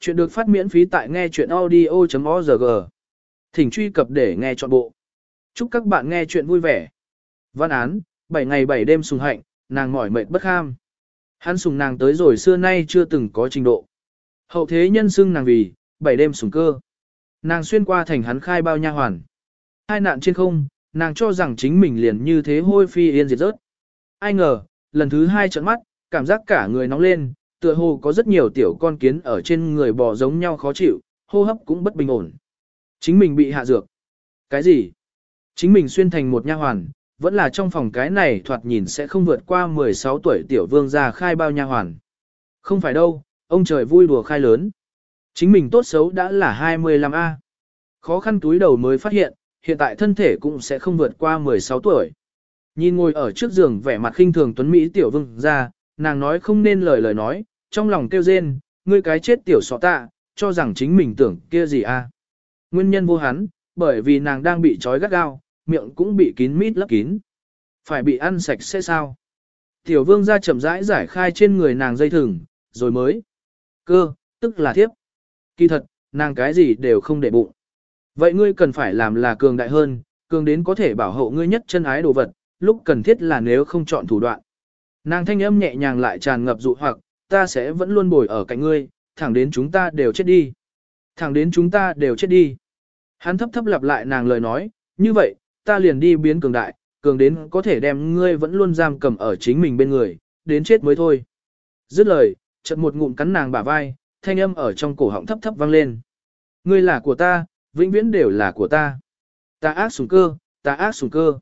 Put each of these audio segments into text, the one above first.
Chuyện được phát miễn phí tại nghe chuyện audio.org. Thỉnh truy cập để nghe trọn bộ. Chúc các bạn nghe chuyện vui vẻ. Văn án, 7 ngày 7 đêm sùng hạnh, nàng mỏi mệt bất kham. Hắn sùng nàng tới rồi xưa nay chưa từng có trình độ. Hậu thế nhân xưng nàng vì, 7 đêm sùng cơ. Nàng xuyên qua thành hắn khai bao nha hoàn. Hai nạn trên không, nàng cho rằng chính mình liền như thế hôi phi yên diệt rớt. Ai ngờ, lần thứ hai trận mắt, cảm giác cả người nóng lên, tựa hồ có rất nhiều tiểu con kiến ở trên người bò giống nhau khó chịu, hô hấp cũng bất bình ổn. Chính mình bị hạ dược. Cái gì? Chính mình xuyên thành một nha hoàn, vẫn là trong phòng cái này thoạt nhìn sẽ không vượt qua 16 tuổi tiểu vương gia khai bao nha hoàn. Không phải đâu, ông trời vui đùa khai lớn. Chính mình tốt xấu đã là 25A. Khó khăn túi đầu mới phát hiện, hiện tại thân thể cũng sẽ không vượt qua 16 tuổi. Nhìn ngồi ở trước giường vẻ mặt khinh thường tuấn Mỹ tiểu vương gia, nàng nói không nên lời lời nói, trong lòng kêu rên, ngươi cái chết tiểu sọ tạ, cho rằng chính mình tưởng kia gì a? Nguyên nhân vô hắn, bởi vì nàng đang bị trói gắt gao, miệng cũng bị kín mít lấp kín. Phải bị ăn sạch sẽ sao? Tiểu vương ra chậm rãi giải khai trên người nàng dây thừng, rồi mới. Cơ, tức là thiếp. Kỳ thật, nàng cái gì đều không để bụng. Vậy ngươi cần phải làm là cường đại hơn, cường đến có thể bảo hộ ngươi nhất chân ái đồ vật, lúc cần thiết là nếu không chọn thủ đoạn. Nàng thanh âm nhẹ nhàng lại tràn ngập dụ hoặc, ta sẽ vẫn luôn bồi ở cạnh ngươi, thẳng đến chúng ta đều chết đi. Thẳng đến chúng ta đều chết đi. Hắn thấp thấp lặp lại nàng lời nói, như vậy, ta liền đi biến cường đại, cường đến có thể đem ngươi vẫn luôn giam cầm ở chính mình bên người, đến chết mới thôi. Dứt lời, chợt một ngụm cắn nàng bả vai, thanh âm ở trong cổ họng thấp thấp vang lên. Ngươi là của ta, vĩnh viễn đều là của ta. Ta ác sủng cơ, ta ác sủng cơ.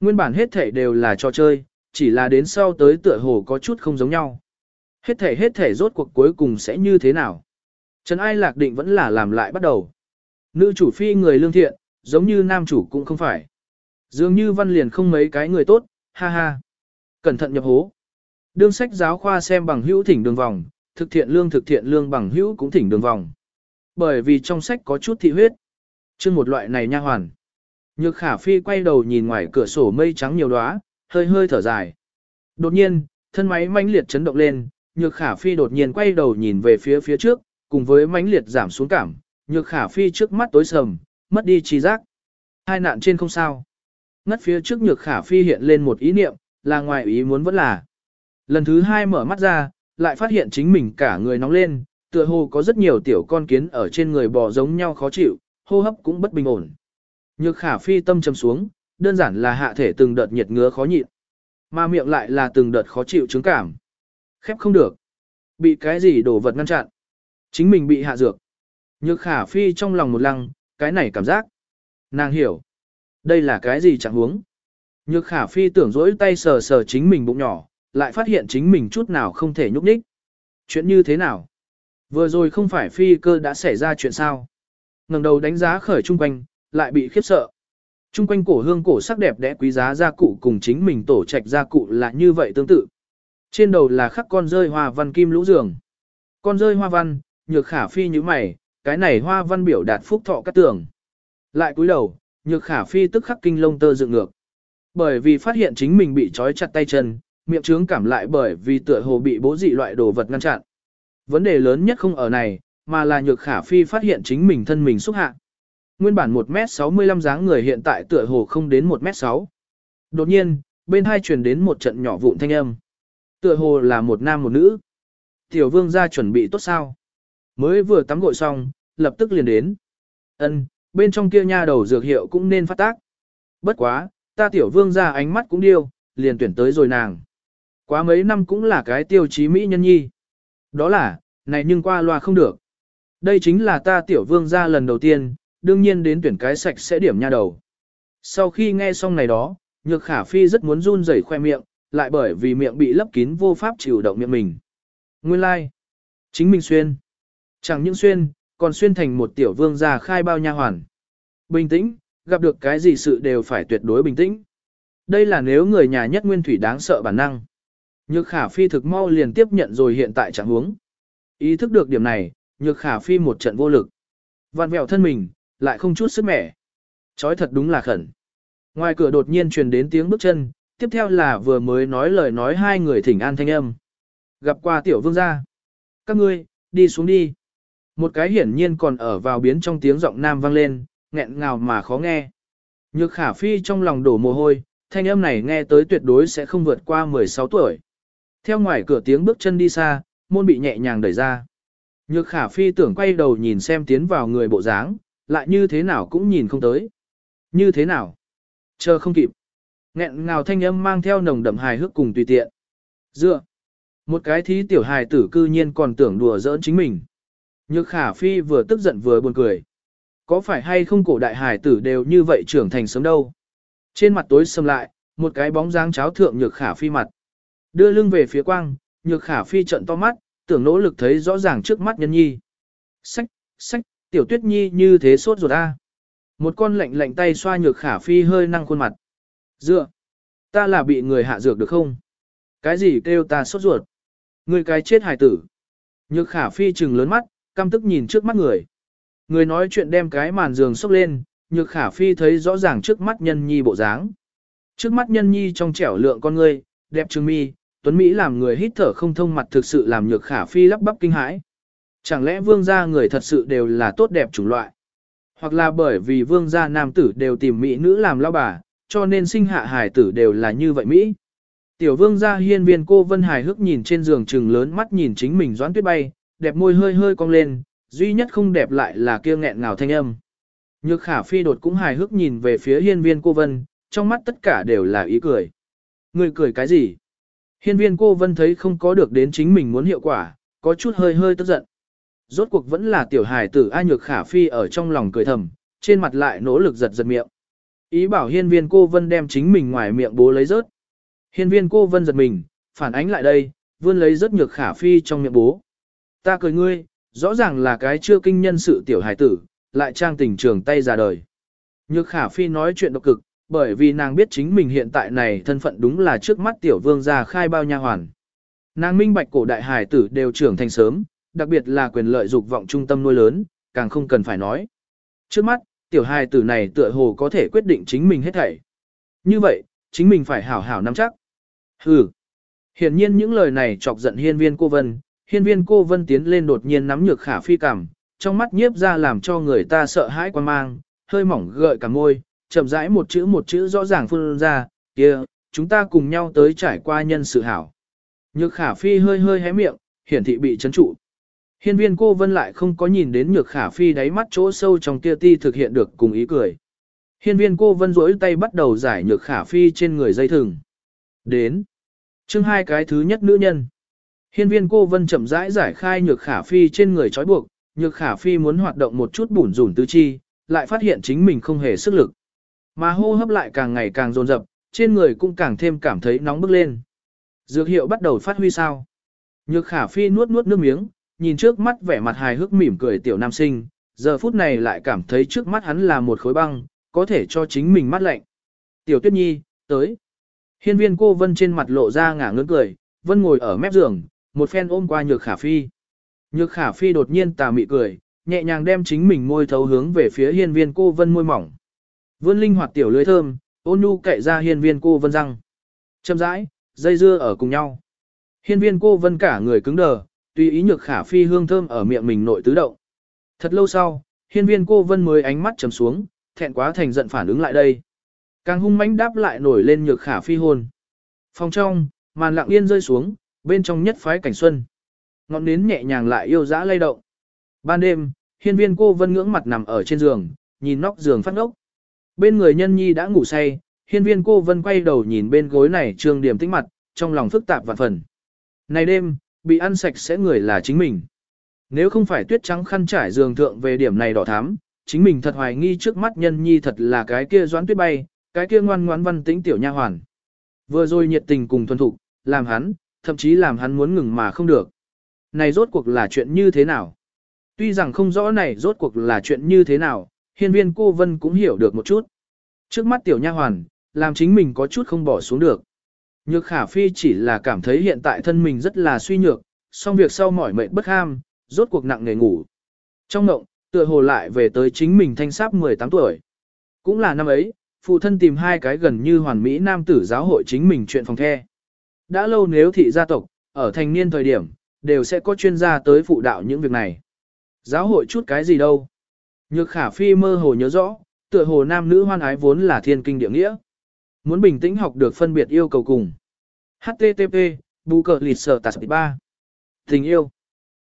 Nguyên bản hết thể đều là trò chơi, chỉ là đến sau tới tựa hồ có chút không giống nhau. Hết thể hết thể rốt cuộc cuối cùng sẽ như thế nào? Trần Ai Lạc định vẫn là làm lại bắt đầu. Nữ chủ phi người lương thiện, giống như nam chủ cũng không phải. Dường như văn liền không mấy cái người tốt, ha ha. Cẩn thận nhập hố. Đương sách giáo khoa xem bằng hữu thỉnh đường vòng, thực thiện lương thực thiện lương bằng hữu cũng thỉnh đường vòng. Bởi vì trong sách có chút thị huyết. Chương một loại này nha hoàn. Nhược khả phi quay đầu nhìn ngoài cửa sổ mây trắng nhiều đóa, hơi hơi thở dài. Đột nhiên, thân máy mãnh liệt chấn động lên, nhược khả phi đột nhiên quay đầu nhìn về phía phía trước, cùng với mãnh liệt giảm xuống cảm, nhược khả phi trước mắt tối sầm, mất đi trí giác. Hai nạn trên không sao. Ngất phía trước nhược khả phi hiện lên một ý niệm, là ngoài ý muốn vẫn là. Lần thứ hai mở mắt ra, lại phát hiện chính mình cả người nóng lên, tựa hồ có rất nhiều tiểu con kiến ở trên người bò giống nhau khó chịu, hô hấp cũng bất bình ổn. Nhược khả phi tâm trầm xuống, đơn giản là hạ thể từng đợt nhiệt ngứa khó nhịn. Mà miệng lại là từng đợt khó chịu chứng cảm. Khép không được. Bị cái gì đổ vật ngăn chặn. Chính mình bị hạ dược. Nhược khả phi trong lòng một lăng, cái này cảm giác. Nàng hiểu. Đây là cái gì chẳng huống. Nhược khả phi tưởng dỗi tay sờ sờ chính mình bụng nhỏ, lại phát hiện chính mình chút nào không thể nhúc nhích. Chuyện như thế nào? Vừa rồi không phải phi cơ đã xảy ra chuyện sao? ngẩng đầu đánh giá khởi trung quanh, lại bị khiếp sợ. Trung quanh cổ hương cổ sắc đẹp đẽ quý giá gia cụ cùng chính mình tổ trạch gia cụ là như vậy tương tự. Trên đầu là khắc con rơi hoa văn kim lũ giường. Con rơi hoa văn, nhược khả phi như mày, cái này hoa văn biểu đạt phúc thọ cắt tường. Lại cúi đầu, nhược khả phi tức khắc kinh lông tơ dựng ngược. Bởi vì phát hiện chính mình bị trói chặt tay chân, miệng trướng cảm lại bởi vì tựa hồ bị bố dị loại đồ vật ngăn chặn. Vấn đề lớn nhất không ở này, mà là nhược khả phi phát hiện chính mình thân mình xúc hạ. Nguyên bản 1m65 dáng người hiện tại tựa hồ không đến 1m6. Đột nhiên, bên hai truyền đến một trận nhỏ vụn thanh âm. Tựa hồ là một nam một nữ. Tiểu vương gia chuẩn bị tốt sao? Mới vừa tắm gội xong, lập tức liền đến. Ân, bên trong kia nha đầu dược hiệu cũng nên phát tác. Bất quá, ta tiểu vương gia ánh mắt cũng điêu, liền tuyển tới rồi nàng. Quá mấy năm cũng là cái tiêu chí mỹ nhân nhi. Đó là, này nhưng qua loa không được. Đây chính là ta tiểu vương gia lần đầu tiên, đương nhiên đến tuyển cái sạch sẽ điểm nha đầu. Sau khi nghe xong này đó, nhược khả phi rất muốn run rẩy khoe miệng, lại bởi vì miệng bị lấp kín vô pháp chịu động miệng mình. Nguyên lai, like. chính mình xuyên. Chẳng những xuyên, còn xuyên thành một tiểu vương già khai bao nha hoàn. Bình tĩnh, gặp được cái gì sự đều phải tuyệt đối bình tĩnh. Đây là nếu người nhà nhất nguyên thủy đáng sợ bản năng. Nhược khả phi thực mau liền tiếp nhận rồi hiện tại trạng huống. Ý thức được điểm này, nhược khả phi một trận vô lực. Vạn vẹo thân mình, lại không chút sức mẻ. Chói thật đúng là khẩn. Ngoài cửa đột nhiên truyền đến tiếng bước chân, tiếp theo là vừa mới nói lời nói hai người thỉnh an thanh âm. Gặp qua tiểu vương gia. Các ngươi, đi xuống đi. Một cái hiển nhiên còn ở vào biến trong tiếng giọng nam vang lên, nghẹn ngào mà khó nghe. Nhược khả phi trong lòng đổ mồ hôi, thanh âm này nghe tới tuyệt đối sẽ không vượt qua 16 tuổi. Theo ngoài cửa tiếng bước chân đi xa, môn bị nhẹ nhàng đẩy ra. Nhược khả phi tưởng quay đầu nhìn xem tiến vào người bộ dáng, lại như thế nào cũng nhìn không tới. Như thế nào? Chờ không kịp. Nghẹn ngào thanh âm mang theo nồng đậm hài hước cùng tùy tiện. Dựa. Một cái thí tiểu hài tử cư nhiên còn tưởng đùa giỡn chính mình. Nhược khả phi vừa tức giận vừa buồn cười. Có phải hay không cổ đại hài tử đều như vậy trưởng thành sớm đâu. Trên mặt tối sầm lại, một cái bóng dáng cháo thượng nhược khả phi mặt. Đưa lưng về phía quang, nhược khả phi trận to mắt, tưởng nỗ lực thấy rõ ràng trước mắt nhân nhi. Sách, sách, tiểu tuyết nhi như thế sốt ruột a. Một con lạnh lạnh tay xoa nhược khả phi hơi năng khuôn mặt. Dựa, ta là bị người hạ dược được không? Cái gì kêu ta sốt ruột? Người cái chết hài tử. Nhược khả phi trừng lớn mắt, căm tức nhìn trước mắt người. Người nói chuyện đem cái màn giường sốc lên, nhược khả phi thấy rõ ràng trước mắt nhân nhi bộ dáng. Trước mắt nhân nhi trong trẻo lượng con người, đẹp trừng mi, tuấn Mỹ làm người hít thở không thông mặt thực sự làm nhược khả phi lắp bắp kinh hãi. Chẳng lẽ vương gia người thật sự đều là tốt đẹp chủng loại? Hoặc là bởi vì vương gia nam tử đều tìm mỹ nữ làm lao bà, cho nên sinh hạ hài tử đều là như vậy Mỹ. Tiểu vương gia hiên viên cô vân hài hước nhìn trên giường trừng lớn mắt nhìn chính mình doãn tuyết bay, đẹp môi hơi hơi cong lên, duy nhất không đẹp lại là kia nghẹn ngào thanh âm. Nhược khả phi đột cũng hài hước nhìn về phía hiên viên cô vân, trong mắt tất cả đều là ý cười. Người cười cái gì? Hiên viên cô vân thấy không có được đến chính mình muốn hiệu quả, có chút hơi hơi tức giận. Rốt cuộc vẫn là tiểu hài tử A nhược khả phi ở trong lòng cười thầm, trên mặt lại nỗ lực giật giật miệng. Ý bảo hiên viên cô vân đem chính mình ngoài miệng bố lấy rớt. Hiên viên cô vân giật mình, phản ánh lại đây, vươn lấy rất nhược khả phi trong miệng bố. Ta cười ngươi, rõ ràng là cái chưa kinh nhân sự tiểu hài tử, lại trang tình trường tay ra đời. Nhược khả phi nói chuyện độc cực, bởi vì nàng biết chính mình hiện tại này thân phận đúng là trước mắt tiểu vương gia khai bao nha hoàn. Nàng minh bạch cổ đại hài tử đều trưởng thành sớm, đặc biệt là quyền lợi dục vọng trung tâm nuôi lớn, càng không cần phải nói. Trước mắt, tiểu hài tử này tựa hồ có thể quyết định chính mình hết thảy. Như vậy, chính mình phải hảo hảo nắm chắc. Hừ. Hiển nhiên những lời này chọc giận hiên viên cô Vân, hiên viên cô Vân tiến lên đột nhiên nắm nhược khả phi cảm, trong mắt nhiếp ra làm cho người ta sợ hãi quan mang, hơi mỏng gợi cả môi, chậm rãi một chữ một chữ rõ ràng phun ra, kia, chúng ta cùng nhau tới trải qua nhân sự hảo. Nhược khả phi hơi hơi hé miệng, hiển thị bị chấn trụ. Hiên viên cô vân lại không có nhìn đến nhược khả phi đáy mắt chỗ sâu trong kia ti thực hiện được cùng ý cười. Hiên viên cô vân rỗi tay bắt đầu giải nhược khả phi trên người dây thừng. Đến. chương hai cái thứ nhất nữ nhân. Hiên viên cô vân chậm rãi giải khai nhược khả phi trên người trói buộc, nhược khả phi muốn hoạt động một chút bủn rủn tứ chi, lại phát hiện chính mình không hề sức lực. Mà hô hấp lại càng ngày càng dồn dập, trên người cũng càng thêm cảm thấy nóng bức lên. Dược hiệu bắt đầu phát huy sao. Nhược khả phi nuốt nuốt nước miếng, nhìn trước mắt vẻ mặt hài hước mỉm cười tiểu nam sinh, giờ phút này lại cảm thấy trước mắt hắn là một khối băng, có thể cho chính mình mắt lạnh. Tiểu tuyết nhi, tới. Hiên viên cô Vân trên mặt lộ ra ngả ngớn cười, Vân ngồi ở mép giường, một phen ôm qua nhược khả phi. Nhược khả phi đột nhiên tà mị cười, nhẹ nhàng đem chính mình môi thấu hướng về phía hiên viên cô Vân môi mỏng. Vươn linh hoạt tiểu lưới thơm, ôn nhu cậy ra hiên viên cô Vân răng. Châm rãi, dây dưa ở cùng nhau. Hiên viên cô Vân cả người cứng đờ, tùy ý nhược khả phi hương thơm ở miệng mình nội tứ động. Thật lâu sau, hiên viên cô Vân mới ánh mắt trầm xuống, thẹn quá thành giận phản ứng lại đây. Càng hung mãnh đáp lại nổi lên nhược khả phi hôn. Phòng trong, màn lặng yên rơi xuống, bên trong nhất phái cảnh xuân. Ngọn nến nhẹ nhàng lại yêu dã lay động. Ban đêm, hiên viên cô vân ngưỡng mặt nằm ở trên giường, nhìn nóc giường phát ngốc. Bên người nhân nhi đã ngủ say, hiên viên cô vân quay đầu nhìn bên gối này trương điểm tích mặt, trong lòng phức tạp vạn phần. Này đêm, bị ăn sạch sẽ người là chính mình. Nếu không phải tuyết trắng khăn trải giường thượng về điểm này đỏ thắm, chính mình thật hoài nghi trước mắt nhân nhi thật là cái kia doãn tuyết bay, cái kia ngoan ngoãn văn tĩnh tiểu nha hoàn. Vừa rồi nhiệt tình cùng thuần thục, làm hắn, thậm chí làm hắn muốn ngừng mà không được. Này rốt cuộc là chuyện như thế nào? Tuy rằng không rõ này rốt cuộc là chuyện như thế nào, hiên viên cô Vân cũng hiểu được một chút. Trước mắt tiểu nha hoàn, làm chính mình có chút không bỏ xuống được. Nhược khả phi chỉ là cảm thấy hiện tại thân mình rất là suy nhược, xong việc sau mỏi mệt bất ham, rốt cuộc nặng nề ngủ. Trong ngộng, tựa hồ lại về tới chính mình thanh sáp 18 tuổi. Cũng là năm ấy, phụ thân tìm hai cái gần như hoàn mỹ nam tử giáo hội chính mình chuyện phòng the. Đã lâu nếu thị gia tộc, ở thành niên thời điểm, đều sẽ có chuyên gia tới phụ đạo những việc này. Giáo hội chút cái gì đâu. Nhược khả phi mơ hồ nhớ rõ, tựa hồ nam nữ hoan ái vốn là thiên kinh địa nghĩa. Muốn bình tĩnh học được phân biệt yêu cầu cùng. HTTP, bù cờ lịch sở tạp 3. Tình yêu.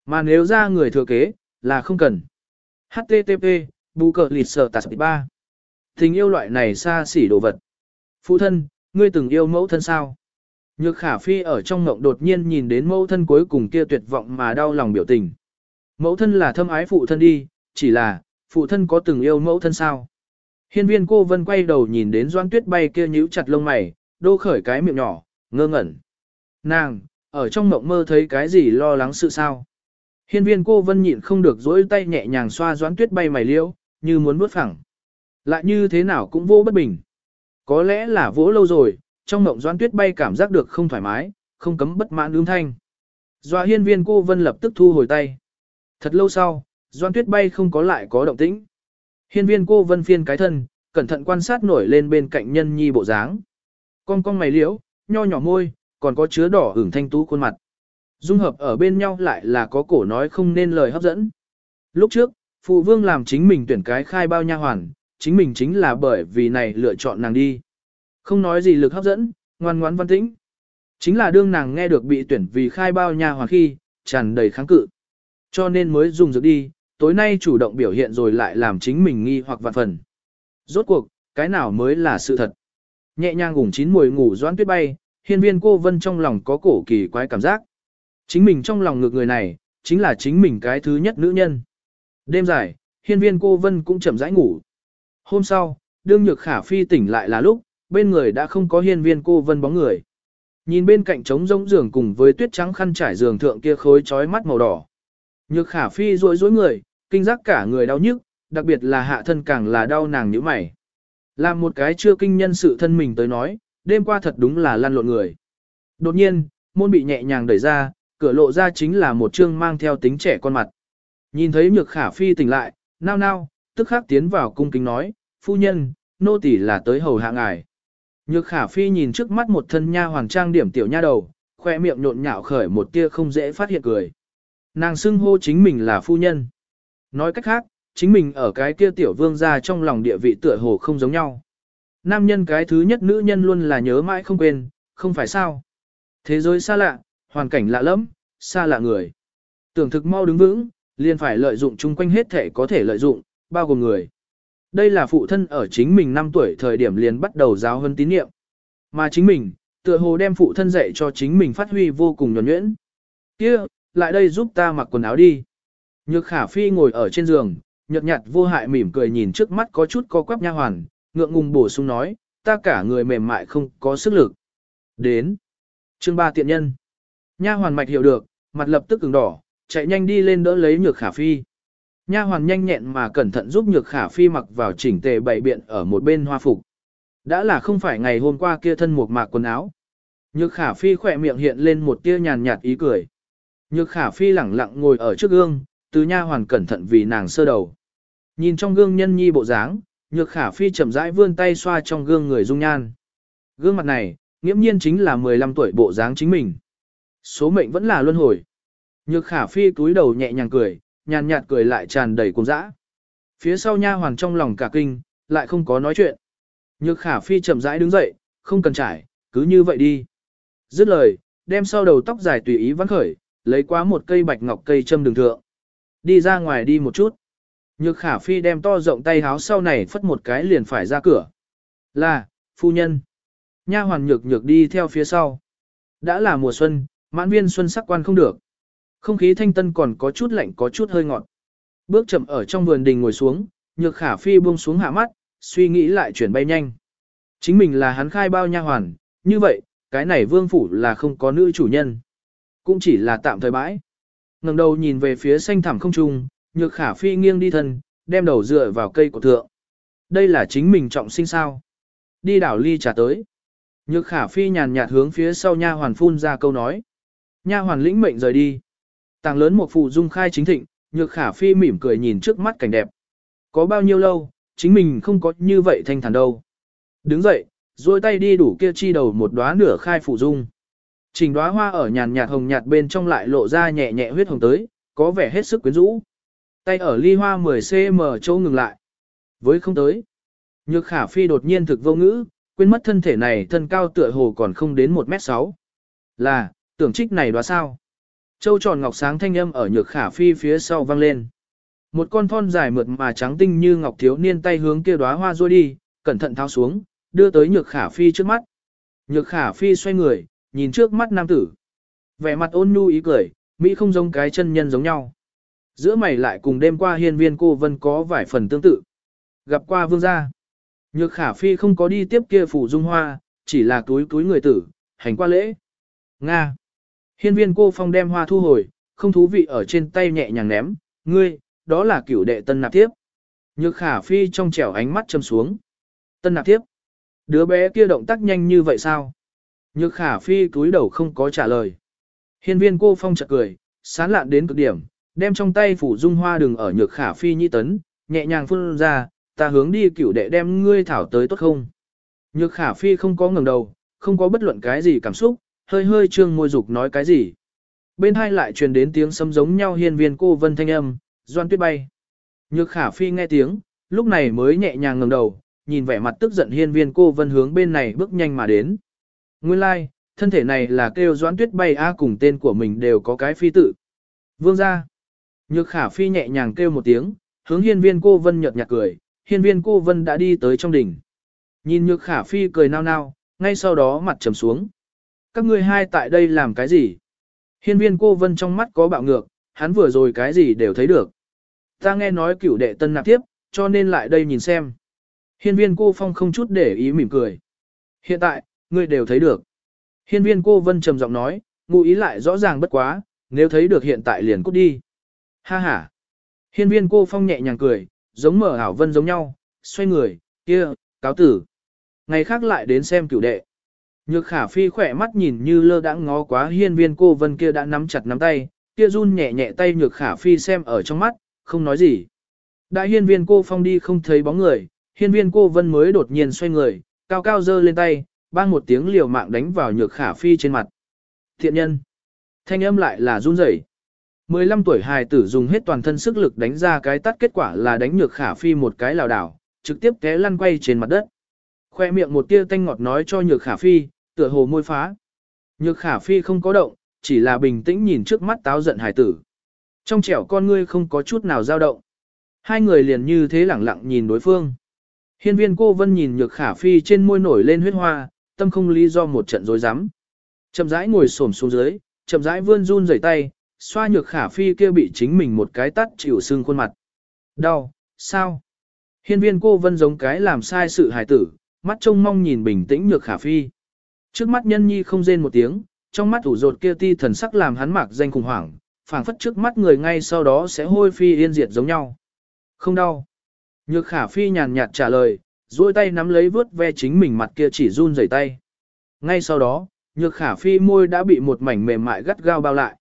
Mà nếu ra người thừa kế, là không cần. HTTP, bù cờ lịch sở tạp 3. Tình yêu loại này xa xỉ đồ vật. Phụ thân, ngươi từng yêu mẫu thân sao? Nhược khả phi ở trong ngộng đột nhiên nhìn đến mẫu thân cuối cùng kia tuyệt vọng mà đau lòng biểu tình. Mẫu thân là thâm ái phụ thân đi, chỉ là, phụ thân có từng yêu mẫu thân sao? Hiên viên cô vân quay đầu nhìn đến doan tuyết bay kia nhíu chặt lông mày, đô khởi cái miệng nhỏ, ngơ ngẩn. Nàng, ở trong mộng mơ thấy cái gì lo lắng sự sao? Hiên viên cô vân nhịn không được dỗi tay nhẹ nhàng xoa doãn tuyết bay mày liễu, như muốn bước phẳng. Lại như thế nào cũng vô bất bình. Có lẽ là vỗ lâu rồi, trong mộng doãn tuyết bay cảm giác được không thoải mái, không cấm bất mãn ương thanh. Doa hiên viên cô vân lập tức thu hồi tay. Thật lâu sau, doãn tuyết bay không có lại có động tĩnh. Hiên viên cô vân phiên cái thân, cẩn thận quan sát nổi lên bên cạnh nhân nhi bộ dáng. Con con mày liễu, nho nhỏ môi, còn có chứa đỏ hưởng thanh tú khuôn mặt. Dung hợp ở bên nhau lại là có cổ nói không nên lời hấp dẫn. Lúc trước, phụ vương làm chính mình tuyển cái khai bao nha hoàn, chính mình chính là bởi vì này lựa chọn nàng đi. Không nói gì lực hấp dẫn, ngoan ngoãn văn tĩnh. Chính là đương nàng nghe được bị tuyển vì khai bao nha hoàn khi, tràn đầy kháng cự. Cho nên mới dùng dược đi, tối nay chủ động biểu hiện rồi lại làm chính mình nghi hoặc vạn phần. Rốt cuộc, cái nào mới là sự thật. Nhẹ nhàng ủng chín mùi ngủ doãn tuyết bay, hiên viên cô vân trong lòng có cổ kỳ quái cảm giác. Chính mình trong lòng ngược người này, chính là chính mình cái thứ nhất nữ nhân. Đêm dài, hiên viên cô vân cũng chậm rãi ngủ. Hôm sau, đương nhược khả phi tỉnh lại là lúc, bên người đã không có hiên viên cô vân bóng người. Nhìn bên cạnh trống rỗng giường cùng với tuyết trắng khăn trải giường thượng kia khối trói mắt màu đỏ. Nhược khả phi rối rối người, kinh giác cả người đau nhức, đặc biệt là hạ thân càng là đau nàng nhíu mày. Làm một cái chưa kinh nhân sự thân mình tới nói, đêm qua thật đúng là lăn lộn người. Đột nhiên, môn bị nhẹ nhàng đẩy ra, cửa lộ ra chính là một trương mang theo tính trẻ con mặt. Nhìn thấy nhược khả phi tỉnh lại, nao nao, tức khắc tiến vào cung kính nói, phu nhân, nô tỳ là tới hầu hạ ngài. Nhược khả phi nhìn trước mắt một thân nha hoàng trang điểm tiểu nha đầu, khoe miệng nhộn nhạo khởi một tia không dễ phát hiện cười. Nàng xưng hô chính mình là phu nhân. Nói cách khác, chính mình ở cái kia tiểu vương gia trong lòng địa vị tựa hồ không giống nhau. Nam nhân cái thứ nhất nữ nhân luôn là nhớ mãi không quên, không phải sao. Thế giới xa lạ, hoàn cảnh lạ lẫm, xa lạ người. Tưởng thực mau đứng vững, liền phải lợi dụng chung quanh hết thể có thể lợi dụng, bao gồm người. Đây là phụ thân ở chính mình 5 tuổi thời điểm liền bắt đầu giáo hơn tín niệm. Mà chính mình, tựa hồ đem phụ thân dạy cho chính mình phát huy vô cùng nhuẩn nhuyễn. kia lại đây giúp ta mặc quần áo đi. Nhược khả phi ngồi ở trên giường, nhợt nhạt vô hại mỉm cười nhìn trước mắt có chút co quắp nha hoàn, ngượng ngùng bổ sung nói, ta cả người mềm mại không có sức lực. Đến. Chương ba tiện nhân. Nha hoàn mạch hiểu được, mặt lập tức cứng đỏ, chạy nhanh đi lên đỡ lấy nhược khả phi. Nha hoàn nhanh nhẹn mà cẩn thận giúp nhược khả phi mặc vào chỉnh tề bày biện ở một bên hoa phục. Đã là không phải ngày hôm qua kia thân một mạc quần áo. Nhược khả phi khỏe miệng hiện lên một tia nhàn nhạt ý cười. Nhược khả phi lẳng lặng ngồi ở trước gương, từ nha hoàn cẩn thận vì nàng sơ đầu. Nhìn trong gương nhân nhi bộ dáng, nhược khả phi chậm rãi vươn tay xoa trong gương người dung nhan. Gương mặt này, nghiễm nhiên chính là 15 tuổi bộ dáng chính mình. Số mệnh vẫn là luân hồi. Nhược khả phi túi đầu nhẹ nhàng cười, nhàn nhạt cười lại tràn đầy cuồng dã. Phía sau nha hoàn trong lòng cả kinh, lại không có nói chuyện. Nhược khả phi chậm rãi đứng dậy, không cần trải, cứ như vậy đi. Dứt lời, đem sau đầu tóc dài tùy ý vắn khởi, lấy qua một cây bạch ngọc cây châm đường thượng. Đi ra ngoài đi một chút. Nhược khả phi đem to rộng tay háo sau này phất một cái liền phải ra cửa. Là, phu nhân. Nha hoàn nhược nhược đi theo phía sau. Đã là mùa xuân, mãn viên xuân sắc quan không được. Không khí thanh tân còn có chút lạnh có chút hơi ngọt. Bước chậm ở trong vườn đình ngồi xuống, nhược khả phi buông xuống hạ mắt, suy nghĩ lại chuyển bay nhanh. Chính mình là hắn khai bao nha hoàn, như vậy, cái này vương phủ là không có nữ chủ nhân. Cũng chỉ là tạm thời bãi ngẩng đầu nhìn về phía xanh thẳm không trung, nhược khả phi nghiêng đi thân, đem đầu dựa vào cây của thượng. Đây là chính mình trọng sinh sao. Đi đảo ly trà tới. Nhược khả phi nhàn nhạt hướng phía sau nha hoàn phun ra câu nói. Nha hoàn lĩnh mệnh rời đi. Tàng lớn một phụ dung khai chính thịnh, nhược khả phi mỉm cười nhìn trước mắt cảnh đẹp. Có bao nhiêu lâu, chính mình không có như vậy thanh thản đâu. Đứng dậy, duỗi tay đi đủ kia chi đầu một đóa nửa khai phụ dung. Trình đóa hoa ở nhàn nhạt hồng nhạt bên trong lại lộ ra nhẹ nhẹ huyết hồng tới, có vẻ hết sức quyến rũ. Tay ở ly hoa 10cm chỗ ngừng lại. Với không tới. Nhược khả phi đột nhiên thực vô ngữ, quên mất thân thể này thân cao tựa hồ còn không đến 1m6. Là, tưởng trích này đoá sao. Châu tròn ngọc sáng thanh âm ở nhược khả phi phía sau vang lên. Một con thon dài mượt mà trắng tinh như ngọc thiếu niên tay hướng kia đóa hoa rôi đi, cẩn thận tháo xuống, đưa tới nhược khả phi trước mắt. Nhược khả phi xoay người, nhìn trước mắt nam tử. Vẻ mặt ôn nhu ý cười, Mỹ không giống cái chân nhân giống nhau. Giữa mày lại cùng đêm qua hiên viên cô vân có vài phần tương tự. Gặp qua vương gia. Nhược khả phi không có đi tiếp kia phủ dung hoa, chỉ là túi túi người tử, hành qua lễ. Nga. Hiên viên cô phong đem hoa thu hồi, không thú vị ở trên tay nhẹ nhàng ném, ngươi, đó là cửu đệ tân nạp tiếp. Nhược khả phi trong trẻo ánh mắt châm xuống. Tân nạp tiếp. Đứa bé kia động tác nhanh như vậy sao? Nhược khả phi túi đầu không có trả lời. Hiên viên cô phong chợt cười, sán lạn đến cực điểm, đem trong tay phủ dung hoa đường ở nhược khả phi nhĩ tấn, nhẹ nhàng phun ra, ta hướng đi cửu đệ đem ngươi thảo tới tốt không? Nhược khả phi không có ngẩng đầu, không có bất luận cái gì cảm xúc, hơi hơi trương môi dục nói cái gì. Bên hai lại truyền đến tiếng sấm giống nhau hiên viên cô vân thanh âm, doan tuyết bay. Nhược khả phi nghe tiếng, lúc này mới nhẹ nhàng ngẩng đầu, nhìn vẻ mặt tức giận hiên viên cô vân hướng bên này bước nhanh mà đến. Nguyên lai, like, thân thể này là kêu Doãn tuyết bay a cùng tên của mình đều có cái phi tự. Vương ra. Nhược khả phi nhẹ nhàng kêu một tiếng, hướng hiên viên cô vân nhợt nhạt cười, hiên viên cô vân đã đi tới trong đỉnh. Nhìn nhược khả phi cười nao nao, ngay sau đó mặt trầm xuống. Các ngươi hai tại đây làm cái gì? Hiên viên cô vân trong mắt có bạo ngược, hắn vừa rồi cái gì đều thấy được. Ta nghe nói cửu đệ tân nạp tiếp, cho nên lại đây nhìn xem. Hiên viên cô phong không chút để ý mỉm cười. Hiện tại, ngươi đều thấy được. Hiên viên cô vân trầm giọng nói, ngụ ý lại rõ ràng bất quá, nếu thấy được hiện tại liền cút đi. Ha ha. Hiên viên cô phong nhẹ nhàng cười, giống mở ảo vân giống nhau, xoay người, kia, cáo tử. Ngày khác lại đến xem cửu đệ. Nhược khả phi khỏe mắt nhìn như lơ đãng ngó quá hiên viên cô vân kia đã nắm chặt nắm tay, kia run nhẹ nhẹ tay nhược khả phi xem ở trong mắt, không nói gì. Đại hiên viên cô phong đi không thấy bóng người, hiên viên cô vân mới đột nhiên xoay người, cao cao giơ lên tay, bang một tiếng liều mạng đánh vào nhược khả phi trên mặt. Thiện nhân. Thanh âm lại là run rẩy. 15 tuổi hài tử dùng hết toàn thân sức lực đánh ra cái tắt kết quả là đánh nhược khả phi một cái lào đảo, trực tiếp té lăn quay trên mặt đất. Khoe miệng một tia tanh ngọt nói cho nhược khả phi, tựa hồ môi phá. Nhược khả phi không có động, chỉ là bình tĩnh nhìn trước mắt táo giận hài tử. Trong trẻo con ngươi không có chút nào dao động. Hai người liền như thế lẳng lặng nhìn đối phương. Hiên viên cô vân nhìn nhược khả phi trên môi nổi lên huyết hoa, tâm không lý do một trận rối rắm. Chậm rãi ngồi xổm xuống dưới, chậm rãi vươn run rẩy tay, xoa nhược khả phi kia bị chính mình một cái tắt chịu sưng khuôn mặt. Đau, sao? Hiên viên cô vân giống cái làm sai sự hài tử, mắt trông mong nhìn bình tĩnh nhược khả phi. Trước mắt nhân nhi không rên một tiếng, trong mắt ủ rột kia ti thần sắc làm hắn mạc danh khủng hoảng, phảng phất trước mắt người ngay sau đó sẽ hôi phi yên diệt giống nhau. Không đau. Nhược khả phi nhàn nhạt trả lời, duỗi tay nắm lấy vớt ve chính mình mặt kia chỉ run rẩy tay. Ngay sau đó, nhược khả phi môi đã bị một mảnh mềm mại gắt gao bao lại.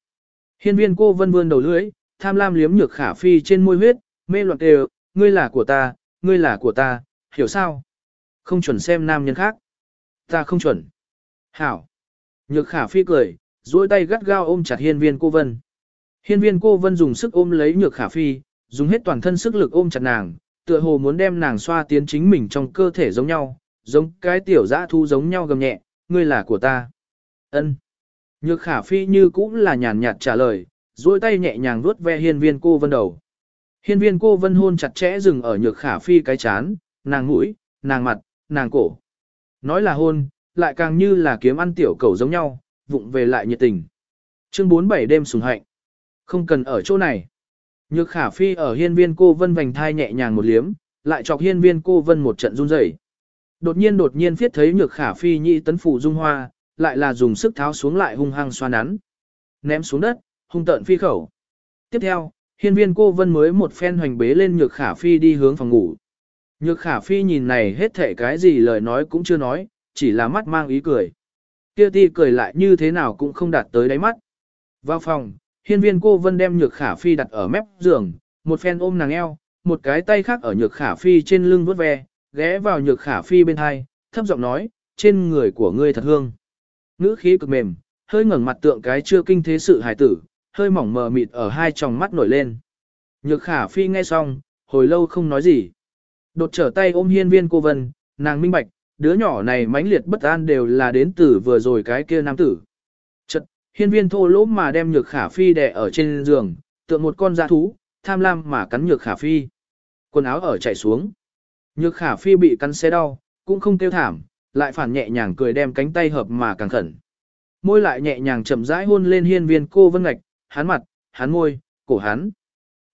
Hiên viên cô vân vươn đầu lưỡi, tham lam liếm nhược khả phi trên môi huyết, mê loạn đều, ngươi là của ta, ngươi là của ta, hiểu sao? Không chuẩn xem nam nhân khác. Ta không chuẩn. Hảo. Nhược khả phi cười, duỗi tay gắt gao ôm chặt hiên viên cô vân. Hiên viên cô vân dùng sức ôm lấy nhược khả phi, dùng hết toàn thân sức lực ôm chặt nàng, tựa hồ muốn đem nàng xoa tiến chính mình trong cơ thể giống nhau, giống cái tiểu dã thu giống nhau gầm nhẹ, ngươi là của ta. Ân. Nhược khả phi như cũng là nhàn nhạt trả lời, duỗi tay nhẹ nhàng vuốt ve hiên viên cô vân đầu. Hiên viên cô vân hôn chặt chẽ dừng ở nhược khả phi cái chán, nàng mũi, nàng mặt, nàng cổ. Nói là hôn, lại càng như là kiếm ăn tiểu cầu giống nhau, vụng về lại nhiệt tình. Chương 47 đêm sùng hạnh. Không cần ở chỗ này. Nhược khả phi ở hiên viên cô vân vành thai nhẹ nhàng một liếm, lại chọc hiên viên cô vân một trận run rẩy. Đột nhiên đột nhiên viết thấy nhược khả phi nhị tấn phủ dung hoa, lại là dùng sức tháo xuống lại hung hăng xoa nắn. Ném xuống đất, hung tợn phi khẩu. Tiếp theo, hiên viên cô vân mới một phen hoành bế lên nhược khả phi đi hướng phòng ngủ. Nhược khả phi nhìn này hết thể cái gì lời nói cũng chưa nói, chỉ là mắt mang ý cười. Kia ti cười lại như thế nào cũng không đạt tới đáy mắt. Vào phòng, hiên viên cô vân đem nhược khả phi đặt ở mép giường, một phen ôm nàng eo, một cái tay khác ở nhược khả phi trên lưng vuốt ve, ghé vào nhược khả phi bên hai, thấp giọng nói, trên người của ngươi thật hương. Ngữ khí cực mềm, hơi ngẩng mặt tượng cái chưa kinh thế sự hài tử, hơi mỏng mờ mịt ở hai tròng mắt nổi lên. Nhược khả phi nghe xong, hồi lâu không nói gì. Đột trở tay ôm hiên viên cô vân, nàng minh bạch, đứa nhỏ này mãnh liệt bất an đều là đến từ vừa rồi cái kia nam tử. Hiên viên thô lỗ mà đem nhược khả phi đè ở trên giường, tượng một con dã thú, tham lam mà cắn nhược khả phi. Quần áo ở chạy xuống. Nhược khả phi bị cắn xe đau, cũng không kêu thảm, lại phản nhẹ nhàng cười đem cánh tay hợp mà càng khẩn. Môi lại nhẹ nhàng chậm rãi hôn lên hiên viên cô vân ngạch, hắn mặt, hắn môi, cổ hắn.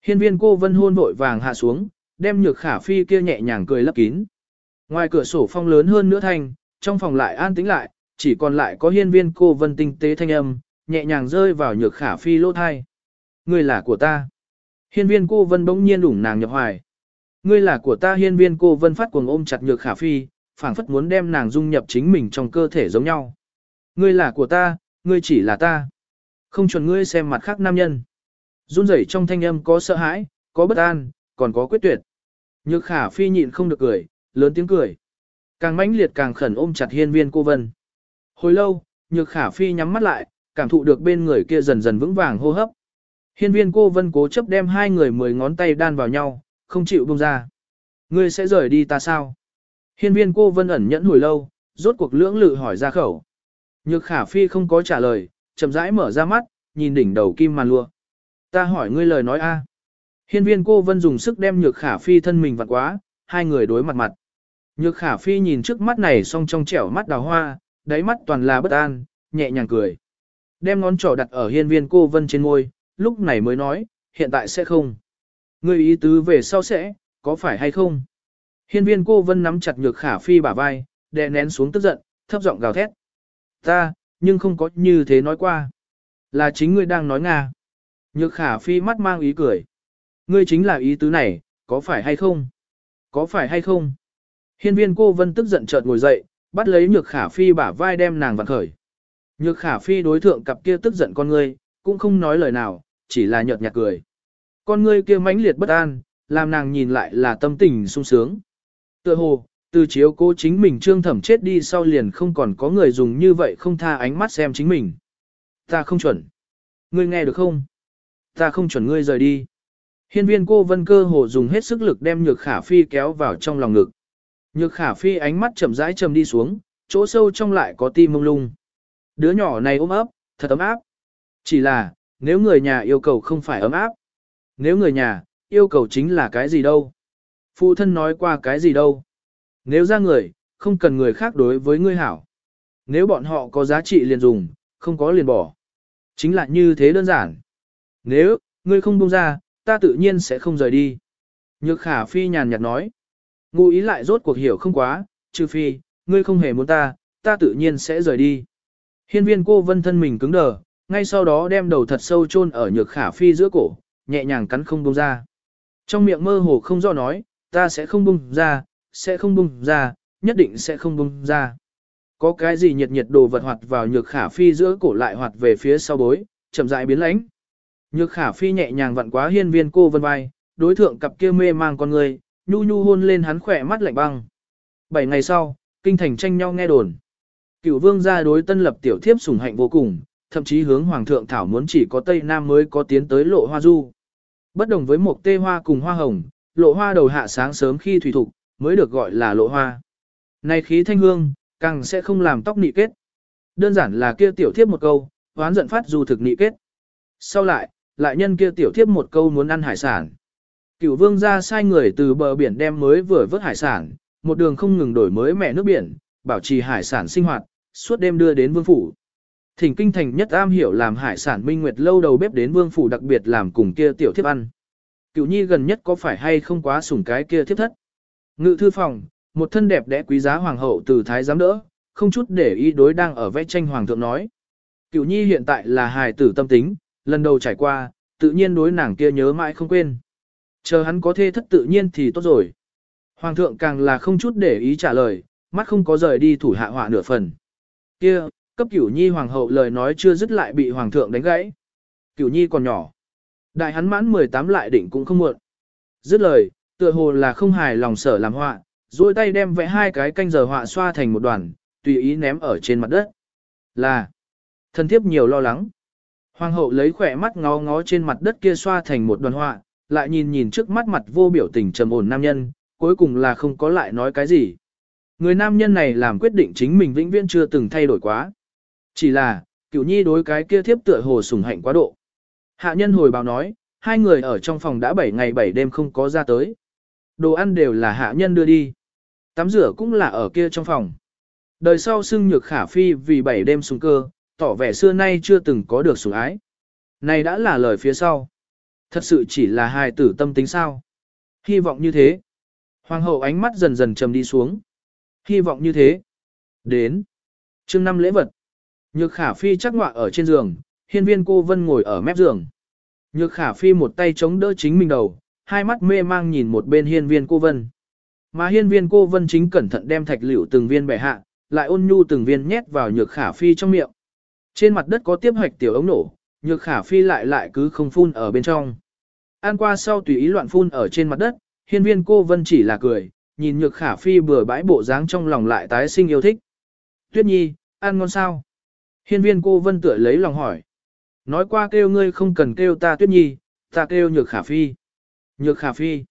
Hiên viên cô vân hôn vội vàng hạ xuống, đem nhược khả phi kia nhẹ nhàng cười lấp kín. Ngoài cửa sổ phong lớn hơn nữa thanh, trong phòng lại an tĩnh lại, chỉ còn lại có hiên viên cô vân tinh tế thanh âm, nhẹ nhàng rơi vào nhược khả phi lỗ thai. Ngươi là của ta. Hiên viên cô vân bỗng nhiên đủng nàng nhập hoài. Ngươi là của ta hiên viên cô vân phát cuồng ôm chặt nhược khả phi, phảng phất muốn đem nàng dung nhập chính mình trong cơ thể giống nhau. Ngươi là của ta, ngươi chỉ là ta. Không chuẩn ngươi xem mặt khác nam nhân. Run rẩy trong thanh âm có sợ hãi, có bất an, còn có quyết tuyệt. Nhược khả phi nhịn không được cười, lớn tiếng cười. Càng mãnh liệt càng khẩn ôm chặt hiên viên cô vân. Hồi lâu, nhược khả phi nhắm mắt lại, cảm thụ được bên người kia dần dần vững vàng hô hấp. Hiên viên cô vân cố chấp đem hai người mười ngón tay đan vào nhau, không chịu buông ra. Ngươi sẽ rời đi ta sao? Hiên viên cô vân ẩn nhẫn hồi lâu, rốt cuộc lưỡng lự hỏi ra khẩu. Nhược khả phi không có trả lời, chậm rãi mở ra mắt, nhìn đỉnh đầu kim màn lụa. Ta hỏi ngươi lời nói a. Hiên viên cô vân dùng sức đem nhược khả phi thân mình vặn quá, hai người đối mặt mặt. Nhược khả phi nhìn trước mắt này song trong trẻo mắt đào hoa, đáy mắt toàn là bất an, nhẹ nhàng cười. Đem ngón trỏ đặt ở hiên viên cô vân trên ngôi, lúc này mới nói, hiện tại sẽ không. Ngươi ý tứ về sau sẽ, có phải hay không? Hiên viên cô vân nắm chặt nhược khả phi bả vai, đè nén xuống tức giận, thấp giọng gào thét. Ta, nhưng không có như thế nói qua. Là chính ngươi đang nói Nga. Nhược khả phi mắt mang ý cười. Ngươi chính là ý tứ này, có phải hay không? Có phải hay không? Hiên viên cô vân tức giận chợt ngồi dậy, bắt lấy nhược khả phi bả vai đem nàng vặn khởi. Nhược khả phi đối thượng cặp kia tức giận con ngươi, cũng không nói lời nào, chỉ là nhợt nhạt cười. Con ngươi kia mãnh liệt bất an, làm nàng nhìn lại là tâm tình sung sướng. Tựa hồ, từ chiếu cô chính mình trương thẩm chết đi sau liền không còn có người dùng như vậy không tha ánh mắt xem chính mình. Ta không chuẩn. Ngươi nghe được không? Ta không chuẩn ngươi rời đi. Hiên viên cô vân cơ hồ dùng hết sức lực đem nhược khả phi kéo vào trong lòng ngực. Nhược khả phi ánh mắt chậm rãi chầm đi xuống, chỗ sâu trong lại có tim mông lung. Đứa nhỏ này ôm ấp, thật ấm áp. Chỉ là, nếu người nhà yêu cầu không phải ấm áp. Nếu người nhà, yêu cầu chính là cái gì đâu. Phụ thân nói qua cái gì đâu. Nếu ra người, không cần người khác đối với ngươi hảo. Nếu bọn họ có giá trị liền dùng, không có liền bỏ. Chính là như thế đơn giản. Nếu, ngươi không buông ra, ta tự nhiên sẽ không rời đi. Nhược khả phi nhàn nhạt nói. Ngụ ý lại rốt cuộc hiểu không quá, trừ phi, ngươi không hề muốn ta, ta tự nhiên sẽ rời đi. Hiên viên cô vân thân mình cứng đờ, ngay sau đó đem đầu thật sâu chôn ở nhược khả phi giữa cổ, nhẹ nhàng cắn không bông ra. Trong miệng mơ hồ không do nói, ta sẽ không bông ra, sẽ không bông ra, nhất định sẽ không bông ra. Có cái gì nhiệt nhiệt đồ vật hoạt vào nhược khả phi giữa cổ lại hoạt về phía sau bối, chậm rãi biến lãnh. Nhược khả phi nhẹ nhàng vặn quá hiên viên cô vân vai, đối thượng cặp kia mê mang con người, nhu nhu hôn lên hắn khỏe mắt lạnh băng. Bảy ngày sau, kinh thành tranh nhau nghe đồn. Cựu vương gia đối tân lập tiểu thiếp sủng hạnh vô cùng, thậm chí hướng hoàng thượng thảo muốn chỉ có Tây Nam mới có tiến tới lộ hoa du. Bất đồng với một tê hoa cùng hoa hồng, lộ hoa đầu hạ sáng sớm khi thủy thục, mới được gọi là lộ hoa. Này khí thanh hương, càng sẽ không làm tóc nị kết. Đơn giản là kia tiểu thiếp một câu, hoán giận phát dù thực nị kết. Sau lại, lại nhân kia tiểu thiếp một câu muốn ăn hải sản. Cửu vương ra sai người từ bờ biển đem mới vừa vớt hải sản, một đường không ngừng đổi mới mẹ nước biển, bảo trì hải sản sinh hoạt, suốt đêm đưa đến vương phủ. Thỉnh kinh thành nhất am hiểu làm hải sản minh nguyệt lâu đầu bếp đến vương phủ đặc biệt làm cùng kia tiểu thiếp ăn. Cửu nhi gần nhất có phải hay không quá sủng cái kia thiếp thất. Ngự thư phòng, một thân đẹp đẽ quý giá hoàng hậu từ thái giám đỡ, không chút để ý đối đang ở vẽ tranh hoàng thượng nói. Cửu nhi hiện tại là hài tử tâm tính, lần đầu trải qua, tự nhiên đối nàng kia nhớ mãi không quên. Chờ hắn có thê thất tự nhiên thì tốt rồi. Hoàng thượng càng là không chút để ý trả lời, mắt không có rời đi thủ hạ họa nửa phần. Kia, cấp cửu nhi hoàng hậu lời nói chưa dứt lại bị hoàng thượng đánh gãy. Cửu nhi còn nhỏ. Đại hắn mãn 18 lại định cũng không muộn. Dứt lời, tựa hồ là không hài lòng sở làm họa, duỗi tay đem vẽ hai cái canh giờ họa xoa thành một đoàn, tùy ý ném ở trên mặt đất. Là, thân thiếp nhiều lo lắng. Hoàng hậu lấy khỏe mắt ngó ngó trên mặt đất kia xoa thành một đoàn họa, lại nhìn nhìn trước mắt mặt vô biểu tình trầm ổn nam nhân, cuối cùng là không có lại nói cái gì. Người nam nhân này làm quyết định chính mình vĩnh viễn chưa từng thay đổi quá. Chỉ là, cửu nhi đối cái kia thiếp tựa hồ sủng hạnh quá độ. Hạ nhân hồi báo nói, hai người ở trong phòng đã 7 ngày 7 đêm không có ra tới. Đồ ăn đều là hạ nhân đưa đi. Tắm rửa cũng là ở kia trong phòng. Đời sau xưng nhược khả phi vì 7 đêm sùng cơ, tỏ vẻ xưa nay chưa từng có được sủng ái. Này đã là lời phía sau. Thật sự chỉ là hài tử tâm tính sao. Hy vọng như thế. Hoàng hậu ánh mắt dần dần trầm đi xuống. Hy vọng như thế. Đến. chương năm lễ vật. Nhược khả phi chắc ngọa ở trên giường, hiên viên cô vân ngồi ở mép giường. Nhược khả phi một tay chống đỡ chính mình đầu, hai mắt mê mang nhìn một bên hiên viên cô vân. Mà hiên viên cô vân chính cẩn thận đem thạch liễu từng viên bẻ hạ, lại ôn nhu từng viên nhét vào nhược khả phi trong miệng. Trên mặt đất có tiếp hoạch tiểu ống nổ, nhược khả phi lại lại cứ không phun ở bên trong. An qua sau tùy ý loạn phun ở trên mặt đất, hiên viên cô vân chỉ là cười, nhìn nhược khả phi bừa bãi bộ dáng trong lòng lại tái sinh yêu thích. Tuyết nhi, ăn ngon sao? Hiên viên cô vân tựa lấy lòng hỏi. Nói qua kêu ngươi không cần kêu ta tuyết nhi, ta kêu nhược khả phi. Nhược khả phi.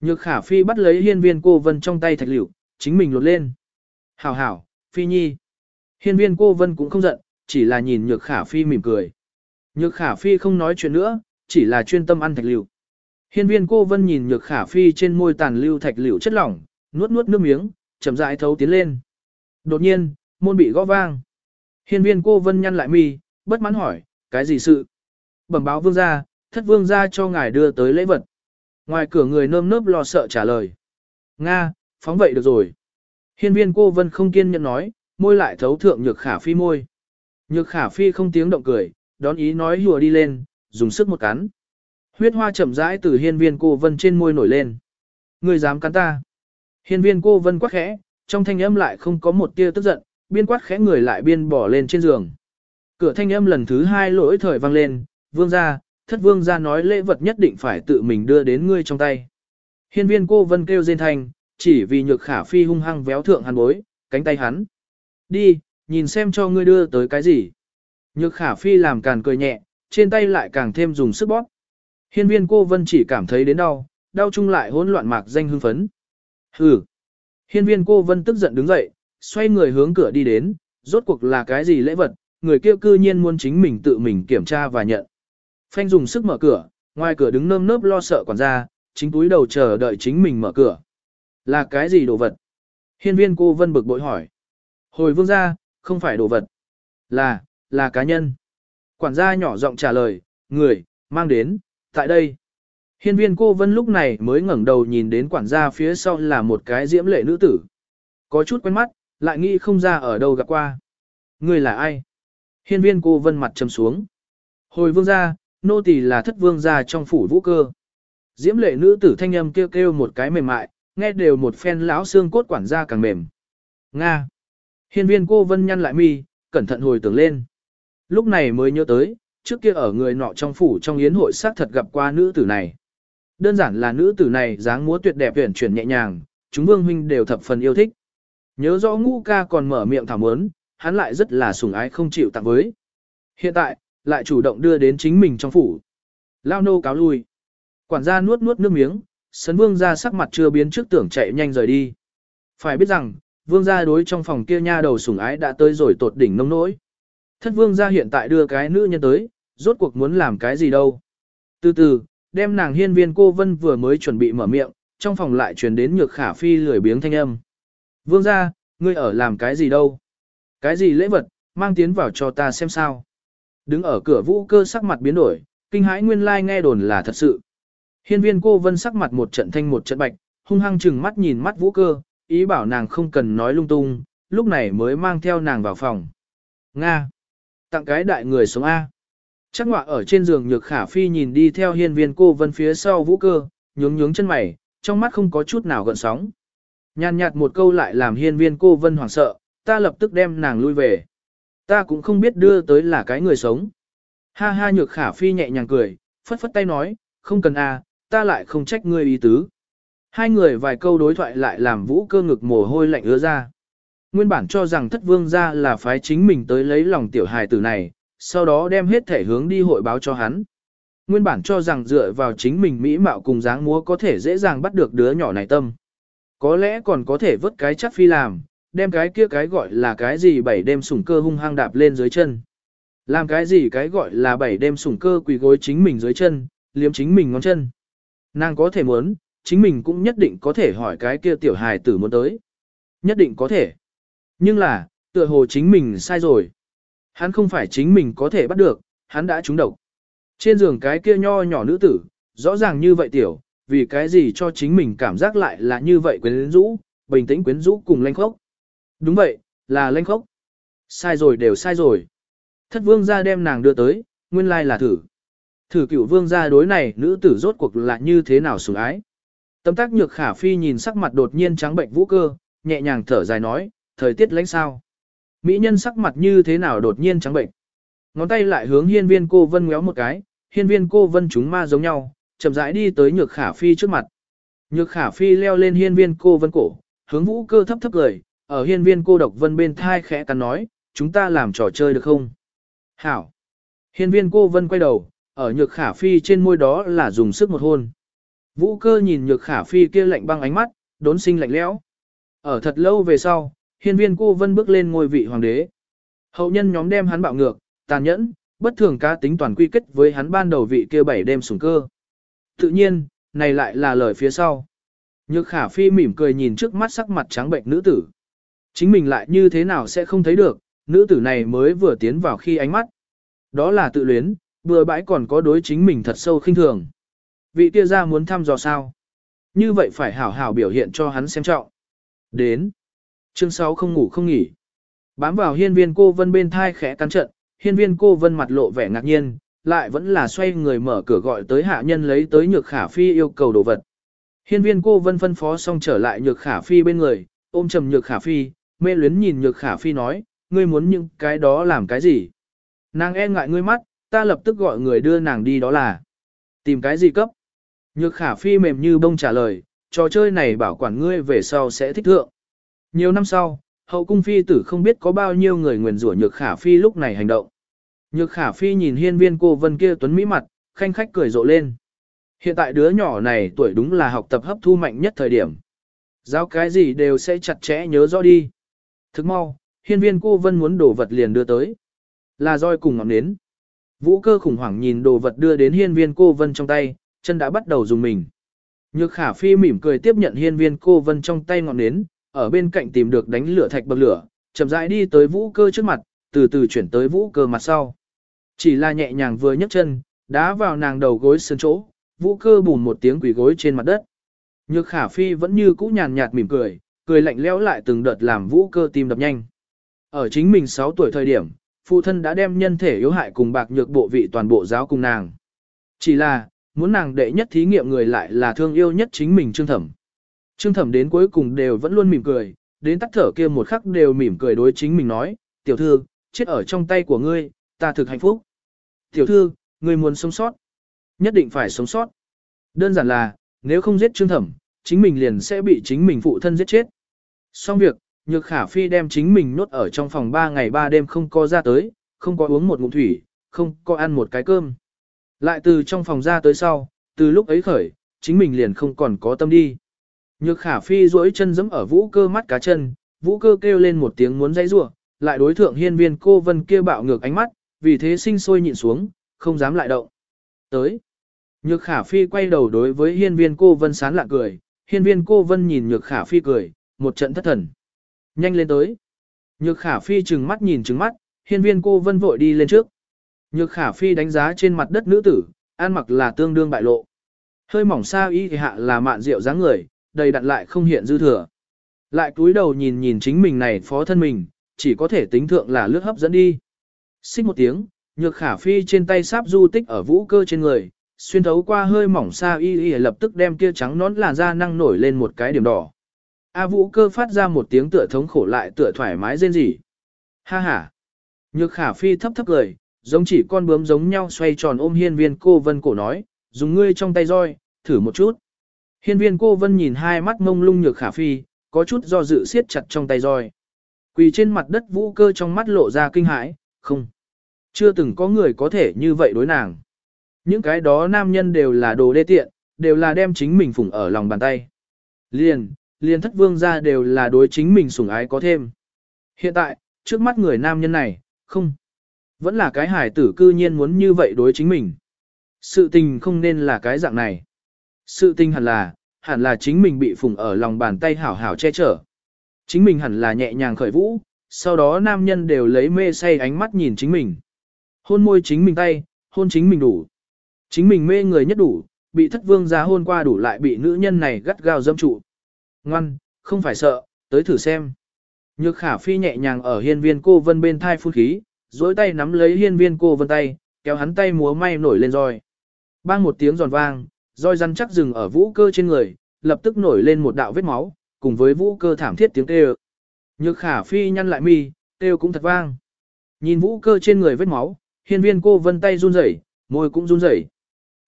Nhược khả phi bắt lấy hiên viên cô vân trong tay thạch liễu, chính mình lột lên. Hảo hảo, phi nhi. Hiên viên cô vân cũng không giận, chỉ là nhìn nhược khả phi mỉm cười. Nhược khả phi không nói chuyện nữa, chỉ là chuyên tâm ăn thạch liễu. Hiên viên cô vân nhìn nhược khả phi trên môi tàn lưu thạch liễu chất lỏng, nuốt nuốt nước miếng, chậm rãi thấu tiến lên. Đột nhiên, môn bị gõ vang. Hiên viên cô vân nhăn lại mi, bất mãn hỏi, cái gì sự? Bẩm báo vương gia, thất vương gia cho ngài đưa tới lễ vật. Ngoài cửa người nơm nớp lo sợ trả lời. Nga, phóng vậy được rồi. Hiên viên cô vân không kiên nhẫn nói, môi lại thấu thượng nhược khả phi môi. Nhược khả phi không tiếng động cười, đón ý nói hùa đi lên, dùng sức một cắn. Huyết hoa chậm rãi từ hiên viên cô vân trên môi nổi lên. Người dám cắn ta. Hiên viên cô vân quát khẽ, trong thanh âm lại không có một tia tức giận, biên quát khẽ người lại biên bỏ lên trên giường. Cửa thanh âm lần thứ hai lỗi thời vang lên, vương gia, thất vương gia nói lễ vật nhất định phải tự mình đưa đến ngươi trong tay. Hiên viên cô vân kêu rên thanh, chỉ vì nhược khả phi hung hăng véo thượng hắn bối, cánh tay hắn. Đi, nhìn xem cho ngươi đưa tới cái gì. Nhược khả phi làm càn cười nhẹ, trên tay lại càng thêm dùng sức bóp. Hiên viên cô vân chỉ cảm thấy đến đau, đau chung lại hỗn loạn mạc danh hưng phấn. Hừ. Hiên viên cô vân tức giận đứng dậy, xoay người hướng cửa đi đến, rốt cuộc là cái gì lễ vật, người kia cư nhiên muốn chính mình tự mình kiểm tra và nhận. Phanh dùng sức mở cửa, ngoài cửa đứng nơm nớp lo sợ quản gia, chính túi đầu chờ đợi chính mình mở cửa. Là cái gì đồ vật? Hiên viên cô vân bực bội hỏi. Hồi vương gia, không phải đồ vật. Là, là cá nhân. Quản gia nhỏ giọng trả lời, người, mang đến, tại đây. Hiên viên cô vân lúc này mới ngẩng đầu nhìn đến quản gia phía sau là một cái diễm lệ nữ tử. Có chút quen mắt, lại nghĩ không ra ở đâu gặp qua. Người là ai? Hiên viên cô vân mặt trầm xuống. Hồi vương gia, nô tỳ là thất vương gia trong phủ vũ cơ. Diễm lệ nữ tử thanh âm kêu kêu một cái mềm mại, nghe đều một phen lão xương cốt quản gia càng mềm. Nga. Hiên viên cô vân nhăn lại mi, cẩn thận hồi tưởng lên. Lúc này mới nhớ tới, trước kia ở người nọ trong phủ trong yến hội xác thật gặp qua nữ tử này. Đơn giản là nữ tử này dáng múa tuyệt đẹp tuyển chuyển nhẹ nhàng, chúng vương huynh đều thập phần yêu thích. Nhớ rõ ngũ ca còn mở miệng thảo mớn, hắn lại rất là sủng ái không chịu tặng với. Hiện tại, lại chủ động đưa đến chính mình trong phủ. Lao nô cáo lui. Quản gia nuốt nuốt nước miếng, sấn vương ra sắc mặt chưa biến trước tưởng chạy nhanh rời đi. Phải biết rằng, vương gia đối trong phòng kia nha đầu sủng ái đã tới rồi tột đỉnh nông nỗi. Thất vương gia hiện tại đưa cái nữ nhân tới, rốt cuộc muốn làm cái gì đâu. Từ từ, đem nàng hiên viên cô vân vừa mới chuẩn bị mở miệng, trong phòng lại truyền đến nhược khả phi lười biếng thanh âm. Vương gia, ngươi ở làm cái gì đâu? Cái gì lễ vật, mang tiến vào cho ta xem sao. Đứng ở cửa vũ cơ sắc mặt biến đổi, kinh hãi nguyên lai nghe đồn là thật sự. Hiên viên cô vân sắc mặt một trận thanh một trận bạch, hung hăng chừng mắt nhìn mắt vũ cơ, ý bảo nàng không cần nói lung tung, lúc này mới mang theo nàng vào phòng. Nga! Tặng cái đại người sống A. Chắc ngọa ở trên giường nhược khả phi nhìn đi theo hiên viên cô vân phía sau vũ cơ, nhướng nhướng chân mày, trong mắt không có chút nào gợn sóng. Nhàn nhạt một câu lại làm hiên viên cô vân hoảng sợ, ta lập tức đem nàng lui về. Ta cũng không biết đưa tới là cái người sống. Ha ha nhược khả phi nhẹ nhàng cười, phất phất tay nói, không cần a, ta lại không trách ngươi ý tứ. Hai người vài câu đối thoại lại làm vũ cơ ngực mồ hôi lạnh ứa ra. Nguyên bản cho rằng thất vương ra là phái chính mình tới lấy lòng tiểu hài tử này, sau đó đem hết thể hướng đi hội báo cho hắn. Nguyên bản cho rằng dựa vào chính mình mỹ mạo cùng dáng múa có thể dễ dàng bắt được đứa nhỏ này tâm. Có lẽ còn có thể vớt cái chắc phi làm, đem cái kia cái gọi là cái gì bảy đêm sủng cơ hung hăng đạp lên dưới chân. Làm cái gì cái gọi là bảy đêm sủng cơ quỳ gối chính mình dưới chân, liếm chính mình ngón chân. Nàng có thể muốn, chính mình cũng nhất định có thể hỏi cái kia tiểu hài tử muốn tới. Nhất định có thể. Nhưng là, tựa hồ chính mình sai rồi. Hắn không phải chính mình có thể bắt được, hắn đã trúng độc. Trên giường cái kia nho nhỏ nữ tử, rõ ràng như vậy tiểu, vì cái gì cho chính mình cảm giác lại là như vậy quyến rũ, bình tĩnh quyến rũ cùng lanh khốc. Đúng vậy, là lanh khốc. Sai rồi đều sai rồi. Thất vương gia đem nàng đưa tới, nguyên lai là thử. Thử cửu vương gia đối này nữ tử rốt cuộc là như thế nào sủng ái. Tâm tác nhược khả phi nhìn sắc mặt đột nhiên trắng bệnh vũ cơ, nhẹ nhàng thở dài nói, thời tiết lánh sao. Mỹ nhân sắc mặt như thế nào đột nhiên trắng bệnh. Ngón tay lại hướng hiên viên cô vân ngéo một cái, hiên viên cô vân chúng ma giống nhau, chậm rãi đi tới nhược khả phi trước mặt. Nhược khả phi leo lên hiên viên cô vân cổ, hướng vũ cơ thấp thấp cười, ở hiên viên cô độc vân bên thai khẽ cắn nói, chúng ta làm trò chơi được không? Hảo! Hiên viên cô vân quay đầu, ở nhược khả phi trên môi đó là dùng sức một hôn. Vũ cơ nhìn nhược khả phi kia lạnh băng ánh mắt, đốn sinh lạnh lẽo. Ở thật lâu về sau, hiên viên cô vân bước lên ngôi vị hoàng đế. Hậu nhân nhóm đem hắn bạo ngược, tàn nhẫn, bất thường cá tính toàn quy kết với hắn ban đầu vị kia bảy đêm sủng cơ. Tự nhiên, này lại là lời phía sau. Nhược khả phi mỉm cười nhìn trước mắt sắc mặt trắng bệnh nữ tử. Chính mình lại như thế nào sẽ không thấy được, nữ tử này mới vừa tiến vào khi ánh mắt. Đó là tự luyến, bừa bãi còn có đối chính mình thật sâu khinh thường. Vị kia ra muốn thăm dò sao? Như vậy phải hảo hảo biểu hiện cho hắn xem trọng. Đến. Chương 6 không ngủ không nghỉ. Bám vào hiên viên cô vân bên thai khẽ cắn trận, hiên viên cô vân mặt lộ vẻ ngạc nhiên, lại vẫn là xoay người mở cửa gọi tới hạ nhân lấy tới nhược khả phi yêu cầu đồ vật. Hiên viên cô vân phân phó xong trở lại nhược khả phi bên người, ôm trầm nhược khả phi, mê luyến nhìn nhược khả phi nói, ngươi muốn những cái đó làm cái gì? Nàng e ngại ngươi mắt, ta lập tức gọi người đưa nàng đi đó là tìm cái gì cấp? Nhược khả phi mềm như bông trả lời, trò chơi này bảo quản ngươi về sau sẽ thích thượng. Nhiều năm sau, hậu cung phi tử không biết có bao nhiêu người nguyền rủa nhược khả phi lúc này hành động. Nhược khả phi nhìn hiên viên cô vân kia tuấn mỹ mặt, khanh khách cười rộ lên. Hiện tại đứa nhỏ này tuổi đúng là học tập hấp thu mạnh nhất thời điểm. Giáo cái gì đều sẽ chặt chẽ nhớ rõ đi. Thức mau, hiên viên cô vân muốn đồ vật liền đưa tới. Là roi cùng ngọn nến. Vũ cơ khủng hoảng nhìn đồ vật đưa đến hiên viên cô vân trong tay, chân đã bắt đầu dùng mình. Nhược khả phi mỉm cười tiếp nhận hiên viên cô vân trong tay ngọn nến, ở bên cạnh tìm được đánh lửa thạch bậc lửa, chậm rãi đi tới vũ cơ trước mặt, từ từ chuyển tới vũ cơ mặt sau. Chỉ là nhẹ nhàng vừa nhấc chân, đá vào nàng đầu gối sân chỗ, vũ cơ bùn một tiếng quỷ gối trên mặt đất. Nhược khả phi vẫn như cũ nhàn nhạt mỉm cười, cười lạnh lẽo lại từng đợt làm vũ cơ tim đập nhanh. Ở chính mình 6 tuổi thời điểm, phụ thân đã đem nhân thể yếu hại cùng bạc nhược bộ vị toàn bộ giáo cùng nàng. Chỉ là, muốn nàng đệ nhất thí nghiệm người lại là thương yêu nhất chính mình Trương Thẩm. Trương Thẩm đến cuối cùng đều vẫn luôn mỉm cười, đến tắt thở kia một khắc đều mỉm cười đối chính mình nói, tiểu thư, chết ở trong tay của ngươi, ta thực hạnh phúc. Tiểu thư, ngươi muốn sống sót, nhất định phải sống sót. Đơn giản là, nếu không giết Trương Thẩm, chính mình liền sẽ bị chính mình phụ thân giết chết. Xong việc, Nhược Khả Phi đem chính mình nốt ở trong phòng 3 ngày 3 đêm không có ra tới, không có uống một ngụm thủy, không có ăn một cái cơm. Lại từ trong phòng ra tới sau, từ lúc ấy khởi, chính mình liền không còn có tâm đi. Nhược khả phi duỗi chân giẫm ở vũ cơ mắt cá chân, vũ cơ kêu lên một tiếng muốn dãy rủa, lại đối thượng hiên viên cô vân kia bạo ngược ánh mắt, vì thế sinh sôi nhịn xuống, không dám lại động. Tới. Nhược khả phi quay đầu đối với hiên viên cô vân sán lạ cười, hiên viên cô vân nhìn nhược khả phi cười, một trận thất thần. Nhanh lên tới. Nhược khả phi trừng mắt nhìn trừng mắt, hiên viên cô vân vội đi lên trước. Nhược khả phi đánh giá trên mặt đất nữ tử, ăn mặc là tương đương bại lộ. Hơi mỏng xa y thì hạ là mạn rượu dáng người, đầy đặn lại không hiện dư thừa. Lại cúi đầu nhìn nhìn chính mình này phó thân mình, chỉ có thể tính thượng là lướt hấp dẫn đi. Xích một tiếng, nhược khả phi trên tay sáp du tích ở vũ cơ trên người, xuyên thấu qua hơi mỏng xa y y lập tức đem kia trắng nón làn da năng nổi lên một cái điểm đỏ. A vũ cơ phát ra một tiếng tựa thống khổ lại tựa thoải mái rên rỉ. Ha ha. Nhược khả phi thấp thấp cười, giống chỉ con bướm giống nhau xoay tròn ôm hiên viên cô vân cổ nói, dùng ngươi trong tay roi, thử một chút. Hiên viên cô vân nhìn hai mắt ngông lung nhược khả phi, có chút do dự siết chặt trong tay roi. Quỳ trên mặt đất vũ cơ trong mắt lộ ra kinh hãi, không. Chưa từng có người có thể như vậy đối nàng. Những cái đó nam nhân đều là đồ đê tiện, đều là đem chính mình phủng ở lòng bàn tay. Liền, liền thất vương ra đều là đối chính mình sủng ái có thêm. Hiện tại, trước mắt người nam nhân này, không. Vẫn là cái hải tử cư nhiên muốn như vậy đối chính mình. Sự tình không nên là cái dạng này. Sự tình hẳn là, hẳn là chính mình bị phủng ở lòng bàn tay hảo hảo che chở. Chính mình hẳn là nhẹ nhàng khởi vũ, sau đó nam nhân đều lấy mê say ánh mắt nhìn chính mình. Hôn môi chính mình tay, hôn chính mình đủ. Chính mình mê người nhất đủ, bị thất vương ra hôn qua đủ lại bị nữ nhân này gắt gao dâm trụ. Ngoan, không phải sợ, tới thử xem. Nhược khả phi nhẹ nhàng ở hiên viên cô vân bên thai phun khí, dối tay nắm lấy hiên viên cô vân tay, kéo hắn tay múa may nổi lên roi. Bang một tiếng giòn vang, roi rắn chắc dừng ở vũ cơ trên người, lập tức nổi lên một đạo vết máu, cùng với vũ cơ thảm thiết tiếng kêu. Nhược khả phi nhăn lại mi, kêu cũng thật vang. Nhìn vũ cơ trên người vết máu, hiên viên cô vân tay run rẩy, môi cũng run rẩy.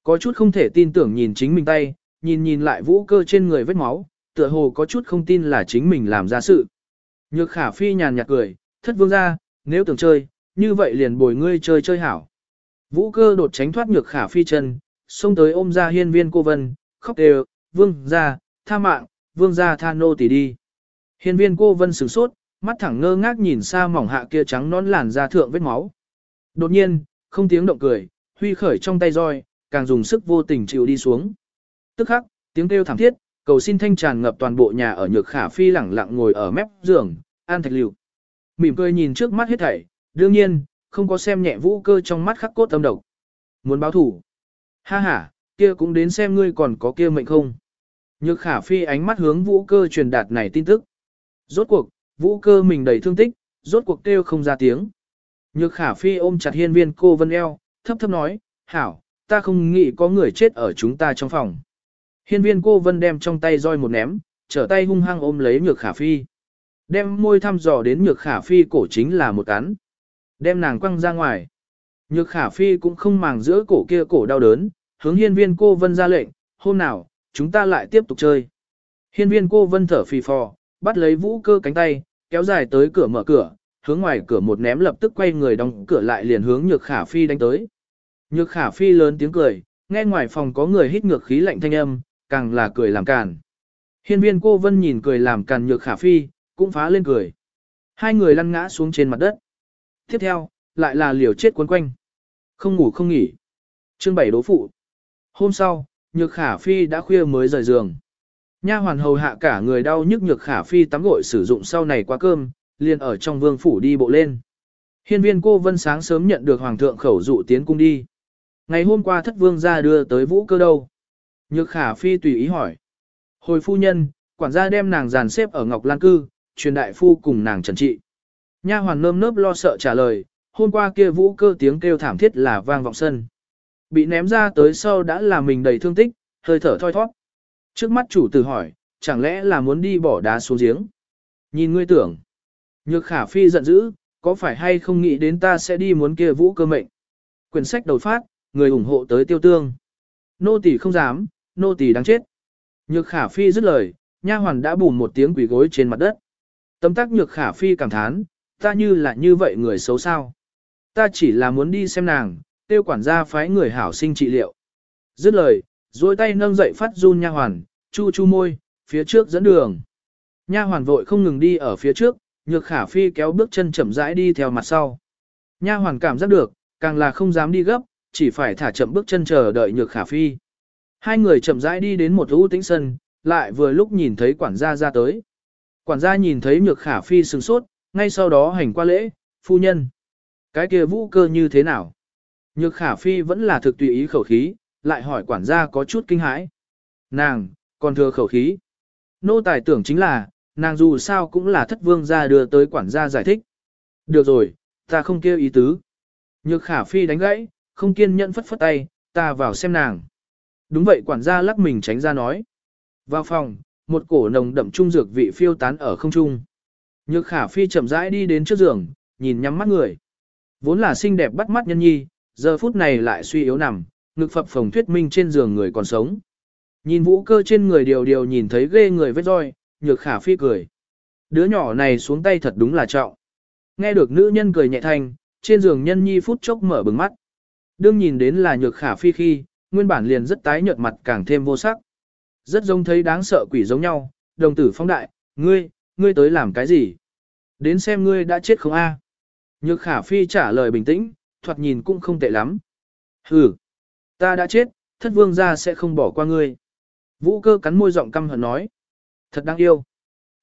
Có chút không thể tin tưởng nhìn chính mình tay, nhìn nhìn lại vũ cơ trên người vết máu, tựa hồ có chút không tin là chính mình làm ra sự. Nhược khả phi nhàn nhạt cười, thất vương ra, nếu tưởng chơi, như vậy liền bồi ngươi chơi chơi hảo. Vũ cơ đột tránh thoát nhược khả phi chân, xông tới ôm ra hiên viên cô vân, khóc đều, vương ra, tha mạng, vương ra tha nô tỷ đi. Hiên viên cô vân sửng sốt, mắt thẳng ngơ ngác nhìn xa mỏng hạ kia trắng nón làn da thượng vết máu. Đột nhiên, không tiếng động cười, huy khởi trong tay roi, càng dùng sức vô tình chịu đi xuống. Tức khắc, tiếng kêu thảm thiết, cầu xin thanh tràn ngập toàn bộ nhà ở nhược khả phi lẳng lặng ngồi ở mép giường, an thạch liều. Mỉm cười nhìn trước mắt hết thảy, đương nhiên, không có xem nhẹ vũ cơ trong mắt khắc cốt âm độc. Muốn báo thủ. Ha ha, kia cũng đến xem ngươi còn có kia mệnh không. Nhược khả phi ánh mắt hướng vũ cơ truyền đạt này tin tức. Rốt cuộc, vũ cơ mình đầy thương tích, rốt cuộc kêu không ra tiếng. Nhược khả phi ôm chặt hiên viên cô vân eo, thấp thấp nói, hảo, ta không nghĩ có người chết ở chúng ta trong phòng. Hiên viên cô vân đem trong tay roi một ném, trở tay hung hăng ôm lấy nhược khả phi. Đem môi thăm dò đến nhược khả phi cổ chính là một cắn. Đem nàng quăng ra ngoài. Nhược khả phi cũng không màng giữa cổ kia cổ đau đớn, hướng hiên viên cô vân ra lệnh, hôm nào, chúng ta lại tiếp tục chơi. Hiên viên cô vân thở phì phò, bắt lấy vũ cơ cánh tay, kéo dài tới cửa mở cửa, hướng ngoài cửa một ném lập tức quay người đóng cửa lại liền hướng nhược khả phi đánh tới. Nhược khả phi lớn tiếng cười, nghe ngoài phòng có người hít ngược khí lạnh thanh âm, càng là cười làm càn. Hiên viên cô vân nhìn cười làm càn nhược khả phi, cũng phá lên cười. Hai người lăn ngã xuống trên mặt đất. Tiếp theo, lại là liều chết quấn quanh. Không ngủ không nghỉ. Chương bảy đố phụ. Hôm sau, nhược khả phi đã khuya mới rời giường. Nha hoàn hầu hạ cả người đau nhức nhược khả phi tắm gội sử dụng sau này qua cơm, liền ở trong vương phủ đi bộ lên. Hiên viên cô vân sáng sớm nhận được hoàng thượng khẩu dụ tiến cung đi. Ngày hôm qua thất vương ra đưa tới vũ cơ đâu. Nhược khả phi tùy ý hỏi. Hồi phu nhân, quản gia đem nàng dàn xếp ở Ngọc Lan Cư, truyền đại phu cùng nàng trần trị. Nha hoàn nơm nớp lo sợ trả lời, hôm qua kia vũ cơ tiếng kêu thảm thiết là vang vọng sân. Bị ném ra tới sau đã là mình đầy thương tích, hơi thở thoi thoát. Trước mắt chủ tử hỏi, chẳng lẽ là muốn đi bỏ đá xuống giếng? Nhìn ngươi tưởng. Nhược khả phi giận dữ, có phải hay không nghĩ đến ta sẽ đi muốn kia vũ cơ mệnh? Quyển sách đầu phát, người ủng hộ tới tiêu tương. Nô tỳ không dám, nô tỳ đáng chết. Nhược khả phi dứt lời, nha hoàn đã bùn một tiếng quỷ gối trên mặt đất. Tấm tắc nhược khả phi cảm thán, ta như là như vậy người xấu sao. Ta chỉ là muốn đi xem nàng, tiêu quản gia phái người hảo sinh trị liệu. Dứt lời, duỗi tay nâng dậy phát run nha hoàn, chu chu môi, phía trước dẫn đường. Nha hoàn vội không ngừng đi ở phía trước, nhược khả phi kéo bước chân chậm rãi đi theo mặt sau. Nha hoàn cảm giác được, càng là không dám đi gấp, chỉ phải thả chậm bước chân chờ đợi nhược khả phi. Hai người chậm rãi đi đến một ưu tĩnh sân, lại vừa lúc nhìn thấy quản gia ra tới. Quản gia nhìn thấy nhược khả phi sừng sốt, ngay sau đó hành qua lễ, phu nhân. Cái kia vũ cơ như thế nào? Nhược khả phi vẫn là thực tùy ý khẩu khí, lại hỏi quản gia có chút kinh hãi. Nàng, còn thừa khẩu khí. Nô tài tưởng chính là, nàng dù sao cũng là thất vương gia đưa tới quản gia giải thích. Được rồi, ta không kêu ý tứ. Nhược khả phi đánh gãy, không kiên nhẫn phất phất tay, ta vào xem nàng. Đúng vậy quản gia lắc mình tránh ra nói. Vào phòng, một cổ nồng đậm trung dược vị phiêu tán ở không trung. Nhược khả phi chậm rãi đi đến trước giường, nhìn nhắm mắt người. Vốn là xinh đẹp bắt mắt nhân nhi, giờ phút này lại suy yếu nằm, ngực phập phồng thuyết minh trên giường người còn sống. Nhìn vũ cơ trên người điều điều nhìn thấy ghê người vết roi, nhược khả phi cười. Đứa nhỏ này xuống tay thật đúng là trọng. Nghe được nữ nhân cười nhẹ thanh, trên giường nhân nhi phút chốc mở bừng mắt. Đương nhìn đến là nhược khả phi khi, nguyên bản liền rất tái nhợt mặt càng thêm vô sắc. Rất giống thấy đáng sợ quỷ giống nhau, đồng tử phong đại, ngươi, ngươi tới làm cái gì? Đến xem ngươi đã chết không a? Nhược khả phi trả lời bình tĩnh, thoạt nhìn cũng không tệ lắm. Hừ, ta đã chết, thất vương gia sẽ không bỏ qua ngươi. Vũ cơ cắn môi giọng căm hận nói. Thật đáng yêu.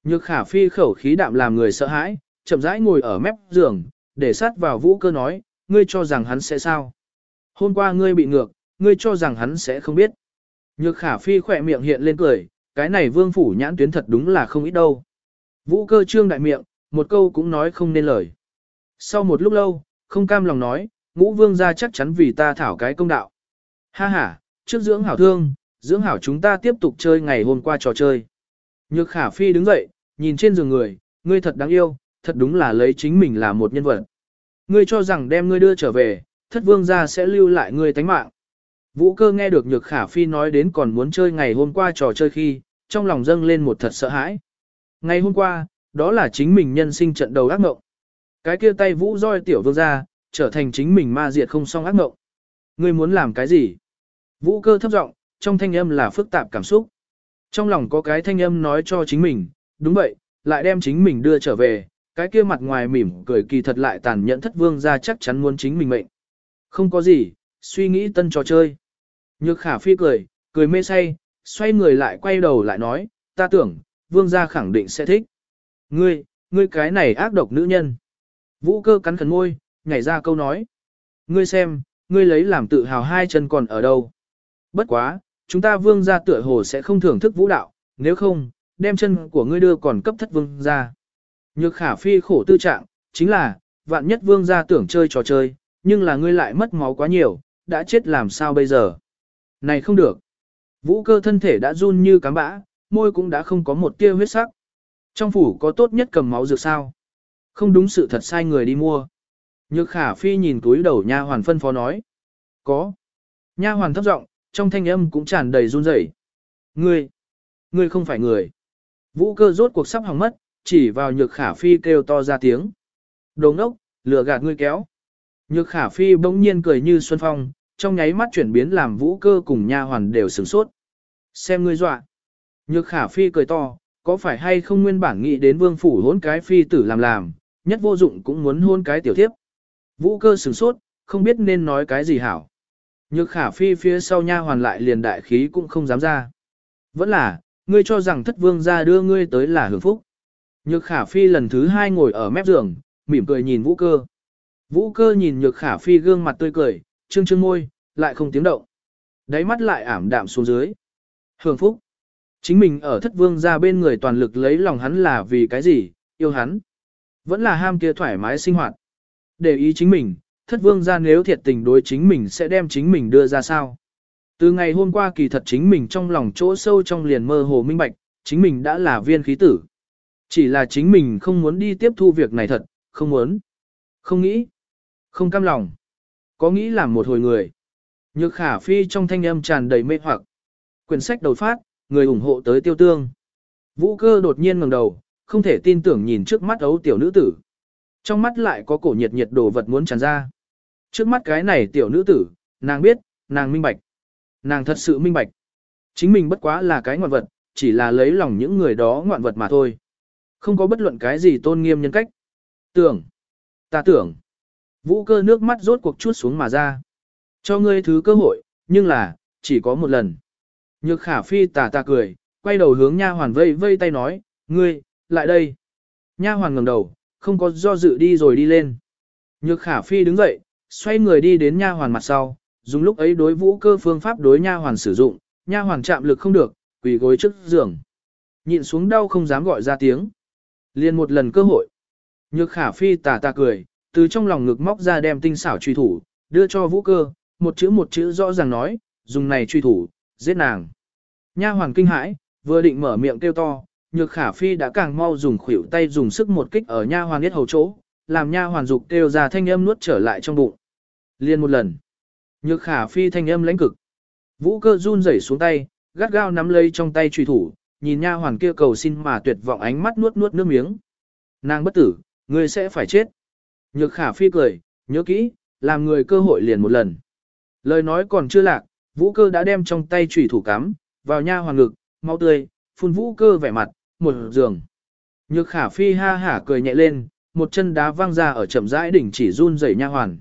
Nhược khả phi khẩu khí đạm làm người sợ hãi, chậm rãi ngồi ở mép giường, để sát vào vũ cơ nói, ngươi cho rằng hắn sẽ sao? Hôm qua ngươi bị ngược, ngươi cho rằng hắn sẽ không biết. Nhược khả phi khỏe miệng hiện lên cười, cái này vương phủ nhãn tuyến thật đúng là không ít đâu. Vũ cơ trương đại miệng, một câu cũng nói không nên lời. Sau một lúc lâu, không cam lòng nói, ngũ vương gia chắc chắn vì ta thảo cái công đạo. Ha ha, trước dưỡng hảo thương, dưỡng hảo chúng ta tiếp tục chơi ngày hôm qua trò chơi. Nhược khả phi đứng dậy, nhìn trên giường người, ngươi thật đáng yêu, thật đúng là lấy chính mình là một nhân vật. Ngươi cho rằng đem ngươi đưa trở về, thất vương gia sẽ lưu lại ngươi tánh mạng. Vũ cơ nghe được nhược khả phi nói đến còn muốn chơi ngày hôm qua trò chơi khi, trong lòng dâng lên một thật sợ hãi. Ngày hôm qua, đó là chính mình nhân sinh trận đầu ác mộng. Cái kia tay vũ roi tiểu vương gia, trở thành chính mình ma diệt không song ác ngộng. Ngươi muốn làm cái gì? Vũ cơ thấp giọng, trong thanh âm là phức tạp cảm xúc. Trong lòng có cái thanh âm nói cho chính mình, đúng vậy, lại đem chính mình đưa trở về, cái kia mặt ngoài mỉm cười kỳ thật lại tàn nhẫn thất vương ra chắc chắn muốn chính mình mệnh. Không có gì, suy nghĩ tân trò chơi. Nhược khả phi cười, cười mê say, xoay người lại quay đầu lại nói, ta tưởng, vương gia khẳng định sẽ thích. Ngươi, ngươi cái này ác độc nữ nhân. Vũ cơ cắn khẩn môi, nhảy ra câu nói. Ngươi xem, ngươi lấy làm tự hào hai chân còn ở đâu. Bất quá, chúng ta vương gia tựa hồ sẽ không thưởng thức vũ đạo, nếu không, đem chân của ngươi đưa còn cấp thất vương gia. Nhược khả phi khổ tư trạng, chính là, vạn nhất vương gia tưởng chơi trò chơi, nhưng là ngươi lại mất máu quá nhiều, đã chết làm sao bây giờ. Này không được. Vũ cơ thân thể đã run như cám bã, môi cũng đã không có một tia huyết sắc. Trong phủ có tốt nhất cầm máu dược sao? Không đúng sự thật sai người đi mua. Nhược khả phi nhìn túi đầu nha hoàn phân phó nói. Có. Nha hoàn thấp giọng, trong thanh âm cũng tràn đầy run rẩy. Ngươi, ngươi không phải người. Vũ cơ rốt cuộc sắp hỏng mất, chỉ vào nhược khả phi kêu to ra tiếng. Đồ ngốc, lừa gạt ngươi kéo. Nhược khả phi bỗng nhiên cười như xuân phong, trong nháy mắt chuyển biến làm vũ cơ cùng nha hoàn đều sửng sốt. Xem ngươi dọa. Nhược khả phi cười to, có phải hay không nguyên bản nghĩ đến vương phủ hốn cái phi tử làm làm, nhất vô dụng cũng muốn hôn cái tiểu thiếp. Vũ cơ sửng sốt, không biết nên nói cái gì hảo. Nhược khả phi phía sau nha hoàn lại liền đại khí cũng không dám ra. Vẫn là, ngươi cho rằng thất vương ra đưa ngươi tới là hưởng phúc. Nhược khả phi lần thứ hai ngồi ở mép giường, mỉm cười nhìn vũ cơ. Vũ cơ nhìn nhược khả phi gương mặt tươi cười, trương trương môi, lại không tiếng động. Đáy mắt lại ảm đạm xuống dưới. Hưởng phúc. Chính mình ở thất vương ra bên người toàn lực lấy lòng hắn là vì cái gì, yêu hắn. Vẫn là ham kia thoải mái sinh hoạt. Để ý chính mình, thất vương ra nếu thiệt tình đối chính mình sẽ đem chính mình đưa ra sao. Từ ngày hôm qua kỳ thật chính mình trong lòng chỗ sâu trong liền mơ hồ minh bạch, chính mình đã là viên khí tử. Chỉ là chính mình không muốn đi tiếp thu việc này thật, không muốn. Không nghĩ. Không cam lòng. Có nghĩ làm một hồi người. Nhược khả phi trong thanh âm tràn đầy mê hoặc. Quyển sách đầu phát, người ủng hộ tới tiêu tương. Vũ cơ đột nhiên ngẩng đầu, không thể tin tưởng nhìn trước mắt ấu tiểu nữ tử. Trong mắt lại có cổ nhiệt nhiệt đồ vật muốn tràn ra. Trước mắt cái này tiểu nữ tử, nàng biết, nàng minh bạch. Nàng thật sự minh bạch. Chính mình bất quá là cái ngoạn vật, chỉ là lấy lòng những người đó ngoạn vật mà thôi. Không có bất luận cái gì tôn nghiêm nhân cách. Tưởng. Ta tưởng. Vũ cơ nước mắt rốt cuộc chút xuống mà ra. Cho ngươi thứ cơ hội, nhưng là, chỉ có một lần. Nhược khả phi tà tà cười, quay đầu hướng nha hoàn vây vây tay nói, ngươi, lại đây. Nha hoàn ngẩng đầu, không có do dự đi rồi đi lên. Nhược khả phi đứng dậy, xoay người đi đến nha hoàn mặt sau, dùng lúc ấy đối vũ cơ phương pháp đối nha hoàn sử dụng, nha hoàn chạm lực không được, quỳ gối trước giường. Nhịn xuống đau không dám gọi ra tiếng. Liên một lần cơ hội. Nhược khả phi tà tà cười, từ trong lòng ngực móc ra đem tinh xảo truy thủ, đưa cho vũ cơ, một chữ một chữ rõ ràng nói, dùng này truy thủ, giết nàng. Nha hoàn kinh hãi, vừa định mở miệng kêu to, nhược khả phi đã càng mau dùng khuỷu tay dùng sức một kích ở nha hoàn biết hầu chỗ, làm nha hoàn dục kêu ra thanh âm nuốt trở lại trong bụng. Liên một lần. Nhược khả phi thanh âm lãnh cực. Vũ cơ run rẩy xuống tay, gắt gao nắm lấy trong tay truy thủ, nhìn nha hoàn kia cầu xin mà tuyệt vọng ánh mắt nuốt nuốt nước miếng. Nàng bất tử, ngươi sẽ phải chết. Nhược khả phi cười, nhớ kỹ, làm người cơ hội liền một lần. Lời nói còn chưa lạc, vũ cơ đã đem trong tay trùy thủ cắm, vào nha hoàn ngực, mau tươi, phun vũ cơ vẻ mặt, một giường. Nhược khả phi ha hả cười nhẹ lên, một chân đá văng ra ở chậm rãi đỉnh chỉ run rẩy nha hoàn.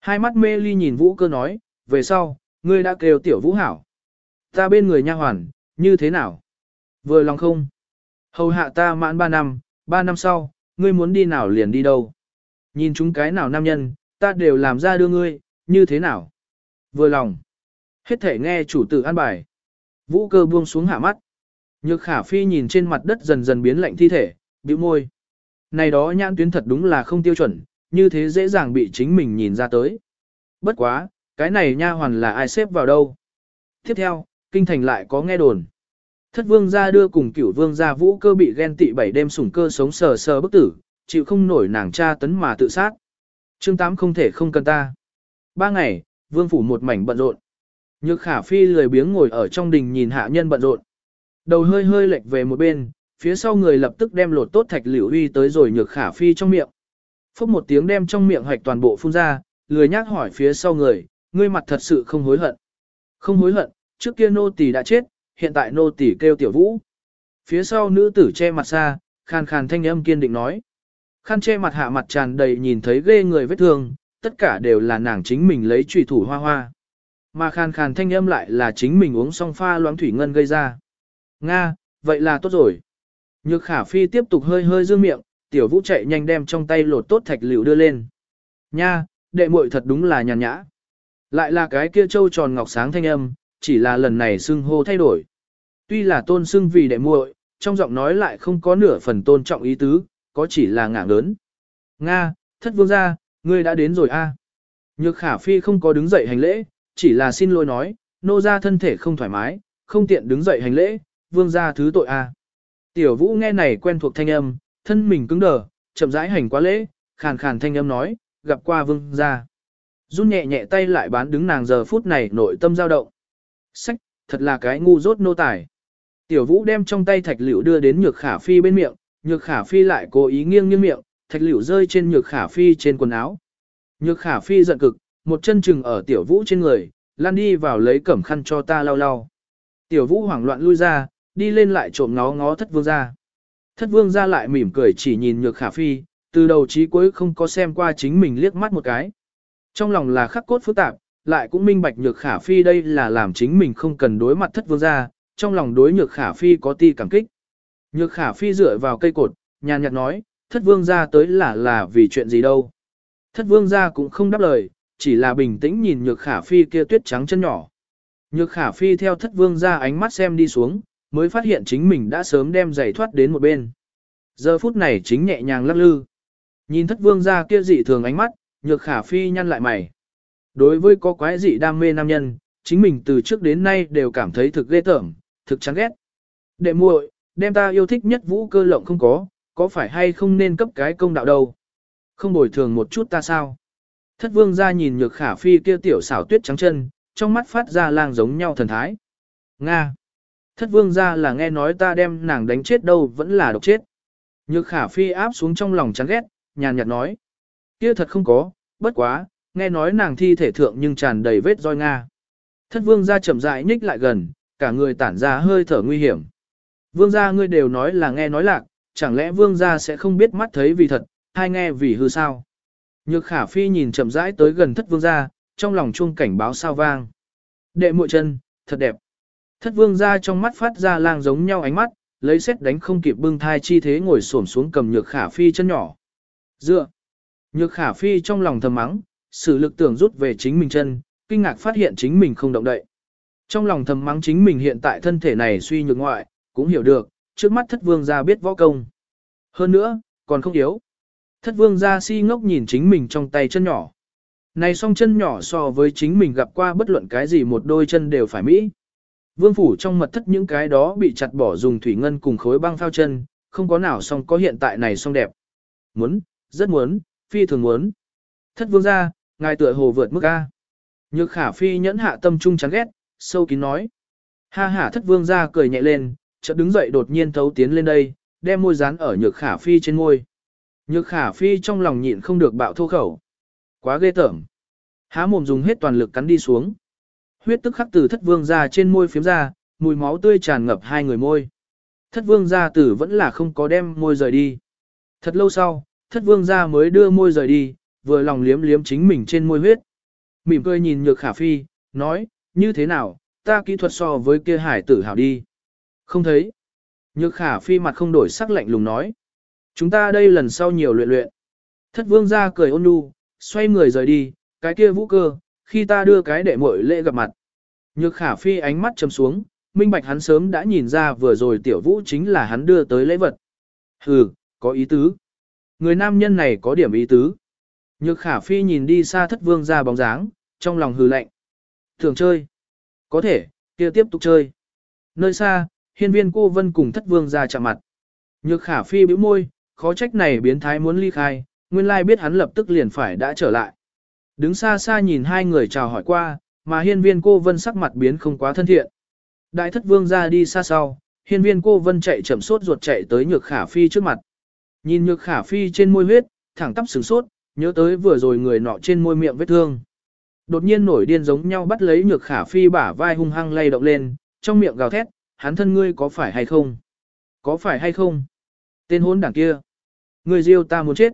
Hai mắt mê ly nhìn vũ cơ nói, về sau, ngươi đã kêu tiểu vũ hảo. Ta bên người nha hoàn, như thế nào? Vừa lòng không? Hầu hạ ta mãn ba năm, ba năm sau, ngươi muốn đi nào liền đi đâu? Nhìn chúng cái nào nam nhân, ta đều làm ra đưa ngươi, như thế nào? Vừa lòng. Hết thể nghe chủ tử an bài. Vũ cơ buông xuống hạ mắt. Nhược khả phi nhìn trên mặt đất dần dần biến lạnh thi thể, bĩu môi. Này đó nhãn tuyến thật đúng là không tiêu chuẩn, như thế dễ dàng bị chính mình nhìn ra tới. Bất quá, cái này nha hoàn là ai xếp vào đâu. Tiếp theo, kinh thành lại có nghe đồn. Thất vương gia đưa cùng cửu vương gia vũ cơ bị ghen tị bảy đêm sủng cơ sống sờ sờ bức tử, chịu không nổi nàng cha tấn mà tự sát. Chương 8 không thể không cần ta. Ba ngày, vương phủ một mảnh bận rộn. Nhược khả phi lười biếng ngồi ở trong đình nhìn hạ nhân bận rộn. Đầu hơi hơi lệch về một bên, phía sau người lập tức đem lột tốt thạch liễu uy tới rồi nhược khả phi trong miệng. Phúc một tiếng đem trong miệng hoạch toàn bộ phun ra, lười nhác hỏi phía sau người, ngươi mặt thật sự không hối hận. Không hối hận, trước kia nô tỳ đã chết, hiện tại nô tỳ kêu tiểu vũ. Phía sau nữ tử che mặt xa, khàn khàn thanh âm kiên định nói. Khăn che mặt hạ mặt tràn đầy nhìn thấy ghê người vết thương, tất cả đều là nàng chính mình lấy trùy thủ hoa hoa. Mà khàn khàn thanh âm lại là chính mình uống xong pha loãng thủy ngân gây ra. Nga, vậy là tốt rồi. Nhược khả phi tiếp tục hơi hơi dương miệng, tiểu vũ chạy nhanh đem trong tay lột tốt thạch liệu đưa lên. Nha, đệ muội thật đúng là nhàn nhã. Lại là cái kia trâu tròn ngọc sáng thanh âm, chỉ là lần này xưng hô thay đổi. Tuy là tôn xưng vì đệ muội, trong giọng nói lại không có nửa phần tôn trọng ý tứ, có chỉ là ngạng lớn. Nga, thất vương gia, ngươi đã đến rồi a. Nhược khả phi không có đứng dậy hành lễ, chỉ là xin lỗi nói, nô gia thân thể không thoải mái, không tiện đứng dậy hành lễ, vương gia thứ tội a. Tiểu vũ nghe này quen thuộc thanh âm, thân mình cứng đờ, chậm rãi hành quá lễ, khàn khàn thanh âm nói, gặp qua vương gia. Run nhẹ nhẹ tay lại bán đứng nàng giờ phút này nội tâm dao động. Sách, thật là cái ngu dốt nô tài. Tiểu vũ đem trong tay thạch liễu đưa đến nhược khả phi bên miệng, nhược khả phi lại cố ý nghiêng nghiêng miệng, thạch liễu rơi trên nhược khả phi trên quần áo. Nhược khả phi giận cực, một chân chừng ở tiểu vũ trên người, lan đi vào lấy cẩm khăn cho ta lau lau. Tiểu vũ hoảng loạn lui ra, đi lên lại trộm ngó ngó thất vương ra. Thất vương ra lại mỉm cười chỉ nhìn nhược khả phi, từ đầu chí cuối không có xem qua chính mình liếc mắt một cái. Trong lòng là khắc cốt phức tạp, lại cũng minh bạch nhược khả phi đây là làm chính mình không cần đối mặt thất vương ra, trong lòng đối nhược khả phi có ti cảm kích. Nhược khả phi dựa vào cây cột, nhàn nhạt nói, thất vương ra tới là là vì chuyện gì đâu. Thất vương ra cũng không đáp lời, chỉ là bình tĩnh nhìn nhược khả phi kia tuyết trắng chân nhỏ. Nhược khả phi theo thất vương ra ánh mắt xem đi xuống, mới phát hiện chính mình đã sớm đem giày thoát đến một bên. Giờ phút này chính nhẹ nhàng lắc lư. Nhìn thất vương ra kia dị thường ánh mắt, nhược khả phi nhăn lại mày. Đối với có quái dị đam mê nam nhân, chính mình từ trước đến nay đều cảm thấy thực ghê tởm, thực chán ghét. Đệ muội, đem ta yêu thích nhất vũ cơ lộng không có, có phải hay không nên cấp cái công đạo đâu? Không bồi thường một chút ta sao? Thất vương ra nhìn nhược khả phi kia tiểu xảo tuyết trắng chân, trong mắt phát ra lang giống nhau thần thái. Nga! Thất vương ra là nghe nói ta đem nàng đánh chết đâu vẫn là độc chết. Nhược khả phi áp xuống trong lòng chán ghét, nhàn nhạt nói. Kia thật không có, bất quá, nghe nói nàng thi thể thượng nhưng tràn đầy vết roi Nga. Thất vương ra chậm rãi nhích lại gần, cả người tản ra hơi thở nguy hiểm. Vương gia ngươi đều nói là nghe nói lạc, chẳng lẽ vương gia sẽ không biết mắt thấy vì thật, hay nghe vì hư sao? Nhược khả phi nhìn chậm rãi tới gần thất vương gia, trong lòng chuông cảnh báo sao vang. Đệ muội chân, thật đẹp. Thất vương gia trong mắt phát ra lang giống nhau ánh mắt, lấy xét đánh không kịp bưng thai chi thế ngồi xổm xuống cầm nhược khả phi chân nhỏ. Dựa. Nhược khả phi trong lòng thầm mắng, sử lực tưởng rút về chính mình chân, kinh ngạc phát hiện chính mình không động đậy. Trong lòng thầm mắng chính mình hiện tại thân thể này suy nhược ngoại, cũng hiểu được, trước mắt thất vương gia biết võ công. Hơn nữa, còn không yếu. Thất vương gia si ngốc nhìn chính mình trong tay chân nhỏ. Này song chân nhỏ so với chính mình gặp qua bất luận cái gì một đôi chân đều phải mỹ. Vương phủ trong mật thất những cái đó bị chặt bỏ dùng thủy ngân cùng khối băng phao chân, không có nào song có hiện tại này song đẹp. Muốn, rất muốn, phi thường muốn. Thất vương gia, ngài tựa hồ vượt mức A. Nhược khả phi nhẫn hạ tâm trung chán ghét, sâu kín nói. Ha ha thất vương gia cười nhẹ lên, chợt đứng dậy đột nhiên thấu tiến lên đây, đem môi dán ở nhược khả phi trên môi. Nhược khả phi trong lòng nhịn không được bạo thô khẩu. Quá ghê tởm. Há mồm dùng hết toàn lực cắn đi xuống. Huyết tức khắc từ thất vương ra trên môi phiếm ra, mùi máu tươi tràn ngập hai người môi. Thất vương gia tử vẫn là không có đem môi rời đi. Thật lâu sau, thất vương gia mới đưa môi rời đi, vừa lòng liếm liếm chính mình trên môi huyết. Mỉm cười nhìn nhược khả phi, nói, như thế nào, ta kỹ thuật so với kia hải tử hảo đi. Không thấy. Nhược khả phi mặt không đổi sắc lạnh lùng nói. Chúng ta đây lần sau nhiều luyện luyện. Thất vương gia cười ôn nhu, xoay người rời đi, cái kia vũ cơ, khi ta đưa cái đệ muội lễ gặp mặt. Nhược khả phi ánh mắt chầm xuống, minh bạch hắn sớm đã nhìn ra vừa rồi tiểu vũ chính là hắn đưa tới lễ vật. Hừ, có ý tứ. Người nam nhân này có điểm ý tứ. Nhược khả phi nhìn đi xa thất vương ra bóng dáng, trong lòng hừ lạnh. Thường chơi. Có thể, kia tiếp tục chơi. Nơi xa, hiên viên cô vân cùng thất vương ra chạm mặt. Nhược khả phi bĩu môi, khó trách này biến thái muốn ly khai, nguyên lai biết hắn lập tức liền phải đã trở lại. Đứng xa xa nhìn hai người chào hỏi qua, mà hiên viên cô vân sắc mặt biến không quá thân thiện. Đại thất vương ra đi xa sau, hiên viên cô vân chạy chậm sốt ruột chạy tới nhược khả phi trước mặt. Nhìn nhược khả phi trên môi huyết, thẳng tắp sửng sốt, nhớ tới vừa rồi người nọ trên môi miệng vết thương. Đột nhiên nổi điên giống nhau bắt lấy nhược khả phi bả vai hung hăng lay động lên, trong miệng gào thét, hắn thân ngươi có phải hay không? Có phải hay không? Tên hôn đảng kia. Người diêu ta muốn chết.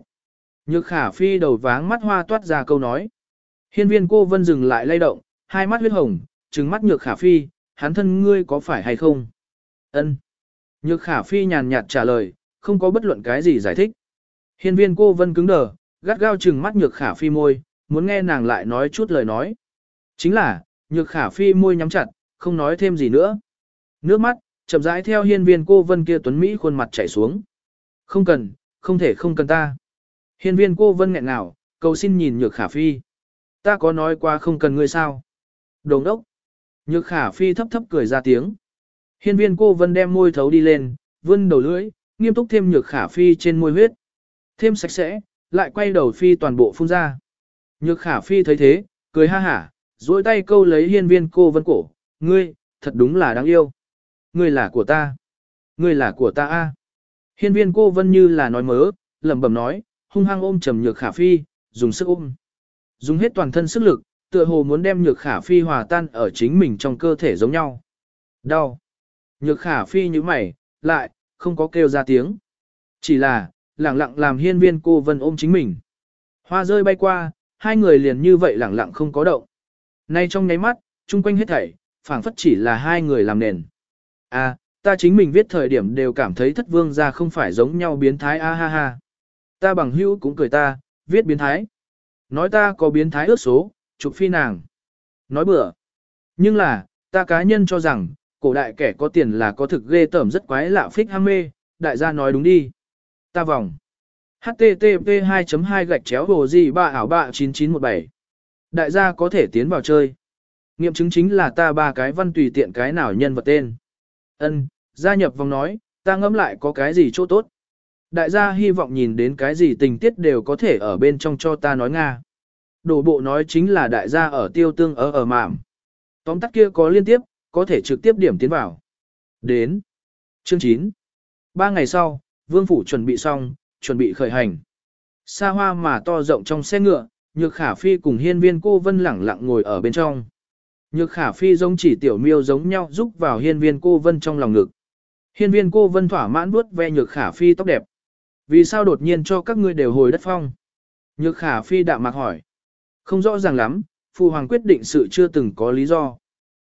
Nhược khả phi đầu váng mắt hoa toát ra câu nói. Hiên viên cô vân dừng lại lay động, hai mắt huyết hồng, trừng mắt nhược khả phi, hắn thân ngươi có phải hay không? Ân. Nhược khả phi nhàn nhạt trả lời, không có bất luận cái gì giải thích. Hiên viên cô vân cứng đờ, gắt gao chừng mắt nhược khả phi môi, muốn nghe nàng lại nói chút lời nói. Chính là, nhược khả phi môi nhắm chặt, không nói thêm gì nữa. Nước mắt, chậm rãi theo hiên viên cô vân kia tuấn Mỹ khuôn mặt chảy xuống. Không cần, không thể không cần ta. Hiên viên cô vân nghẹn nào, cầu xin nhìn nhược khả phi. Ta có nói qua không cần ngươi sao? Đồng đốc. Nhược khả phi thấp thấp cười ra tiếng. Hiên viên cô vân đem môi thấu đi lên, vươn đầu lưỡi, nghiêm túc thêm nhược khả phi trên môi huyết. Thêm sạch sẽ, lại quay đầu phi toàn bộ phun ra. Nhược khả phi thấy thế, cười ha hả, duỗi tay câu lấy hiên viên cô vân cổ. Ngươi, thật đúng là đáng yêu. Ngươi là của ta. Ngươi là của ta a. Hiên viên cô vân như là nói mớ, lẩm bẩm nói, hung hăng ôm trầm nhược khả phi, dùng sức ôm. Dùng hết toàn thân sức lực, tựa hồ muốn đem nhược khả phi hòa tan ở chính mình trong cơ thể giống nhau. Đau. Nhược khả phi như mày, lại, không có kêu ra tiếng. Chỉ là, lẳng lặng làm hiên viên cô vân ôm chính mình. Hoa rơi bay qua, hai người liền như vậy lẳng lặng không có động. Nay trong nháy mắt, chung quanh hết thảy, phảng phất chỉ là hai người làm nền. À, ta chính mình viết thời điểm đều cảm thấy thất vương ra không phải giống nhau biến thái a ha ha. Ta bằng hữu cũng cười ta, viết biến thái. Nói ta có biến thái ước số, chụp phi nàng. Nói bừa. Nhưng là, ta cá nhân cho rằng, cổ đại kẻ có tiền là có thực ghê tởm rất quái lạ phích ham mê, đại gia nói đúng đi. Ta vòng. http 2 2 gạch chéo hồ gì ba ảo bạ 9917. Đại gia có thể tiến vào chơi. Nghiệm chứng chính là ta ba cái văn tùy tiện cái nào nhân vật tên. Ân, gia nhập vòng nói, ta ngẫm lại có cái gì chỗ tốt. Đại gia hy vọng nhìn đến cái gì tình tiết đều có thể ở bên trong cho ta nói Nga. Đổ bộ nói chính là đại gia ở tiêu tương ở ở mạm. Tóm tắt kia có liên tiếp, có thể trực tiếp điểm tiến vào. Đến. Chương 9. Ba ngày sau, vương phủ chuẩn bị xong, chuẩn bị khởi hành. Xa hoa mà to rộng trong xe ngựa, nhược khả phi cùng hiên viên cô vân lẳng lặng ngồi ở bên trong. Nhược khả phi giống chỉ tiểu miêu giống nhau giúp vào hiên viên cô vân trong lòng ngực. Hiên viên cô vân thỏa mãn vuốt ve nhược khả phi tóc đẹp. Vì sao đột nhiên cho các ngươi đều hồi đất phong? Nhược khả phi đạm mạc hỏi. Không rõ ràng lắm, phụ hoàng quyết định sự chưa từng có lý do.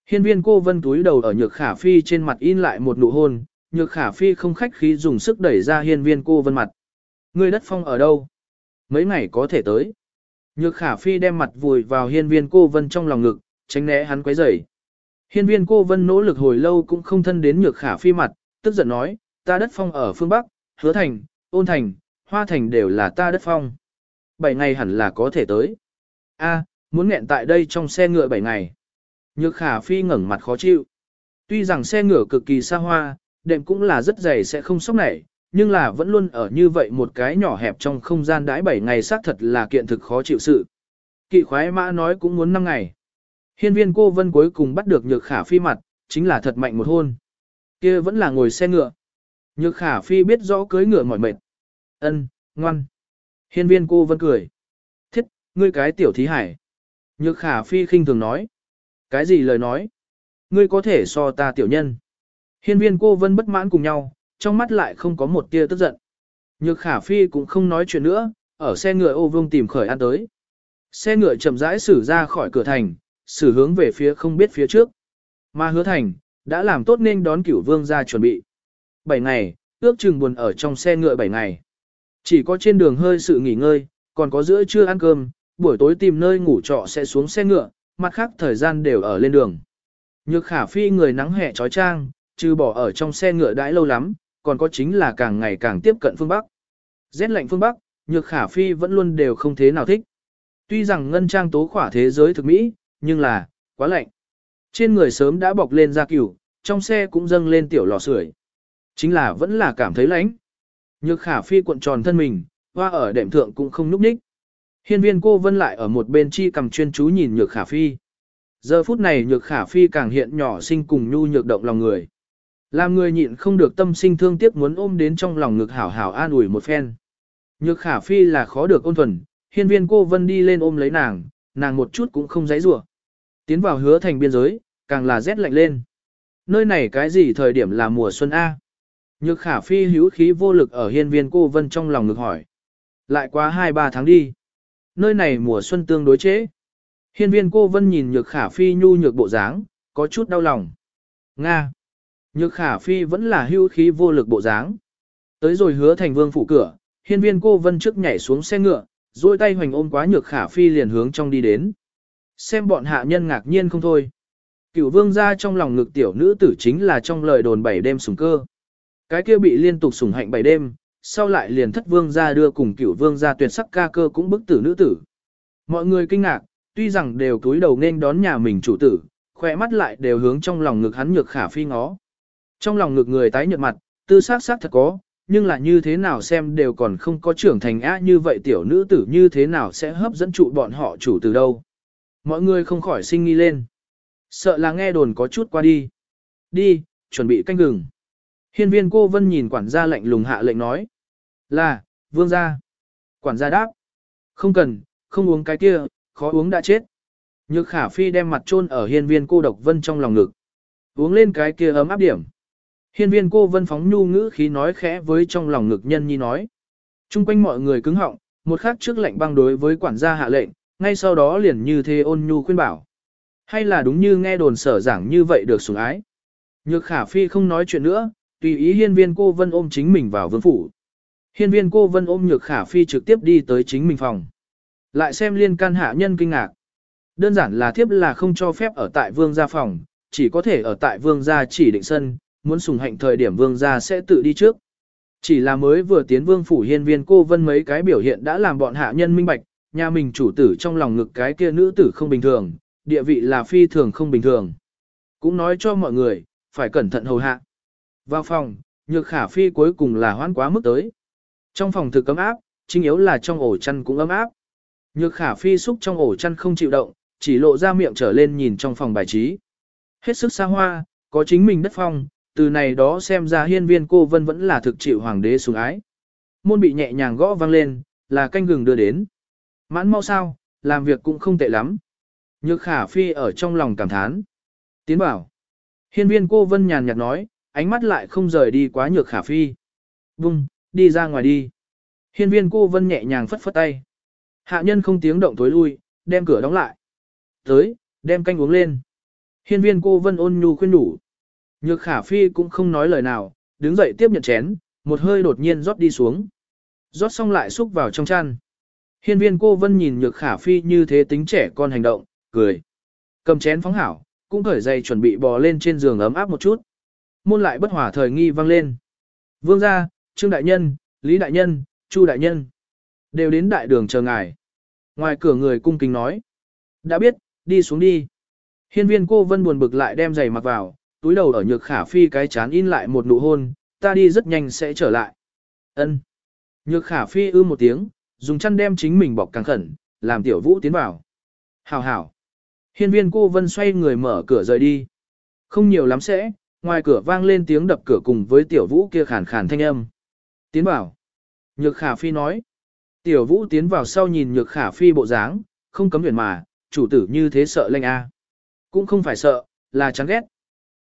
Hiên viên cô vân túi đầu ở nhược khả phi trên mặt in lại một nụ hôn, nhược khả phi không khách khí dùng sức đẩy ra hiên viên cô vân mặt. Ngươi đất phong ở đâu? Mấy ngày có thể tới. Nhược khả phi đem mặt vùi vào hiên viên cô vân trong lòng ngực, tránh né hắn quấy rầy. Hiên viên cô vân nỗ lực hồi lâu cũng không thân đến nhược khả phi mặt, tức giận nói, ta đất phong ở phương Bắc, hứa thành, ôn thành, hoa thành đều là ta đất phong. Bảy ngày hẳn là có thể tới. A, muốn nghẹn tại đây trong xe ngựa bảy ngày. Nhược khả phi ngẩng mặt khó chịu. Tuy rằng xe ngựa cực kỳ xa hoa, đệm cũng là rất dày sẽ không sốc nảy, nhưng là vẫn luôn ở như vậy một cái nhỏ hẹp trong không gian đãi 7 ngày xác thật là kiện thực khó chịu sự. Kỵ khoái mã nói cũng muốn 5 ngày. Hiên viên cô vân cuối cùng bắt được nhược khả phi mặt, chính là thật mạnh một hôn. kia vẫn là ngồi xe ngựa. Nhược khả phi biết rõ cưới ngựa mỏi mệt ân ngoan. Hiên viên cô vân cười thiết, ngươi cái tiểu thí hải. Nhược khả phi khinh thường nói. Cái gì lời nói? Ngươi có thể so ta tiểu nhân. Hiên viên cô vân bất mãn cùng nhau, trong mắt lại không có một tia tức giận. Nhược khả phi cũng không nói chuyện nữa, ở xe ngựa ô vương tìm khởi ăn tới. Xe ngựa chậm rãi xử ra khỏi cửa thành, xử hướng về phía không biết phía trước. Mà hứa thành, đã làm tốt nên đón cửu vương ra chuẩn bị. 7 ngày, ước chừng buồn ở trong xe ngựa 7 ngày. Chỉ có trên đường hơi sự nghỉ ngơi, còn có giữa trưa ăn cơm, buổi tối tìm nơi ngủ trọ sẽ xuống xe ngựa, mặt khác thời gian đều ở lên đường. Nhược khả phi người nắng hè trói trang, trừ bỏ ở trong xe ngựa đãi lâu lắm, còn có chính là càng ngày càng tiếp cận phương Bắc. Rét lạnh phương Bắc, nhược khả phi vẫn luôn đều không thế nào thích. Tuy rằng ngân trang tố khỏa thế giới thực mỹ, nhưng là, quá lạnh. Trên người sớm đã bọc lên da cửu, trong xe cũng dâng lên tiểu lò sưởi. Chính là vẫn là cảm thấy lạnh. Nhược khả phi cuộn tròn thân mình, hoa ở đệm thượng cũng không núp ních. Hiên viên cô vân lại ở một bên chi cầm chuyên chú nhìn nhược khả phi. Giờ phút này nhược khả phi càng hiện nhỏ sinh cùng nhu nhược động lòng người. Làm người nhịn không được tâm sinh thương tiếc muốn ôm đến trong lòng ngực hảo hảo an ủi một phen. Nhược khả phi là khó được ôn thuần, hiên viên cô vân đi lên ôm lấy nàng, nàng một chút cũng không dãy rủa Tiến vào hứa thành biên giới, càng là rét lạnh lên. Nơi này cái gì thời điểm là mùa xuân A? Nhược khả phi hữu khí vô lực ở hiên viên cô vân trong lòng ngực hỏi. Lại quá 2-3 tháng đi. Nơi này mùa xuân tương đối chế. Hiên viên cô vân nhìn nhược khả phi nhu nhược bộ dáng, có chút đau lòng. Nga. Nhược khả phi vẫn là hưu khí vô lực bộ dáng. Tới rồi hứa thành vương phủ cửa, hiên viên cô vân trước nhảy xuống xe ngựa, duỗi tay hoành ôm quá nhược khả phi liền hướng trong đi đến. Xem bọn hạ nhân ngạc nhiên không thôi. Cửu vương ra trong lòng ngực tiểu nữ tử chính là trong lời đồn bảy đêm sùng cơ. Cái kia bị liên tục sủng hạnh bảy đêm, sau lại liền thất vương ra đưa cùng cửu vương ra tuyệt sắc ca cơ cũng bức tử nữ tử. Mọi người kinh ngạc, tuy rằng đều cúi đầu nên đón nhà mình chủ tử, khỏe mắt lại đều hướng trong lòng ngực hắn nhược khả phi ngó. Trong lòng ngực người tái nhợt mặt, tư sắc sắc thật có, nhưng là như thế nào xem đều còn không có trưởng thành á như vậy tiểu nữ tử như thế nào sẽ hấp dẫn trụ bọn họ chủ từ đâu. Mọi người không khỏi sinh nghi lên. Sợ là nghe đồn có chút qua đi. Đi, chuẩn bị canh gừng. Hiên viên cô vân nhìn quản gia lạnh lùng hạ lệnh nói. Là, vương gia. Quản gia đáp. Không cần, không uống cái kia, khó uống đã chết. Nhược khả phi đem mặt chôn ở hiên viên cô độc vân trong lòng ngực. Uống lên cái kia ấm áp điểm. Hiên viên cô vân phóng nhu ngữ khí nói khẽ với trong lòng ngực nhân nhi nói. Trung quanh mọi người cứng họng, một khắc trước lệnh băng đối với quản gia hạ lệnh, ngay sau đó liền như thế ôn nhu khuyên bảo. Hay là đúng như nghe đồn sở giảng như vậy được sủng ái. Nhược khả phi không nói chuyện nữa, tùy ý hiên viên cô vân ôm chính mình vào vương phủ. Hiên viên cô vân ôm nhược khả phi trực tiếp đi tới chính mình phòng. Lại xem liên can hạ nhân kinh ngạc. Đơn giản là thiếp là không cho phép ở tại vương gia phòng, chỉ có thể ở tại vương gia chỉ định sân, muốn sùng hạnh thời điểm vương gia sẽ tự đi trước. Chỉ là mới vừa tiến vương phủ hiên viên cô vân mấy cái biểu hiện đã làm bọn hạ nhân minh bạch, nhà mình chủ tử trong lòng ngực cái kia nữ tử không bình thường, địa vị là phi thường không bình thường. Cũng nói cho mọi người, phải cẩn thận hầu hạ. Vào phòng, nhược khả phi cuối cùng là hoãn quá mức tới. Trong phòng thực ấm áp, chính yếu là trong ổ chăn cũng ấm áp. Nhược khả phi xúc trong ổ chăn không chịu động, chỉ lộ ra miệng trở lên nhìn trong phòng bài trí. Hết sức xa hoa, có chính mình đất phong, từ này đó xem ra hiên viên cô vân vẫn là thực chịu hoàng đế sủng ái. Môn bị nhẹ nhàng gõ vang lên, là canh gừng đưa đến. Mãn mau sao, làm việc cũng không tệ lắm. Nhược khả phi ở trong lòng cảm thán. Tiến bảo. Hiên viên cô vân nhàn nhạt nói, ánh mắt lại không rời đi quá nhược khả phi. Vung, đi ra ngoài đi. Hiên viên cô vân nhẹ nhàng phất phất tay. Hạ nhân không tiếng động tối lui, đem cửa đóng lại. Tới, đem canh uống lên. Hiên viên cô vân ôn nhu khuyên đủ. Nhược khả phi cũng không nói lời nào, đứng dậy tiếp nhận chén, một hơi đột nhiên rót đi xuống. Rót xong lại xúc vào trong chăn. Hiên viên cô vân nhìn nhược khả phi như thế tính trẻ con hành động, cười. Cầm chén phóng hảo, cũng khởi dây chuẩn bị bò lên trên giường ấm áp một chút. Môn lại bất hỏa thời nghi vang lên. Vương gia, Trương Đại Nhân, Lý Đại Nhân, Chu Đại Nhân. Đều đến đại đường chờ ngài. Ngoài cửa người cung kính nói. Đã biết, đi xuống đi. Hiên viên cô vân buồn bực lại đem giày mặc vào, túi đầu ở nhược khả phi cái chán in lại một nụ hôn, ta đi rất nhanh sẽ trở lại. ân Nhược khả phi ư một tiếng, dùng chăn đem chính mình bọc càng khẩn, làm tiểu vũ tiến vào. Hảo hảo. Hiên viên cô vân xoay người mở cửa rời đi. Không nhiều lắm sẽ, ngoài cửa vang lên tiếng đập cửa cùng với tiểu vũ kia khàn khàn thanh âm. Tiến vào. Nhược khả phi nói. Tiểu vũ tiến vào sau nhìn nhược khả phi bộ dáng, không cấm tuyển mà, chủ tử như thế sợ lanh a. Cũng không phải sợ, là chán ghét.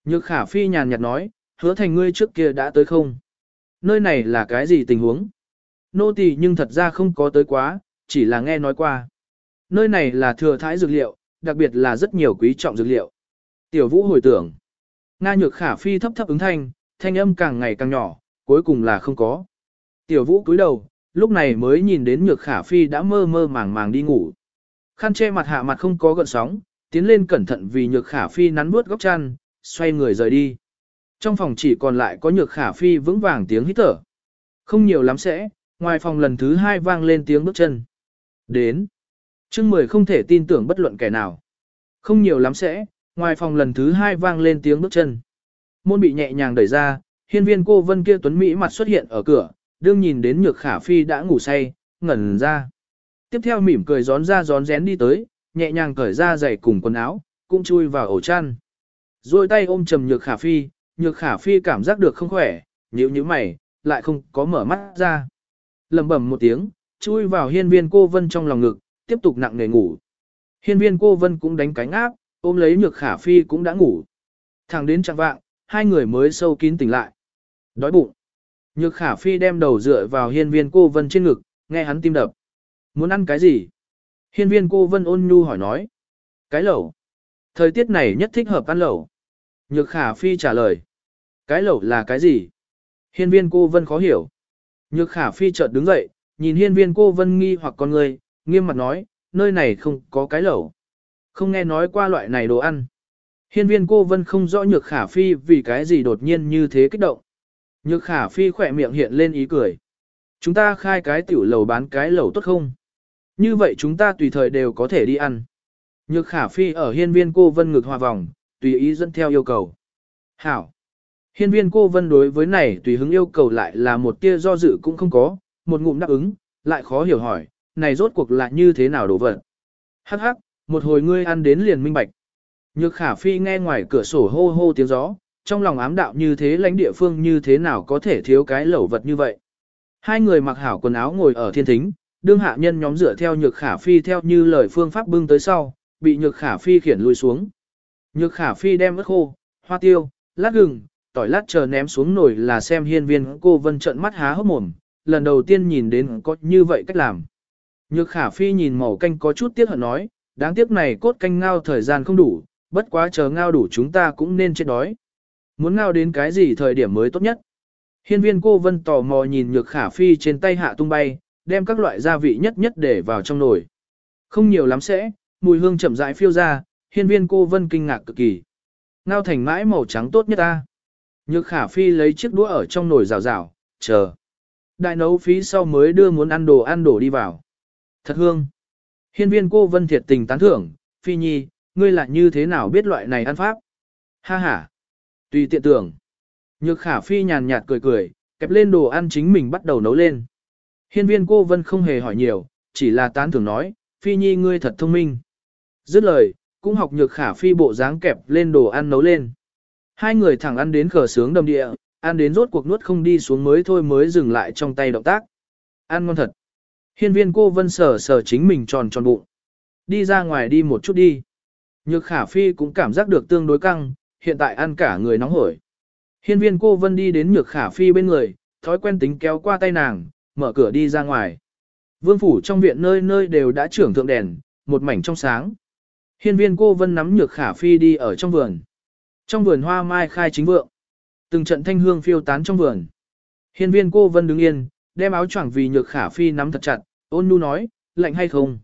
Nhược khả phi nhàn nhạt nói, hứa thành ngươi trước kia đã tới không? Nơi này là cái gì tình huống? Nô tỳ nhưng thật ra không có tới quá, chỉ là nghe nói qua. Nơi này là thừa thái dược liệu, đặc biệt là rất nhiều quý trọng dược liệu. Tiểu vũ hồi tưởng. Nga nhược khả phi thấp thấp ứng thanh, thanh âm càng ngày càng nhỏ, cuối cùng là không có. Tiểu vũ cúi đầu, lúc này mới nhìn đến nhược khả phi đã mơ mơ màng màng đi ngủ. Khăn che mặt hạ mặt không có gợn sóng, tiến lên cẩn thận vì nhược khả phi nắn bước góc chăn, xoay người rời đi. Trong phòng chỉ còn lại có nhược khả phi vững vàng tiếng hít thở. Không nhiều lắm sẽ, ngoài phòng lần thứ hai vang lên tiếng bước chân. Đến. chương mười không thể tin tưởng bất luận kẻ nào. Không nhiều lắm sẽ, ngoài phòng lần thứ hai vang lên tiếng bước chân. Môn bị nhẹ nhàng đẩy ra, hiên viên cô vân kia tuấn Mỹ mặt xuất hiện ở cửa, đương nhìn đến nhược khả phi đã ngủ say, ngẩn ra. Tiếp theo mỉm cười gión ra gión rén đi tới, nhẹ nhàng cởi ra giày cùng quần áo, cũng chui vào ổ chăn. Rồi tay ôm trầm nhược khả phi, nhược khả phi cảm giác được không khỏe, nhíu nhíu mày, lại không có mở mắt ra. lẩm bẩm một tiếng, chui vào hiên viên cô vân trong lòng ngực, tiếp tục nặng nề ngủ. Hiên viên cô vân cũng đánh cánh áp, ôm lấy nhược khả phi cũng đã ngủ. Thẳng đến trạng vạng, hai người mới sâu kín tỉnh lại. Đói bụng. Nhược khả phi đem đầu dựa vào hiên viên cô vân trên ngực, nghe hắn tim đập. Muốn ăn cái gì? Hiên viên cô vân ôn nhu hỏi nói. Cái lẩu. Thời tiết này nhất thích hợp ăn lẩu. Nhược khả phi trả lời. Cái lẩu là cái gì? Hiên viên cô vân khó hiểu. Nhược khả phi chợt đứng dậy, nhìn hiên viên cô vân nghi hoặc con người, nghiêm mặt nói, nơi này không có cái lẩu. Không nghe nói qua loại này đồ ăn. Hiên viên cô vân không rõ nhược khả phi vì cái gì đột nhiên như thế kích động. Nhược khả phi khỏe miệng hiện lên ý cười. Chúng ta khai cái tiểu lầu bán cái lẩu tốt không? Như vậy chúng ta tùy thời đều có thể đi ăn. Nhược khả phi ở hiên viên cô vân ngực hòa vòng, tùy ý dẫn theo yêu cầu. Hảo. Hiên viên cô vân đối với này tùy hứng yêu cầu lại là một tia do dự cũng không có, một ngụm đáp ứng, lại khó hiểu hỏi, này rốt cuộc là như thế nào đổ vật. Hắc hắc, một hồi ngươi ăn đến liền minh bạch. Nhược khả phi nghe ngoài cửa sổ hô hô tiếng gió, trong lòng ám đạo như thế lãnh địa phương như thế nào có thể thiếu cái lẩu vật như vậy. Hai người mặc hảo quần áo ngồi ở thiên thính, đương hạ nhân nhóm dựa theo nhược khả phi theo như lời phương pháp bưng tới sau, bị nhược khả phi khiển lùi xuống. Nhược khả phi đem ớt khô, hoa tiêu, lát gừng, tỏi lát chờ ném xuống nồi là xem hiên viên cô vân trận mắt há hốc mồm, lần đầu tiên nhìn đến có như vậy cách làm. Nhược khả phi nhìn màu canh có chút tiếc hận nói, đáng tiếc này cốt canh ngao thời gian không đủ, bất quá chờ ngao đủ chúng ta cũng nên chết đói. Muốn ngao đến cái gì thời điểm mới tốt nhất. Hiên viên cô vân tò mò nhìn nhược khả phi trên tay hạ tung bay, đem các loại gia vị nhất nhất để vào trong nồi. Không nhiều lắm sẽ, mùi hương chậm rãi phiêu ra, hiên viên cô vân kinh ngạc cực kỳ. Ngao thành mãi màu trắng tốt nhất ta. Nhược khả phi lấy chiếc đũa ở trong nồi rào rào, chờ. Đại nấu phí sau mới đưa muốn ăn đồ ăn đổ đi vào. Thật hương. Hiên viên cô vân thiệt tình tán thưởng, phi nhi, ngươi lại như thế nào biết loại này ăn pháp? Ha ha. Tùy tiện tưởng. Nhược khả phi nhàn nhạt cười cười, kẹp lên đồ ăn chính mình bắt đầu nấu lên. Hiên viên cô vân không hề hỏi nhiều, chỉ là tán thưởng nói, phi nhi ngươi thật thông minh. Dứt lời, cũng học nhược khả phi bộ dáng kẹp lên đồ ăn nấu lên. Hai người thẳng ăn đến khờ sướng đầm địa, ăn đến rốt cuộc nuốt không đi xuống mới thôi mới dừng lại trong tay động tác. Ăn ngon thật. Hiên viên cô vân sờ sờ chính mình tròn tròn bụng. Đi ra ngoài đi một chút đi. Nhược khả phi cũng cảm giác được tương đối căng, hiện tại ăn cả người nóng hổi. Hiên viên cô vân đi đến nhược khả phi bên người, thói quen tính kéo qua tay nàng, mở cửa đi ra ngoài. Vương phủ trong viện nơi nơi đều đã trưởng thượng đèn, một mảnh trong sáng. Hiên viên cô vân nắm nhược khả phi đi ở trong vườn. Trong vườn hoa mai khai chính vượng. Từng trận thanh hương phiêu tán trong vườn. Hiên viên cô vân đứng yên, đem áo choàng vì nhược khả phi nắm thật chặt, ôn nhu nói, lạnh hay không?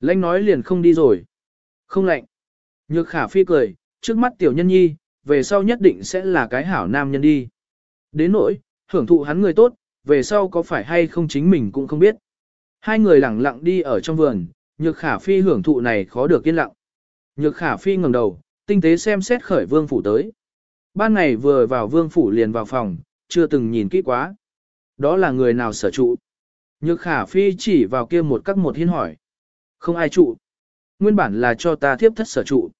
Lạnh nói liền không đi rồi. Không lạnh. Nhược khả phi cười, trước mắt tiểu nhân nhi, về sau nhất định sẽ là cái hảo nam nhân đi. Đến nỗi, hưởng thụ hắn người tốt, về sau có phải hay không chính mình cũng không biết. Hai người lặng lặng đi ở trong vườn, nhược khả phi hưởng thụ này khó được yên lặng. Nhược khả phi ngẩng đầu, tinh tế xem xét khởi vương phủ tới. Ban ngày vừa vào vương phủ liền vào phòng, chưa từng nhìn kỹ quá. Đó là người nào sở trụ? Nhược khả phi chỉ vào kia một các một hiên hỏi. Không ai trụ. Nguyên bản là cho ta thiếp thất sở trụ.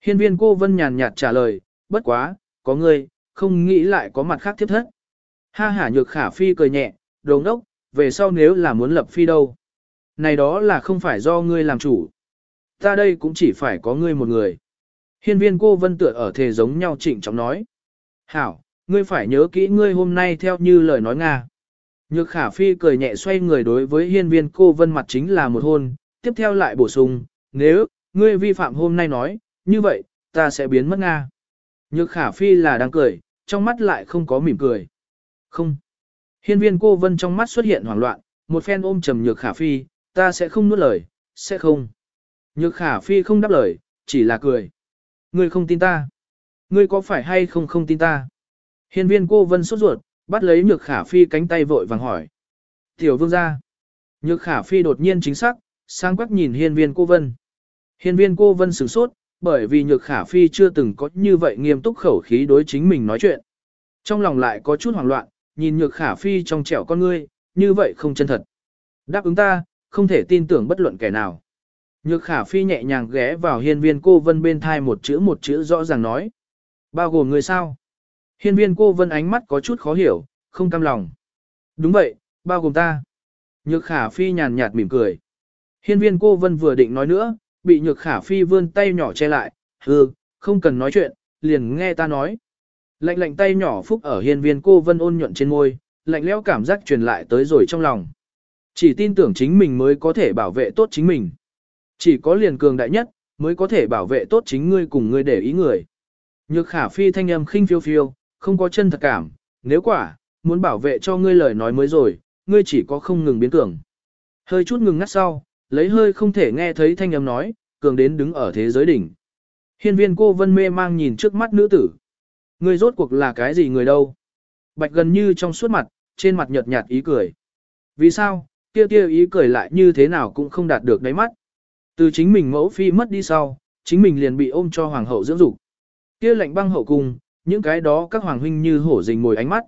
Hiên viên cô vân nhàn nhạt trả lời, bất quá, có ngươi, không nghĩ lại có mặt khác thiếp thất. Ha hả nhược khả phi cười nhẹ, đồ ngốc, về sau nếu là muốn lập phi đâu. Này đó là không phải do ngươi làm chủ. Ta đây cũng chỉ phải có ngươi một người. Hiên viên cô vân tựa ở thề giống nhau trịnh trọng nói. Hảo, ngươi phải nhớ kỹ ngươi hôm nay theo như lời nói Nga. Nhược khả phi cười nhẹ xoay người đối với hiên viên cô vân mặt chính là một hôn, tiếp theo lại bổ sung, nếu, ngươi vi phạm hôm nay nói, như vậy, ta sẽ biến mất Nga. Nhược khả phi là đang cười, trong mắt lại không có mỉm cười. Không. Hiên viên cô vân trong mắt xuất hiện hoảng loạn, một phen ôm trầm nhược khả phi, ta sẽ không nuốt lời, sẽ không. Nhược khả phi không đáp lời, chỉ là cười. Ngươi không tin ta. Ngươi có phải hay không không tin ta? Hiên viên cô vân sốt ruột, bắt lấy nhược khả phi cánh tay vội vàng hỏi. Tiểu vương gia. Nhược khả phi đột nhiên chính xác, sang quắc nhìn hiên viên cô vân. Hiên viên cô vân sửng sốt, bởi vì nhược khả phi chưa từng có như vậy nghiêm túc khẩu khí đối chính mình nói chuyện. Trong lòng lại có chút hoảng loạn, nhìn nhược khả phi trong trẻo con ngươi, như vậy không chân thật. Đáp ứng ta, không thể tin tưởng bất luận kẻ nào. Nhược khả phi nhẹ nhàng ghé vào hiên viên cô vân bên thai một chữ một chữ rõ ràng nói. Bao gồm người sao? Hiên viên cô vân ánh mắt có chút khó hiểu, không cam lòng. Đúng vậy, bao gồm ta. Nhược khả phi nhàn nhạt mỉm cười. Hiên viên cô vân vừa định nói nữa, bị nhược khả phi vươn tay nhỏ che lại, hừ, không cần nói chuyện, liền nghe ta nói. Lạnh lạnh tay nhỏ phúc ở hiên viên cô vân ôn nhuận trên môi, lạnh lẽo cảm giác truyền lại tới rồi trong lòng. Chỉ tin tưởng chính mình mới có thể bảo vệ tốt chính mình. Chỉ có liền cường đại nhất, mới có thể bảo vệ tốt chính ngươi cùng ngươi để ý người. Nhược khả phi thanh âm khinh phiêu phiêu, không có chân thật cảm, nếu quả, muốn bảo vệ cho ngươi lời nói mới rồi, ngươi chỉ có không ngừng biến cường. Hơi chút ngừng ngắt sau, lấy hơi không thể nghe thấy thanh âm nói, cường đến đứng ở thế giới đỉnh. Hiên viên cô vân mê mang nhìn trước mắt nữ tử. Ngươi rốt cuộc là cái gì người đâu? Bạch gần như trong suốt mặt, trên mặt nhợt nhạt ý cười. Vì sao, kia kia ý cười lại như thế nào cũng không đạt được đáy mắt. Từ chính mình mẫu phi mất đi sau, chính mình liền bị ôm cho hoàng hậu dưỡng dục. Kia lạnh băng hậu cung, những cái đó các hoàng huynh như hổ rình mồi ánh mắt.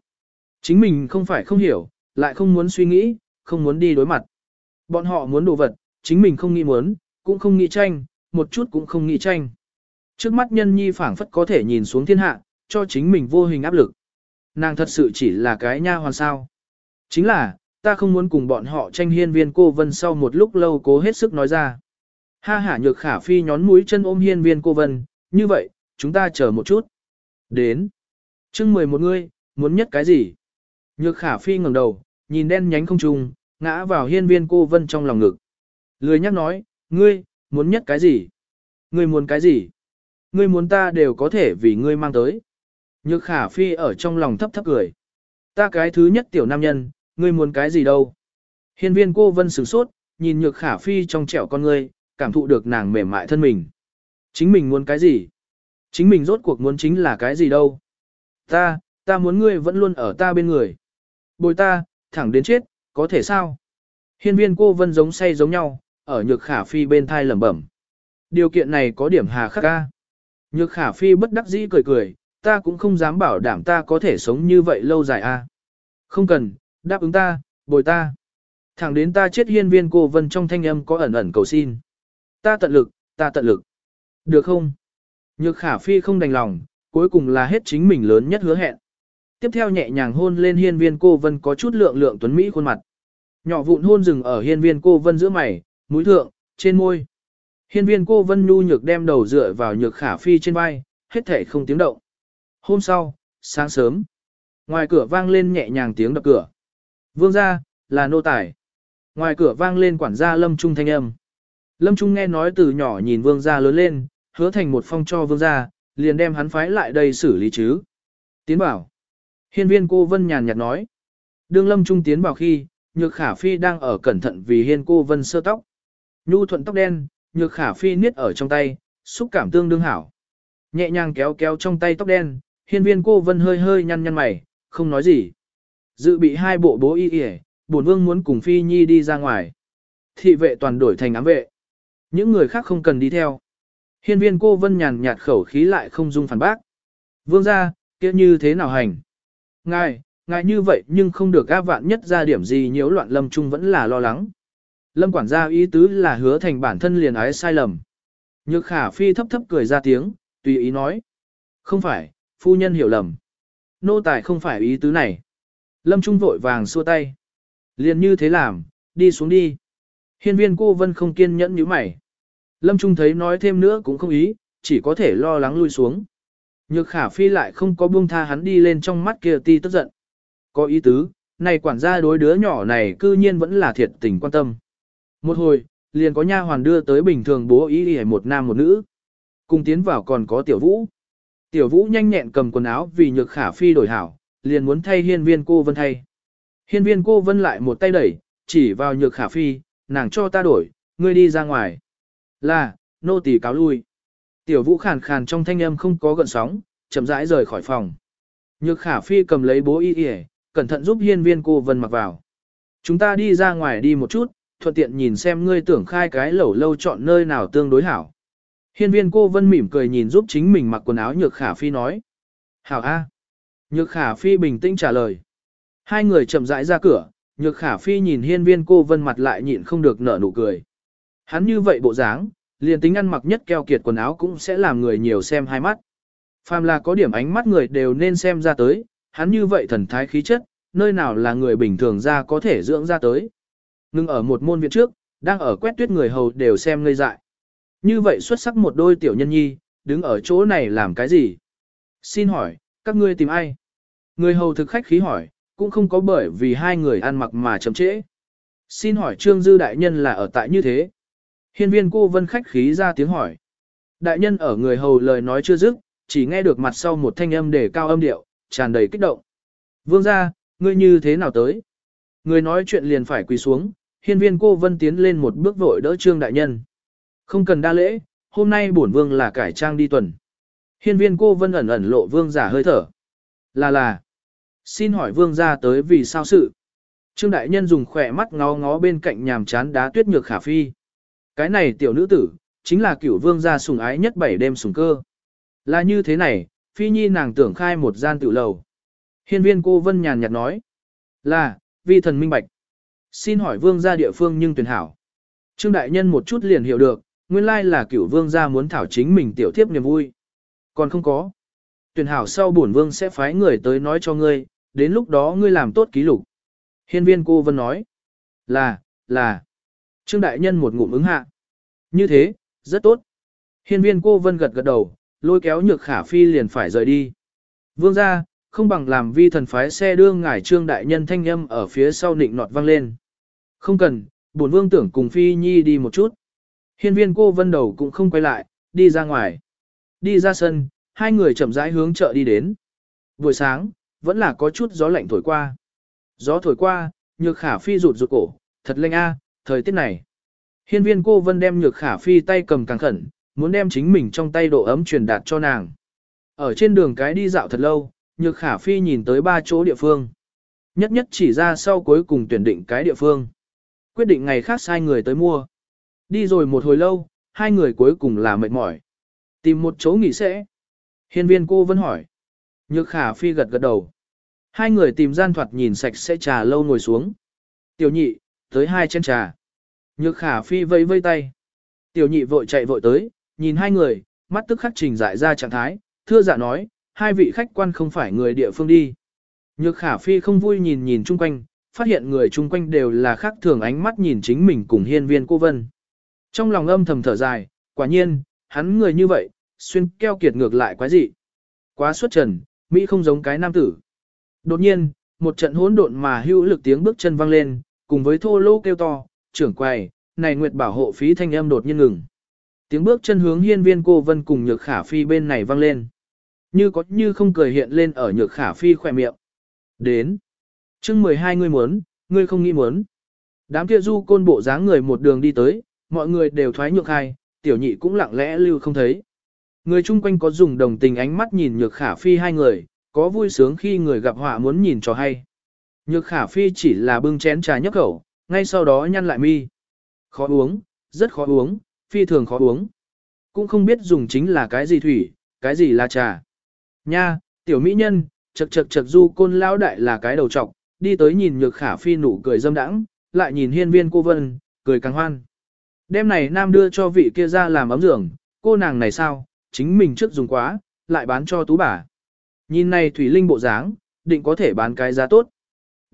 Chính mình không phải không hiểu, lại không muốn suy nghĩ, không muốn đi đối mặt. Bọn họ muốn đồ vật, chính mình không nghĩ muốn, cũng không nghĩ tranh, một chút cũng không nghĩ tranh. Trước mắt nhân nhi phảng phất có thể nhìn xuống thiên hạ, cho chính mình vô hình áp lực. Nàng thật sự chỉ là cái nha hoàn sao. Chính là, ta không muốn cùng bọn họ tranh hiên viên cô vân sau một lúc lâu cố hết sức nói ra. Ha hả nhược khả phi nhón mũi chân ôm hiên viên cô vân, như vậy, chúng ta chờ một chút. Đến. chương mười một ngươi, muốn nhất cái gì? Nhược khả phi ngẩng đầu, nhìn đen nhánh không trùng, ngã vào hiên viên cô vân trong lòng ngực. Lười nhắc nói, ngươi, muốn nhất cái gì? Ngươi muốn cái gì? Ngươi muốn ta đều có thể vì ngươi mang tới. Nhược khả phi ở trong lòng thấp thấp cười. Ta cái thứ nhất tiểu nam nhân, ngươi muốn cái gì đâu? Hiên viên cô vân sửng sốt, nhìn nhược khả phi trong trẻo con ngươi, cảm thụ được nàng mềm mại thân mình. Chính mình muốn cái gì? Chính mình rốt cuộc muốn chính là cái gì đâu? Ta, ta muốn ngươi vẫn luôn ở ta bên người. Bồi ta, thẳng đến chết, có thể sao? Hiên viên cô vân giống say giống nhau, ở nhược khả phi bên thai lẩm bẩm. Điều kiện này có điểm hà khắc ca. Nhược khả phi bất đắc dĩ cười cười, ta cũng không dám bảo đảm ta có thể sống như vậy lâu dài a. Không cần, đáp ứng ta, bồi ta. Thẳng đến ta chết hiên viên cô vân trong thanh âm có ẩn ẩn cầu xin. Ta tận lực, ta tận lực. Được không? Nhược khả phi không đành lòng, cuối cùng là hết chính mình lớn nhất hứa hẹn. Tiếp theo nhẹ nhàng hôn lên hiên viên cô vân có chút lượng lượng tuấn Mỹ khuôn mặt. Nhỏ vụn hôn rừng ở hiên viên cô vân giữa mày, mũi thượng, trên môi. Hiên viên cô vân nhu nhược đem đầu dựa vào nhược khả phi trên vai, hết thể không tiếng động. Hôm sau, sáng sớm, ngoài cửa vang lên nhẹ nhàng tiếng đập cửa. Vương gia, là nô tài. Ngoài cửa vang lên quản gia Lâm Trung thanh âm. Lâm Trung nghe nói từ nhỏ nhìn vương gia lớn lên, hứa thành một phong cho vương gia, liền đem hắn phái lại đây xử lý chứ. Tiến bảo. Hiên viên cô Vân nhàn nhạt nói. Đương Lâm Trung tiến vào khi, Nhược Khả Phi đang ở cẩn thận vì hiên cô Vân sơ tóc. Nhu thuận tóc đen, Nhược Khả Phi niết ở trong tay, xúc cảm tương đương hảo. Nhẹ nhàng kéo kéo trong tay tóc đen, hiên viên cô Vân hơi hơi nhăn nhăn mày, không nói gì. Dự bị hai bộ bố y yể, bổn vương muốn cùng Phi Nhi đi ra ngoài. Thị vệ toàn đổi thành ám vệ. Những người khác không cần đi theo. Hiên viên cô Vân nhàn nhạt khẩu khí lại không dung phản bác. Vương ra, kia như thế nào hành? Ngài, ngài như vậy nhưng không được áp vạn nhất ra điểm gì nhiễu loạn lâm trung vẫn là lo lắng. Lâm quản gia ý tứ là hứa thành bản thân liền ái sai lầm. Nhược khả phi thấp thấp cười ra tiếng, tùy ý nói. Không phải, phu nhân hiểu lầm. Nô tài không phải ý tứ này. Lâm Trung vội vàng xua tay. Liền như thế làm, đi xuống đi. Hiên viên cô vân không kiên nhẫn như mày. Lâm Trung thấy nói thêm nữa cũng không ý, chỉ có thể lo lắng lui xuống. Nhược khả phi lại không có buông tha hắn đi lên trong mắt kia ti tức giận. Có ý tứ, này quản gia đối đứa nhỏ này cư nhiên vẫn là thiệt tình quan tâm. Một hồi, liền có nha hoàn đưa tới bình thường bố ý hề một nam một nữ. Cùng tiến vào còn có tiểu vũ. Tiểu vũ nhanh nhẹn cầm quần áo vì nhược khả phi đổi hảo, liền muốn thay hiên viên cô vân thay. Hiên viên cô vân lại một tay đẩy, chỉ vào nhược khả phi, nàng cho ta đổi, ngươi đi ra ngoài. Là, nô tỳ cáo lui. Tiểu vũ khàn khàn trong thanh âm không có gợn sóng, chậm rãi rời khỏi phòng. Nhược khả phi cầm lấy bố y y, cẩn thận giúp hiên viên cô vân mặc vào. Chúng ta đi ra ngoài đi một chút, thuận tiện nhìn xem ngươi tưởng khai cái lẩu lâu chọn nơi nào tương đối hảo. Hiên viên cô vân mỉm cười nhìn giúp chính mình mặc quần áo nhược khả phi nói. Hảo A. Nhược khả phi bình tĩnh trả lời. Hai người chậm rãi ra cửa, nhược khả phi nhìn hiên viên cô vân mặt lại nhịn không được nở nụ cười. Hắn như vậy bộ dáng, liền tính ăn mặc nhất keo kiệt quần áo cũng sẽ làm người nhiều xem hai mắt. Phàm là có điểm ánh mắt người đều nên xem ra tới, hắn như vậy thần thái khí chất, nơi nào là người bình thường ra có thể dưỡng ra tới. Ngưng ở một môn viện trước, đang ở quét tuyết người hầu đều xem ngây dại. Như vậy xuất sắc một đôi tiểu nhân nhi, đứng ở chỗ này làm cái gì? Xin hỏi, các ngươi tìm ai? Người hầu thực khách khí hỏi, cũng không có bởi vì hai người ăn mặc mà chậm trễ. Xin hỏi Trương Dư Đại Nhân là ở tại như thế? Hiên viên cô vân khách khí ra tiếng hỏi. Đại nhân ở người hầu lời nói chưa dứt, chỉ nghe được mặt sau một thanh âm để cao âm điệu, tràn đầy kích động. Vương ra, ngươi như thế nào tới? Người nói chuyện liền phải quỳ xuống, hiên viên cô vân tiến lên một bước vội đỡ trương đại nhân. Không cần đa lễ, hôm nay bổn vương là cải trang đi tuần. Hiên viên cô vân ẩn ẩn lộ vương giả hơi thở. Là là. Xin hỏi vương ra tới vì sao sự? Trương đại nhân dùng khỏe mắt ngó ngó bên cạnh nhàm chán đá tuyết nhược khả phi. Cái này tiểu nữ tử, chính là cửu vương gia sùng ái nhất bảy đêm sùng cơ. Là như thế này, phi nhi nàng tưởng khai một gian tự lầu. Hiên viên cô vân nhàn nhạt nói. Là, vi thần minh bạch. Xin hỏi vương gia địa phương nhưng tuyển hảo. Trương đại nhân một chút liền hiểu được, nguyên lai là cửu vương gia muốn thảo chính mình tiểu thiếp niềm vui. Còn không có. Tuyển hảo sau bổn vương sẽ phái người tới nói cho ngươi, đến lúc đó ngươi làm tốt ký lục. Hiên viên cô vân nói. Là, là. Trương đại nhân một ngụm ứng hạ. Như thế, rất tốt. Hiên viên cô vân gật gật đầu, lôi kéo nhược khả phi liền phải rời đi. Vương ra, không bằng làm vi thần phái xe đưa ngải trương đại nhân thanh âm ở phía sau nịnh nọt vang lên. Không cần, bổn vương tưởng cùng phi nhi đi một chút. Hiên viên cô vân đầu cũng không quay lại, đi ra ngoài. Đi ra sân, hai người chậm rãi hướng chợ đi đến. Buổi sáng, vẫn là có chút gió lạnh thổi qua. Gió thổi qua, nhược khả phi rụt rụt cổ, thật lạnh a, thời tiết này. Hiên viên cô vân đem nhược khả phi tay cầm càng khẩn, muốn đem chính mình trong tay độ ấm truyền đạt cho nàng. Ở trên đường cái đi dạo thật lâu, nhược khả phi nhìn tới ba chỗ địa phương. Nhất nhất chỉ ra sau cuối cùng tuyển định cái địa phương. Quyết định ngày khác sai người tới mua. Đi rồi một hồi lâu, hai người cuối cùng là mệt mỏi. Tìm một chỗ nghỉ sẽ. Hiên viên cô vân hỏi. Nhược khả phi gật gật đầu. Hai người tìm gian thoạt nhìn sạch sẽ trà lâu ngồi xuống. Tiểu nhị, tới hai chén trà. Nhược khả phi vây vây tay. Tiểu nhị vội chạy vội tới, nhìn hai người, mắt tức khắc trình dại ra trạng thái, thưa dạ nói, hai vị khách quan không phải người địa phương đi. Nhược khả phi không vui nhìn nhìn chung quanh, phát hiện người chung quanh đều là khác thường ánh mắt nhìn chính mình cùng hiên viên cô vân. Trong lòng âm thầm thở dài, quả nhiên, hắn người như vậy, xuyên keo kiệt ngược lại quái dị. Quá xuất trần, Mỹ không giống cái nam tử. Đột nhiên, một trận hỗn độn mà hữu lực tiếng bước chân vang lên, cùng với thô lô kêu to, trưởng quầy, này nguyệt bảo hộ phí thanh âm đột nhiên ngừng. Tiếng bước chân hướng hiên viên cô vân cùng nhược khả phi bên này vang lên. Như có như không cười hiện lên ở nhược khả phi khỏe miệng. Đến. chương 12 ngươi muốn, ngươi không nghĩ muốn. Đám kia du côn bộ dáng người một đường đi tới, mọi người đều thoái nhược hai, tiểu nhị cũng lặng lẽ lưu không thấy. Người chung quanh có dùng đồng tình ánh mắt nhìn nhược khả phi hai người, có vui sướng khi người gặp họa muốn nhìn cho hay. Nhược khả phi chỉ là bưng chén trà nhấp khẩu, ngay sau đó nhăn lại mi. Khó uống, rất khó uống, phi thường khó uống. Cũng không biết dùng chính là cái gì thủy, cái gì là trà. Nha, tiểu mỹ nhân, chật chật chật du côn lão đại là cái đầu trọc, đi tới nhìn nhược khả phi nụ cười dâm đãng, lại nhìn hiên viên cô vân, cười càng hoan. Đêm này nam đưa cho vị kia ra làm ấm giường, cô nàng này sao, chính mình trước dùng quá, lại bán cho tú bà. Nhìn này thủy linh bộ dáng, định có thể bán cái giá tốt.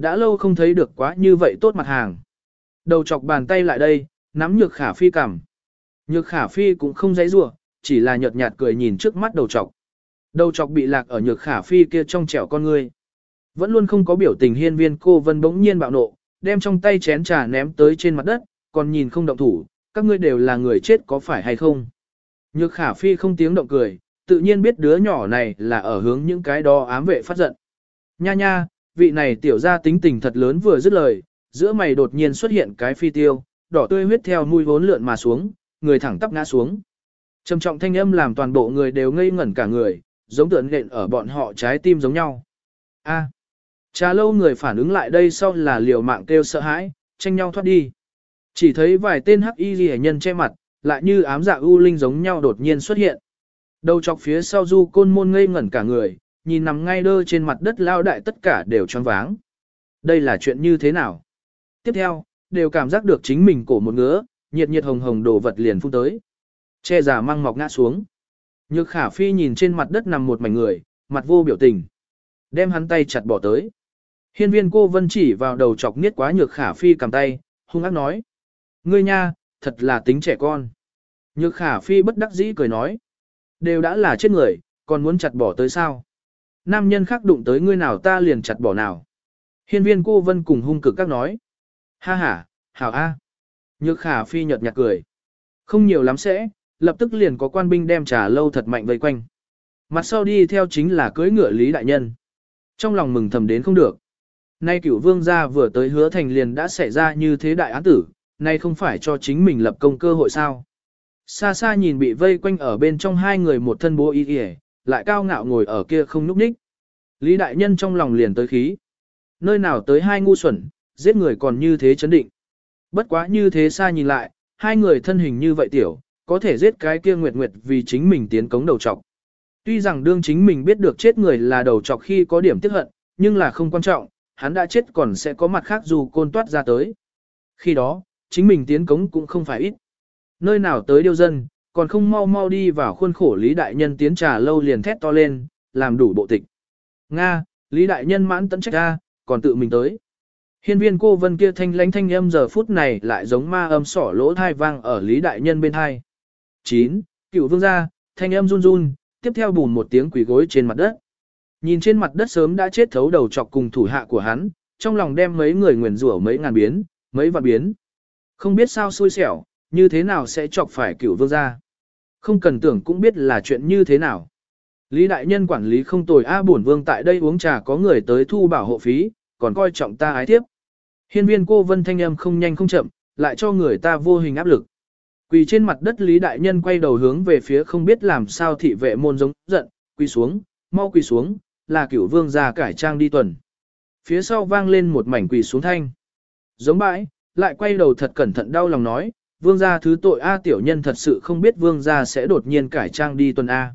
Đã lâu không thấy được quá như vậy tốt mặt hàng. Đầu chọc bàn tay lại đây, nắm nhược khả phi cảm. Nhược khả phi cũng không dãy rủa chỉ là nhợt nhạt cười nhìn trước mắt đầu chọc Đầu chọc bị lạc ở nhược khả phi kia trong trẻo con người. Vẫn luôn không có biểu tình hiên viên cô vân bỗng nhiên bạo nộ, đem trong tay chén trà ném tới trên mặt đất, còn nhìn không động thủ, các ngươi đều là người chết có phải hay không. Nhược khả phi không tiếng động cười, tự nhiên biết đứa nhỏ này là ở hướng những cái đó ám vệ phát giận. Nha nha, vị này tiểu ra tính tình thật lớn vừa dứt lời, giữa mày đột nhiên xuất hiện cái phi tiêu, đỏ tươi huyết theo mũi vốn lượn mà xuống, người thẳng tắp ngã xuống. Trầm trọng thanh âm làm toàn bộ người đều ngây ngẩn cả người, giống tượng nện ở bọn họ trái tim giống nhau. A. Trà lâu người phản ứng lại đây sau là liều mạng kêu sợ hãi, tranh nhau thoát đi. Chỉ thấy vài tên hắc y ghi nhân che mặt, lại như ám dạ u linh giống nhau đột nhiên xuất hiện. Đầu chọc phía sau du côn môn ngây ngẩn cả người, nhìn nằm ngay đơ trên mặt đất lao đại tất cả đều choáng váng. Đây là chuyện như thế nào? Tiếp theo, đều cảm giác được chính mình cổ một ngứa, nhiệt nhiệt hồng hồng đổ vật liền phun tới. Che giả măng mọc ngã xuống. Nhược khả phi nhìn trên mặt đất nằm một mảnh người, mặt vô biểu tình. Đem hắn tay chặt bỏ tới. Hiên viên cô vân chỉ vào đầu chọc niết quá nhược khả phi cầm tay, hung ác nói. Ngươi nha, thật là tính trẻ con. Nhược khả phi bất đắc dĩ cười nói. Đều đã là chết người, còn muốn chặt bỏ tới sao? Nam nhân khác đụng tới ngươi nào ta liền chặt bỏ nào. Hiên viên cô vân cùng hung cực các nói. Ha ha, hảo a. Nhược khả phi nhợt nhạt cười. Không nhiều lắm sẽ, lập tức liền có quan binh đem trà lâu thật mạnh vây quanh. Mặt sau đi theo chính là cưới ngựa Lý Đại Nhân. Trong lòng mừng thầm đến không được. Nay cửu vương gia vừa tới hứa thành liền đã xảy ra như thế đại án tử, nay không phải cho chính mình lập công cơ hội sao. Xa xa nhìn bị vây quanh ở bên trong hai người một thân bố y yể, lại cao ngạo ngồi ở kia không núp ních. Lý đại nhân trong lòng liền tới khí. Nơi nào tới hai ngu xuẩn, giết người còn như thế chấn định. Bất quá như thế xa nhìn lại, hai người thân hình như vậy tiểu, có thể giết cái kia nguyệt nguyệt vì chính mình tiến cống đầu trọc. Tuy rằng đương chính mình biết được chết người là đầu trọc khi có điểm tiếc hận, nhưng là không quan trọng, hắn đã chết còn sẽ có mặt khác dù côn toát ra tới. Khi đó, chính mình tiến cống cũng không phải ít. Nơi nào tới điêu dân, còn không mau mau đi vào khuôn khổ Lý Đại Nhân tiến trà lâu liền thét to lên, làm đủ bộ tịch. Nga, Lý Đại Nhân mãn tấn trách ra, còn tự mình tới. Hiên viên cô vân kia thanh lánh thanh âm giờ phút này lại giống ma âm sỏ lỗ thai vang ở Lý Đại Nhân bên thai. 9. Cựu vương gia, thanh âm run run, tiếp theo bùn một tiếng quỷ gối trên mặt đất. Nhìn trên mặt đất sớm đã chết thấu đầu chọc cùng thủ hạ của hắn, trong lòng đem mấy người nguyền rủa mấy ngàn biến, mấy vạn biến. Không biết sao xui xẻo, như thế nào sẽ chọc phải cửu vương gia. Không cần tưởng cũng biết là chuyện như thế nào. Lý đại nhân quản lý không tồi A bổn vương tại đây uống trà có người tới thu bảo hộ phí, còn coi trọng ta ái tiếp. Hiên viên cô vân thanh âm không nhanh không chậm, lại cho người ta vô hình áp lực. Quỳ trên mặt đất Lý đại nhân quay đầu hướng về phía không biết làm sao thị vệ môn giống giận, quỳ xuống, mau quỳ xuống, là cửu vương gia cải trang đi tuần. Phía sau vang lên một mảnh quỳ xuống thanh. Giống bãi, lại quay đầu thật cẩn thận đau lòng nói, vương gia thứ tội A tiểu nhân thật sự không biết vương gia sẽ đột nhiên cải trang đi tuần A.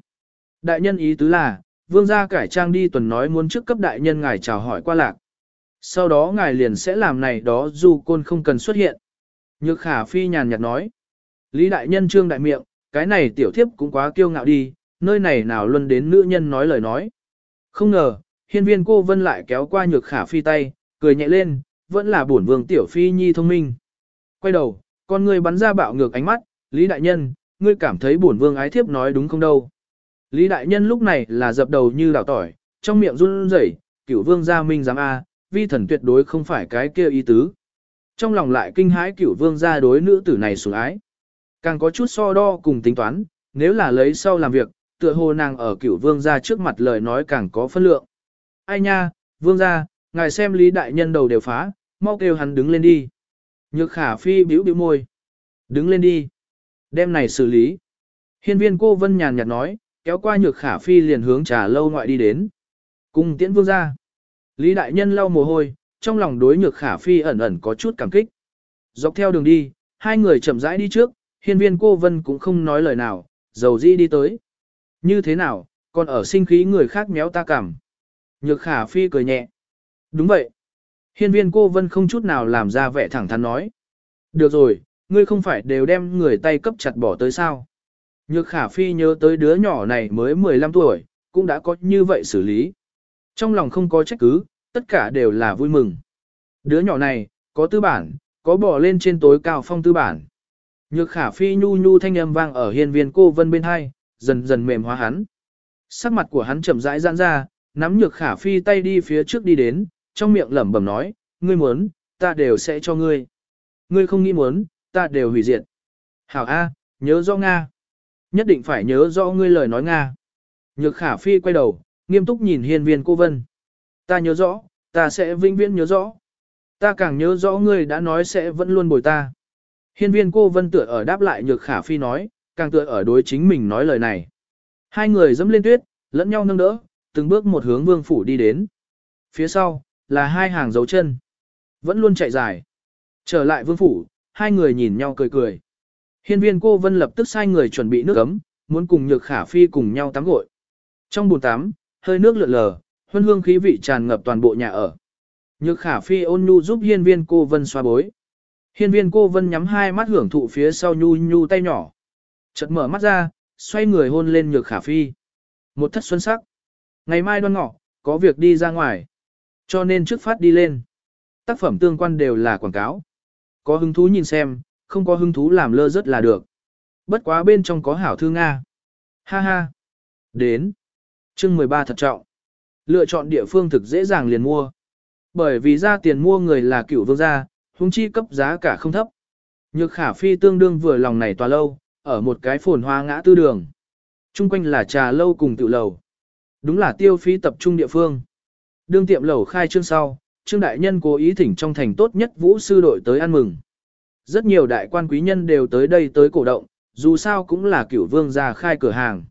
Đại nhân ý tứ là, vương gia cải trang đi tuần nói muốn trước cấp đại nhân ngài chào hỏi qua lạc. Sau đó ngài liền sẽ làm này đó dù côn không cần xuất hiện. Nhược khả phi nhàn nhạt nói. Lý đại nhân trương đại miệng, cái này tiểu thiếp cũng quá kiêu ngạo đi, nơi này nào luôn đến nữ nhân nói lời nói. Không ngờ, hiên viên cô vân lại kéo qua nhược khả phi tay, cười nhẹ lên, vẫn là bổn vương tiểu phi nhi thông minh. Quay đầu, con ngươi bắn ra bạo ngược ánh mắt, Lý Đại Nhân, ngươi cảm thấy bổn vương ái thiếp nói đúng không đâu. Lý Đại Nhân lúc này là dập đầu như đảo tỏi, trong miệng run rẩy, cửu vương gia minh giám A, vi thần tuyệt đối không phải cái kia ý tứ. Trong lòng lại kinh hãi cửu vương gia đối nữ tử này sủng ái. Càng có chút so đo cùng tính toán, nếu là lấy sau làm việc, tựa hồ nàng ở cửu vương gia trước mặt lời nói càng có phân lượng. Ai nha, vương gia, ngài xem lý đại nhân đầu đều phá, mau kêu hắn đứng lên đi. Nhược khả phi bĩu bĩu môi. Đứng lên đi. Đem này xử lý. Hiên viên cô vân nhàn nhạt nói, kéo qua nhược khả phi liền hướng trà lâu ngoại đi đến. Cùng tiễn vương ra. Lý đại nhân lau mồ hôi, trong lòng đối nhược khả phi ẩn ẩn có chút cảm kích. Dọc theo đường đi, hai người chậm rãi đi trước, hiên viên cô vân cũng không nói lời nào, dầu di đi tới. Như thế nào, còn ở sinh khí người khác méo ta cảm. Nhược khả phi cười nhẹ. Đúng vậy. Hiên viên cô vân không chút nào làm ra vẻ thẳng thắn nói. Được rồi, ngươi không phải đều đem người tay cấp chặt bỏ tới sao. Nhược khả phi nhớ tới đứa nhỏ này mới 15 tuổi, cũng đã có như vậy xử lý. Trong lòng không có trách cứ, tất cả đều là vui mừng. Đứa nhỏ này, có tư bản, có bỏ lên trên tối cao phong tư bản. Nhược khả phi nhu nhu thanh âm vang ở hiên viên cô vân bên hai, dần dần mềm hóa hắn. Sắc mặt của hắn chậm rãi giãn ra, nắm nhược khả phi tay đi phía trước đi đến, trong miệng lẩm bẩm nói, ngươi muốn, ta đều sẽ cho ngươi. Ngươi không nghĩ muốn, ta đều hủy diệt. Hảo A, nhớ rõ Nga. Nhất định phải nhớ rõ ngươi lời nói Nga. Nhược khả phi quay đầu, nghiêm túc nhìn hiên viên cô vân. Ta nhớ rõ, ta sẽ vĩnh viễn nhớ rõ. Ta càng nhớ rõ ngươi đã nói sẽ vẫn luôn bồi ta. Hiên viên cô vân tựa ở đáp lại nhược khả phi nói, càng tựa ở đối chính mình nói lời này. Hai người dẫm lên tuyết, lẫn nhau nâng đỡ, từng bước một hướng vương phủ đi đến. Phía sau, là hai hàng dấu chân. Vẫn luôn chạy dài. Trở lại vương phủ, hai người nhìn nhau cười cười. Hiên viên cô vân lập tức sai người chuẩn bị nước ấm, muốn cùng nhược khả phi cùng nhau tắm gội. Trong bồn tắm, hơi nước lượn lờ, huân hương khí vị tràn ngập toàn bộ nhà ở. Nhược khả phi ôn nhu giúp hiên viên cô vân xoa bối. Hiên viên cô vân nhắm hai mắt hưởng thụ phía sau nhu nhu tay nhỏ. Chợt mở mắt ra, xoay người hôn lên nhược khả phi. Một thất xuân sắc. Ngày mai đoan ngọ, có việc đi ra ngoài. Cho nên trước phát đi lên. Tác phẩm tương quan đều là quảng cáo. Có hứng thú nhìn xem, không có hứng thú làm lơ rất là được. Bất quá bên trong có hảo thư Nga. Ha ha. Đến. chương 13 thật trọng. Lựa chọn địa phương thực dễ dàng liền mua. Bởi vì ra tiền mua người là cửu vương gia, hung chi cấp giá cả không thấp. Nhược khả phi tương đương vừa lòng này tòa lâu, ở một cái phồn hoa ngã tư đường. Trung quanh là trà lâu cùng tiểu lầu. Đúng là tiêu phí tập trung địa phương. Đương tiệm lẩu khai trương sau, Trương Đại Nhân cố ý thỉnh trong thành tốt nhất vũ sư đội tới ăn mừng. Rất nhiều đại quan quý nhân đều tới đây tới cổ động, dù sao cũng là cửu vương gia khai cửa hàng.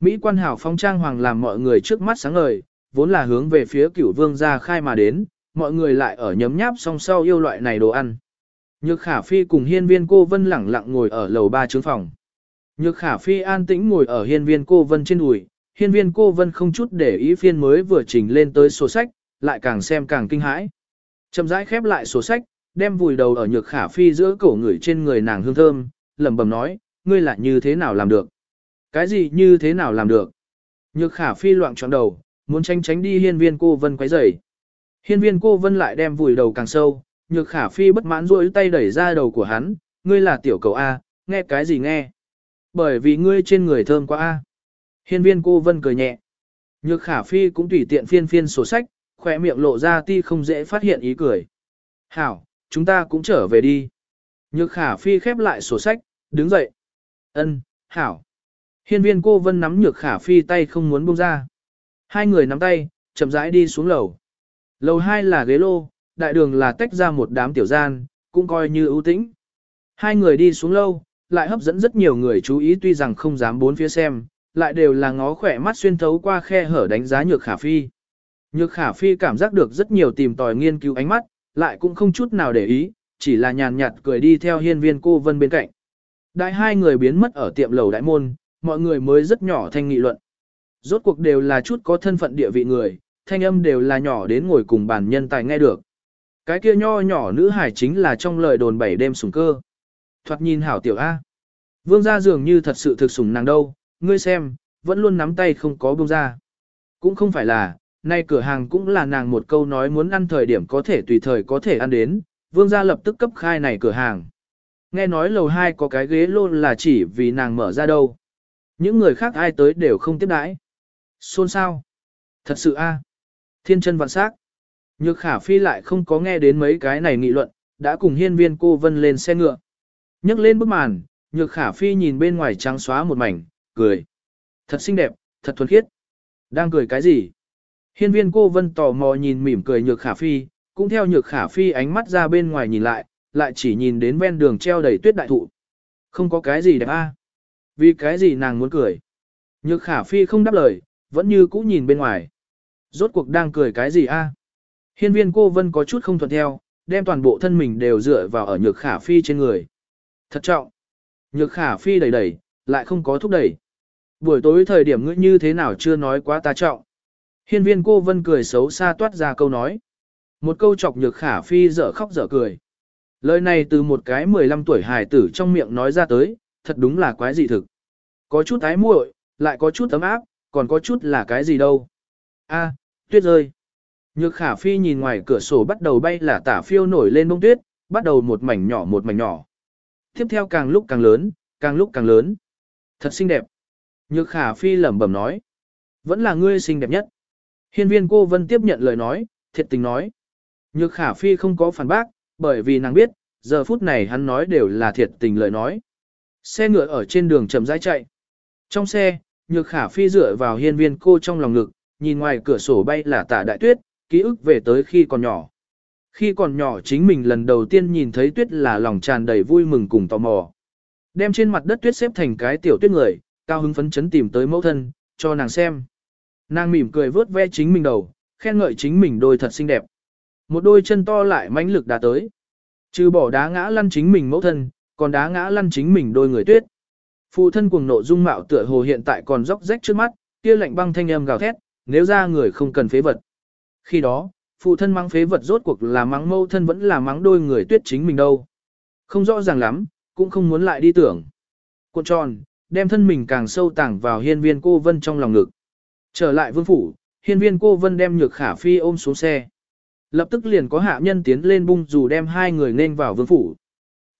Mỹ quan hảo phong trang hoàng làm mọi người trước mắt sáng ngời, vốn là hướng về phía cửu vương gia khai mà đến, mọi người lại ở nhấm nháp song sau yêu loại này đồ ăn. Nhược khả phi cùng hiên viên cô vân lẳng lặng ngồi ở lầu ba trướng phòng. Nhược khả phi an tĩnh ngồi ở hiên viên cô vân trên đùi, hiên viên cô vân không chút để ý phiên mới vừa trình lên tới sổ sách, lại càng xem càng kinh hãi. Chậm rãi khép lại sổ sách, đem vùi đầu ở nhược khả phi giữa cổ người trên người nàng hương thơm, lẩm bẩm nói, ngươi lại như thế nào làm được? Cái gì như thế nào làm được? Nhược khả phi loạn trọn đầu, muốn tránh tránh đi hiên viên cô vân quấy rầy. Hiên viên cô vân lại đem vùi đầu càng sâu, nhược khả phi bất mãn rôi tay đẩy ra đầu của hắn, ngươi là tiểu cầu A, nghe cái gì nghe? Bởi vì ngươi trên người thơm quá A. Hiên viên cô vân cười nhẹ. Nhược khả phi cũng tùy tiện phiên phiên sổ sách, khỏe miệng lộ ra ti không dễ phát hiện ý cười. Hảo, chúng ta cũng trở về đi. Nhược khả phi khép lại sổ sách, đứng dậy. Ân, hảo. Hiên viên cô vân nắm nhược khả phi tay không muốn buông ra. Hai người nắm tay, chậm rãi đi xuống lầu. Lầu hai là ghế lô, đại đường là tách ra một đám tiểu gian, cũng coi như ưu tĩnh. Hai người đi xuống lâu, lại hấp dẫn rất nhiều người chú ý tuy rằng không dám bốn phía xem, lại đều là ngó khỏe mắt xuyên thấu qua khe hở đánh giá nhược khả phi. Nhược khả phi cảm giác được rất nhiều tìm tòi nghiên cứu ánh mắt, lại cũng không chút nào để ý, chỉ là nhàn nhạt cười đi theo hiên viên cô vân bên cạnh. Đại hai người biến mất ở tiệm lầu đại môn, mọi người mới rất nhỏ thanh nghị luận. Rốt cuộc đều là chút có thân phận địa vị người, thanh âm đều là nhỏ đến ngồi cùng bàn nhân tài nghe được. Cái kia nho nhỏ nữ hải chính là trong lời đồn bảy đêm sủng cơ. Thoạt nhìn hảo tiểu A. Vương gia dường như thật sự thực sủng nàng đâu, ngươi xem, vẫn luôn nắm tay không có buông ra. Cũng không phải là, nay cửa hàng cũng là nàng một câu nói muốn ăn thời điểm có thể tùy thời có thể ăn đến, vương gia lập tức cấp khai này cửa hàng. Nghe nói lầu 2 có cái ghế lô là chỉ vì nàng mở ra đâu. Những người khác ai tới đều không tiếp đãi. Xôn sao? Thật sự a Thiên chân vạn sắc. Nhược khả phi lại không có nghe đến mấy cái này nghị luận, đã cùng hiên viên cô vân lên xe ngựa. nhấc lên bức màn, nhược khả phi nhìn bên ngoài trắng xóa một mảnh, cười. Thật xinh đẹp, thật thuần khiết. Đang cười cái gì? Hiên viên cô vân tò mò nhìn mỉm cười nhược khả phi, cũng theo nhược khả phi ánh mắt ra bên ngoài nhìn lại, lại chỉ nhìn đến ven đường treo đầy tuyết đại thụ. Không có cái gì đẹp a. Vì cái gì nàng muốn cười? Nhược khả phi không đáp lời, vẫn như cũ nhìn bên ngoài. Rốt cuộc đang cười cái gì a? Hiên viên cô vân có chút không thuận theo, đem toàn bộ thân mình đều dựa vào ở nhược khả phi trên người. Thật trọng. Nhược khả phi đẩy đẩy, lại không có thúc đẩy. Buổi tối thời điểm ngươi như thế nào chưa nói quá ta trọng. Hiên viên cô vân cười xấu xa toát ra câu nói. Một câu chọc nhược khả phi dở khóc dở cười. Lời này từ một cái 15 tuổi hài tử trong miệng nói ra tới, thật đúng là quái dị thực. Có chút ái muội, lại có chút ấm áp, còn có chút là cái gì đâu. A, tuyết rơi. Nhược khả phi nhìn ngoài cửa sổ bắt đầu bay là tả phiêu nổi lên bông tuyết, bắt đầu một mảnh nhỏ một mảnh nhỏ. Tiếp theo càng lúc càng lớn, càng lúc càng lớn. Thật xinh đẹp. Nhược khả phi lẩm bẩm nói. Vẫn là ngươi xinh đẹp nhất. Hiên viên cô vân tiếp nhận lời nói, thiệt tình nói. Nhược khả phi không có phản bác, bởi vì nàng biết, giờ phút này hắn nói đều là thiệt tình lời nói. Xe ngựa ở trên đường chậm rãi chạy. Trong xe, nhược khả phi dựa vào hiên viên cô trong lòng ngực, nhìn ngoài cửa sổ bay là tả đại tuyết, ký ức về tới khi còn nhỏ. Khi còn nhỏ chính mình lần đầu tiên nhìn thấy tuyết là lòng tràn đầy vui mừng cùng tò mò. Đem trên mặt đất tuyết xếp thành cái tiểu tuyết người, cao hứng phấn chấn tìm tới mẫu thân, cho nàng xem. Nàng mỉm cười vớt ve chính mình đầu, khen ngợi chính mình đôi thật xinh đẹp. Một đôi chân to lại mãnh lực đã tới. Trừ bỏ đá ngã lăn chính mình mẫu thân, còn đá ngã lăn chính mình đôi người tuyết. Phụ thân cuồng nộ dung mạo tựa hồ hiện tại còn róc rách trước mắt, kia lạnh băng thanh âm gào thét, nếu ra người không cần phế vật. Khi đó, phụ thân mắng phế vật rốt cuộc là mắng mẫu thân vẫn là mắng đôi người tuyết chính mình đâu. Không rõ ràng lắm, cũng không muốn lại đi tưởng. Cuộn tròn, đem thân mình càng sâu tàng vào hiên viên cô vân trong lòng ngực. Trở lại vương phủ, hiên viên cô vân đem nhược khả phi ôm xuống xe. Lập tức liền có hạ nhân tiến lên bung dù đem hai người nên vào vương phủ.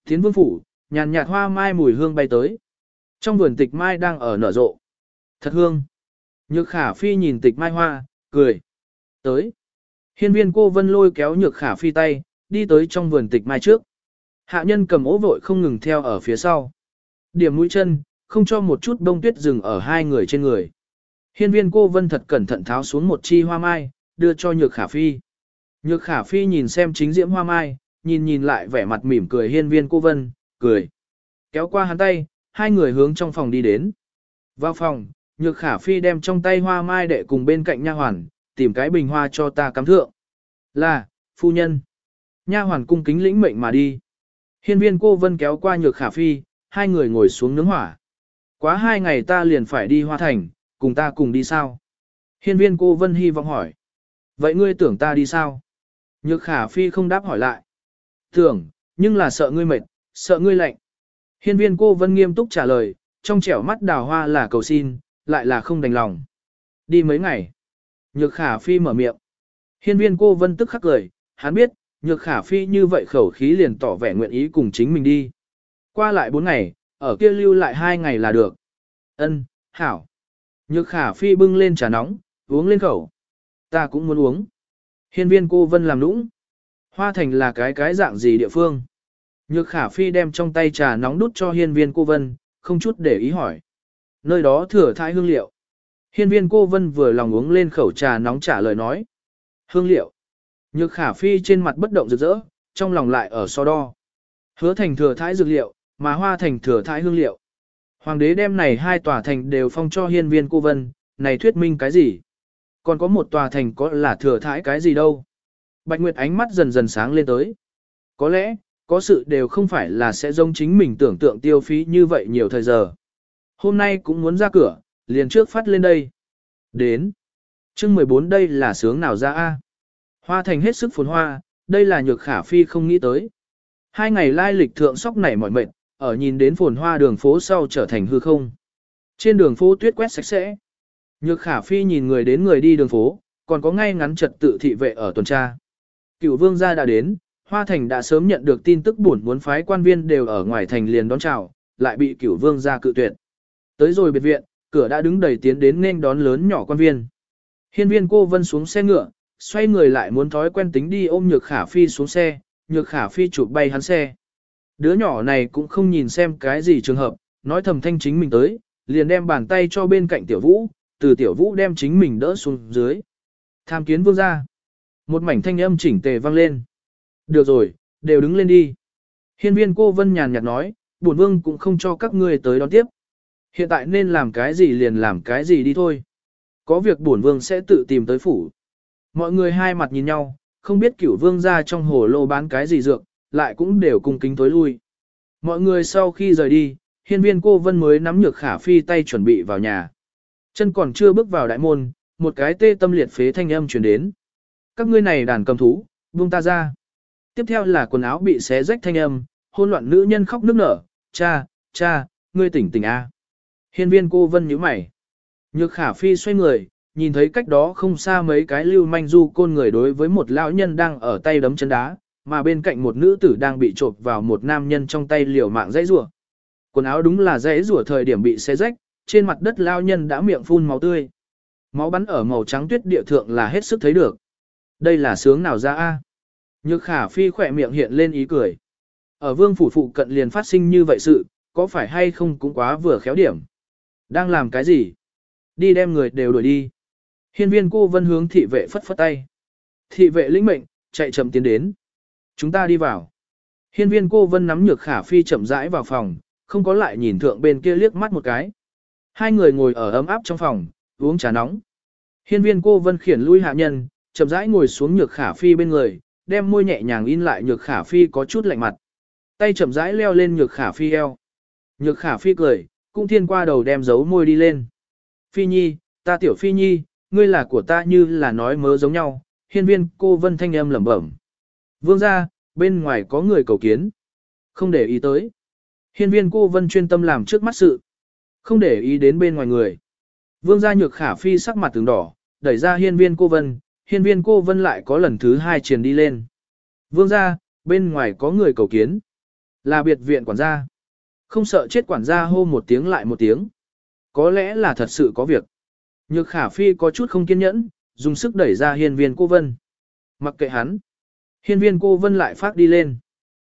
Tiến vương phủ, nhàn nhạt hoa mai mùi hương bay tới. Trong vườn tịch mai đang ở nở rộ. Thật hương. Nhược khả phi nhìn tịch mai hoa, cười. Tới. Hiên viên cô vân lôi kéo nhược khả phi tay, đi tới trong vườn tịch mai trước. Hạ nhân cầm ố vội không ngừng theo ở phía sau. Điểm mũi chân, không cho một chút bông tuyết dừng ở hai người trên người. Hiên viên cô vân thật cẩn thận tháo xuống một chi hoa mai, đưa cho nhược khả phi. Nhược khả phi nhìn xem chính diễm hoa mai, nhìn nhìn lại vẻ mặt mỉm cười hiên viên cô vân, cười. Kéo qua hắn tay, hai người hướng trong phòng đi đến. Vào phòng, nhược khả phi đem trong tay hoa mai để cùng bên cạnh nha hoàn, tìm cái bình hoa cho ta cắm thượng. Là, phu nhân. Nha hoàn cung kính lĩnh mệnh mà đi. Hiên viên cô vân kéo qua nhược khả phi, hai người ngồi xuống nướng hỏa. Quá hai ngày ta liền phải đi hoa thành, cùng ta cùng đi sao? Hiên viên cô vân hy vọng hỏi. Vậy ngươi tưởng ta đi sao? Nhược khả phi không đáp hỏi lại. Tưởng, nhưng là sợ ngươi mệt, sợ ngươi lạnh. Hiên viên cô vân nghiêm túc trả lời, trong trẻo mắt đào hoa là cầu xin, lại là không đành lòng. Đi mấy ngày. Nhược khả phi mở miệng. Hiên viên cô vân tức khắc cười, hắn biết, nhược khả phi như vậy khẩu khí liền tỏ vẻ nguyện ý cùng chính mình đi. Qua lại bốn ngày, ở kia lưu lại hai ngày là được. Ân, hảo. Nhược khả phi bưng lên trà nóng, uống lên khẩu. Ta cũng muốn uống. Hiên viên cô vân làm nũng. Hoa thành là cái cái dạng gì địa phương? Nhược khả phi đem trong tay trà nóng đút cho hiên viên cô vân, không chút để ý hỏi. Nơi đó thừa thai hương liệu. Hiên viên cô vân vừa lòng uống lên khẩu trà nóng trả lời nói. Hương liệu. Nhược khả phi trên mặt bất động rực rỡ, trong lòng lại ở so đo. Hứa thành thừa thái dược liệu, mà hoa thành thừa thái hương liệu. Hoàng đế đem này hai tòa thành đều phong cho hiên viên cô vân, này thuyết minh cái gì? Còn có một tòa thành có là thừa thái cái gì đâu? Bạch Nguyệt ánh mắt dần dần sáng lên tới. Có lẽ, có sự đều không phải là sẽ giống chính mình tưởng tượng tiêu phí như vậy nhiều thời giờ. Hôm nay cũng muốn ra cửa, liền trước phát lên đây. Đến. chương 14 đây là sướng nào ra a Hoa thành hết sức phồn hoa, đây là nhược khả phi không nghĩ tới. Hai ngày lai lịch thượng sóc nảy mỏi mệt, ở nhìn đến phồn hoa đường phố sau trở thành hư không. Trên đường phố tuyết quét sạch sẽ. Nhược khả phi nhìn người đến người đi đường phố, còn có ngay ngắn trật tự thị vệ ở tuần tra. Cựu vương gia đã đến, Hoa Thành đã sớm nhận được tin tức buồn muốn phái quan viên đều ở ngoài thành liền đón chào, lại bị cửu vương gia cự tuyệt. Tới rồi biệt viện, cửa đã đứng đầy tiến đến nên đón lớn nhỏ quan viên. Hiên viên cô vân xuống xe ngựa, xoay người lại muốn thói quen tính đi ôm nhược khả phi xuống xe, nhược khả phi chụp bay hắn xe. Đứa nhỏ này cũng không nhìn xem cái gì trường hợp, nói thầm thanh chính mình tới, liền đem bàn tay cho bên cạnh tiểu vũ, từ tiểu vũ đem chính mình đỡ xuống dưới. Tham kiến vương gia. Một mảnh thanh âm chỉnh tề vang lên. Được rồi, đều đứng lên đi. Hiên viên cô vân nhàn nhạt nói, bổn vương cũng không cho các ngươi tới đón tiếp. Hiện tại nên làm cái gì liền làm cái gì đi thôi. Có việc bổn vương sẽ tự tìm tới phủ. Mọi người hai mặt nhìn nhau, không biết cửu vương ra trong hồ lô bán cái gì dược, lại cũng đều cung kính tối lui. Mọi người sau khi rời đi, hiên viên cô vân mới nắm nhược khả phi tay chuẩn bị vào nhà. Chân còn chưa bước vào đại môn, một cái tê tâm liệt phế thanh âm truyền đến. Các ngươi này đàn cầm thú, buông ta ra. Tiếp theo là quần áo bị xé rách thanh âm, hôn loạn nữ nhân khóc nức nở, cha, cha, ngươi tỉnh tỉnh a. Hiên viên cô vân nhíu mày. Nhược khả phi xoay người, nhìn thấy cách đó không xa mấy cái lưu manh du côn người đối với một lão nhân đang ở tay đấm chân đá, mà bên cạnh một nữ tử đang bị trộm vào một nam nhân trong tay liều mạng dãy rủa. Quần áo đúng là dãy rủa thời điểm bị xé rách, trên mặt đất lao nhân đã miệng phun máu tươi. Máu bắn ở màu trắng tuyết địa thượng là hết sức thấy được. Đây là sướng nào ra a? Nhược khả phi khỏe miệng hiện lên ý cười. Ở vương phủ phụ cận liền phát sinh như vậy sự, có phải hay không cũng quá vừa khéo điểm. Đang làm cái gì? Đi đem người đều đuổi đi. Hiên viên cô vân hướng thị vệ phất phất tay. Thị vệ lĩnh mệnh, chạy chậm tiến đến. Chúng ta đi vào. Hiên viên cô vân nắm nhược khả phi chậm rãi vào phòng, không có lại nhìn thượng bên kia liếc mắt một cái. Hai người ngồi ở ấm áp trong phòng, uống trà nóng. Hiên viên cô vân khiển lui hạ nhân, chậm rãi ngồi xuống nhược khả phi bên người, đem môi nhẹ nhàng in lại nhược khả phi có chút lạnh mặt. Tay chậm rãi leo lên nhược khả phi eo. Nhược khả phi cười, cung thiên qua đầu đem giấu môi đi lên. Phi nhi, ta tiểu phi nhi, ngươi là của ta như là nói mớ giống nhau, hiên viên cô vân thanh âm lẩm bẩm. Vương ra, bên ngoài có người cầu kiến. Không để ý tới. Hiên viên cô vân chuyên tâm làm trước mắt sự. Không để ý đến bên ngoài người. Vương gia nhược khả phi sắc mặt tướng đỏ, đẩy ra hiên viên cô vân, hiên viên cô vân lại có lần thứ hai truyền đi lên. Vương gia, bên ngoài có người cầu kiến. Là biệt viện quản gia. Không sợ chết quản gia hô một tiếng lại một tiếng. Có lẽ là thật sự có việc. Nhược khả phi có chút không kiên nhẫn, dùng sức đẩy ra hiên viên cô vân. Mặc kệ hắn. Hiên viên cô vân lại phát đi lên.